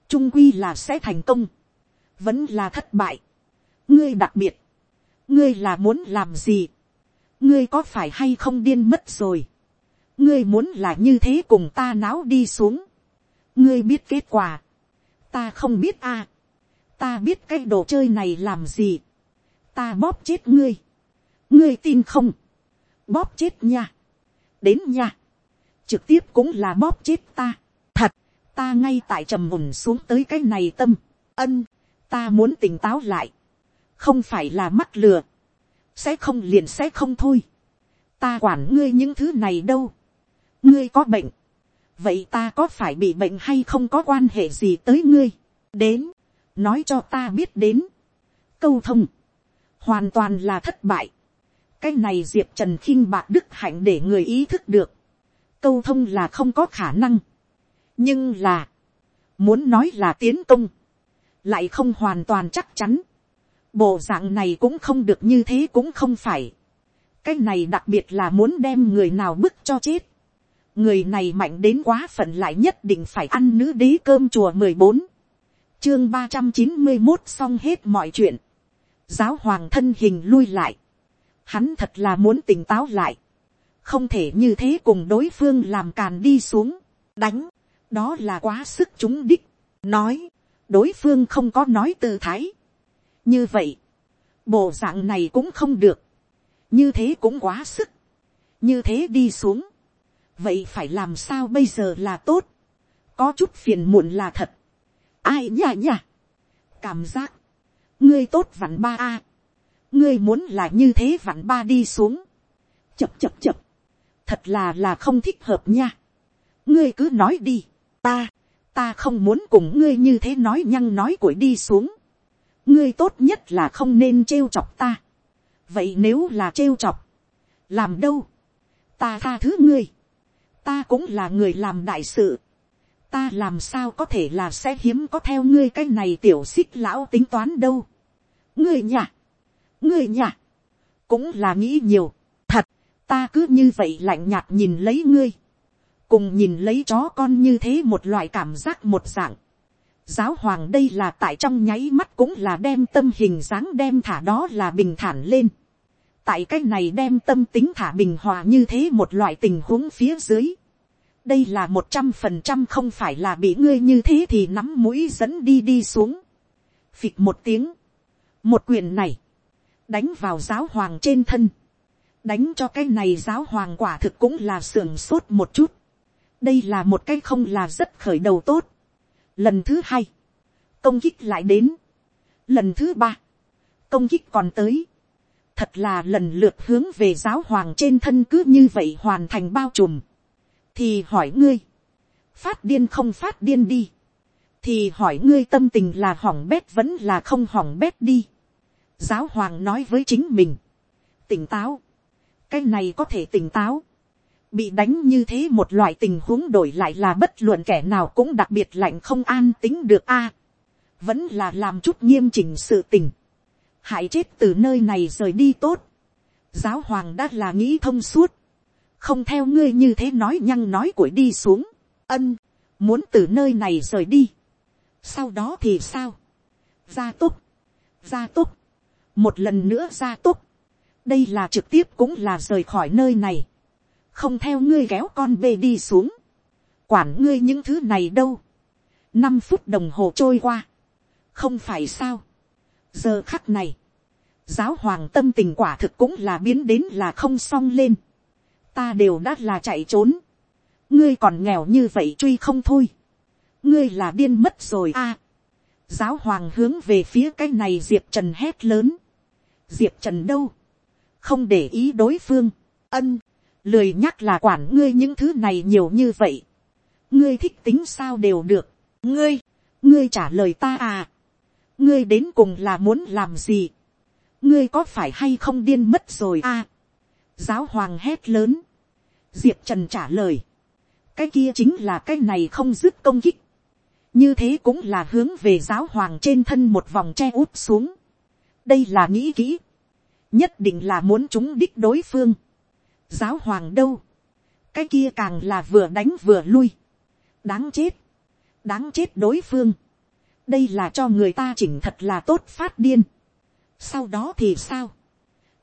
Trung quy là sẽ thành công vẫn là thất bại. ngươi đặc biệt, ngươi là muốn làm gì, ngươi có phải hay không điên mất rồi, ngươi muốn là như thế cùng ta náo đi xuống, ngươi biết kết quả, ta không biết a, ta biết cái đồ chơi này làm gì, ta bóp chết ngươi, ngươi tin không, bóp chết nha, đến nha, trực tiếp cũng là bóp chết ta, thật, ta ngay tại trầm mùn xuống tới cái này tâm, ân, ta muốn tỉnh táo lại, không phải là mắc lừa, sẽ không liền sẽ không thôi, ta quản ngươi những thứ này đâu, ngươi có bệnh, vậy ta có phải bị bệnh hay không có quan hệ gì tới ngươi, đến, nói cho ta biết đến, câu thông, hoàn toàn là thất bại, cái này diệp trần khinh bạc đức hạnh để người ý thức được, câu thông là không có khả năng, nhưng là, muốn nói là tiến công, lại không hoàn toàn chắc chắn bộ dạng này cũng không được như thế cũng không phải. cái này đặc biệt là muốn đem người nào bức cho chết. người này mạnh đến quá phận lại nhất định phải ăn nữ đế cơm chùa mười bốn chương ba trăm chín mươi một xong hết mọi chuyện. giáo hoàng thân hình lui lại. hắn thật là muốn tỉnh táo lại. không thể như thế cùng đối phương làm càn đi xuống. đánh. đó là quá sức chúng đích. nói. đối phương không có nói tự thái như vậy, bộ dạng này cũng không được, như thế cũng quá sức, như thế đi xuống, vậy phải làm sao bây giờ là tốt, có chút phiền muộn là thật, ai nhả nhả, cảm giác, ngươi tốt vặn ba a, ngươi muốn là như thế vặn ba đi xuống, chập chập chập, thật là là không thích hợp nha, ngươi cứ nói đi, ta, ta không muốn cùng ngươi như thế nói nhăng nói cuội đi xuống, ngươi tốt nhất là không nên trêu chọc ta. vậy nếu là trêu chọc, làm đâu, ta tha thứ ngươi, ta cũng là người làm đại sự, ta làm sao có thể là sẽ hiếm có theo ngươi cái này tiểu xích lão tính toán đâu. ngươi nhà, ngươi nhà, cũng là nghĩ nhiều, thật, ta cứ như vậy lạnh nhạt nhìn lấy ngươi, cùng nhìn lấy chó con như thế một loại cảm giác một dạng, giáo hoàng đây là tại trong nháy mắt cũng là đem tâm hình dáng đem thả đó là bình thản lên. tại cái này đem tâm tính thả bình hòa như thế một loại tình huống phía dưới. đây là một trăm phần trăm không phải là bị ngươi như thế thì nắm mũi dẫn đi đi xuống. phịch một tiếng. một quyền này. đánh vào giáo hoàng trên thân. đánh cho cái này giáo hoàng quả thực cũng là sưởng sốt một chút. đây là một cái không là rất khởi đầu tốt Lần thứ hai, công kích lại đến. Lần thứ ba, công kích còn tới. Thật là lần lượt hướng về giáo hoàng trên thân cứ như vậy hoàn thành bao trùm. Thì hỏi ngươi, phát điên không phát điên đi. Thì hỏi ngươi tâm tình là hỏng bét vẫn là không hỏng bét đi. Giáo hoàng nói với chính mình. Tỉnh táo. Cái này có thể tỉnh táo bị đánh như thế một loại tình huống đổi lại là bất luận kẻ nào cũng đặc biệt lạnh không an tính được a. vẫn là làm chút nghiêm chỉnh sự tình. hại chết từ nơi này rời đi tốt. giáo hoàng đã là nghĩ thông suốt. không theo ngươi như thế nói nhăng nói cuội đi xuống. ân, muốn từ nơi này rời đi. sau đó thì sao. gia túc, gia túc, một lần nữa gia túc. đây là trực tiếp cũng là rời khỏi nơi này không theo ngươi kéo con bê đi xuống, quản ngươi những thứ này đâu, năm phút đồng hồ trôi qua, không phải sao, giờ khắc này, giáo hoàng tâm tình quả thực cũng là biến đến là không xong lên, ta đều đã là chạy trốn, ngươi còn nghèo như vậy truy không thôi, ngươi là điên mất rồi a, giáo hoàng hướng về phía cái này diệp trần hét lớn, diệp trần đâu, không để ý đối phương, ân, lười nhắc là quản ngươi những thứ này nhiều như vậy. ngươi thích tính sao đều được. ngươi, ngươi trả lời ta à. ngươi đến cùng là muốn làm gì. ngươi có phải hay không điên mất rồi à. giáo hoàng hét lớn. diệp trần trả lời. cái kia chính là cái này không dứt công kích. như thế cũng là hướng về giáo hoàng trên thân một vòng che út xuống. đây là nghĩ kỹ. nhất định là muốn chúng đích đối phương giáo hoàng đâu, cái kia càng là vừa đánh vừa lui, đáng chết, đáng chết đối phương, đây là cho người ta chỉnh thật là tốt phát điên, sau đó thì sao,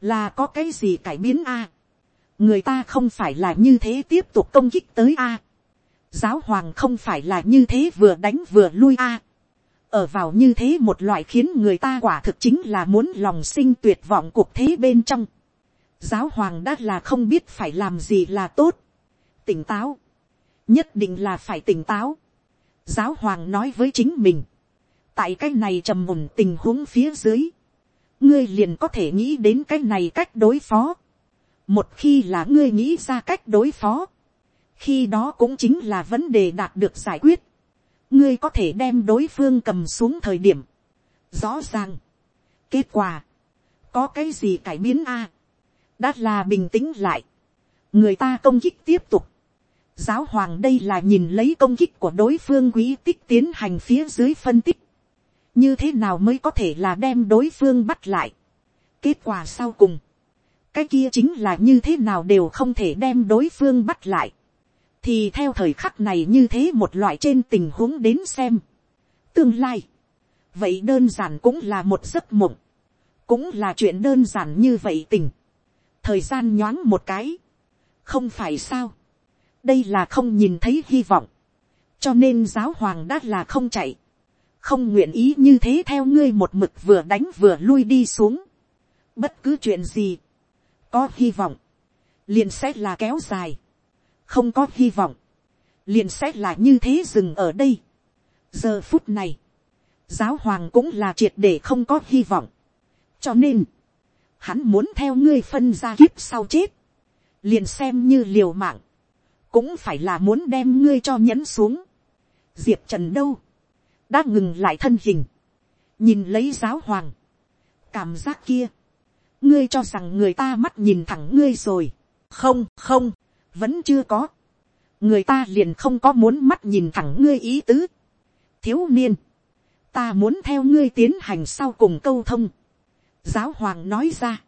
là có cái gì cải biến a, người ta không phải là như thế tiếp tục công kích tới a, giáo hoàng không phải là như thế vừa đánh vừa lui a, ở vào như thế một loại khiến người ta quả thực chính là muốn lòng sinh tuyệt vọng cuộc thế bên trong giáo hoàng đã là không biết phải làm gì là tốt, tỉnh táo, nhất định là phải tỉnh táo, giáo hoàng nói với chính mình, tại cái này trầm mùn tình huống phía dưới, ngươi liền có thể nghĩ đến cái này cách đối phó, một khi là ngươi nghĩ ra cách đối phó, khi đó cũng chính là vấn đề đạt được giải quyết, ngươi có thể đem đối phương cầm xuống thời điểm, rõ ràng, kết quả, có cái gì cải biến a, đã là bình tĩnh lại, người ta công kích tiếp tục, giáo hoàng đây là nhìn lấy công kích của đối phương quý tích tiến hành phía dưới phân tích, như thế nào mới có thể là đem đối phương bắt lại. kết quả sau cùng, cái kia chính là như thế nào đều không thể đem đối phương bắt lại. thì theo thời khắc này như thế một loại trên tình huống đến xem. tương lai, vậy đơn giản cũng là một giấc mộng, cũng là chuyện đơn giản như vậy tình thời gian nhoáng một cái, không phải sao, đây là không nhìn thấy hy vọng, cho nên giáo hoàng đã là không chạy, không nguyện ý như thế theo ngươi một mực vừa đánh vừa lui đi xuống, bất cứ chuyện gì, có hy vọng, liền sẽ là kéo dài, không có hy vọng, liền sẽ là như thế dừng ở đây. giờ phút này, giáo hoàng cũng là triệt để không có hy vọng, cho nên, hắn muốn theo ngươi phân ra kiếp sau chết, liền xem như liều mạng, cũng phải là muốn đem ngươi cho nhẫn xuống. diệp trần đâu, đã ngừng lại thân hình, nhìn lấy giáo hoàng, cảm giác kia, ngươi cho rằng người ta mắt nhìn thẳng ngươi rồi, không không, vẫn chưa có, người ta liền không có muốn mắt nhìn thẳng ngươi ý tứ, thiếu niên, ta muốn theo ngươi tiến hành sau cùng câu thông, giáo hoàng nói ra,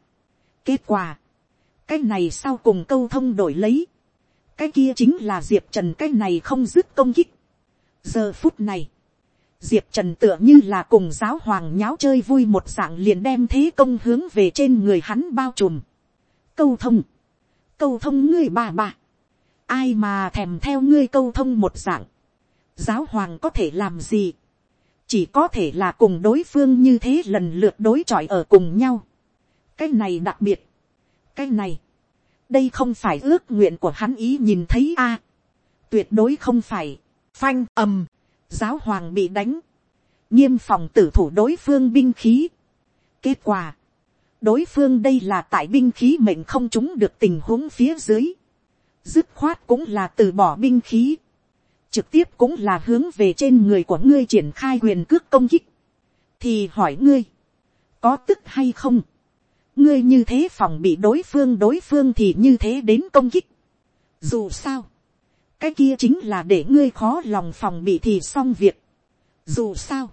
kết quả, cái này sau cùng câu thông đổi lấy, cái kia chính là diệp trần cái này không dứt công kích. giờ phút này, diệp trần tựa như là cùng giáo hoàng nháo chơi vui một dạng liền đem thế công hướng về trên người hắn bao trùm. câu thông, câu thông ngươi bà bà, ai mà thèm theo ngươi câu thông một dạng, giáo hoàng có thể làm gì, chỉ có thể là cùng đối phương như thế lần lượt đối chọi ở cùng nhau. cái này đặc biệt, cái này, đây không phải ước nguyện của hắn ý nhìn thấy a. tuyệt đối không phải, phanh ầm, giáo hoàng bị đánh, nghiêm phòng tử thủ đối phương binh khí. kết quả, đối phương đây là tại binh khí mệnh không chúng được tình huống phía dưới. dứt khoát cũng là từ bỏ binh khí trực tiếp cũng là hướng về trên người của ngươi triển khai quyền cước công kích. thì hỏi ngươi, có tức hay không ngươi như thế phòng bị đối phương đối phương thì như thế đến công kích. dù sao, cái kia chính là để ngươi khó lòng phòng bị thì xong việc. dù sao,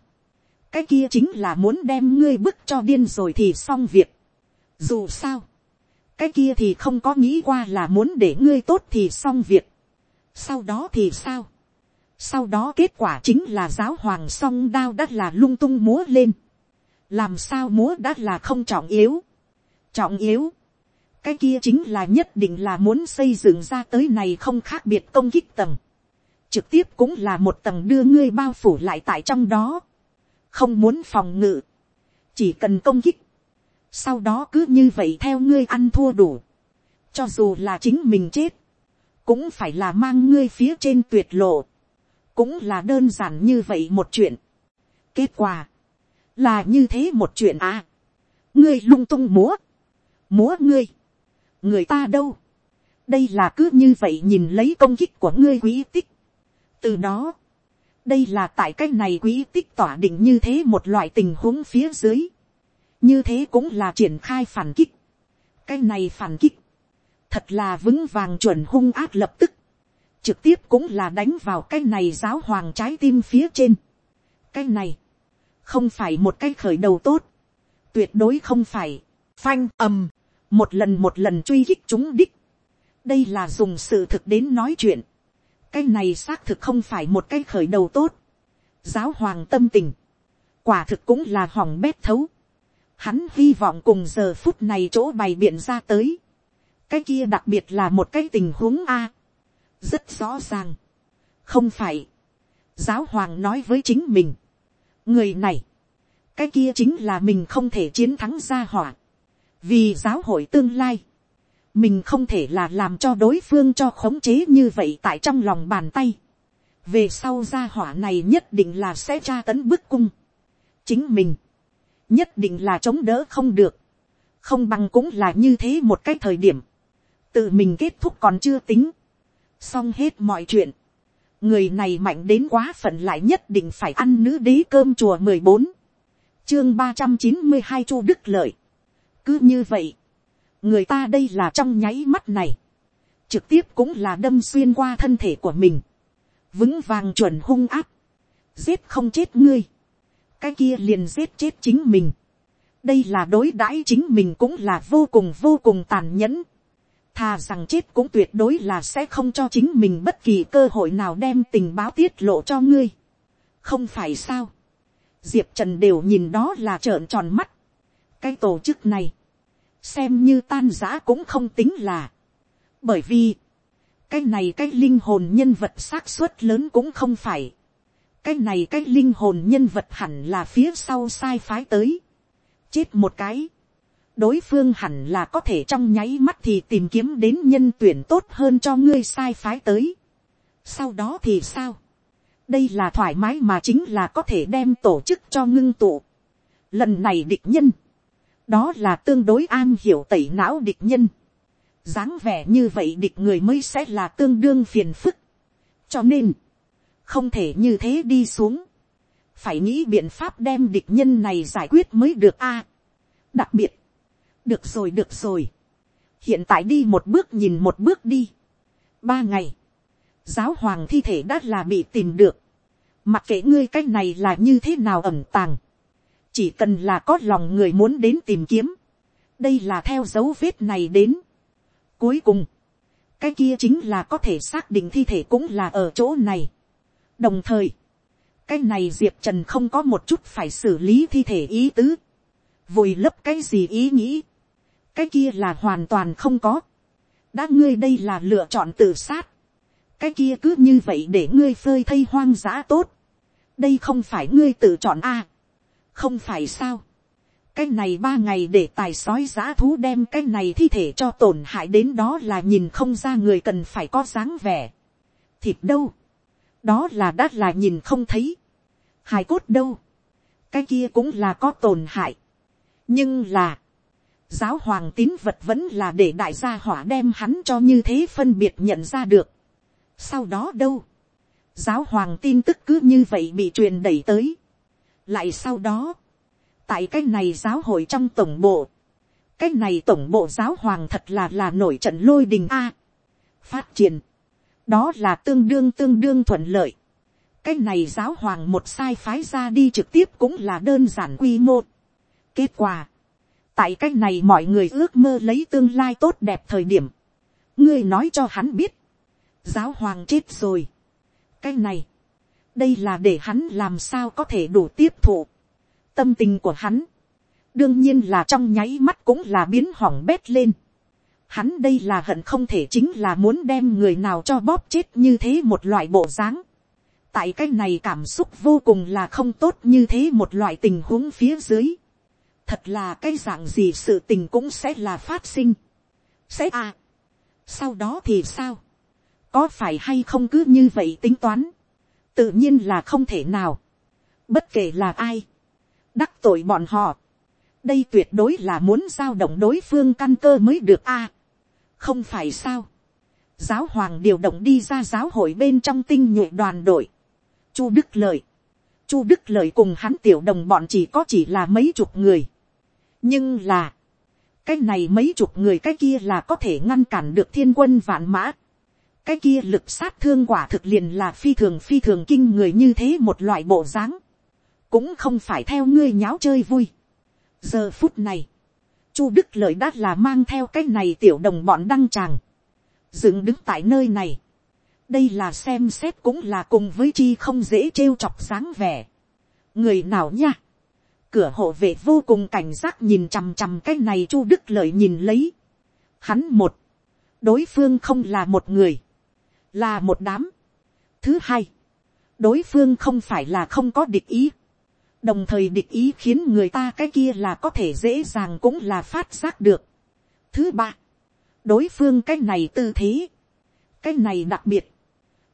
cái kia chính là muốn đem ngươi bức cho điên rồi thì xong việc. dù sao, cái kia thì không có nghĩ qua là muốn để ngươi tốt thì xong việc. sau đó thì sao sau đó kết quả chính là giáo hoàng song đao đã là lung tung múa lên. làm sao múa đã là không trọng yếu trọng yếu. cái kia chính là nhất định là muốn xây dựng ra tới này không khác biệt công kích tầng. trực tiếp cũng là một tầng đưa ngươi bao phủ lại tại trong đó. không muốn phòng ngự. chỉ cần công kích. sau đó cứ như vậy theo ngươi ăn thua đủ. cho dù là chính mình chết. cũng phải là mang ngươi phía trên tuyệt lộ cũng là đơn giản như vậy một chuyện. kết quả. Là như thế một chuyện à. ngươi lung tung múa. Múa ngươi, người ta đâu, đây là cứ như vậy nhìn lấy công kích của ngươi quý tích. từ đó, đây là tại cái này quý tích tỏa định như thế một loại tình huống phía dưới, như thế cũng là triển khai phản kích, cái này phản kích, thật là vững vàng chuẩn hung ác lập tức, trực tiếp cũng là đánh vào cái này giáo hoàng trái tim phía trên. cái này, không phải một cái khởi đầu tốt, tuyệt đối không phải, phanh ầm, một lần một lần truy kích chúng đích, đây là dùng sự thực đến nói chuyện, cái này xác thực không phải một cái khởi đầu tốt, giáo hoàng tâm tình, quả thực cũng là hỏng bét thấu, hắn hy vọng cùng giờ phút này chỗ bày biện ra tới, cái kia đặc biệt là một cái tình huống a, rất rõ ràng, không phải, giáo hoàng nói với chính mình, người này, cái kia chính là mình không thể chiến thắng gia hỏa, vì giáo hội tương lai, mình không thể là làm cho đối phương cho khống chế như vậy tại trong lòng bàn tay. về sau gia hỏa này nhất định là sẽ tra tấn bức cung. chính mình, nhất định là chống đỡ không được. không bằng cũng là như thế một cái thời điểm. tự mình kết thúc còn chưa tính xong hết mọi chuyện. người này mạnh đến quá phận lại nhất định phải ăn nữ đế cơm chùa mười bốn chương ba trăm chín mươi hai chu đức lợi cứ như vậy, người ta đây là trong nháy mắt này, trực tiếp cũng là đâm xuyên qua thân thể của mình, vững vàng chuẩn hung áp, giết không chết ngươi, cái kia liền giết chết chính mình. đây là đối đãi chính mình cũng là vô cùng vô cùng tàn nhẫn thà rằng chết cũng tuyệt đối là sẽ không cho chính mình bất kỳ cơ hội nào đem tình báo tiết lộ cho ngươi. không phải sao. diệp trần đều nhìn đó là trợn tròn mắt. cái tổ chức này, xem như tan giã cũng không tính là. bởi vì, cái này cái linh hồn nhân vật xác suất lớn cũng không phải cái này cái linh hồn nhân vật hẳn là phía sau sai phái tới. chết một cái đối phương hẳn là có thể trong nháy mắt thì tìm kiếm đến nhân tuyển tốt hơn cho ngươi sai phái tới. sau đó thì sao. đây là thoải mái mà chính là có thể đem tổ chức cho ngưng tụ. lần này địch nhân. đó là tương đối an hiểu tẩy não địch nhân. dáng vẻ như vậy địch người mới sẽ là tương đương phiền phức. cho nên, không thể như thế đi xuống, phải nghĩ biện pháp đem địch nhân này giải quyết mới được a. đặc biệt, được rồi được rồi, hiện tại đi một bước nhìn một bước đi. ba ngày, giáo hoàng thi thể đã là bị tìm được, mặc kệ ngươi cái này là như thế nào ẩm tàng, chỉ cần là có lòng người muốn đến tìm kiếm, đây là theo dấu vết này đến. cuối cùng, cái kia chính là có thể xác định thi thể cũng là ở chỗ này. Đồng thời, cái này diệp trần không có một chút phải xử lý thi thể ý tứ, vùi lấp cái gì ý nghĩ, cái kia là hoàn toàn không có, đã ngươi đây là lựa chọn tự sát, cái kia cứ như vậy để ngươi phơi thây hoang dã tốt, đây không phải ngươi tự chọn a, không phải sao, cái này ba ngày để tài sói giã thú đem cái này thi thể cho tổn hại đến đó là nhìn không ra người cần phải có dáng vẻ. thịt đâu, đó là đã là nhìn không thấy, hài cốt đâu, cái kia cũng là có tổn hại, nhưng là, giáo hoàng tín vật vẫn là để đại gia hỏa đem hắn cho như thế phân biệt nhận ra được. sau đó đâu, giáo hoàng tin tức cứ như vậy bị truyền đẩy tới. lại sau đó, tại cái này giáo hội trong tổng bộ, cái này tổng bộ giáo hoàng thật là là nổi trận lôi đình a. phát triển, đó là tương đương tương đương thuận lợi. cái này giáo hoàng một sai phái ra đi trực tiếp cũng là đơn giản quy mô. kết quả, tại cái này mọi người ước mơ lấy tương lai tốt đẹp thời điểm, ngươi nói cho hắn biết, giáo hoàng chết rồi. cái này, đây là để hắn làm sao có thể đủ tiếp thụ. tâm tình của hắn, đương nhiên là trong nháy mắt cũng là biến hỏng bét lên hắn đây là hận không thể chính là muốn đem người nào cho bóp chết như thế một loại bộ dáng. tại cái này cảm xúc vô cùng là không tốt như thế một loại tình huống phía dưới thật là cái dạng gì sự tình cũng sẽ là phát sinh. sẽ à. sau đó thì sao. có phải hay không cứ như vậy tính toán. tự nhiên là không thể nào. bất kể là ai. đắc tội bọn họ đây tuyệt đối là muốn giao động đối phương căn cơ mới được a không phải sao. giáo hoàng điều động đi ra giáo hội bên trong tinh nhuệ đoàn đội. chu đức lợi. chu đức lợi cùng hắn tiểu đồng bọn chỉ có chỉ là mấy chục người nhưng là, cái này mấy chục người cái kia là có thể ngăn cản được thiên quân vạn mã. cái kia lực sát thương quả thực liền là phi thường phi thường kinh người như thế một loại bộ dáng. cũng không phải theo ngươi nháo chơi vui. giờ phút này, Chu Đức Lợi đã là mang theo cái này tiểu đồng bọn đăng tràng. Dựng đứng tại nơi này. Đây là xem xét cũng là cùng với chi không dễ trêu chọc dáng vẻ. Người nào nha? Cửa hộ vệ vô cùng cảnh giác nhìn chằm chằm cái này Chu Đức Lợi nhìn lấy. Hắn một. Đối phương không là một người. Là một đám. Thứ hai. Đối phương không phải là không có địch ý đồng thời địch ý khiến người ta cái kia là có thể dễ dàng cũng là phát giác được. Thứ ba, đối phương cái này tư thế, cái này đặc biệt,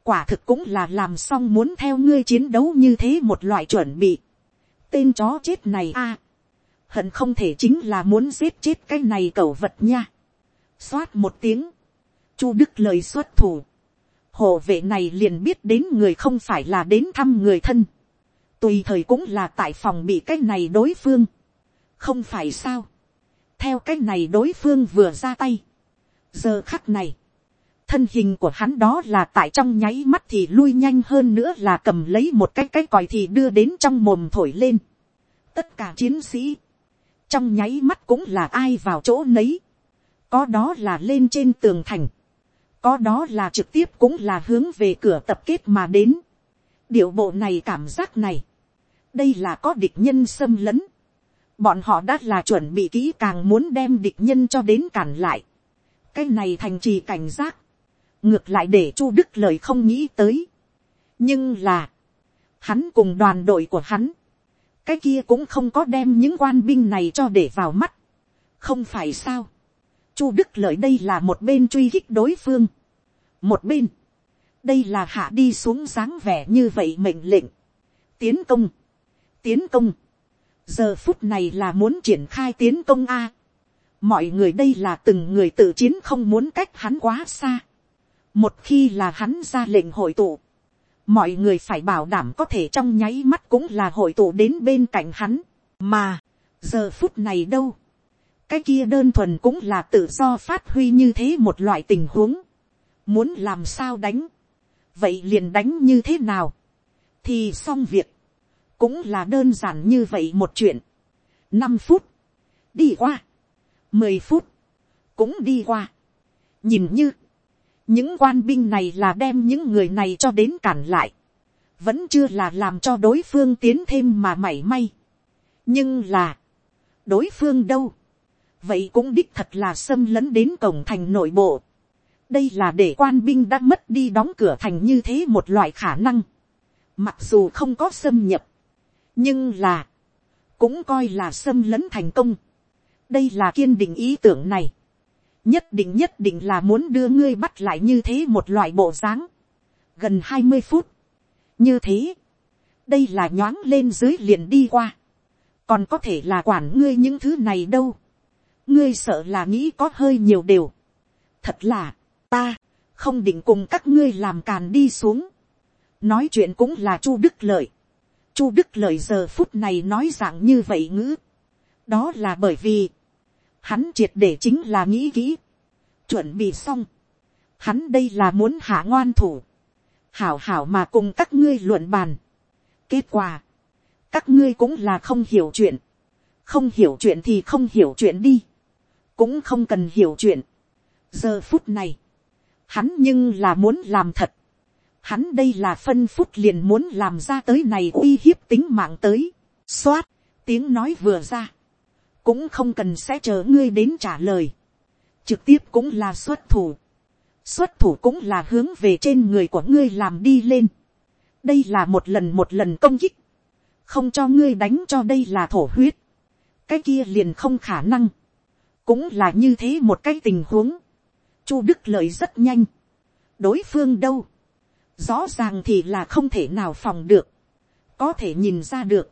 quả thực cũng là làm xong muốn theo ngươi chiến đấu như thế một loại chuẩn bị. Tên chó chết này a, hận không thể chính là muốn giết chết cái này cẩu vật nha. Xoát một tiếng, chu đức lời xuất thủ, hộ vệ này liền biết đến người không phải là đến thăm người thân. Tùy thời cũng là tại phòng bị cái này đối phương, không phải sao, theo cái này đối phương vừa ra tay, giờ khắc này, thân hình của hắn đó là tại trong nháy mắt thì lui nhanh hơn nữa là cầm lấy một cái cái còi thì đưa đến trong mồm thổi lên, tất cả chiến sĩ, trong nháy mắt cũng là ai vào chỗ nấy, có đó là lên trên tường thành, có đó là trực tiếp cũng là hướng về cửa tập kết mà đến, điệu bộ này cảm giác này, đây là có địch nhân xâm lấn, bọn họ đã là chuẩn bị kỹ càng muốn đem địch nhân cho đến cản lại, cái này thành trì cảnh giác, ngược lại để chu đức lời không nghĩ tới, nhưng là, hắn cùng đoàn đội của hắn, cái kia cũng không có đem những quan binh này cho để vào mắt, không phải sao, chu đức lợi đây là một bên truy khích đối phương, một bên, đây là hạ đi xuống dáng vẻ như vậy mệnh lệnh, tiến công, tiến công, giờ phút này là muốn triển khai tiến công a, mọi người đây là từng người tự chiến không muốn cách hắn quá xa, một khi là hắn ra lệnh hội tụ, mọi người phải bảo đảm có thể trong nháy mắt cũng là hội tụ đến bên cạnh hắn, mà, giờ phút này đâu, cái kia đơn thuần cũng là tự do phát huy như thế một loại tình huống, muốn làm sao đánh, vậy liền đánh như thế nào, thì xong việc, cũng là đơn giản như vậy một chuyện, năm phút, đi qua, mười phút, cũng đi qua, nhìn như, những quan binh này là đem những người này cho đến cản lại, vẫn chưa là làm cho đối phương tiến thêm mà mảy may. nhưng là, đối phương đâu, vậy cũng đích thật là xâm lấn đến cổng thành nội bộ. đây là để quan binh đã mất đi đóng cửa thành như thế một loại khả năng. mặc dù không có xâm nhập, nhưng là, cũng coi là xâm lấn thành công. đây là kiên định ý tưởng này nhất định nhất định là muốn đưa ngươi bắt lại như thế một loại bộ dáng, gần hai mươi phút, như thế, đây là nhoáng lên dưới liền đi qua, còn có thể là quản ngươi những thứ này đâu, ngươi sợ là nghĩ có hơi nhiều điều. Thật là, ta, không định cùng các ngươi làm càn đi xuống, nói chuyện cũng là chu đức lợi, chu đức lợi giờ phút này nói rằng như vậy ngữ, đó là bởi vì, hắn triệt để chính là nghĩ kỹ, chuẩn bị xong, hắn đây là muốn hạ ngoan thủ, hảo hảo mà cùng các ngươi luận bàn. kết quả, các ngươi cũng là không hiểu chuyện, không hiểu chuyện thì không hiểu chuyện đi, cũng không cần hiểu chuyện. giờ phút này, hắn nhưng là muốn làm thật, hắn đây là phân phút liền muốn làm ra tới này uy hiếp tính mạng tới, x o á t tiếng nói vừa ra, cũng không cần sẽ chờ ngươi đến trả lời, trực tiếp cũng là xuất thủ, xuất thủ cũng là hướng về trên người của ngươi làm đi lên, đây là một lần một lần công kích, không cho ngươi đánh cho đây là thổ huyết, cái kia liền không khả năng, cũng là như thế một cái tình huống, chu đức lợi rất nhanh, đối phương đâu, rõ ràng thì là không thể nào phòng được, có thể nhìn ra được,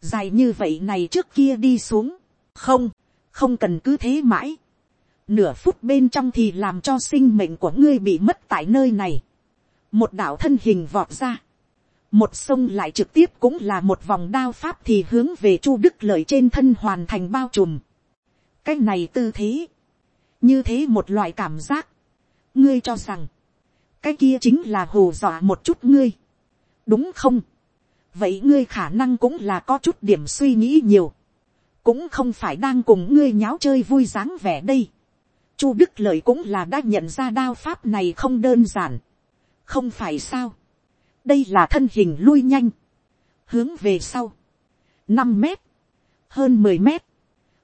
dài như vậy này trước kia đi xuống, không, không cần cứ thế mãi, nửa phút bên trong thì làm cho sinh mệnh của ngươi bị mất tại nơi này, một đạo thân hình vọt ra, một sông lại trực tiếp cũng là một vòng đao pháp thì hướng về chu đức lợi trên thân hoàn thành bao trùm, cái này tư thế, như thế một loại cảm giác, ngươi cho rằng, cái kia chính là hù dọa một chút ngươi, đúng không, vậy ngươi khả năng cũng là có chút điểm suy nghĩ nhiều, cũng không phải đang cùng ngươi nháo chơi vui dáng vẻ đây. Chu Đức Lợi cũng là đã nhận ra đao pháp này không đơn giản. Không phải sao. Đây là thân hình lui nhanh. Hướng về sau. năm mét. Hơn mười mét.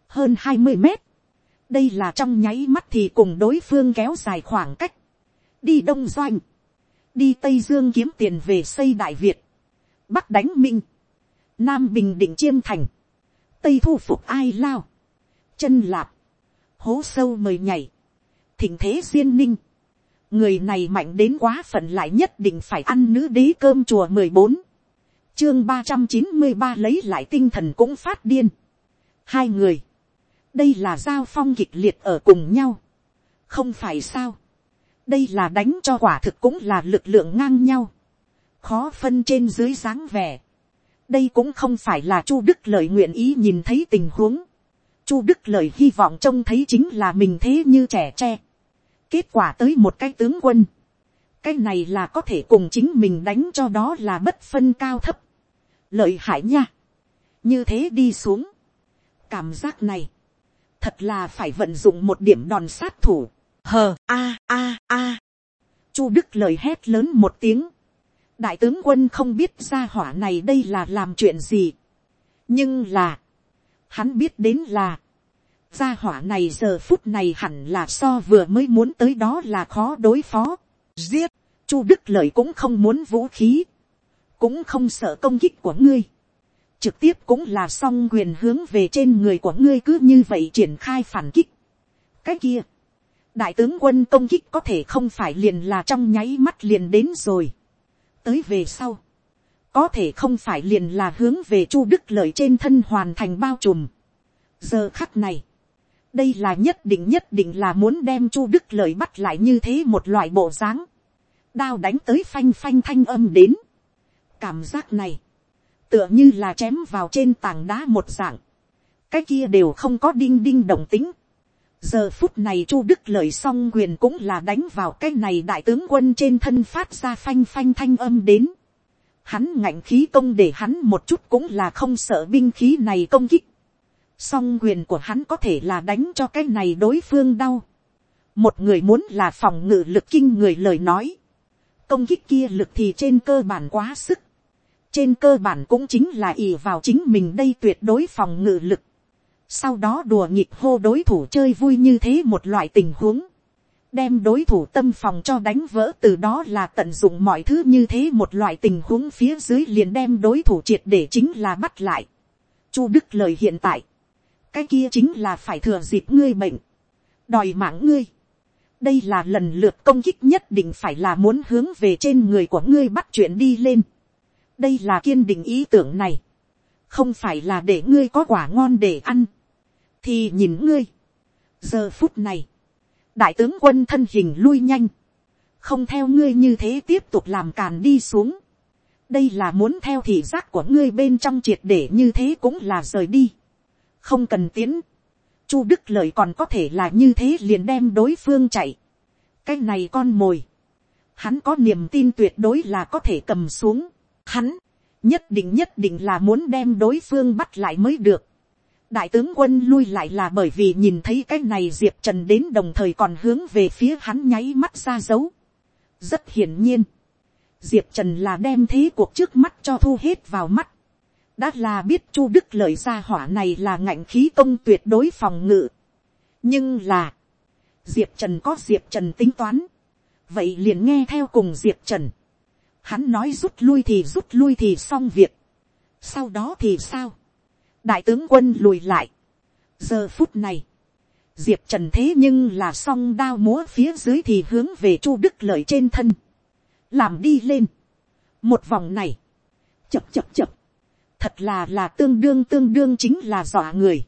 Hơn hai mươi mét. Đây là trong nháy mắt thì cùng đối phương kéo dài khoảng cách. Đi Đông Doanh. Đi Tây Dương kiếm tiền về xây Đại Việt. Bắc đánh Minh. Nam Bình Định Chiêm Thành tây thu phục ai lao, chân lạp, hố sâu mời nhảy, thỉnh thế duyên ninh, người này mạnh đến quá phận lại nhất định phải ăn nữ đế cơm chùa mười bốn, chương ba trăm chín mươi ba lấy lại tinh thần cũng phát điên. hai người, đây là giao phong kịch liệt ở cùng nhau, không phải sao, đây là đánh cho quả thực cũng là lực lượng ngang nhau, khó phân trên dưới dáng vẻ, đây cũng không phải là chu đức lợi nguyện ý nhìn thấy tình huống. chu đức lợi hy vọng trông thấy chính là mình thế như trẻ tre. kết quả tới một cái tướng quân. cái này là có thể cùng chính mình đánh cho đó là bất phân cao thấp. lợi hại nha. như thế đi xuống, cảm giác này, thật là phải vận dụng một điểm đòn sát thủ, hờ a a a, chu đức lời hét lớn một tiếng, đại tướng quân không biết ra hỏa này đây là làm chuyện gì, nhưng là, hắn biết đến là, gia hỏa này giờ phút này hẳn là so vừa mới muốn tới đó là khó đối phó. Giết, chu đức lợi cũng không muốn vũ khí, cũng không sợ công kích của ngươi. trực tiếp cũng là song quyền hướng về trên người của ngươi cứ như vậy triển khai phản kích. cái kia, đại tướng quân công kích có thể không phải liền là trong nháy mắt liền đến rồi tới về sau, có thể không phải liền là hướng về chu đức lợi trên thân hoàn thành bao trùm. giờ khắc này, đây là nhất định nhất định là muốn đem chu đức lợi bắt lại như thế một loại bộ dáng. đao đánh tới phanh phanh thanh âm đến. cảm giác này, tựa như là chém vào trên tảng đá một dạng. cái kia đều không có đinh đinh đồng tính giờ phút này chu đức lợi xong quyền cũng là đánh vào cái này đại tướng quân trên thân phát ra phanh phanh thanh âm đến. hắn ngạnh khí công để hắn một chút cũng là không sợ binh khí này công kích song quyền của hắn có thể là đánh cho cái này đối phương đau. một người muốn là phòng ngự lực kinh người lời nói. công kích kia lực thì trên cơ bản quá sức. trên cơ bản cũng chính là ì vào chính mình đây tuyệt đối phòng ngự lực sau đó đùa nghịch hô đối thủ chơi vui như thế một loại tình huống. đem đối thủ tâm phòng cho đánh vỡ từ đó là tận dụng mọi thứ như thế một loại tình huống phía dưới liền đem đối thủ triệt để chính là bắt lại. chu đức lời hiện tại cái kia chính là phải thừa dịp ngươi bệnh, đòi mạng ngươi. đây là lần lượt công kích nhất định phải là muốn hướng về trên người của ngươi bắt chuyện đi lên. đây là kiên định ý tưởng này, không phải là để ngươi có quả ngon để ăn, thì nhìn ngươi. giờ phút này, đại tướng quân thân hình lui nhanh, không theo ngươi như thế tiếp tục làm càn đi xuống. đây là muốn theo thị giác của ngươi bên trong triệt để như thế cũng là rời đi không cần tiến, chu đức lợi còn có thể là như thế liền đem đối phương chạy. cái này con mồi, hắn có niềm tin tuyệt đối là có thể cầm xuống, hắn, nhất định nhất định là muốn đem đối phương bắt lại mới được đại tướng quân lui lại là bởi vì nhìn thấy cái này diệp trần đến đồng thời còn hướng về phía hắn nháy mắt ra dấu. rất hiển nhiên, diệp trần là đem thế cuộc trước mắt cho thu hết vào mắt đã là biết chu đức lợi ra hỏa này là ngạnh khí công tuyệt đối phòng ngự. nhưng là, diệp trần có diệp trần tính toán, vậy liền nghe theo cùng diệp trần. hắn nói rút lui thì rút lui thì xong việc. sau đó thì sao, đại tướng quân lùi lại. giờ phút này, diệp trần thế nhưng là song đao múa phía dưới thì hướng về chu đức lợi trên thân, làm đi lên. một vòng này, chập chập chập, thật là là tương đương tương đương chính là dọa người.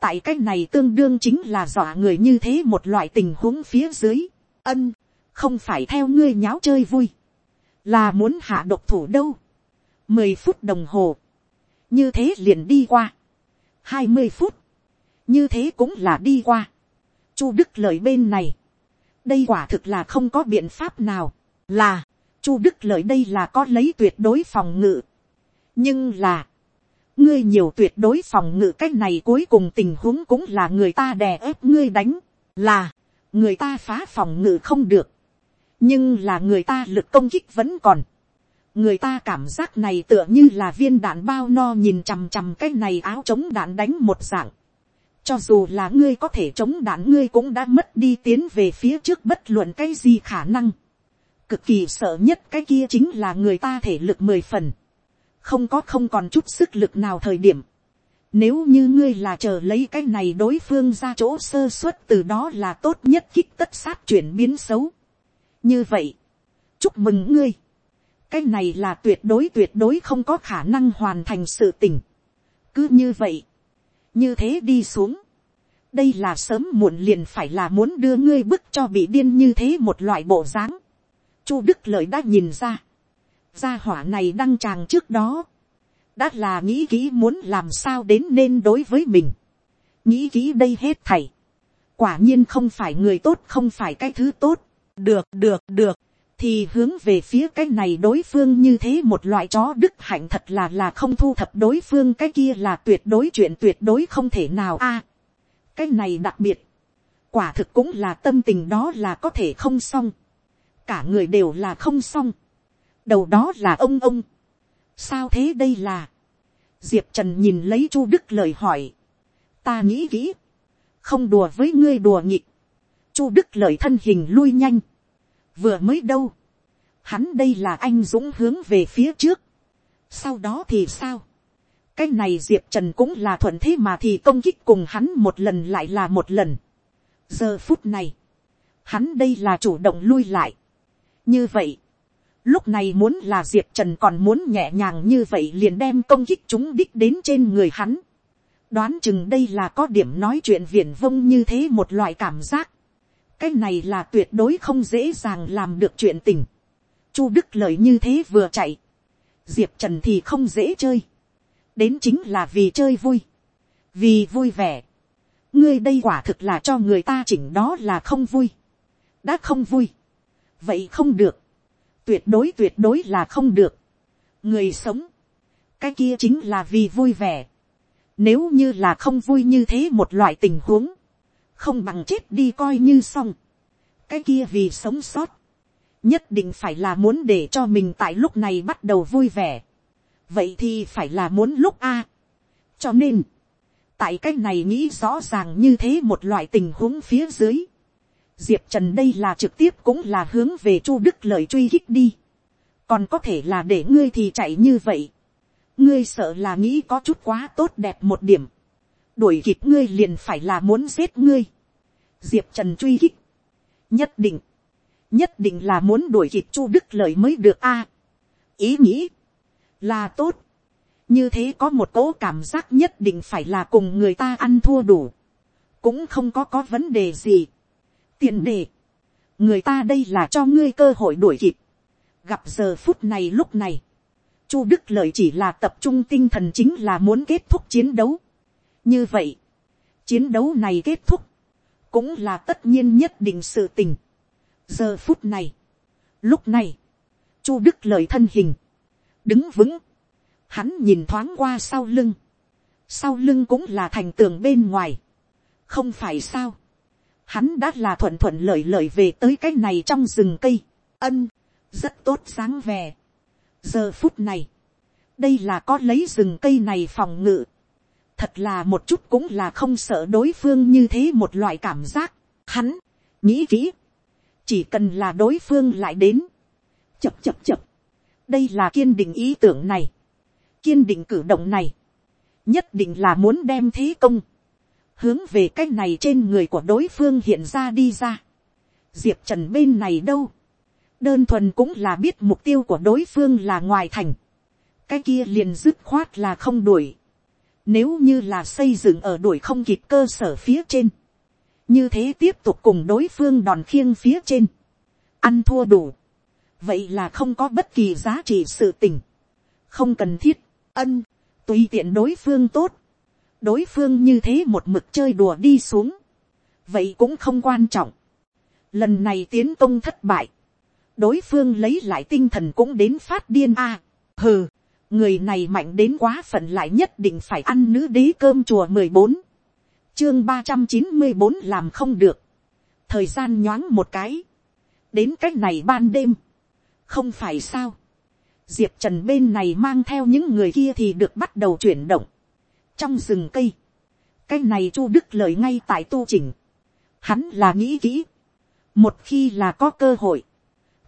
tại cái này tương đương chính là dọa người như thế một loại tình huống phía dưới. ân, không phải theo ngươi nháo chơi vui, là muốn hạ độc thủ đâu. mười phút đồng hồ, như thế liền đi qua. hai mươi phút, như thế cũng là đi qua. chu đức lợi bên này, đây quả thực là không có biện pháp nào, là, chu đức lợi đây là có lấy tuyệt đối phòng ngự. Nhưng là, ngươi nhiều tuyệt đối phòng ngự cách này cuối cùng tình huống cũng là người ta đè ép ngươi đánh, là, người ta phá phòng ngự không được, nhưng là người ta lực công kích vẫn còn, người ta cảm giác này tựa như là viên đạn bao no nhìn chằm chằm cái này áo chống đạn đánh một dạng. cho dù là ngươi có thể chống đạn ngươi cũng đã mất đi tiến về phía trước bất luận cái gì khả năng. cực kỳ sợ nhất cái kia chính là người ta thể lực mười phần không có không còn chút sức lực nào thời điểm. Nếu như ngươi là chờ lấy cái này đối phương ra chỗ sơ suất từ đó là tốt nhất kích tất sát chuyển biến xấu. Như vậy, chúc mừng ngươi. Cái này là tuyệt đối tuyệt đối không có khả năng hoàn thành sự tình. Cứ như vậy, như thế đi xuống. Đây là sớm muộn liền phải là muốn đưa ngươi bức cho bị điên như thế một loại bộ dáng. Chu Đức Lợi đã nhìn ra. Gia hỏa này đăng tràng trước đó, đã là nghĩ kỹ muốn làm sao đến nên đối với mình, nghĩ kỹ đây hết thầy, quả nhiên không phải người tốt không phải cái thứ tốt, được được được, thì hướng về phía cái này đối phương như thế một loại chó đức hạnh thật là là không thu thập đối phương cái kia là tuyệt đối chuyện tuyệt đối không thể nào a. À, cái này đặc biệt, quả thực cũng là tâm tình đó là có thể không xong, cả người đều là không xong, đầu đó là ông ông, sao thế đây là, diệp trần nhìn lấy chu đức lời hỏi, ta nghĩ kỹ, không đùa với ngươi đùa nhịp, chu đức lời thân hình lui nhanh, vừa mới đâu, hắn đây là anh dũng hướng về phía trước, sau đó thì sao, cái này diệp trần cũng là thuận thế mà thì công kích cùng hắn một lần lại là một lần. giờ phút này, hắn đây là chủ động lui lại. như vậy, lúc này muốn là diệp trần còn muốn nhẹ nhàng như vậy liền đem công kích chúng đích đến trên người hắn. đoán chừng đây là có điểm nói chuyện viển vông như thế một loại cảm giác cái này là tuyệt đối không dễ dàng làm được chuyện tình. chu đức lời như thế vừa chạy. diệp trần thì không dễ chơi đến chính là vì chơi vui, vì vui vẻ. ngươi đây quả thực là cho người ta chỉnh đó là không vui, đã không vui, vậy không được, tuyệt đối tuyệt đối là không được. người sống, cái kia chính là vì vui vẻ. nếu như là không vui như thế một loại tình huống, không bằng chết đi coi như xong. cái kia vì sống sót, nhất định phải là muốn để cho mình tại lúc này bắt đầu vui vẻ vậy thì phải là muốn lúc a. cho nên, tại cái này nghĩ rõ ràng như thế một loại tình huống phía dưới, diệp trần đây là trực tiếp cũng là hướng về chu đức lời truy hích đi, còn có thể là để ngươi thì chạy như vậy, ngươi sợ là nghĩ có chút quá tốt đẹp một điểm, đuổi kịp ngươi liền phải là muốn giết ngươi, diệp trần truy hích, nhất định, nhất định là muốn đuổi kịp chu đức Lợi mới được a. ý nghĩ, là tốt. như thế có một cỗ cảm giác nhất định phải là cùng người ta ăn thua đủ. cũng không có có vấn đề gì. tiền đề. người ta đây là cho ngươi cơ hội đuổi kịp. gặp giờ phút này lúc này. chu đức lợi chỉ là tập trung tinh thần chính là muốn kết thúc chiến đấu như vậy, chiến đấu này kết thúc, cũng là tất nhiên nhất định sự tình. giờ phút này, lúc này, chu đức lợi thân hình, đứng vững, hắn nhìn thoáng qua sau lưng, sau lưng cũng là thành tường bên ngoài, không phải sao, hắn đã là thuận thuận lợi lợi về tới cái này trong rừng cây, ân, rất tốt sáng vẻ. giờ phút này, đây là có lấy rừng cây này phòng ngự, thật là một chút cũng là không sợ đối phương như thế một loại cảm giác, hắn, nghĩ kỹ, chỉ cần là đối phương lại đến, chập chập chập, đây là kiên định ý tưởng này, kiên định cử động này, nhất định là muốn đem thế công, hướng về cái này trên người của đối phương hiện ra đi ra. diệp trần bên này đâu, đơn thuần cũng là biết mục tiêu của đối phương là ngoài thành, cái kia liền dứt khoát là không đuổi, nếu như là xây dựng ở đuổi không kịp cơ sở phía trên, như thế tiếp tục cùng đối phương đòn khiêng phía trên, ăn thua đủ, vậy là không có bất kỳ giá trị sự tình, không cần thiết, ân, tùy tiện đối phương tốt, đối phương như thế một mực chơi đùa đi xuống, vậy cũng không quan trọng, lần này tiến công thất bại, đối phương lấy lại tinh thần cũng đến phát điên a, hừ, người này mạnh đến quá phận lại nhất định phải ăn nữ đế cơm chùa mười bốn, chương ba trăm chín mươi bốn làm không được, thời gian nhoáng một cái, đến c á c h này ban đêm, không phải sao. diệp trần bên này mang theo những người kia thì được bắt đầu chuyển động. trong rừng cây, cái này chu đức lời ngay tại tu trình. hắn là nghĩ kỹ. một khi là có cơ hội,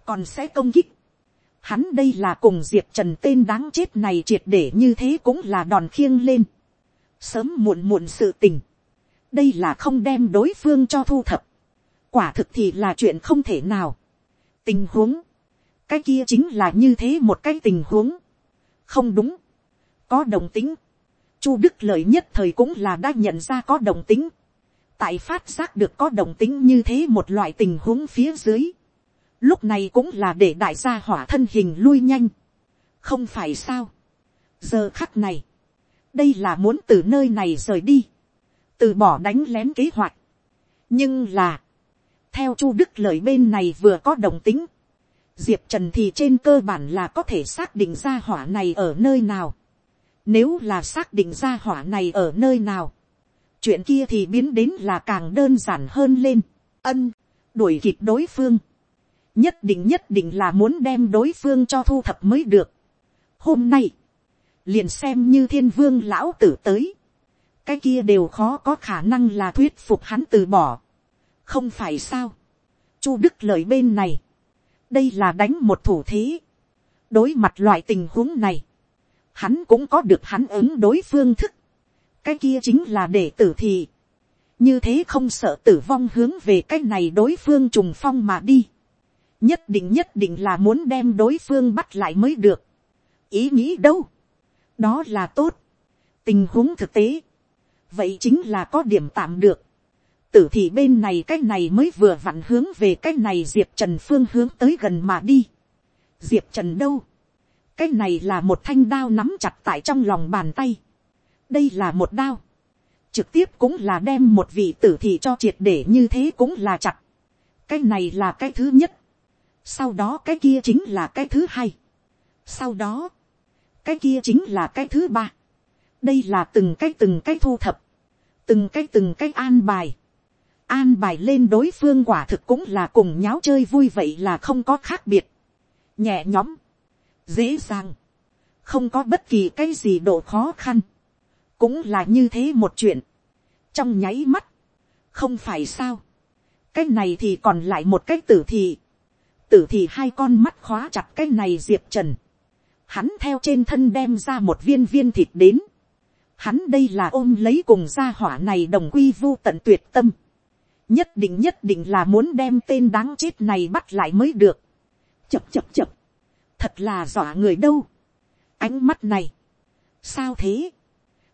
còn sẽ công kích hắn đây là cùng diệp trần tên đáng chết này triệt để như thế cũng là đòn khiêng lên. sớm muộn muộn sự tình. đây là không đem đối phương cho thu thập. quả thực thì là chuyện không thể nào. tình huống cái kia chính là như thế một cái tình huống. không đúng. có đồng tính. chu đức lợi nhất thời cũng là đã nhận ra có đồng tính. tại phát giác được có đồng tính như thế một loại tình huống phía dưới lúc này cũng là để đại gia hỏa thân hình lui nhanh. không phải sao. giờ khắc này. đây là muốn từ nơi này rời đi. từ bỏ đánh lén kế hoạch. nhưng là, theo chu đức lợi bên này vừa có đồng tính, diệp trần thì trên cơ bản là có thể xác định ra hỏa này ở nơi nào. Nếu là xác định ra hỏa này ở nơi nào, chuyện kia thì biến đến là càng đơn giản hơn lên. ân, đuổi kịp đối phương nhất định nhất định là muốn đem đối phương cho thu thập mới được. hôm nay, liền xem như thiên vương lão tử tới. cái kia đều khó có khả năng là thuyết phục hắn từ bỏ. không phải sao. chu đức lời bên này, đây là đánh một thủ thế. đối mặt loại tình huống này, hắn cũng có được hắn ứng đối phương thức. cái kia chính là để tử thị. như thế không sợ tử vong hướng về cái này đối phương trùng phong mà đi nhất định nhất định là muốn đem đối phương bắt lại mới được. ý nghĩ đâu. đó là tốt. tình huống thực tế. vậy chính là có điểm tạm được. tử thị bên này cái này mới vừa vặn hướng về cái này diệp trần phương hướng tới gần mà đi. diệp trần đâu cái này là một thanh đao nắm chặt tại trong lòng bàn tay. đây là một đao. trực tiếp cũng là đem một vị tử thị cho triệt để như thế cũng là chặt. cái này là cái thứ nhất sau đó cái kia chính là cái thứ hai. sau đó, cái kia chính là cái thứ ba. đây là từng cái từng cái thu thập. từng cái từng cái an bài. an bài lên đối phương quả thực cũng là cùng nháo chơi vui vậy là không có khác biệt. nhẹ nhõm dễ dàng, không có bất kỳ cái gì độ khó khăn, cũng là như thế một chuyện, trong nháy mắt, không phải sao, cái này thì còn lại một cái tử thị, tử thì hai con mắt khóa chặt cái này diệp trần, hắn theo trên thân đem ra một viên viên thịt đến, hắn đây là ôm lấy cùng gia hỏa này đồng quy vu tận tuyệt tâm, nhất định nhất định là muốn đem tên đáng chết này bắt lại mới được, chập chập chập, thật là dọa người đâu. ánh mắt này, sao thế,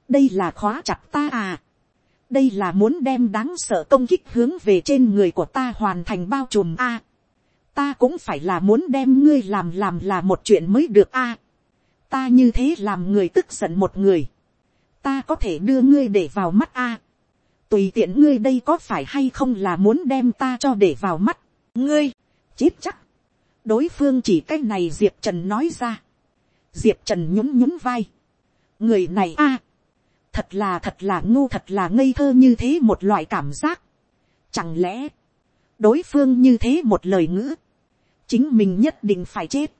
đây là khóa chặt ta à, đây là muốn đem đáng sợ công kích hướng về trên người của ta hoàn thành bao trùm a ta cũng phải là muốn đem ngươi làm làm là một chuyện mới được a. ta như thế làm người tức giận một người, ta có thể đưa ngươi để vào mắt a. tùy tiện ngươi đây có phải hay không là muốn đem ta cho để vào mắt, ngươi, chết chắc, đối phương chỉ cái này diệp trần nói ra. diệp trần nhún nhún vai. người này a, thật là thật là ngu thật là ngây thơ như thế một loại cảm giác. chẳng lẽ, đối phương như thế một lời ngữ, chính mình nhất định phải chết.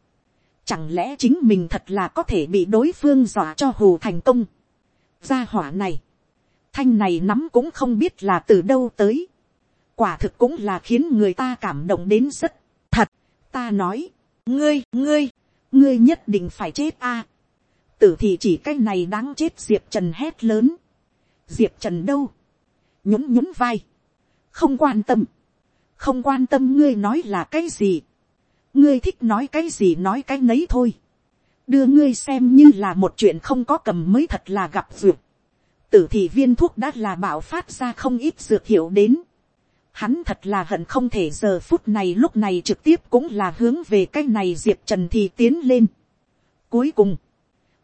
chẳng lẽ chính mình thật là có thể bị đối phương dọa cho hù thành công. gia hỏa này, thanh này nắm cũng không biết là từ đâu tới. quả thực cũng là khiến người ta cảm động đến rất thật ta nói, ngươi, ngươi, ngươi nhất định phải chết a. tử thì chỉ cái này đáng chết diệp trần hét lớn. diệp trần đâu, nhún nhún vai, không quan tâm, không quan tâm ngươi nói là cái gì, ngươi thích nói cái gì nói cái nấy thôi, đưa ngươi xem như là một chuyện không có cầm mới thật là gặp dược, tử thị viên thuốc đã là bảo phát ra không ít dược hiệu đến, Hắn thật là hận không thể giờ phút này lúc này trực tiếp cũng là hướng về cái này Diệp Trần thì tiến lên. Cuối cùng,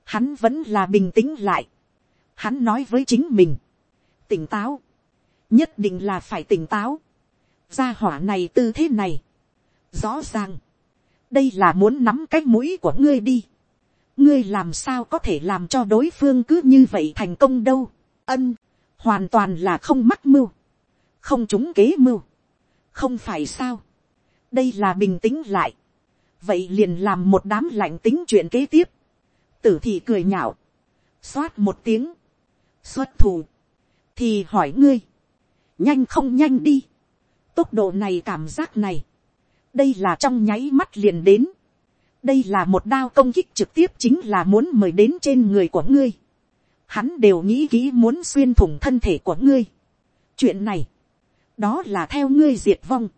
hắn vẫn là bình tĩnh lại. Hắn nói với chính mình, tỉnh táo, nhất định là phải tỉnh táo. Gia hỏa này tư thế này, rõ ràng, đây là muốn nắm cái mũi của ngươi đi. ngươi làm sao có thể làm cho đối phương cứ như vậy thành công đâu. ân, hoàn toàn là không mắc mưu. Không trúng kế mưu, không phải sao, đây là bình tĩnh lại, vậy liền làm một đám lạnh tính chuyện kế tiếp, tử thị cười nhạo, xoát một tiếng, xuất thù, thì hỏi ngươi, nhanh không nhanh đi, tốc độ này cảm giác này, đây là trong nháy mắt liền đến, đây là một đao công kích trực tiếp chính là muốn mời đến trên người của ngươi, hắn đều nghĩ kỹ muốn xuyên thủng thân thể của ngươi. chuyện này, đó là theo ngươi diệt vong,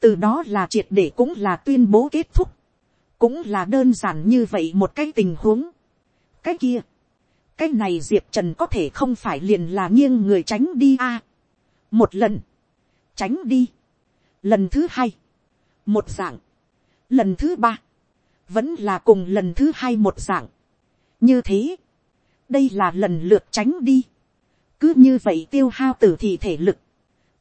từ đó là triệt để cũng là tuyên bố kết thúc, cũng là đơn giản như vậy một cái tình huống. cái kia, cái này diệp trần có thể không phải liền là nghiêng người tránh đi a. một lần, tránh đi, lần thứ hai, một dạng, lần thứ ba, vẫn là cùng lần thứ hai một dạng. như thế, đây là lần lượt tránh đi, cứ như vậy tiêu hao tử thị thể lực,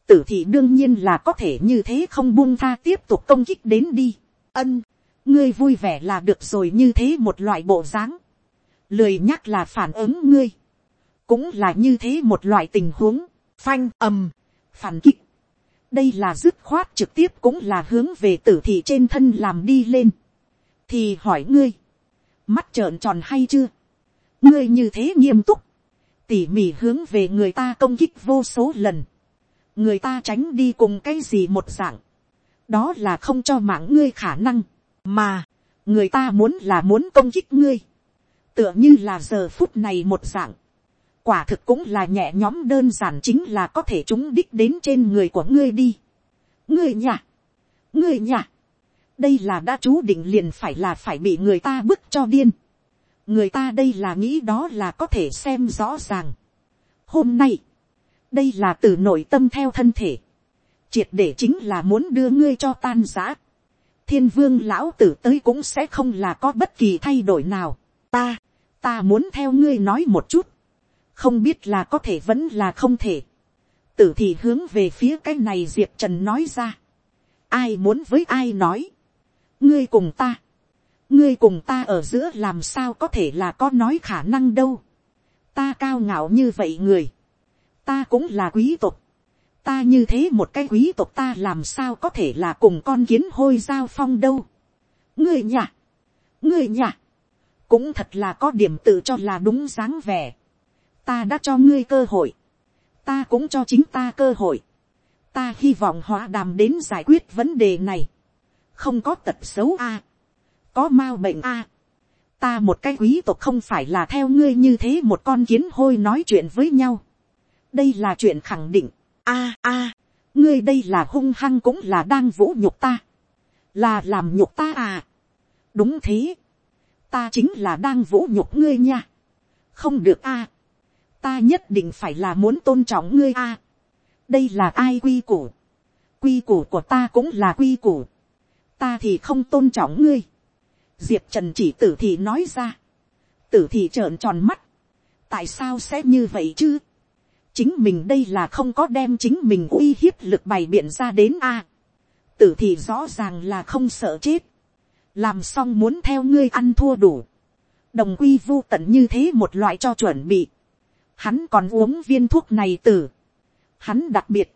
tử thị đương nhiên là có thể như thế không buông tha tiếp tục công kích đến đi. ân, ngươi vui vẻ là được rồi như thế một loại bộ dáng, lười nhắc là phản ứng ngươi, cũng là như thế một loại tình huống, phanh ầm, phản kích, đây là dứt khoát trực tiếp cũng là hướng về tử thị trên thân làm đi lên, thì hỏi ngươi, mắt trợn tròn hay chưa, ngươi như thế nghiêm túc, tỉ mỉ hướng về người ta công kích vô số lần, người ta tránh đi cùng cái gì một dạng, đó là không cho mạng ngươi khả năng, mà, người ta muốn là muốn công kích ngươi, tựa như là giờ phút này một dạng, quả thực cũng là nhẹ nhóm đơn giản chính là có thể chúng đích đến trên người của ngươi đi. ngươi nhà, ngươi nhà, đây là đã chú định liền phải là phải bị người ta bức cho điên. người ta đây là nghĩ đó là có thể xem rõ ràng. hôm nay, đây là từ nội tâm theo thân thể, triệt để chính là muốn đưa ngươi cho tan giã. thiên vương lão tử tới cũng sẽ không là có bất kỳ thay đổi nào. ta, ta muốn theo ngươi nói một chút, không biết là có thể vẫn là không thể. tử thì hướng về phía cái này diệp trần nói ra. ai muốn với ai nói. ngươi cùng ta. ngươi cùng ta ở giữa làm sao có thể là có nói khả năng đâu. ta cao ngạo như vậy người. ta cũng là quý tộc. ta như thế một cái quý tộc ta làm sao có thể là cùng con kiến hôi giao phong đâu. ngươi nhà. ngươi nhà cũng thật là có điểm tự cho là đúng dáng vẻ ta đã cho ngươi cơ hội, ta cũng cho chính ta cơ hội, ta hy vọng hóa đàm đến giải quyết vấn đề này, không có tật xấu a, có m a bệnh a, ta một cái quý tộc không phải là theo ngươi như thế một con kiến hôi nói chuyện với nhau, đây là chuyện khẳng định, a a, ngươi đây là hung hăng cũng là đang vũ nhục ta, là làm nhục ta à, đúng thế, ta chính là đang vũ nhục ngươi nha. không được a ta nhất định phải là muốn tôn trọng ngươi a. đây là ai quy củ. quy củ của ta cũng là quy củ. ta thì không tôn trọng ngươi. diệp trần chỉ tử thì nói ra. tử thì trợn tròn mắt. tại sao sẽ như vậy chứ. chính mình đây là không có đem chính mình uy hiếp lực bày biện ra đến a. tử thì rõ ràng là không sợ chết làm xong muốn theo ngươi ăn thua đủ, đồng quy vô tận như thế một loại cho chuẩn bị, hắn còn uống viên thuốc này tử hắn đặc biệt,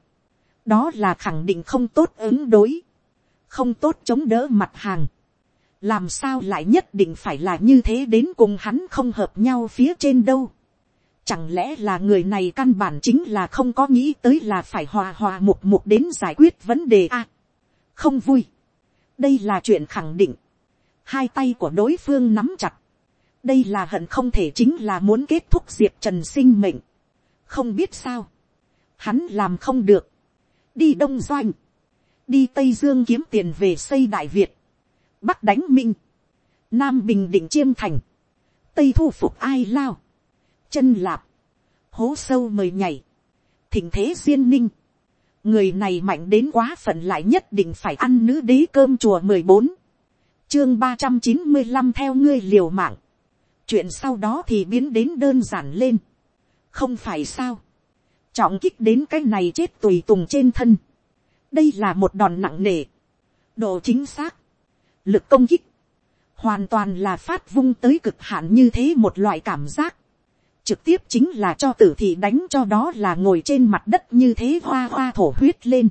đó là khẳng định không tốt ứng đối, không tốt chống đỡ mặt hàng, làm sao lại nhất định phải là như thế đến cùng hắn không hợp nhau phía trên đâu. Chẳng lẽ là người này căn bản chính là không có nghĩ tới là phải hòa hòa một một đến giải quyết vấn đề a. không vui. đây là chuyện khẳng định hai tay của đối phương nắm chặt, đây là hận không thể chính là muốn kết thúc diệp trần sinh mệnh, không biết sao, hắn làm không được, đi đông doanh, đi tây dương kiếm tiền về xây đại việt, bắc đánh minh, nam bình định chiêm thành, tây thu phục ai lao, chân lạp, hố sâu mời nhảy, thỉnh thế duyên ninh, người này mạnh đến quá phận lại nhất định phải ăn nữ đế cơm chùa mười bốn. Chương ba trăm chín mươi năm theo ngươi liều mạng chuyện sau đó thì biến đến đơn giản lên. không phải sao. trọng kích đến cái này chết tùy tùng trên thân. đây là một đòn nặng nề. độ chính xác. lực công kích. hoàn toàn là phát vung tới cực hạn như thế một loại cảm giác. trực tiếp chính là cho tử thị đánh cho đó là ngồi trên mặt đất như thế hoa hoa thổ huyết lên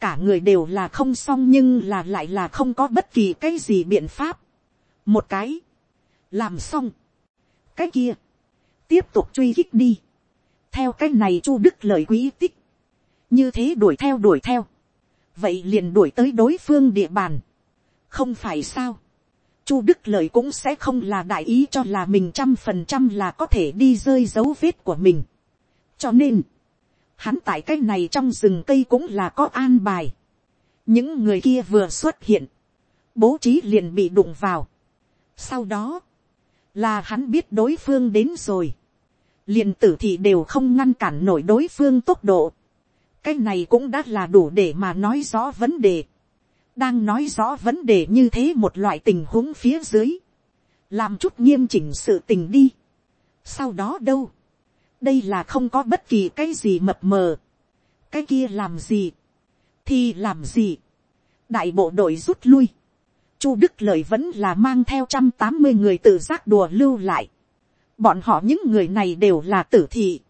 cả người đều là không xong nhưng là lại là không có bất kỳ cái gì biện pháp. một cái, làm xong, cái kia, tiếp tục truy khích đi, theo cái này chu đức lời quý tích, như thế đuổi theo đuổi theo, vậy liền đuổi tới đối phương địa bàn, không phải sao, chu đức lời cũng sẽ không là đại ý cho là mình trăm phần trăm là có thể đi rơi dấu vết của mình, cho nên, hắn tại cái này trong rừng cây cũng là có an bài. những người kia vừa xuất hiện, bố trí liền bị đụng vào. sau đó, là hắn biết đối phương đến rồi, liền tử thị đều không ngăn cản nổi đối phương tốc độ. cái này cũng đã là đủ để mà nói rõ vấn đề. đang nói rõ vấn đề như thế một loại tình huống phía dưới. làm chút nghiêm chỉnh sự tình đi. sau đó đâu, đây là không có bất kỳ cái gì mập mờ. cái kia làm gì, thì làm gì. đại bộ đội rút lui, chu đức lợi vẫn là mang theo trăm tám mươi người tự giác đùa lưu lại. bọn họ những người này đều là tử thị.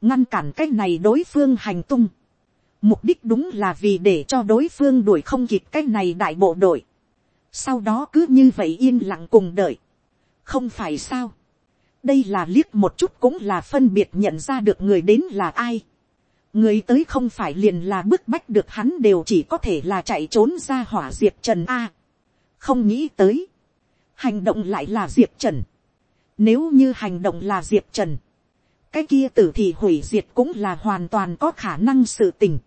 ngăn cản cái này đối phương hành tung. mục đích đúng là vì để cho đối phương đuổi không kịp cái này đại bộ đội. sau đó cứ như vậy yên lặng cùng đợi. không phải sao. đây là liếc một chút cũng là phân biệt nhận ra được người đến là ai người tới không phải liền là bức bách được hắn đều chỉ có thể là chạy trốn ra hỏa diệp trần a không nghĩ tới, hành động lại là diệp trần. nếu như hành động là diệp trần, cái kia tử thì hủy diệt cũng là hoàn toàn có khả năng sự tình.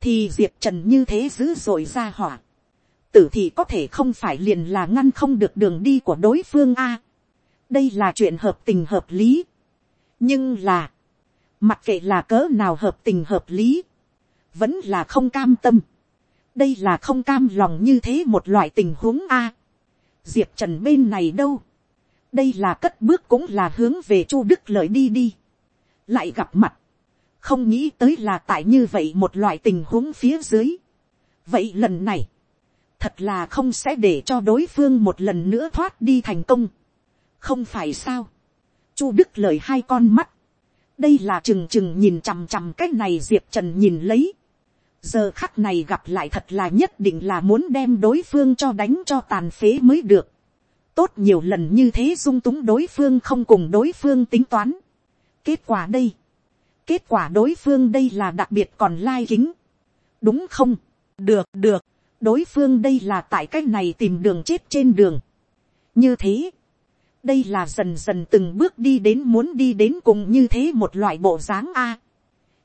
thì diệp trần như thế dữ dội ra hỏa. tử thì có thể không phải liền là ngăn không được đường đi của đối phương a. đây là chuyện hợp tình hợp lý. nhưng là, mặc kệ là cỡ nào hợp tình hợp lý, vẫn là không cam tâm đây là không cam lòng như thế một loại tình huống a. diệp trần bên này đâu, đây là cất bước cũng là hướng về chu đức lợi đi đi, lại gặp mặt, không nghĩ tới là tại như vậy một loại tình huống phía dưới. vậy lần này, thật là không sẽ để cho đối phương một lần nữa thoát đi thành công. không phải sao. chu đức lợi hai con mắt, đây là trừng trừng nhìn chằm chằm cái này diệp trần nhìn lấy giờ khắc này gặp lại thật là nhất định là muốn đem đối phương cho đánh cho tàn phế mới được. tốt nhiều lần như thế dung túng đối phương không cùng đối phương tính toán. kết quả đây. kết quả đối phương đây là đặc biệt còn lai kính. đúng không. được được. đối phương đây là tại cái này tìm đường chết trên đường. như thế đây là dần dần từng bước đi đến muốn đi đến cùng như thế một loại bộ dáng a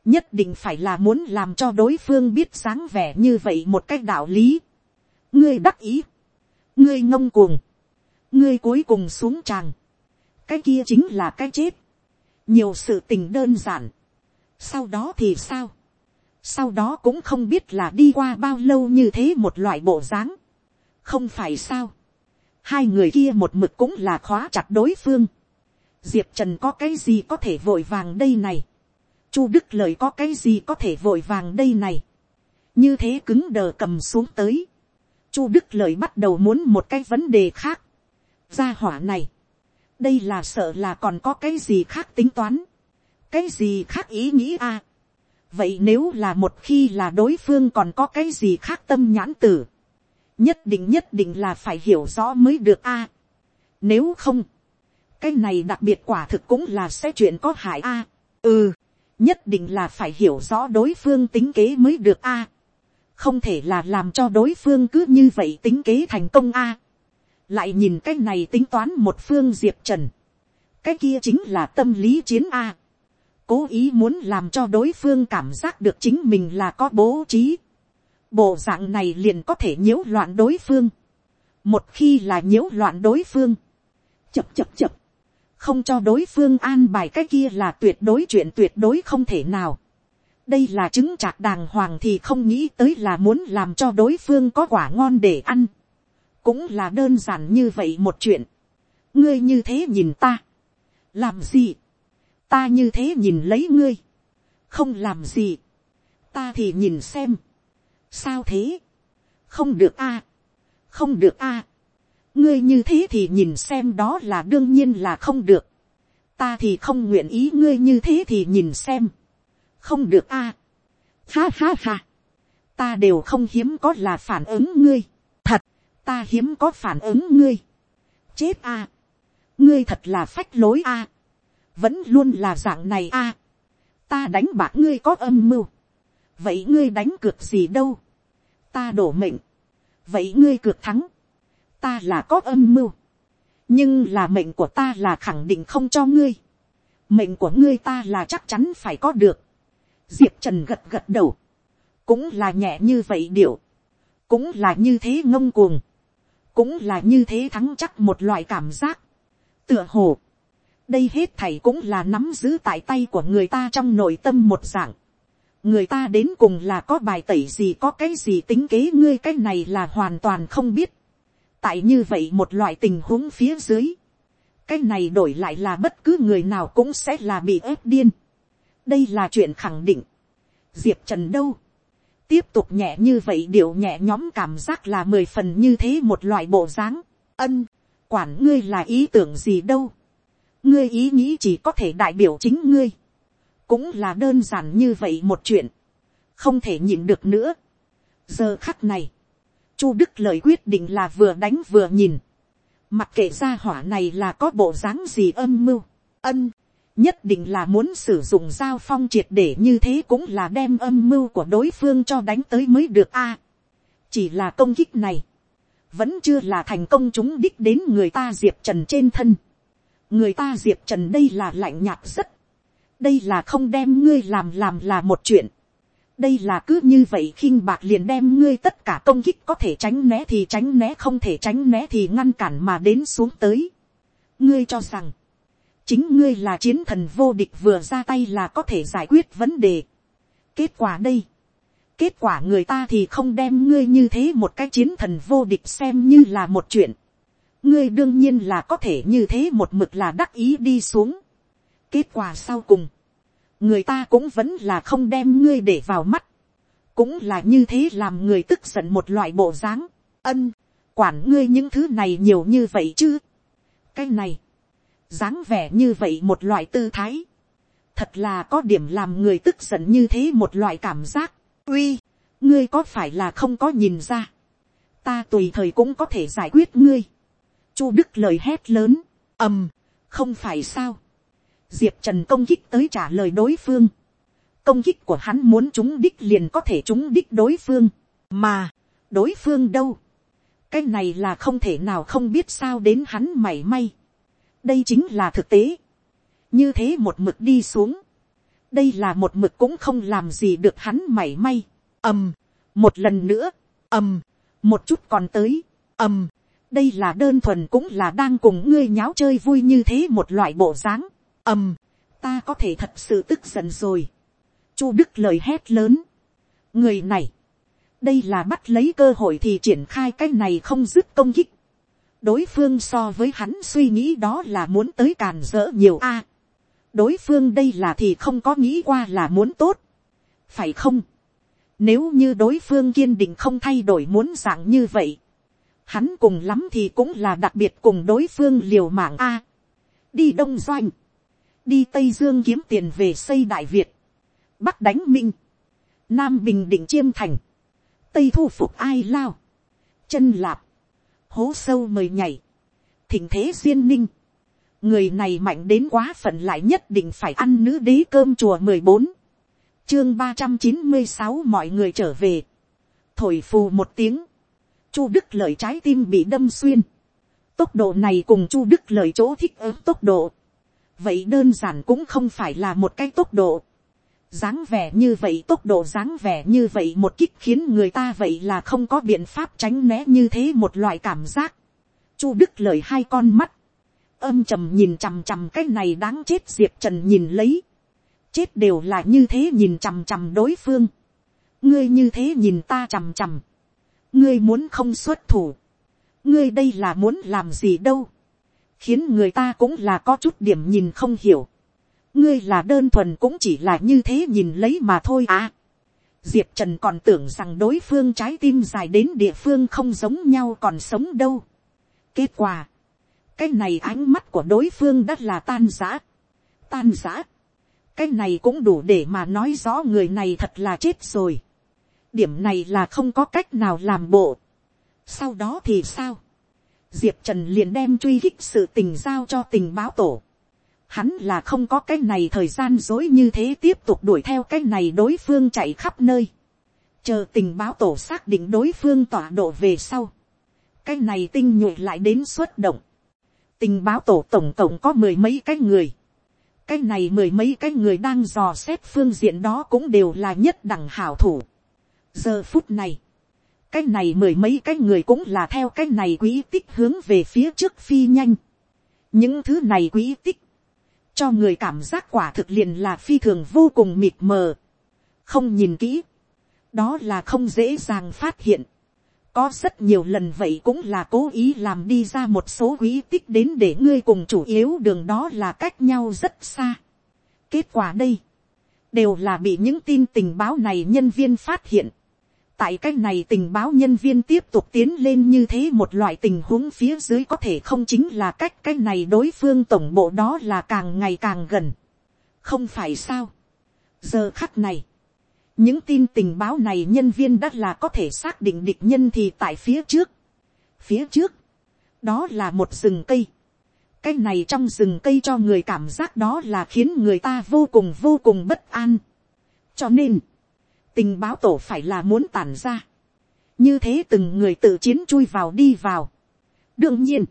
nhất định phải là muốn làm cho đối phương biết dáng vẻ như vậy một cách đạo lý. ngươi đắc ý, ngươi ngông cuồng, ngươi cuối cùng xuống tràng, cái kia chính là cái chết, nhiều sự tình đơn giản, sau đó thì sao, sau đó cũng không biết là đi qua bao lâu như thế một loại bộ dáng, không phải sao, hai người kia một mực cũng là khóa chặt đối phương. diệp trần có cái gì có thể vội vàng đây này chu đức lời có cái gì có thể vội vàng đây này. như thế cứng đờ cầm xuống tới. chu đức lời bắt đầu muốn một cái vấn đề khác. gia hỏa này. đây là sợ là còn có cái gì khác tính toán. cái gì khác ý nghĩ a. vậy nếu là một khi là đối phương còn có cái gì khác tâm nhãn tử nhất định nhất định là phải hiểu rõ mới được a. nếu không, cái này đặc biệt quả thực cũng là sẽ chuyện có hại a. ừ, nhất định là phải hiểu rõ đối phương tính kế mới được a. không thể là làm cho đối phương cứ như vậy tính kế thành công a. lại nhìn cái này tính toán một phương diệp trần. cái kia chính là tâm lý chiến a. cố ý muốn làm cho đối phương cảm giác được chính mình là có bố trí bộ dạng này liền có thể nhiễu loạn đối phương. một khi là nhiễu loạn đối phương, chập chập chập, không cho đối phương an bài cái kia là tuyệt đối chuyện tuyệt đối không thể nào. đây là chứng trạc đàng hoàng thì không nghĩ tới là muốn làm cho đối phương có quả ngon để ăn. cũng là đơn giản như vậy một chuyện. ngươi như thế nhìn ta. làm gì. ta như thế nhìn lấy ngươi. không làm gì. ta thì nhìn xem sao thế, không được a, không được a, ngươi như thế thì nhìn xem đó là đương nhiên là không được, ta thì không nguyện ý ngươi như thế thì nhìn xem, không được a, à. ha ha ha, ta đều không hiếm có là phản ứng ngươi, thật, ta hiếm có phản ứng ngươi, chết a, ngươi thật là phách lối a, vẫn luôn là dạng này a, ta đánh bạc ngươi có âm mưu, vậy ngươi đánh cược gì đâu, ta đổ mệnh, vậy ngươi cược thắng, ta là có âm mưu, nhưng là mệnh của ta là khẳng định không cho ngươi, mệnh của ngươi ta là chắc chắn phải có được, diệp trần gật gật đầu, cũng là nhẹ như vậy điệu, cũng là như thế ngông cuồng, cũng là như thế thắng chắc một loại cảm giác, tựa hồ, đây hết thảy cũng là nắm giữ tại tay của người ta trong nội tâm một dạng, người ta đến cùng là có bài tẩy gì có cái gì tính kế ngươi cái này là hoàn toàn không biết tại như vậy một loại tình huống phía dưới, cái này đổi lại là bất cứ người nào cũng sẽ là bị ép điên. đây là chuyện khẳng định. diệp trần đâu, tiếp tục nhẹ như vậy điệu nhẹ nhóm cảm giác là mười phần như thế một loại bộ dáng. ân, quản ngươi là ý tưởng gì đâu. ngươi ý nghĩ chỉ có thể đại biểu chính ngươi. cũng là đơn giản như vậy một chuyện. không thể nhịn được nữa. giờ khắc này, chu đức lời quyết định là vừa đánh vừa nhìn. mặc kệ ra hỏa này là có bộ dáng gì âm mưu. ân, nhất định là muốn sử dụng giao phong triệt để như thế cũng là đem âm mưu của đối phương cho đánh tới mới được a. chỉ là công kích này, vẫn chưa là thành công chúng đích đến người ta diệp trần trên thân. người ta diệp trần đây là lạnh nhạt rất. đây là không đem ngươi làm làm là một chuyện đây là cứ như vậy khinh bạc liền đem ngươi tất cả công kích có thể tránh né thì tránh né không thể tránh né thì ngăn cản mà đến xuống tới. ngươi cho rằng, chính ngươi là chiến thần vô địch vừa ra tay là có thể giải quyết vấn đề. kết quả đây, kết quả người ta thì không đem ngươi như thế một cái chiến thần vô địch xem như là một chuyện. ngươi đương nhiên là có thể như thế một mực là đắc ý đi xuống. kết quả sau cùng, người ta cũng vẫn là không đem ngươi để vào mắt. cũng là như thế làm người tức giận một loại bộ dáng. ân, quản ngươi những thứ này nhiều như vậy chứ. cái này, dáng vẻ như vậy một loại tư thái, thật là có điểm làm người tức giận như thế một loại cảm giác, uy, ngươi có phải là không có nhìn ra, ta tùy thời cũng có thể giải quyết ngươi, chu đức lời hét lớn, ầm, không phải sao, diệp trần công kích tới trả lời đối phương, công kích của hắn muốn chúng đích liền có thể chúng đích đối phương, mà, đối phương đâu, cái này là không thể nào không biết sao đến hắn mảy may, đây chính là thực tế. như thế một mực đi xuống. đây là một mực cũng không làm gì được hắn mảy may. ầm, một lần nữa, ầm, một chút còn tới, ầm. đây là đơn thuần cũng là đang cùng ngươi nháo chơi vui như thế một loại bộ dáng ầm, ta có thể thật sự tức giận rồi. chu đức lời hét lớn. người này, đây là bắt lấy cơ hội thì triển khai cái này không dứt công kích đối phương so với hắn suy nghĩ đó là muốn tới càn dỡ nhiều a. đối phương đây là thì không có nghĩ qua là muốn tốt. phải không. nếu như đối phương kiên định không thay đổi muốn dạng như vậy. hắn cùng lắm thì cũng là đặc biệt cùng đối phương liều mạng a. đi đông doanh đi tây dương kiếm tiền về xây đại việt. bắc đánh minh. nam bình định chiêm thành. tây thu phục ai lao. chân lạp hố sâu mời nhảy, thỉnh thế duyên ninh, người này mạnh đến quá phận lại nhất định phải ăn nữ đế cơm chùa mười bốn, chương ba trăm chín mươi sáu mọi người trở về, thổi phù một tiếng, chu đức lời trái tim bị đâm xuyên, tốc độ này cùng chu đức lời chỗ thích ứng tốc độ, vậy đơn giản cũng không phải là một cái tốc độ, dáng vẻ như vậy tốc độ dáng vẻ như vậy một kích khiến người ta vậy là không có biện pháp tránh né như thế một loại cảm giác. chu đức lời hai con mắt, âm trầm nhìn chằm chằm cái này đáng chết diệp trần nhìn lấy, chết đều là như thế nhìn chằm chằm đối phương, ngươi như thế nhìn ta chằm chằm, ngươi muốn không xuất thủ, ngươi đây là muốn làm gì đâu, khiến người ta cũng là có chút điểm nhìn không hiểu, ngươi là đơn thuần cũng chỉ là như thế nhìn lấy mà thôi à. diệp trần còn tưởng rằng đối phương trái tim dài đến địa phương không giống nhau còn sống đâu. kết quả, cái này ánh mắt của đối phương đã là tan giã. tan giã. cái này cũng đủ để mà nói rõ người này thật là chết rồi. điểm này là không có cách nào làm bộ. sau đó thì sao diệp trần liền đem truy hích sự tình giao cho tình báo tổ hắn là không có cái này thời gian dối như thế tiếp tục đuổi theo cái này đối phương chạy khắp nơi. chờ tình báo tổ xác định đối phương tọa độ về sau. cái này tinh nhuệ lại đến xuất động. tình báo tổ tổng tổng có mười mấy cái người. cái này mười mấy cái người đang dò xét phương diện đó cũng đều là nhất đẳng hảo thủ. giờ phút này, cái này mười mấy cái người cũng là theo cái này quỹ tích hướng về phía trước phi nhanh. những thứ này quỹ tích cho người cảm giác quả thực liền là phi thường vô cùng mịt mờ, không nhìn kỹ, đó là không dễ dàng phát hiện, có rất nhiều lần vậy cũng là cố ý làm đi ra một số quý tích đến để ngươi cùng chủ yếu đường đó là cách nhau rất xa. Kết quả đây, đều là bị những tin tình báo này nhân viên phát hiện tại cái này tình báo nhân viên tiếp tục tiến lên như thế một loại tình huống phía dưới có thể không chính là cách cái này đối phương tổng bộ đó là càng ngày càng gần. không phải sao. giờ khắc này, những tin tình báo này nhân viên đã là có thể xác định địch nhân thì tại phía trước. phía trước, đó là một rừng cây. cái này trong rừng cây cho người cảm giác đó là khiến người ta vô cùng vô cùng bất an. cho nên, tình báo tổ phải là muốn tản ra. như thế từng người tự chiến chui vào đi vào. đương nhiên,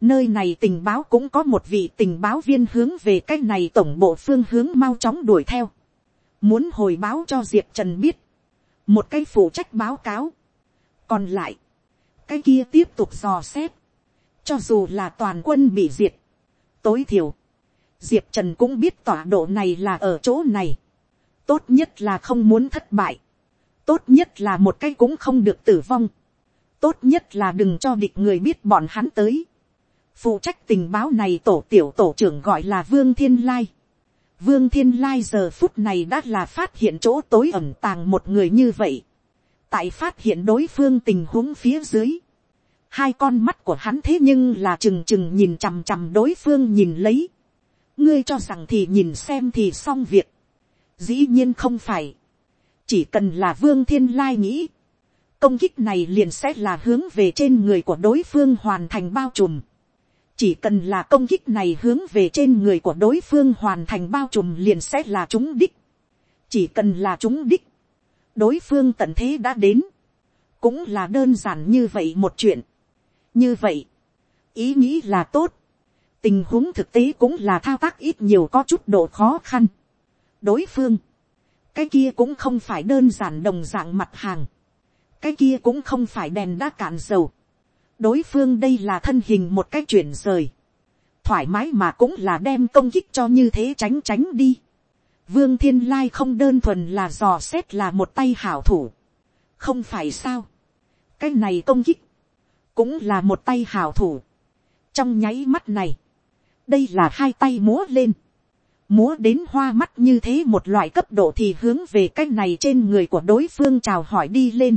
nơi này tình báo cũng có một vị tình báo viên hướng về cái này tổng bộ phương hướng mau chóng đuổi theo. muốn hồi báo cho diệp trần biết. một cái phụ trách báo cáo. còn lại, cái kia tiếp tục dò xét. cho dù là toàn quân bị diệt. tối thiểu, diệp trần cũng biết tọa độ này là ở chỗ này tốt nhất là không muốn thất bại, tốt nhất là một cái cũng không được tử vong, tốt nhất là đừng cho địch người biết bọn hắn tới. phụ trách tình báo này tổ tiểu tổ trưởng gọi là vương thiên lai. vương thiên lai giờ phút này đã là phát hiện chỗ tối ẩm tàng một người như vậy. tại phát hiện đối phương tình huống phía dưới. hai con mắt của hắn thế nhưng là trừng trừng nhìn chằm chằm đối phương nhìn lấy. ngươi cho rằng thì nhìn xem thì xong việc dĩ nhiên không phải, chỉ cần là vương thiên lai nghĩ, công kích này liền sẽ là hướng về trên người của đối phương hoàn thành bao trùm. chỉ cần là công kích này hướng về trên người của đối phương hoàn thành bao trùm liền sẽ là chúng đích. chỉ cần là chúng đích, đối phương tận thế đã đến, cũng là đơn giản như vậy một chuyện. như vậy, ý nghĩ là tốt, tình huống thực tế cũng là thao tác ít nhiều có chút độ khó khăn đối phương, cái kia cũng không phải đơn giản đồng dạng mặt hàng, cái kia cũng không phải đèn đã cạn dầu, đối phương đây là thân hình một cái chuyển rời, thoải mái mà cũng là đem công kích cho như thế tránh tránh đi. Vương thiên lai không đơn thuần là dò xét là một tay hảo thủ, không phải sao, cái này công kích, cũng là một tay hảo thủ, trong nháy mắt này, đây là hai tay múa lên, múa đến hoa mắt như thế một loại cấp độ thì hướng về cái này trên người của đối phương chào hỏi đi lên.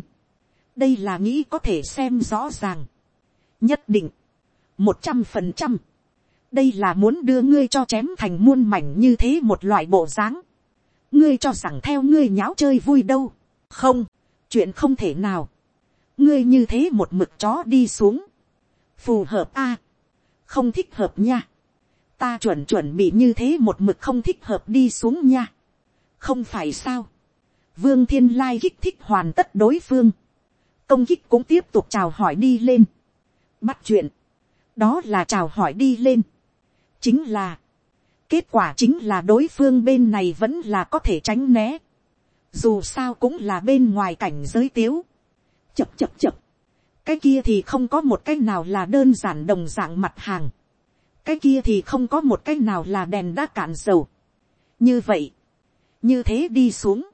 đây là nghĩ có thể xem rõ ràng. nhất định, một trăm phần trăm, đây là muốn đưa ngươi cho chém thành muôn mảnh như thế một loại bộ dáng. ngươi cho rằng theo ngươi nháo chơi vui đâu. không, chuyện không thể nào. ngươi như thế một mực chó đi xuống. phù hợp a, không thích hợp nha ta chuẩn chuẩn bị như thế một mực không thích hợp đi xuống nha. không phải sao. vương thiên lai kích thích hoàn tất đối phương. công kích cũng tiếp tục chào hỏi đi lên. bắt chuyện. đó là chào hỏi đi lên. chính là, kết quả chính là đối phương bên này vẫn là có thể tránh né. dù sao cũng là bên ngoài cảnh giới tiếu. chập chập chập. cái kia thì không có một cái nào là đơn giản đồng dạng mặt hàng cái kia thì không có một cái nào là đèn đã cạn dầu. như vậy, như thế đi xuống,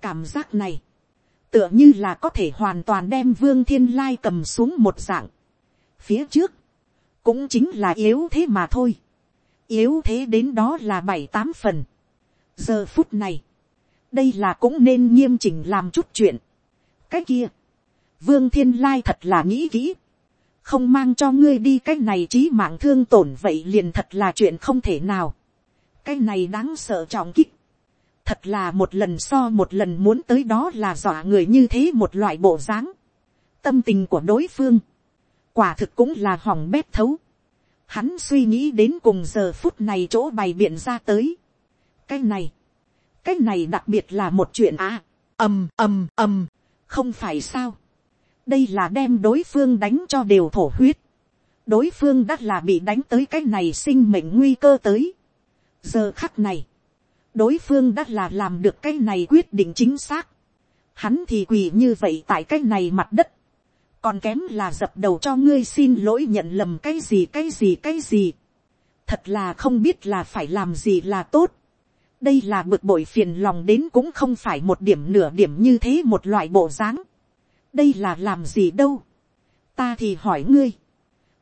cảm giác này, tựa như là có thể hoàn toàn đem vương thiên lai cầm xuống một dạng. phía trước, cũng chính là yếu thế mà thôi. yếu thế đến đó là bảy tám phần. giờ phút này, đây là cũng nên nghiêm chỉnh làm chút chuyện. cái kia, vương thiên lai thật là nghĩ kỹ không mang cho ngươi đi cái này trí mạng thương tổn vậy liền thật là chuyện không thể nào. cái này đáng sợ trọng kích. thật là một lần so một lần muốn tới đó là dọa người như thế một loại bộ dáng. tâm tình của đối phương, quả thực cũng là hỏng bét thấu. hắn suy nghĩ đến cùng giờ phút này chỗ bày biện ra tới. cái này, cái này đặc biệt là một chuyện à, ầm ầm ầm, không phải sao đây là đem đối phương đánh cho đều thổ huyết. đối phương đã là bị đánh tới cái này sinh mệnh nguy cơ tới. giờ khắc này, đối phương đã là làm được cái này quyết định chính xác. hắn thì quỳ như vậy tại cái này mặt đất. còn kém là dập đầu cho ngươi xin lỗi nhận lầm cái gì cái gì cái gì. thật là không biết là phải làm gì là tốt. đây là bực bội phiền lòng đến cũng không phải một điểm nửa điểm như thế một loại bộ dáng đây là làm gì đâu. ta thì hỏi ngươi.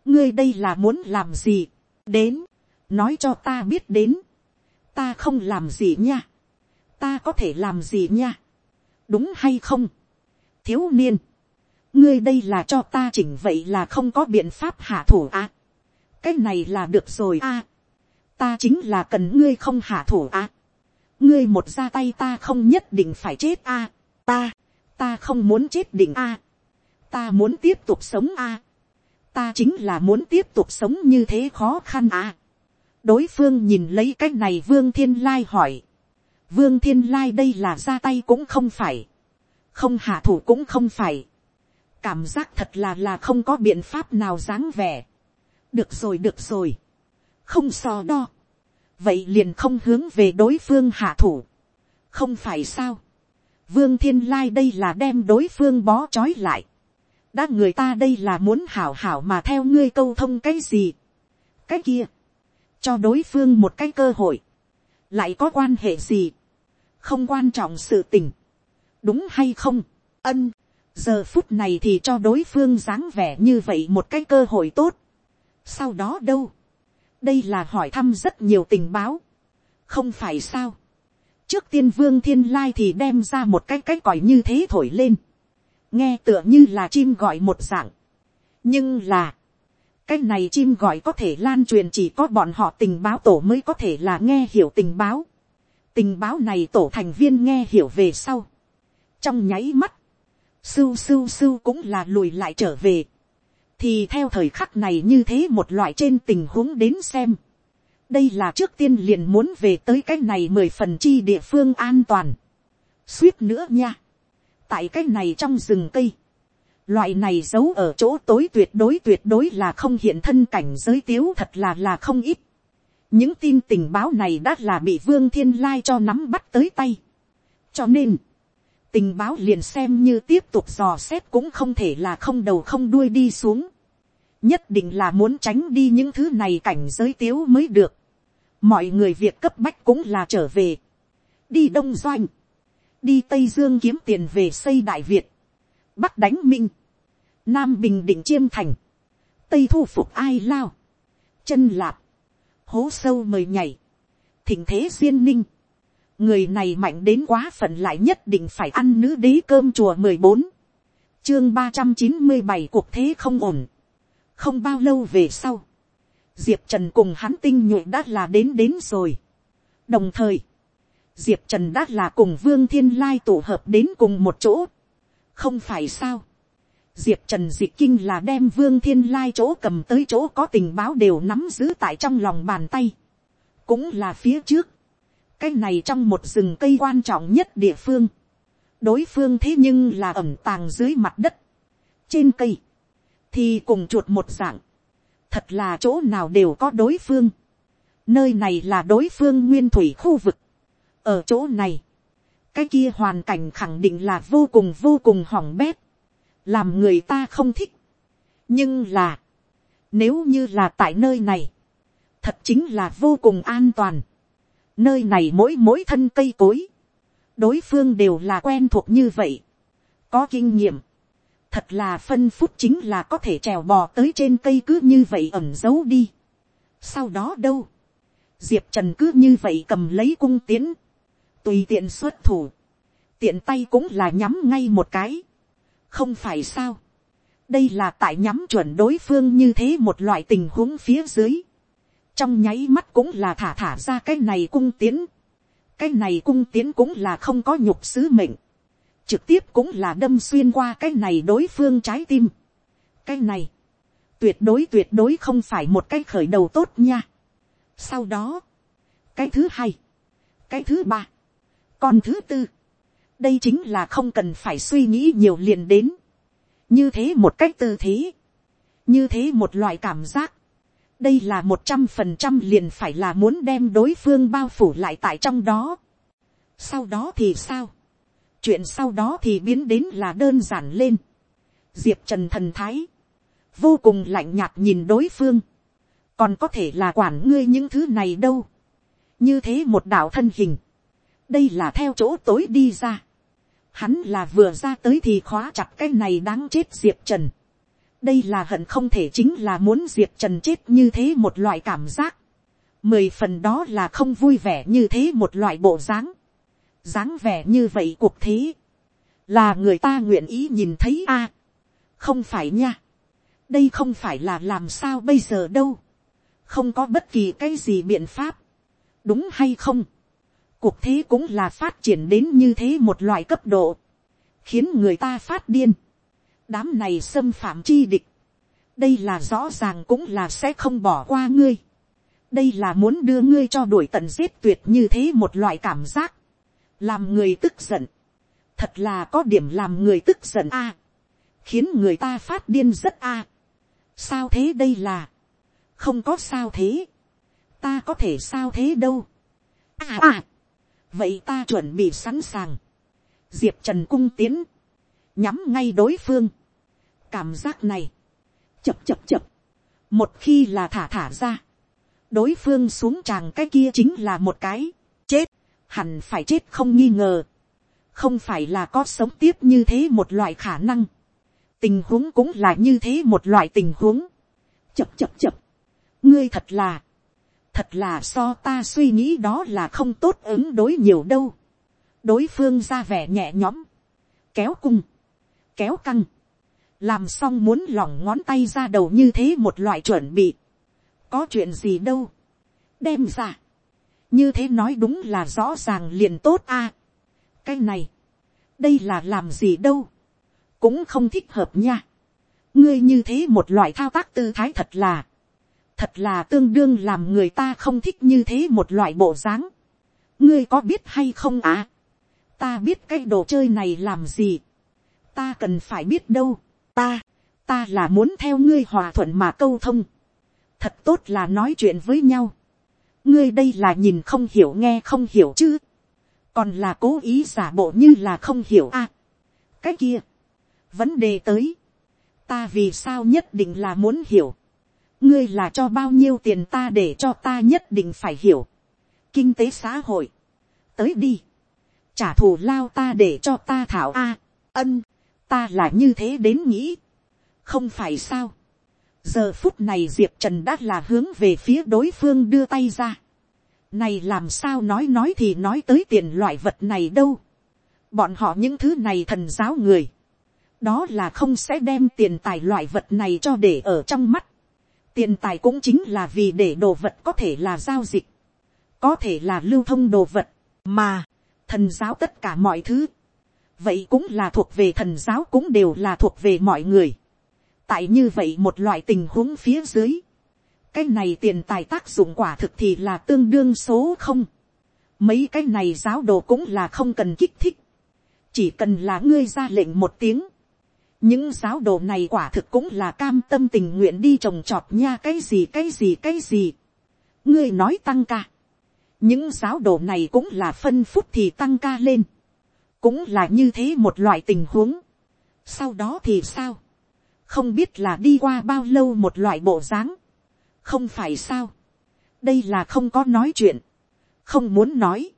ngươi đây là muốn làm gì. đến, nói cho ta biết đến. ta không làm gì nha. ta có thể làm gì nha. đúng hay không. thiếu niên, ngươi đây là cho ta chỉnh vậy là không có biện pháp hạ thủ à. cái này là được rồi à. ta chính là cần ngươi không hạ thủ à. ngươi một ra tay ta không nhất định phải chết à. ta, ta không muốn chết định à. ta muốn tiếp tục sống à. ta chính là muốn tiếp tục sống như thế khó khăn à. đối phương nhìn lấy cái này vương thiên lai hỏi. vương thiên lai đây là ra tay cũng không phải. không hạ thủ cũng không phải cảm giác thật là là không có biện pháp nào dáng vẻ. được rồi được rồi, không so đo, vậy liền không hướng về đối phương hạ thủ, không phải sao, vương thiên lai đây là đem đối phương bó trói lại, đã người ta đây là muốn hảo hảo mà theo ngươi câu thông cái gì, cái kia, cho đối phương một cái cơ hội, lại có quan hệ gì, không quan trọng sự tình, đúng hay không, ân, giờ phút này thì cho đối phương dáng vẻ như vậy một cái cơ hội tốt. sau đó đâu, đây là hỏi thăm rất nhiều tình báo, không phải sao trước tiên vương thiên lai thì đem ra một cái cái còi như thế thổi lên, nghe tựa như là chim gọi một dạng. nhưng là, cái này chim gọi có thể lan truyền chỉ có bọn họ tình báo tổ mới có thể là nghe hiểu tình báo. tình báo này tổ thành viên nghe hiểu về sau. trong nháy mắt, sưu sưu sưu cũng là lùi lại trở về. thì theo thời khắc này như thế một loại trên tình huống đến xem đây là trước tiên liền muốn về tới cái này mười phần chi địa phương an toàn. suýt nữa nha. tại cái này trong rừng cây. loại này giấu ở chỗ tối tuyệt đối tuyệt đối là không hiện thân cảnh giới tiếu thật là là không ít. những tin tình báo này đã là bị vương thiên lai cho nắm bắt tới tay. cho nên, tình báo liền xem như tiếp tục dò xét cũng không thể là không đầu không đuôi đi xuống. nhất định là muốn tránh đi những thứ này cảnh giới tiếu mới được mọi người việc cấp bách cũng là trở về. đi đông doanh. đi tây dương kiếm tiền về xây đại việt. bắc đánh minh. nam bình định chiêm thành. tây thu phục ai lao. chân lạp. hố sâu mời nhảy. thỉnh thế duyên ninh người này mạnh đến quá phận lại nhất định phải ăn nữ đế cơm chùa mười bốn chương ba trăm chín mươi bảy cuộc thế không ổn không bao lâu về sau diệp trần cùng hắn tinh nhuệ đã là đến đến rồi. Đồng thời diệp trần đã là cùng vương thiên lai tụ hợp đến cùng một chỗ. Không phải sao? Diệp trần d kinh là đem vương thiên lai chỗ cầm tới chỗ có tình báo đều nắm giữ tại trong lòng bàn tay. Cũng là phía trước. Cái này trong một rừng cây quan trọng nhất địa phương, đối phương thế nhưng là ẩm tàng dưới mặt đất, trên cây, thì cùng chuột một dạng, thật là chỗ nào đều có đối phương, nơi này là đối phương nguyên thủy khu vực, ở chỗ này, cái kia hoàn cảnh khẳng định là vô cùng vô cùng hỏng bét, làm người ta không thích. nhưng là, nếu như là tại nơi này, thật chính là vô cùng an toàn. Nơi này mỗi mỗi thân cây cối. Đối phương đều là quen thuộc như vậy. Có kinh nghiệm. Thật là phân phút chính là có thể trèo bò tới trên cây cứ như vậy ẩn giấu đi. Sau đó đâu? Diệp Trần cứ như vậy cầm lấy cung tiến. Tùy tiện xuất thủ. Tiện tay cũng là nhắm ngay một cái. Không phải sao? Đây là tại nhắm chuẩn đối phương như thế một loại tình huống phía dưới trong nháy mắt cũng là thả thả ra cái này cung tiến. cái này cung tiến cũng là không có nhục sứ mệnh trực tiếp cũng là đâm xuyên qua cái này đối phương trái tim. cái này, tuyệt đối tuyệt đối không phải một cái khởi đầu tốt nha. sau đó, cái thứ hai, cái thứ ba, còn thứ tư, đây chính là không cần phải suy nghĩ nhiều liền đến. như thế một cách tư thế, như thế một loại cảm giác, đây là một trăm phần trăm liền phải là muốn đem đối phương bao phủ lại tại trong đó. sau đó thì sao, chuyện sau đó thì biến đến là đơn giản lên. diệp trần thần thái, vô cùng lạnh nhạt nhìn đối phương, còn có thể là quản ngươi những thứ này đâu. như thế một đạo thân hình, đây là theo chỗ tối đi ra. hắn là vừa ra tới thì khóa chặt cái này đáng chết diệp trần đây là hận không thể chính là muốn diệp trần chết như thế một loại cảm giác. mười phần đó là không vui vẻ như thế một loại bộ dáng dáng vẻ như vậy cuộc thế. là người ta nguyện ý nhìn thấy a, không phải nha, đây không phải là làm sao bây giờ đâu, không có bất kỳ cái gì biện pháp, đúng hay không, cuộc thế cũng là phát triển đến như thế một loại cấp độ, khiến người ta phát điên, đám này xâm phạm chi địch, đây là rõ ràng cũng là sẽ không bỏ qua ngươi, đây là muốn đưa ngươi cho đuổi tận giết tuyệt như thế một loại cảm giác, làm người tức giận, thật là có điểm làm người tức giận a, khiến người ta phát điên rất a. sao thế đây là, không có sao thế, ta có thể sao thế đâu. à à, vậy ta chuẩn bị sẵn sàng, diệp trần cung tiến, nhắm ngay đối phương, cảm giác này, chập chập chập, một khi là thả thả ra, đối phương xuống tràng cái kia chính là một cái, chết, hẳn phải chết không nghi ngờ, không phải là có sống tiếp như thế một loại khả năng, tình huống cũng là như thế một loại tình huống, chập chập chập, ngươi thật là, thật là so ta suy nghĩ đó là không tốt ứng đối nhiều đâu, đối phương ra vẻ nhẹ nhõm, kéo cung, kéo căng, làm xong muốn lỏng ngón tay ra đầu như thế một loại chuẩn bị, có chuyện gì đâu, đem ra, như thế nói đúng là rõ ràng liền tốt a, cái này, đây là làm gì đâu, cũng không thích hợp nha, ngươi như thế một loại thao tác tư thái thật là, thật là tương đương làm người ta không thích như thế một loại bộ dáng, ngươi có biết hay không à, ta biết cái đồ chơi này làm gì, ta cần phải biết đâu, ta, ta là muốn theo ngươi hòa thuận mà câu thông, thật tốt là nói chuyện với nhau, ngươi đây là nhìn không hiểu nghe không hiểu chứ, còn là cố ý giả bộ như là không hiểu a. À, cái kia, vấn đề tới, ta vì sao nhất định là muốn hiểu, ngươi là cho bao nhiêu tiền ta để cho ta nhất định phải hiểu, kinh tế xã hội, tới đi, trả thù lao ta để cho ta thảo a, ân, ta là như thế đến nghĩ, không phải sao, giờ phút này diệp trần đã là hướng về phía đối phương đưa tay ra, này làm sao nói nói thì nói tới tiền loại vật này đâu. Bọn họ những thứ này thần giáo người. Đó là không sẽ đem tiền tài loại vật này cho để ở trong mắt. Tiền tài cũng chính là vì để đồ vật có thể là giao dịch. Có thể là lưu thông đồ vật. Mà, thần giáo tất cả mọi thứ. Vậy cũng là thuộc về thần giáo cũng đều là thuộc về mọi người. Tại như vậy một loại tình huống phía dưới cái này tiền tài tác dụng quả thực thì là tương đương số không. mấy cái này giáo đồ cũng là không cần kích thích. chỉ cần là ngươi ra lệnh một tiếng. những giáo đồ này quả thực cũng là cam tâm tình nguyện đi trồng trọt nha cái gì cái gì cái gì. ngươi nói tăng ca. những giáo đồ này cũng là phân phút thì tăng ca lên. cũng là như thế một loại tình huống. sau đó thì sao không biết là đi qua bao lâu một loại bộ dáng. Không phải sao, đây là không có nói chuyện, không muốn nói,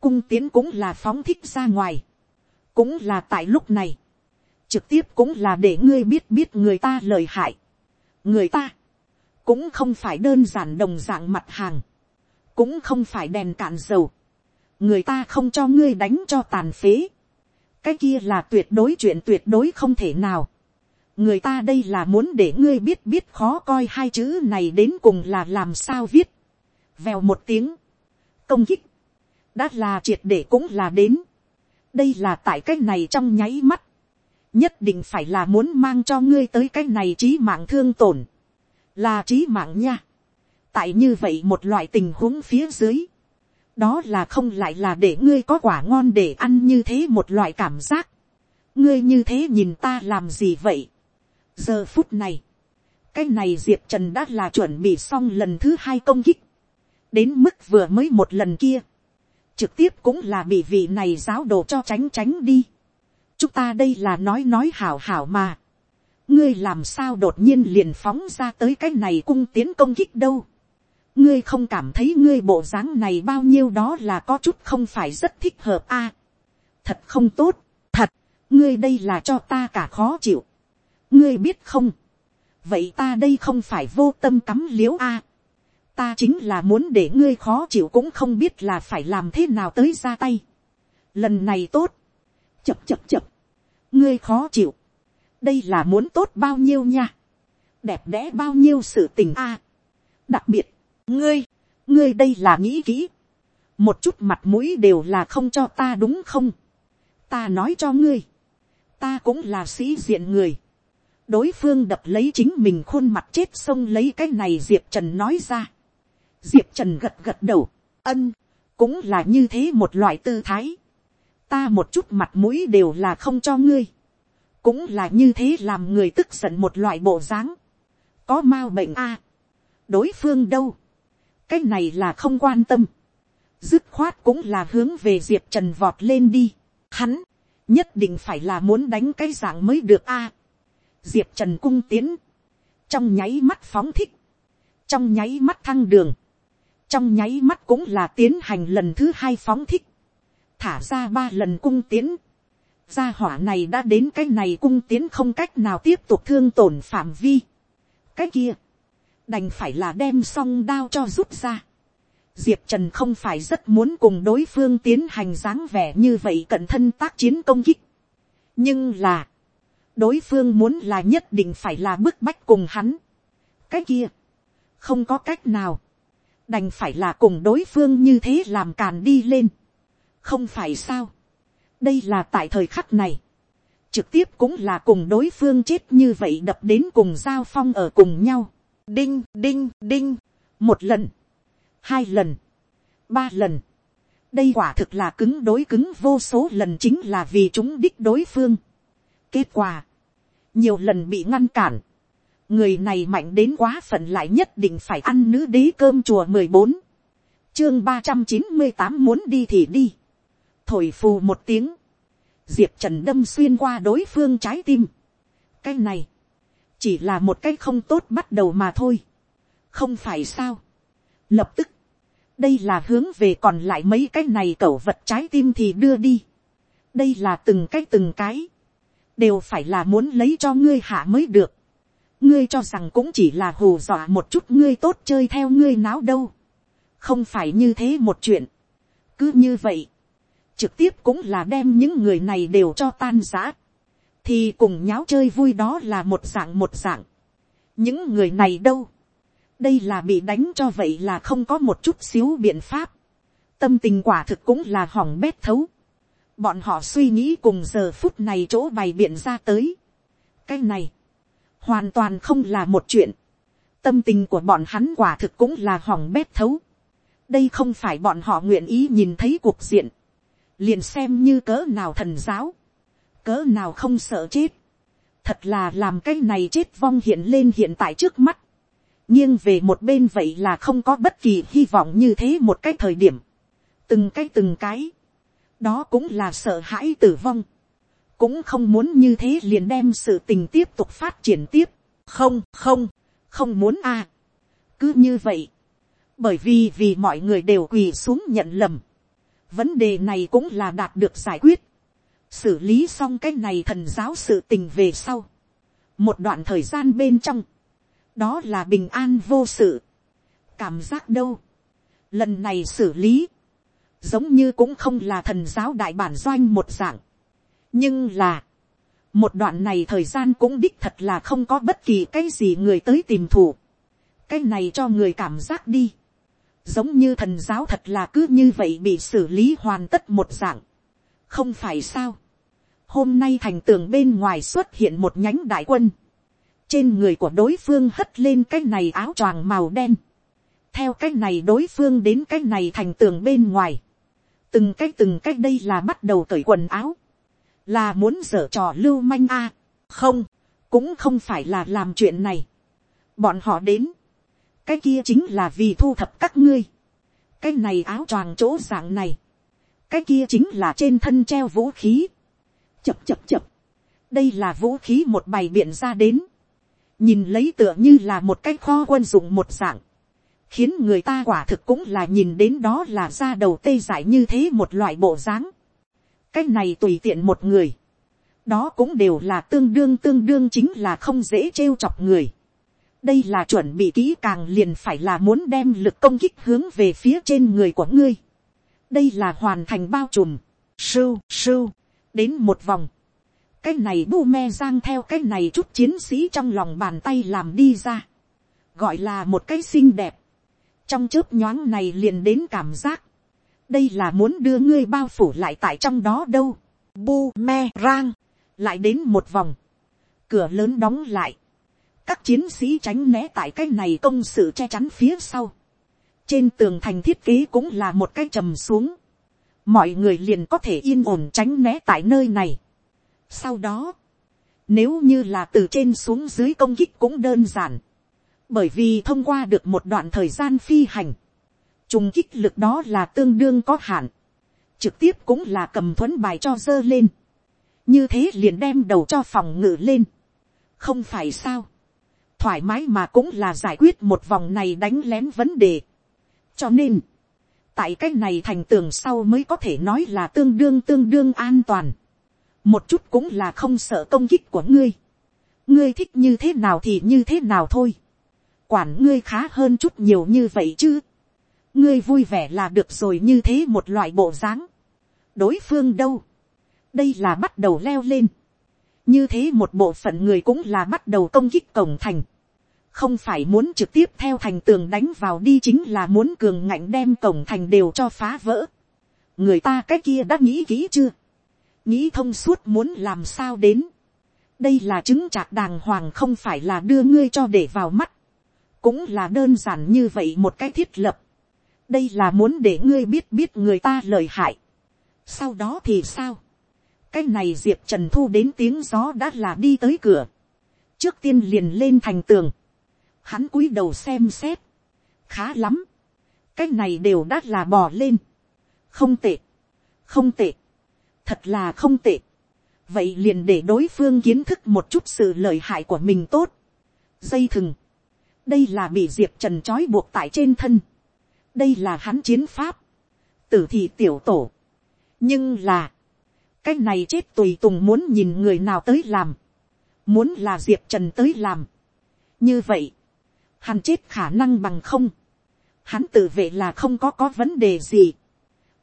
cung tiến cũng là phóng thích ra ngoài, cũng là tại lúc này, trực tiếp cũng là để ngươi biết biết người ta lời hại, người ta, cũng không phải đơn giản đồng dạng mặt hàng, cũng không phải đèn cạn dầu, người ta không cho ngươi đánh cho tàn phế, cái kia là tuyệt đối chuyện tuyệt đối không thể nào, người ta đây là muốn để ngươi biết biết khó coi hai chữ này đến cùng là làm sao viết. vèo một tiếng, công kích, đã là triệt để cũng là đến. đây là tại cái này trong nháy mắt, nhất định phải là muốn mang cho ngươi tới cái này trí mạng thương tổn, là trí mạng nha. tại như vậy một loại tình huống phía dưới, đó là không lại là để ngươi có quả ngon để ăn như thế một loại cảm giác. ngươi như thế nhìn ta làm gì vậy giờ phút này, cái này diệp trần đã là chuẩn bị xong lần thứ hai công kích, đến mức vừa mới một lần kia, trực tiếp cũng là bị vị này giáo đồ cho tránh tránh đi. chúng ta đây là nói nói hảo hảo mà. ngươi làm sao đột nhiên liền phóng ra tới cái này cung tiến công kích đâu. ngươi không cảm thấy ngươi bộ dáng này bao nhiêu đó là có chút không phải rất thích hợp a. thật không tốt, thật, ngươi đây là cho ta cả khó chịu ngươi biết không, vậy ta đây không phải vô tâm cắm l i ễ u a, ta chính là muốn để ngươi khó chịu cũng không biết là phải làm thế nào tới ra tay. lần này tốt, chập chập chập, ngươi khó chịu, đây là muốn tốt bao nhiêu nha, đẹp đẽ bao nhiêu sự tình a, đặc biệt, ngươi, ngươi đây là nghĩ kỹ, một chút mặt mũi đều là không cho ta đúng không, ta nói cho ngươi, ta cũng là sĩ diện người, đối phương đập lấy chính mình khuôn mặt chết xông lấy cái này diệp trần nói ra, diệp trần gật gật đầu, ân, cũng là như thế một loại tư thái, ta một chút mặt mũi đều là không cho ngươi, cũng là như thế làm người tức giận một loại bộ dáng, có m a u bệnh a, đối phương đâu, cái này là không quan tâm, dứt khoát cũng là hướng về diệp trần vọt lên đi, hắn, nhất định phải là muốn đánh cái dạng mới được a, diệp trần cung tiến, trong nháy mắt phóng thích, trong nháy mắt thăng đường, trong nháy mắt cũng là tiến hành lần thứ hai phóng thích, thả ra ba lần cung tiến, gia hỏa này đã đến cái này cung tiến không cách nào tiếp tục thương tổn phạm vi. cái kia, đành phải là đem song đao cho rút ra. diệp trần không phải rất muốn cùng đối phương tiến hành dáng vẻ như vậy cận thân tác chiến công kích. nhưng là, đối phương muốn là nhất định phải là bức bách cùng hắn. cái kia, không có cách nào, đành phải là cùng đối phương như thế làm càn đi lên. không phải sao, đây là tại thời khắc này, trực tiếp cũng là cùng đối phương chết như vậy đập đến cùng giao phong ở cùng nhau. đinh đinh đinh, một lần, hai lần, ba lần. đây quả thực là cứng đối cứng vô số lần chính là vì chúng đích đối phương. kết quả, nhiều lần bị ngăn cản, người này mạnh đến quá phận lại nhất định phải ăn nữ đế cơm chùa mười bốn, chương ba trăm chín mươi tám muốn đi thì đi, thổi phù một tiếng, diệp trần đâm xuyên qua đối phương trái tim, cái này, chỉ là một cái không tốt bắt đầu mà thôi, không phải sao, lập tức, đây là hướng về còn lại mấy cái này cẩu vật trái tim thì đưa đi, đây là từng cái từng cái, đều phải là muốn lấy cho ngươi hạ mới được. ngươi cho rằng cũng chỉ là hù dọa một chút ngươi tốt chơi theo ngươi náo đâu. không phải như thế một chuyện. cứ như vậy, trực tiếp cũng là đem những người này đều cho tan giã. thì cùng nháo chơi vui đó là một dạng một dạng. những người này đâu. đây là bị đánh cho vậy là không có một chút xíu biện pháp. tâm tình quả thực cũng là hỏng bét thấu bọn họ suy nghĩ cùng giờ phút này chỗ bày biện ra tới. cái này, hoàn toàn không là một chuyện. tâm tình của bọn hắn quả thực cũng là hỏng bét thấu. đây không phải bọn họ nguyện ý nhìn thấy cuộc diện. liền xem như cỡ nào thần giáo. cỡ nào không sợ chết. thật là làm cái này chết vong hiện lên hiện tại trước mắt. nghiêng về một bên vậy là không có bất kỳ hy vọng như thế một cái thời điểm. từng cái từng cái đó cũng là sợ hãi tử vong, cũng không muốn như thế liền đem sự tình tiếp tục phát triển tiếp, không không, không muốn a, cứ như vậy, bởi vì vì mọi người đều quỳ xuống nhận lầm, vấn đề này cũng là đạt được giải quyết, xử lý xong cái này thần giáo sự tình về sau, một đoạn thời gian bên trong, đó là bình an vô sự, cảm giác đâu, lần này xử lý, giống như cũng không là thần giáo đại bản doanh một dạng. nhưng là, một đoạn này thời gian cũng đích thật là không có bất kỳ cái gì người tới tìm thủ. cái này cho người cảm giác đi. giống như thần giáo thật là cứ như vậy bị xử lý hoàn tất một dạng. không phải sao. hôm nay thành tường bên ngoài xuất hiện một nhánh đại quân. trên người của đối phương hất lên cái này áo choàng màu đen. theo cái này đối phương đến cái này thành tường bên ngoài từng cái từng cái đây là bắt đầu cởi quần áo, là muốn dở trò lưu manh a, không, cũng không phải là làm chuyện này, bọn họ đến, cái kia chính là vì thu thập các ngươi, cái này áo choàng chỗ dạng này, cái kia chính là trên thân treo vũ khí, chập chập chập, đây là vũ khí một bài biện ra đến, nhìn lấy tựa như là một cái kho quân dụng một dạng, khiến người ta quả thực cũng là nhìn đến đó là ra đầu tê dại như thế một loại bộ dáng. cái này tùy tiện một người, đó cũng đều là tương đương tương đương chính là không dễ trêu chọc người. đây là chuẩn bị kỹ càng liền phải là muốn đem lực công kích hướng về phía trên người của ngươi. đây là hoàn thành bao trùm, sưu sưu, đến một vòng. cái này bu me giang theo cái này chút chiến sĩ trong lòng bàn tay làm đi ra, gọi là một cái xinh đẹp, trong chớp nhoáng này liền đến cảm giác, đây là muốn đưa ngươi bao phủ lại tại trong đó đâu, bu me rang, lại đến một vòng, cửa lớn đóng lại, các chiến sĩ tránh né tại cái này công sự che chắn phía sau, trên tường thành thiết kế cũng là một cái trầm xuống, mọi người liền có thể yên ổn tránh né tại nơi này. Sau đó, nếu như là từ trên xuống dưới công kích cũng đơn giản, bởi vì thông qua được một đoạn thời gian phi hành, trùng kích lực đó là tương đương có hạn, trực tiếp cũng là cầm thuấn bài cho dơ lên, như thế liền đem đầu cho phòng ngự lên, không phải sao, thoải mái mà cũng là giải quyết một vòng này đánh lén vấn đề, cho nên, tại cái này thành tường sau mới có thể nói là tương đương tương đương an toàn. một chút cũng là không sợ công kích của ngươi. ngươi thích như thế nào thì như thế nào thôi quản ngươi khá hơn chút nhiều như vậy chứ. ngươi vui vẻ là được rồi như thế một loại bộ dáng. đối phương đâu. đây là bắt đầu leo lên. như thế một bộ phận người cũng là bắt đầu công kích cổng thành không phải muốn trực tiếp theo thành tường đánh vào đi chính là muốn cường ngạnh đem cổng thành đều cho phá vỡ. người ta cái kia đã nghĩ kỹ chưa, nghĩ thông suốt muốn làm sao đến. đây là chứng trạc đàng hoàng không phải là đưa ngươi cho để vào mắt, cũng là đơn giản như vậy một cái thiết lập. đây là muốn để ngươi biết biết người ta lời hại. sau đó thì sao, cái này diệp trần thu đến tiếng gió đã là đi tới cửa, trước tiên liền lên thành tường, Hắn cúi đầu xem xét. Khá lắm. Cái này đều đã là bò lên. Không tệ. Không tệ. Thật là không tệ. Vậy liền để đối phương kiến thức một chút sự lợi hại của mình tốt. Dây thừng. Đây là bị Diệp Trần trói buộc tại trên thân. Đây là hắn chiến pháp. Tử thị tiểu tổ. Nhưng là. Cái này chết tùy tùng muốn nhìn người nào tới làm. Muốn là Diệp Trần tới làm. Như vậy hắn chết khả năng bằng không, hắn tự vệ là không có có vấn đề gì,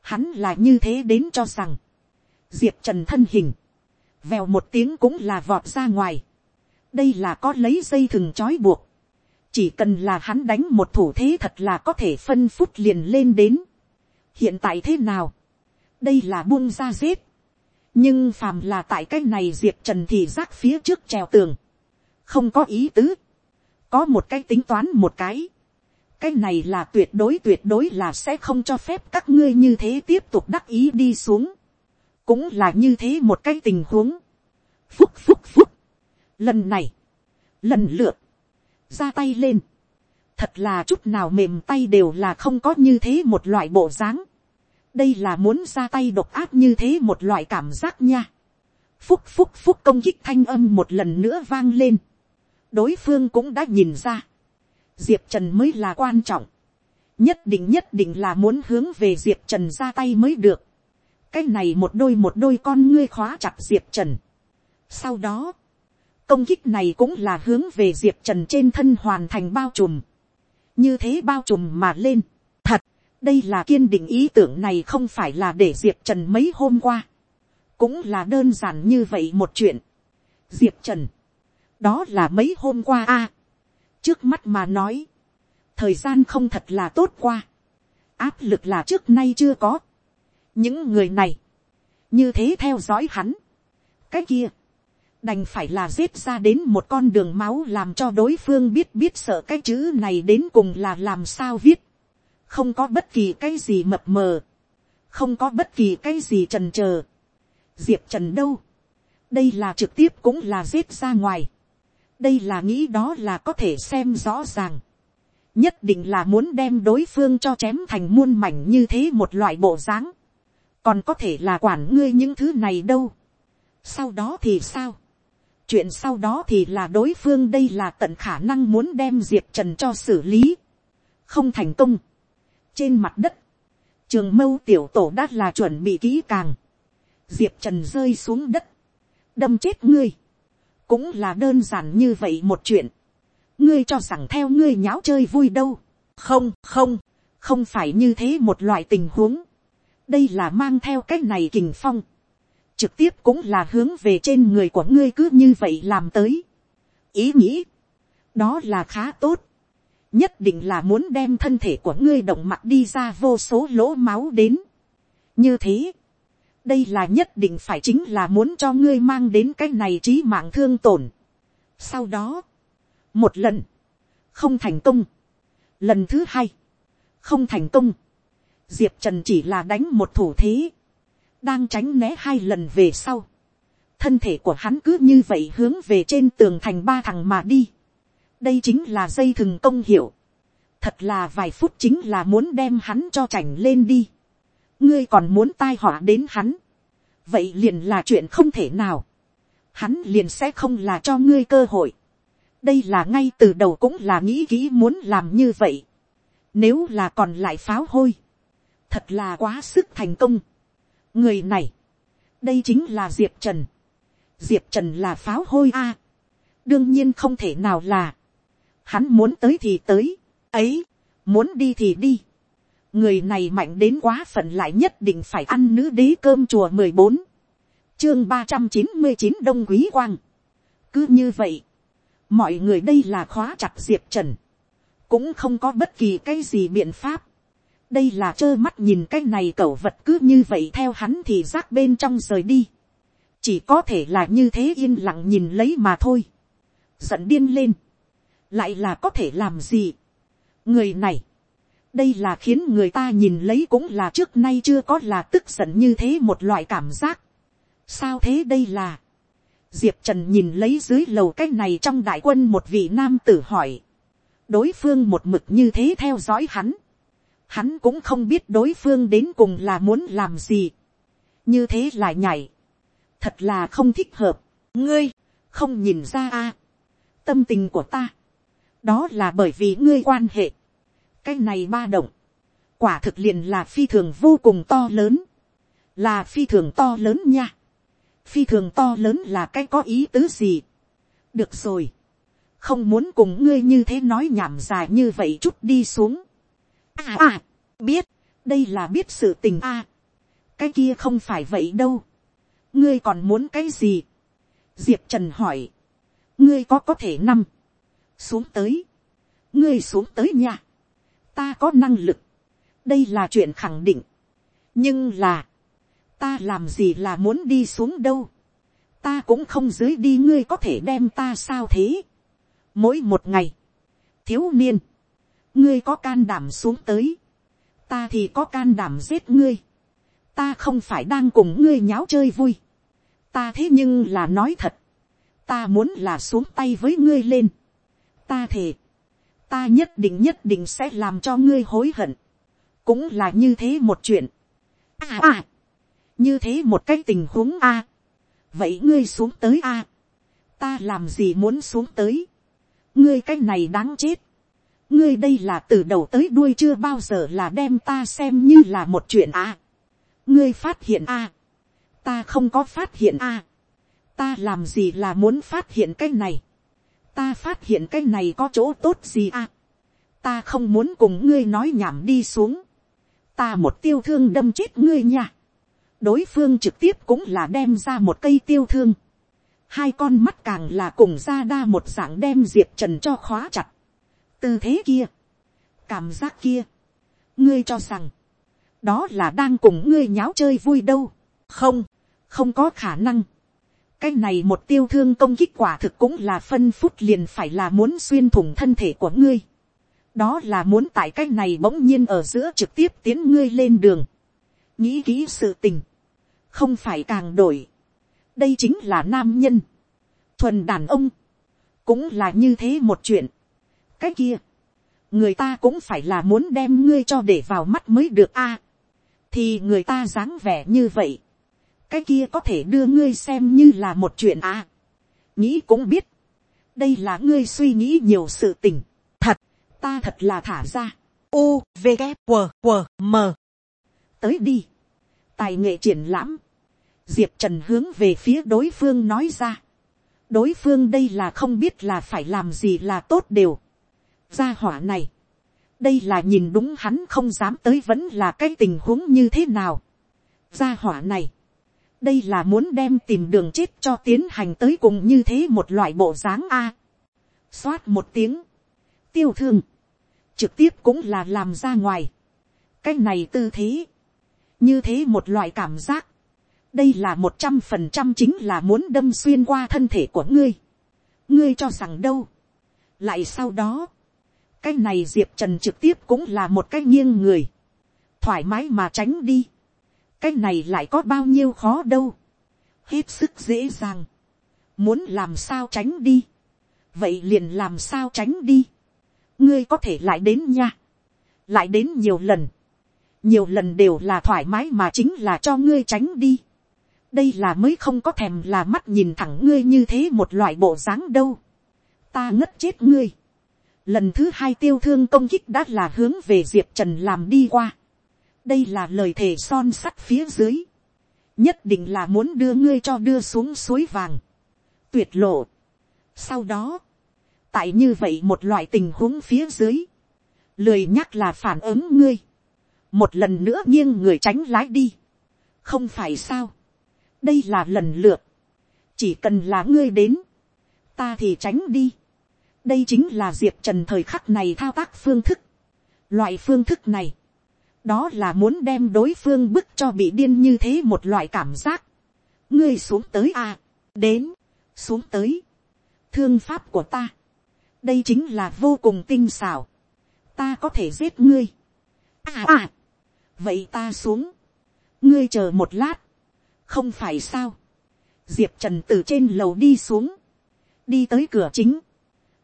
hắn là như thế đến cho rằng, diệp trần thân hình, vèo một tiếng cũng là vọt ra ngoài, đây là có lấy dây thừng trói buộc, chỉ cần là hắn đánh một thủ thế thật là có thể phân phút liền lên đến. hiện tại thế nào, đây là buông ra giết, nhưng phàm là tại cái này diệp trần thì rác phía trước trèo tường, không có ý tứ, có một cái tính toán một cái, cái này là tuyệt đối tuyệt đối là sẽ không cho phép các ngươi như thế tiếp tục đắc ý đi xuống, cũng là như thế một cái tình huống, phúc phúc phúc, lần này, lần lượt, ra tay lên, thật là chút nào mềm tay đều là không có như thế một loại bộ dáng, đây là muốn ra tay độc áp như thế một loại cảm giác nha, phúc phúc phúc công kích thanh âm một lần nữa vang lên, đối phương cũng đã nhìn ra, diệp trần mới là quan trọng, nhất định nhất định là muốn hướng về diệp trần ra tay mới được, cái này một đôi một đôi con ngươi khóa chặt diệp trần. sau đó, công kích này cũng là hướng về diệp trần trên thân hoàn thành bao trùm, như thế bao trùm mà lên, thật, đây là kiên định ý tưởng này không phải là để diệp trần mấy hôm qua, cũng là đơn giản như vậy một chuyện. diệp trần, đó là mấy hôm qua a. trước mắt mà nói, thời gian không thật là tốt qua, áp lực là trước nay chưa có. những người này, như thế theo dõi hắn, cái kia, đành phải là giết ra đến một con đường máu làm cho đối phương biết biết sợ cái chữ này đến cùng là làm sao viết, không có bất kỳ cái gì mập mờ, không có bất kỳ cái gì trần trờ, diệp trần đâu, đây là trực tiếp cũng là giết ra ngoài, đây là nghĩ đó là có thể xem rõ ràng. nhất định là muốn đem đối phương cho chém thành muôn mảnh như thế một loại bộ dáng. còn có thể là quản ngươi những thứ này đâu. sau đó thì sao chuyện sau đó thì là đối phương đây là tận khả năng muốn đem diệp trần cho xử lý. không thành công. trên mặt đất, trường mâu tiểu tổ đã là chuẩn bị kỹ càng. diệp trần rơi xuống đất, đâm chết ngươi cũng là đơn giản như vậy một chuyện. ngươi cho rằng theo ngươi nháo chơi vui đâu. không không, không phải như thế một loại tình huống. đây là mang theo cái này kình phong trực tiếp cũng là hướng về trên người của ngươi cứ như vậy làm tới. ý nghĩ, đó là khá tốt, nhất định là muốn đem thân thể của ngươi động mặt đi ra vô số lỗ máu đến. như thế, đây là nhất định phải chính là muốn cho ngươi mang đến cái này trí mạng thương tổn. sau đó, một lần, không thành công, lần thứ hai, không thành công, diệp trần chỉ là đánh một thủ thế, đang tránh né hai lần về sau, thân thể của hắn cứ như vậy hướng về trên tường thành ba thằng mà đi. đây chính là dây thừng công hiệu. thật là vài phút chính là muốn đem hắn cho chảnh lên đi. ngươi còn muốn tai họa đến hắn. vậy liền là chuyện không thể nào. hắn liền sẽ không là cho ngươi cơ hội. đây là ngay từ đầu cũng là nghĩ kỹ muốn làm như vậy. nếu là còn lại pháo hôi, thật là quá sức thành công người này, đây chính là diệp trần. diệp trần là pháo hôi a. đương nhiên không thể nào là, hắn muốn tới thì tới, ấy, muốn đi thì đi. người này mạnh đến quá phận lại nhất định phải ăn nữ đế cơm chùa mười bốn, chương ba trăm chín mươi chín đông quý quang. cứ như vậy, mọi người đây là khóa chặt diệp trần, cũng không có bất kỳ cái gì biện pháp, đây là trơ mắt nhìn cái này cẩu vật cứ như vậy theo hắn thì rác bên trong rời đi. chỉ có thể là như thế yên lặng nhìn lấy mà thôi. giận điên lên. lại là có thể làm gì. người này, đây là khiến người ta nhìn lấy cũng là trước nay chưa có là tức giận như thế một loại cảm giác. sao thế đây là. diệp trần nhìn lấy dưới lầu cái này trong đại quân một vị nam tử hỏi. đối phương một mực như thế theo dõi hắn hắn cũng không biết đối phương đến cùng là muốn làm gì. như thế lại nhảy. thật là không thích hợp. ngươi, không nhìn ra a. tâm tình của ta. đó là bởi vì ngươi quan hệ. cái này ba động. quả thực liền là phi thường vô cùng to lớn. là phi thường to lớn nha. phi thường to lớn là cái có ý tứ gì. được rồi. không muốn cùng ngươi như thế nói nhảm dài như vậy chút đi xuống À à, biết, đây là biết sự tình a. cái kia không phải vậy đâu. ngươi còn muốn cái gì. diệp trần hỏi. ngươi có có thể năm. xuống tới. ngươi xuống tới nha ta có năng lực. đây là chuyện khẳng định. nhưng là, ta làm gì là muốn đi xuống đâu. ta cũng không dưới đi ngươi có thể đem ta sao thế. mỗi một ngày, thiếu niên, ngươi có can đảm xuống tới, ta thì có can đảm giết ngươi, ta không phải đang cùng ngươi nháo chơi vui, ta thế nhưng là nói thật, ta muốn là xuống tay với ngươi lên, ta thề, ta nhất định nhất định sẽ làm cho ngươi hối hận, cũng là như thế một chuyện, à à, như thế một cái tình huống a, vậy ngươi xuống tới a, ta làm gì muốn xuống tới, ngươi cái này đáng chết, ngươi đây là từ đầu tới đuôi chưa bao giờ là đem ta xem như là một chuyện à. ngươi phát hiện à. ta không có phát hiện à. ta làm gì là muốn phát hiện cái này. ta phát hiện cái này có chỗ tốt gì à. ta không muốn cùng ngươi nói nhảm đi xuống. ta một tiêu thương đâm chết ngươi nha. đối phương trực tiếp cũng là đem ra một cây tiêu thương. hai con mắt càng là cùng ra đa một dạng đem diệp trần cho khóa chặt tư thế kia, cảm giác kia, ngươi cho rằng, đó là đang cùng ngươi nháo chơi vui đâu, không, không có khả năng. cái này một tiêu thương công kích quả thực cũng là phân phút liền phải là muốn xuyên thủng thân thể của ngươi. đó là muốn tại cái này bỗng nhiên ở giữa trực tiếp tiến ngươi lên đường. nghĩ kỹ sự tình, không phải càng đổi. đây chính là nam nhân, thuần đàn ông, cũng là như thế một chuyện cái kia, người ta cũng phải là muốn đem ngươi cho để vào mắt mới được a. thì người ta dáng vẻ như vậy, cái kia có thể đưa ngươi xem như là một chuyện a. nghĩ cũng biết, đây là ngươi suy nghĩ nhiều sự tình, thật, ta thật là thả ra, u v g q q m. Tới đi, tài nghệ triển lãm, diệp trần hướng về phía đối phương nói ra, đối phương đây là không biết là phải làm gì là tốt đều, gia hỏa này, đây là nhìn đúng hắn không dám tới vẫn là cái tình huống như thế nào. gia hỏa này, đây là muốn đem tìm đường chết cho tiến hành tới cùng như thế một loại bộ dáng a. xoát một tiếng, tiêu thương, trực tiếp cũng là làm ra ngoài. cái này tư thế, như thế một loại cảm giác, đây là một trăm phần trăm chính là muốn đâm xuyên qua thân thể của ngươi. ngươi cho rằng đâu. lại sau đó, cái này diệp trần trực tiếp cũng là một cái nghiêng người, thoải mái mà tránh đi. cái này lại có bao nhiêu khó đâu. hết sức dễ dàng. muốn làm sao tránh đi. vậy liền làm sao tránh đi. ngươi có thể lại đến nha. lại đến nhiều lần. nhiều lần đều là thoải mái mà chính là cho ngươi tránh đi đây là mới không có thèm là mắt nhìn thẳng ngươi như thế một loại bộ dáng đâu. ta ngất chết ngươi lần thứ hai tiêu thương công kích đã là hướng về diệp trần làm đi qua. đây là lời thề son sắt phía dưới. nhất định là muốn đưa ngươi cho đưa xuống suối vàng. tuyệt lộ. sau đó, tại như vậy một loại tình huống phía dưới, lười nhắc là phản ứng ngươi. một lần nữa nghiêng người tránh lái đi. không phải sao đây là lần lượt, chỉ cần là ngươi đến, ta thì tránh đi đây chính là diệp trần thời khắc này thao tác phương thức. loại phương thức này, đó là muốn đem đối phương bức cho bị điên như thế một loại cảm giác. ngươi xuống tới à, đến, xuống tới, thương pháp của ta, đây chính là vô cùng tinh xảo, ta có thể giết ngươi. à à, vậy ta xuống, ngươi chờ một lát, không phải sao, diệp trần từ trên lầu đi xuống, đi tới cửa chính,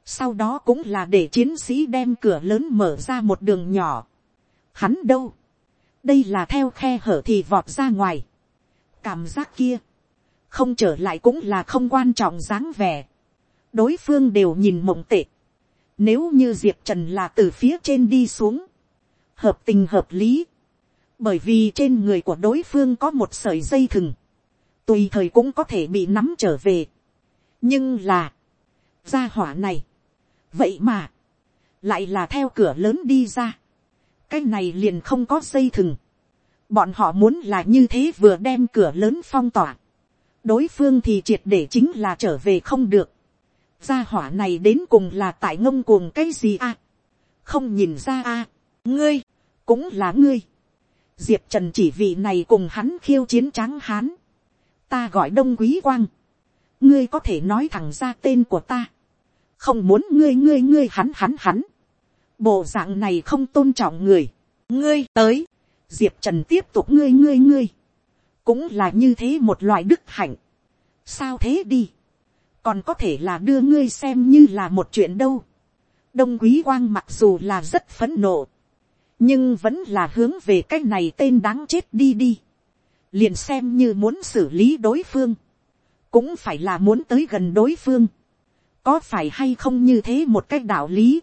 sau đó cũng là để chiến sĩ đem cửa lớn mở ra một đường nhỏ. Hắn đâu, đây là theo khe hở thì vọt ra ngoài, cảm giác kia, không trở lại cũng là không quan trọng dáng vẻ, đối phương đều nhìn mộng tệ, nếu như diệp trần là từ phía trên đi xuống, hợp tình hợp lý, bởi vì trên người của đối phương có một sợi dây thừng, tùy thời cũng có thể bị nắm trở về. nhưng là, gia hỏa này, vậy mà, lại là theo cửa lớn đi ra, cái này liền không có dây thừng, bọn họ muốn là như thế vừa đem cửa lớn phong tỏa, đối phương thì triệt để chính là trở về không được, gia hỏa này đến cùng là tại ngông cuồng cái gì a, không nhìn ra a, ngươi, cũng là ngươi, diệp trần chỉ vị này cùng hắn khiêu chiến tráng hán, ta gọi đông quý quang, ngươi có thể nói thẳng ra tên của ta, không muốn ngươi ngươi ngươi hắn hắn hắn, bộ dạng này không tôn trọng người, ngươi tới, diệp trần tiếp tục ngươi ngươi ngươi, cũng là như thế một loại đức hạnh, sao thế đi, còn có thể là đưa ngươi xem như là một chuyện đâu, đông quý quang mặc dù là rất phấn nộ, nhưng vẫn là hướng về cái này tên đáng chết đi đi, liền xem như muốn xử lý đối phương, cũng phải là muốn tới gần đối phương, có phải hay không như thế một cái đạo lý.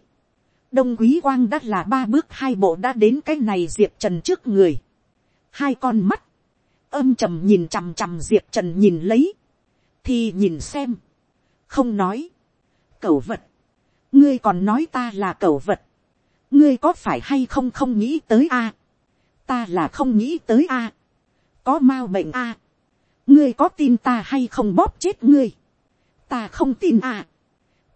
đông quý quang đã là ba bước hai bộ đã đến cái này diệp trần trước người, hai con mắt, âm trầm nhìn chằm chằm diệp trần nhìn lấy, thì nhìn xem, không nói, cẩu vật, ngươi còn nói ta là cẩu vật, ngươi có phải hay không không nghĩ tới a, ta là không nghĩ tới a, có m bệnh a, ngươi có tin ta hay không bóp chết ngươi, ta không tin a,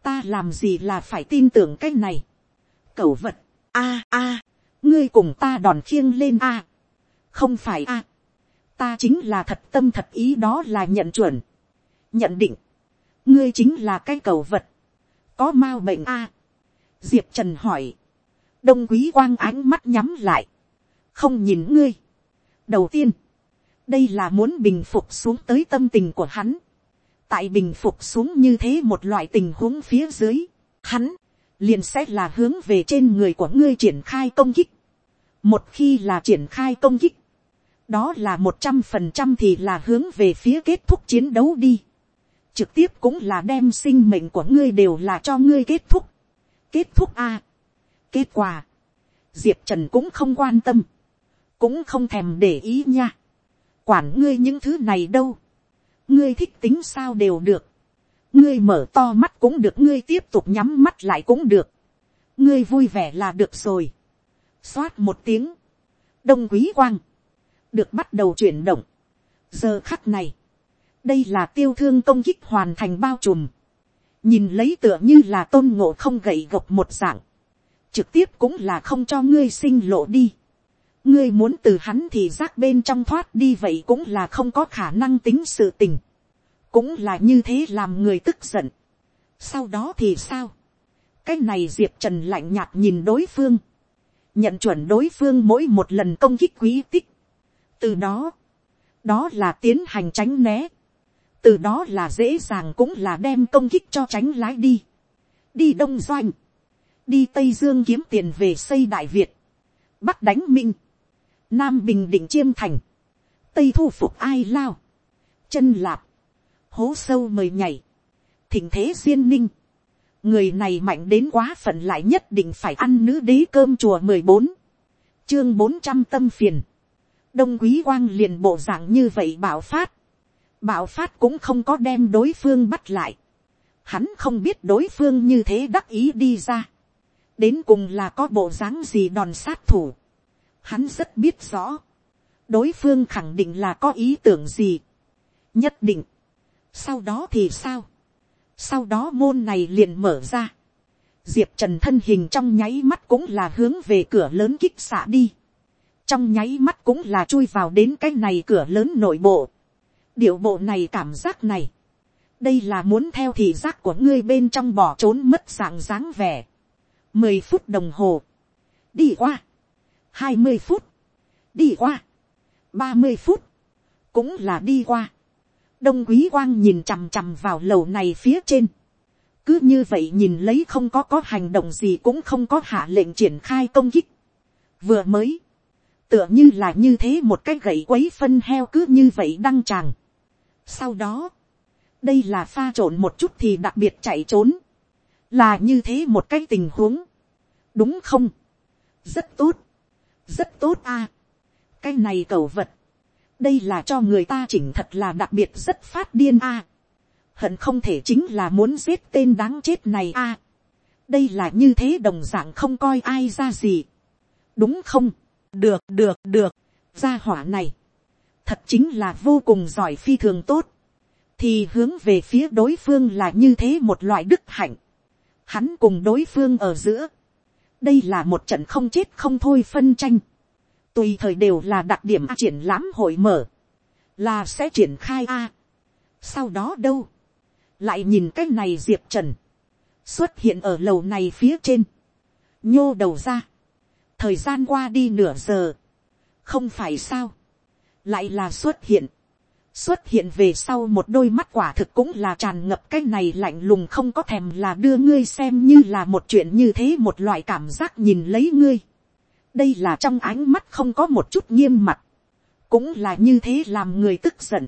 ta làm gì là phải tin tưởng cái này, cẩu vật, a a, ngươi cùng ta đòn khiêng lên a, không phải a, ta chính là thật tâm thật ý đó là nhận chuẩn, nhận định, ngươi chính là cái cầu vật, có m bệnh a, diệp trần hỏi, đông quý quang ánh mắt nhắm lại, không nhìn ngươi. đầu tiên, đây là muốn bình phục xuống tới tâm tình của hắn tại bình phục xuống như thế một loại tình huống phía dưới, hắn liền sẽ là hướng về trên người của ngươi triển khai công kích. một khi là triển khai công kích, đó là một trăm phần trăm thì là hướng về phía kết thúc chiến đấu đi. trực tiếp cũng là đem sinh mệnh của ngươi đều là cho ngươi kết thúc. kết thúc a. kết quả, diệp trần cũng không quan tâm, cũng không thèm để ý nha quản ngươi những thứ này đâu, ngươi thích tính sao đều được, ngươi mở to mắt cũng được ngươi tiếp tục nhắm mắt lại cũng được, ngươi vui vẻ là được rồi, xoát một tiếng, đông quý quang, được bắt đầu chuyển động, giờ khắc này, đây là tiêu thương công kích hoàn thành bao trùm, nhìn lấy tựa như là tôn ngộ không gậy gộc một dạng, trực tiếp cũng là không cho ngươi sinh lộ đi ngươi muốn từ hắn thì rác bên trong thoát đi vậy cũng là không có khả năng tính sự tình, cũng là như thế làm người tức giận. sau đó thì sao, cái này diệp trần lạnh nhạt nhìn đối phương, nhận chuẩn đối phương mỗi một lần công kích quý tích. từ đó, đó là tiến hành tránh né, từ đó là dễ dàng cũng là đem công kích cho tránh lái đi, đi đông doanh, đi tây dương kiếm tiền về xây đại việt, bắc đánh minh, nam bình định chiêm thành, tây thu phục ai lao, chân lạp, hố sâu mời nhảy, thỉnh thế duyên ninh, người này mạnh đến quá phận lại nhất định phải ăn nữ đế cơm chùa mười bốn, chương bốn trăm tâm phiền, đông quý quang liền bộ dạng như vậy bảo phát, bảo phát cũng không có đem đối phương bắt lại, hắn không biết đối phương như thế đắc ý đi ra, đến cùng là có bộ dáng gì đòn sát thủ, hắn rất biết rõ, đối phương khẳng định là có ý tưởng gì, nhất định, sau đó thì sao, sau đó môn này liền mở ra, diệp trần thân hình trong nháy mắt cũng là hướng về cửa lớn kích xạ đi, trong nháy mắt cũng là chui vào đến cái này cửa lớn nội bộ, điệu bộ này cảm giác này, đây là muốn theo thị giác của ngươi bên trong bỏ trốn mất dạng dáng vẻ, mười phút đồng hồ, đi qua, hai mươi phút, đi qua, ba mươi phút, cũng là đi qua. đông quý quang nhìn chằm chằm vào lầu này phía trên, cứ như vậy nhìn lấy không có có hành động gì cũng không có hạ lệnh triển khai công kích. vừa mới, tựa như là như thế một cái gậy quấy phân heo cứ như vậy đăng tràng. sau đó, đây là pha trộn một chút thì đặc biệt chạy trốn, là như thế một cái tình huống, đúng không, rất tốt, rất tốt a, cái này cầu vật, đây là cho người ta chỉnh thật là đặc biệt rất phát điên a, hận không thể chính là muốn giết tên đáng chết này a, đây là như thế đồng d ạ n g không coi ai ra gì, đúng không, được được được, gia hỏa này, thật chính là vô cùng giỏi phi thường tốt, thì hướng về phía đối phương là như thế một loại đức hạnh, hắn cùng đối phương ở giữa, đây là một trận không chết không thôi phân tranh, tùy thời đều là đặc điểm triển lãm hội mở, là sẽ triển khai a. sau đó đâu, lại nhìn cái này diệp trần, xuất hiện ở lầu này phía trên, nhô đầu ra, thời gian qua đi nửa giờ, không phải sao, lại là xuất hiện, xuất hiện về sau một đôi mắt quả thực cũng là tràn ngập cái này lạnh lùng không có thèm là đưa ngươi xem như là một chuyện như thế một loại cảm giác nhìn lấy ngươi. đây là trong ánh mắt không có một chút nghiêm mặt, cũng là như thế làm người tức giận.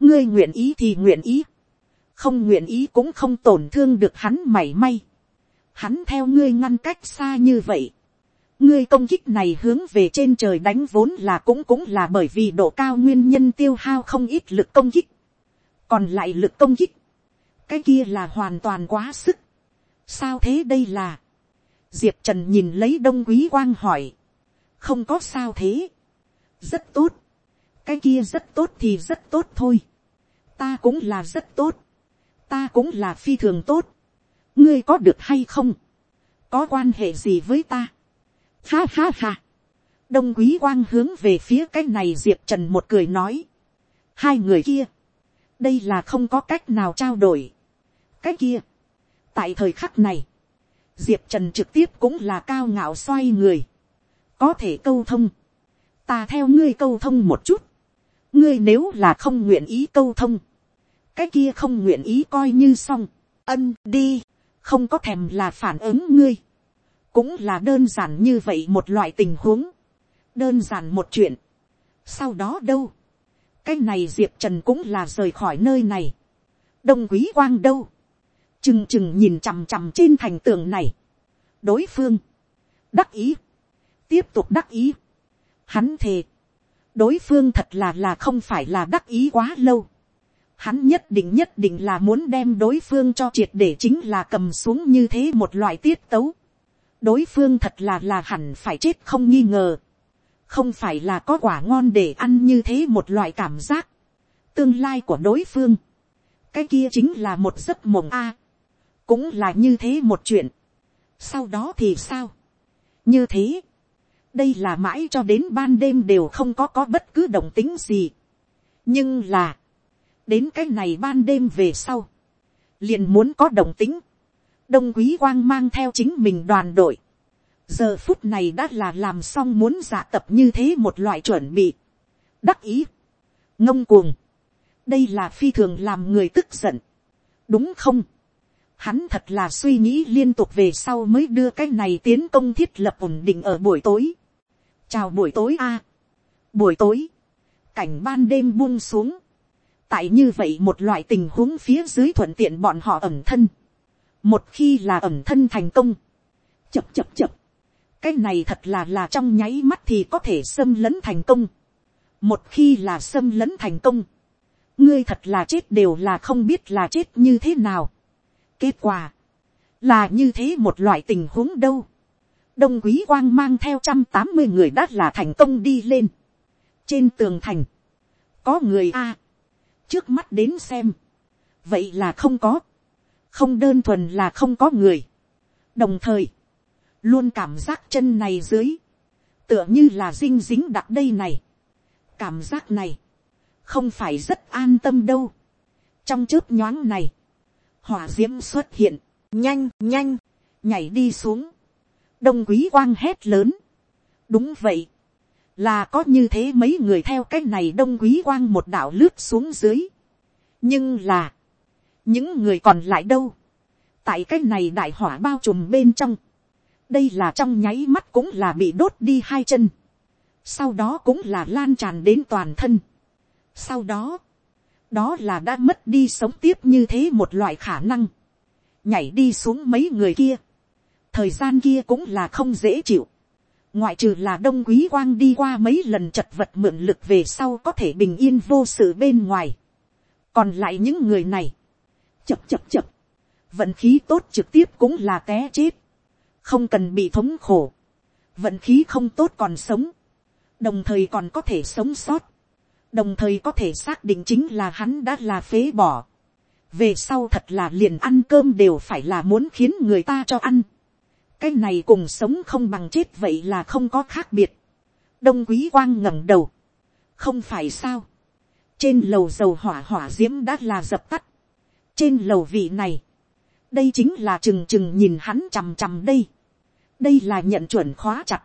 ngươi nguyện ý thì nguyện ý, không nguyện ý cũng không tổn thương được hắn mảy may. hắn theo ngươi ngăn cách xa như vậy ngươi công kích này hướng về trên trời đánh vốn là cũng cũng là bởi vì độ cao nguyên nhân tiêu hao không ít lực công kích. còn lại lực công kích, cái kia là hoàn toàn quá sức. sao thế đây là, diệp trần nhìn lấy đông quý quang hỏi, không có sao thế, rất tốt, cái kia rất tốt thì rất tốt thôi, ta cũng là rất tốt, ta cũng là phi thường tốt, ngươi có được hay không, có quan hệ gì với ta, Ha ha ha. Đông quý quang hướng về phía cái này Diệp Trần một cười nói. Hai người kia. Đây là không có cách nào trao đổi. Cái kia. Tại thời khắc này. Diệp Trần trực tiếp cũng là cao ngạo xoay người. Có thể câu thông. Ta theo ngươi câu thông một chút. Ngươi nếu là không nguyện ý câu thông. Cái kia không nguyện ý coi như xong. Ân, đi. Không có thèm là phản ứng ngươi cũng là đơn giản như vậy một loại tình huống, đơn giản một chuyện. sau đó đâu, cái này diệp trần cũng là rời khỏi nơi này, đông quý quang đâu, chừng chừng nhìn chằm chằm trên thành tường này, đối phương, đắc ý, tiếp tục đắc ý, hắn thề, đối phương thật là là không phải là đắc ý quá lâu, hắn nhất định nhất định là muốn đem đối phương cho triệt để chính là cầm xuống như thế một loại tiết tấu đối phương thật là là hẳn phải chết không nghi ngờ, không phải là có quả ngon để ăn như thế một loại cảm giác, tương lai của đối phương, cái kia chính là một giấc mộng a, cũng là như thế một chuyện, sau đó thì sao, như thế, đây là mãi cho đến ban đêm đều không có có bất cứ động tính gì, nhưng là, đến cái này ban đêm về sau, liền muốn có động tính, đông quý quang mang theo chính mình đoàn đội, giờ phút này đã là làm xong muốn giả tập như thế một loại chuẩn bị, đắc ý, ngông cuồng, đây là phi thường làm người tức giận, đúng không, hắn thật là suy nghĩ liên tục về sau mới đưa cái này tiến công thiết lập ổn định ở buổi tối. chào buổi tối a. buổi tối, cảnh ban đêm buông xuống, tại như vậy một loại tình huống phía dưới thuận tiện bọn họ ẩm thân, một khi là ẩm thân thành công, chập chập chập, cái này thật là là trong nháy mắt thì có thể xâm lấn thành công, một khi là xâm lấn thành công, ngươi thật là chết đều là không biết là chết như thế nào. kết quả, là như thế một loại tình huống đâu. đông quý quang mang theo trăm tám mươi người đã là thành công đi lên. trên tường thành, có người a, trước mắt đến xem, vậy là không có, không đơn thuần là không có người, đồng thời, luôn cảm giác chân này dưới, tựa như là dinh dính đặt đây này, cảm giác này, không phải rất an tâm đâu. trong chớp nhoáng này, hỏa d i ễ m xuất hiện, nhanh nhanh, nhảy đi xuống, đông quý quang hét lớn. đúng vậy, là có như thế mấy người theo cái này đông quý quang một đạo lướt xuống dưới. nhưng là, những người còn lại đâu, tại cái này đại hỏa bao trùm bên trong, đây là trong nháy mắt cũng là bị đốt đi hai chân, sau đó cũng là lan tràn đến toàn thân, sau đó, đó là đã mất đi sống tiếp như thế một loại khả năng, nhảy đi xuống mấy người kia, thời gian kia cũng là không dễ chịu, ngoại trừ là đông quý quang đi qua mấy lần chật vật mượn lực về sau có thể bình yên vô sự bên ngoài, còn lại những người này, chập chập chập, vận khí tốt trực tiếp cũng là té chết, không cần bị thống khổ, vận khí không tốt còn sống, đồng thời còn có thể sống sót, đồng thời có thể xác định chính là hắn đã là phế bỏ. về sau thật là liền ăn cơm đều phải là muốn khiến người ta cho ăn. cái này cùng sống không bằng chết vậy là không có khác biệt. đông quý quang ngẩng đầu. không phải sao. trên lầu dầu hỏa hỏa diễm đã là dập tắt trên lầu vị này, đây chính là trừng trừng nhìn hắn chằm chằm đây. đây là nhận chuẩn khóa chặt.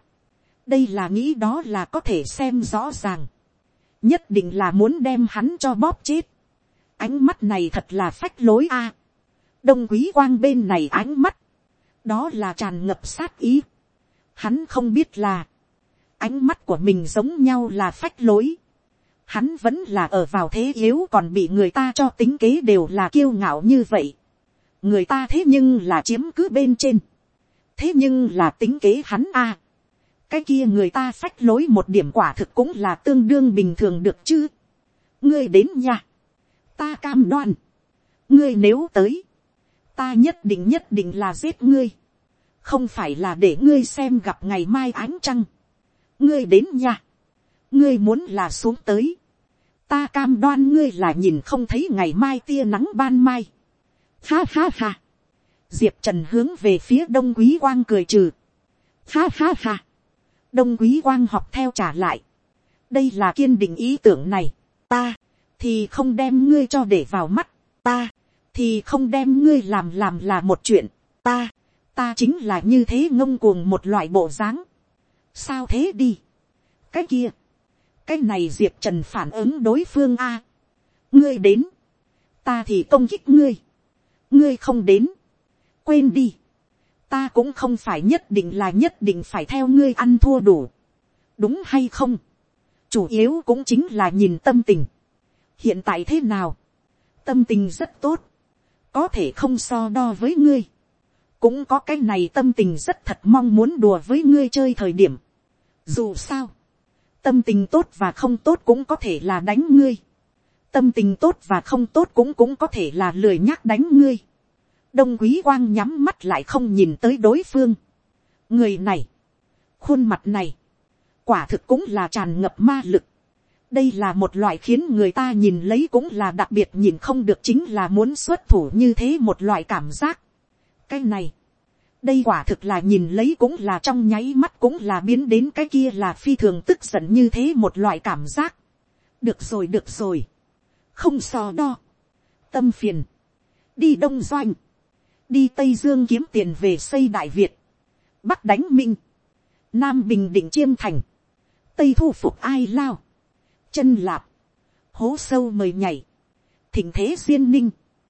đây là nghĩ đó là có thể xem rõ ràng nhất định là muốn đem hắn cho bóp chết. ánh mắt này thật là phách lối a. đông quý quang bên này ánh mắt, đó là tràn ngập sát ý. hắn không biết là, ánh mắt của mình giống nhau là phách lối hắn vẫn là ở vào thế yếu còn bị người ta cho tính kế đều là kiêu ngạo như vậy. người ta thế nhưng là chiếm cứ bên trên. thế nhưng là tính kế hắn a cái kia người ta phách lối một điểm quả thực cũng là tương đương bình thường được chứ. ngươi đến nha. ta cam đoan. ngươi nếu tới, ta nhất định nhất định là giết ngươi. không phải là để ngươi xem gặp ngày mai ánh trăng. ngươi đến nha. ngươi muốn là xuống tới ta cam đoan ngươi là nhìn không thấy ngày mai tia nắng ban mai. ha ha ha. diệp trần hướng về phía đông quý quang cười trừ. ha ha ha đông quý quang học theo trả lại. đây là kiên định ý tưởng này. ta, thì không đem ngươi cho để vào mắt. ta, thì không đem ngươi làm làm là một chuyện. ta, ta chính là như thế ngông cuồng một loại bộ dáng. sao thế đi. cái kia, cái này diệp trần phản ứng đối phương a. ngươi đến, ta thì công kích ngươi. ngươi không đến, quên đi ta cũng không phải nhất định là nhất định phải theo ngươi ăn thua đủ. đúng hay không. chủ yếu cũng chính là nhìn tâm tình. hiện tại thế nào. tâm tình rất tốt. có thể không so đo với ngươi. cũng có cái này tâm tình rất thật mong muốn đùa với ngươi chơi thời điểm. dù sao, tâm tình tốt và không tốt cũng có thể là đánh ngươi. tâm tình tốt và không tốt cũng cũng có thể là lười nhắc đánh ngươi đông quý quang nhắm mắt lại không nhìn tới đối phương. người này, khuôn mặt này, quả thực cũng là tràn ngập ma lực. đây là một loại khiến người ta nhìn lấy cũng là đặc biệt nhìn không được chính là muốn xuất thủ như thế một loại cảm giác. cái này, đây quả thực là nhìn lấy cũng là trong nháy mắt cũng là biến đến cái kia là phi thường tức giận như thế một loại cảm giác. được rồi được rồi, không so đo, tâm phiền, đi đông doanh, đi tây dương kiếm tiền về xây đại việt, bắc đánh minh, nam bình định chiêm thành, tây thu phục ai lao, chân lạp, hố sâu mời nhảy, thỉnh thế duyên ninh,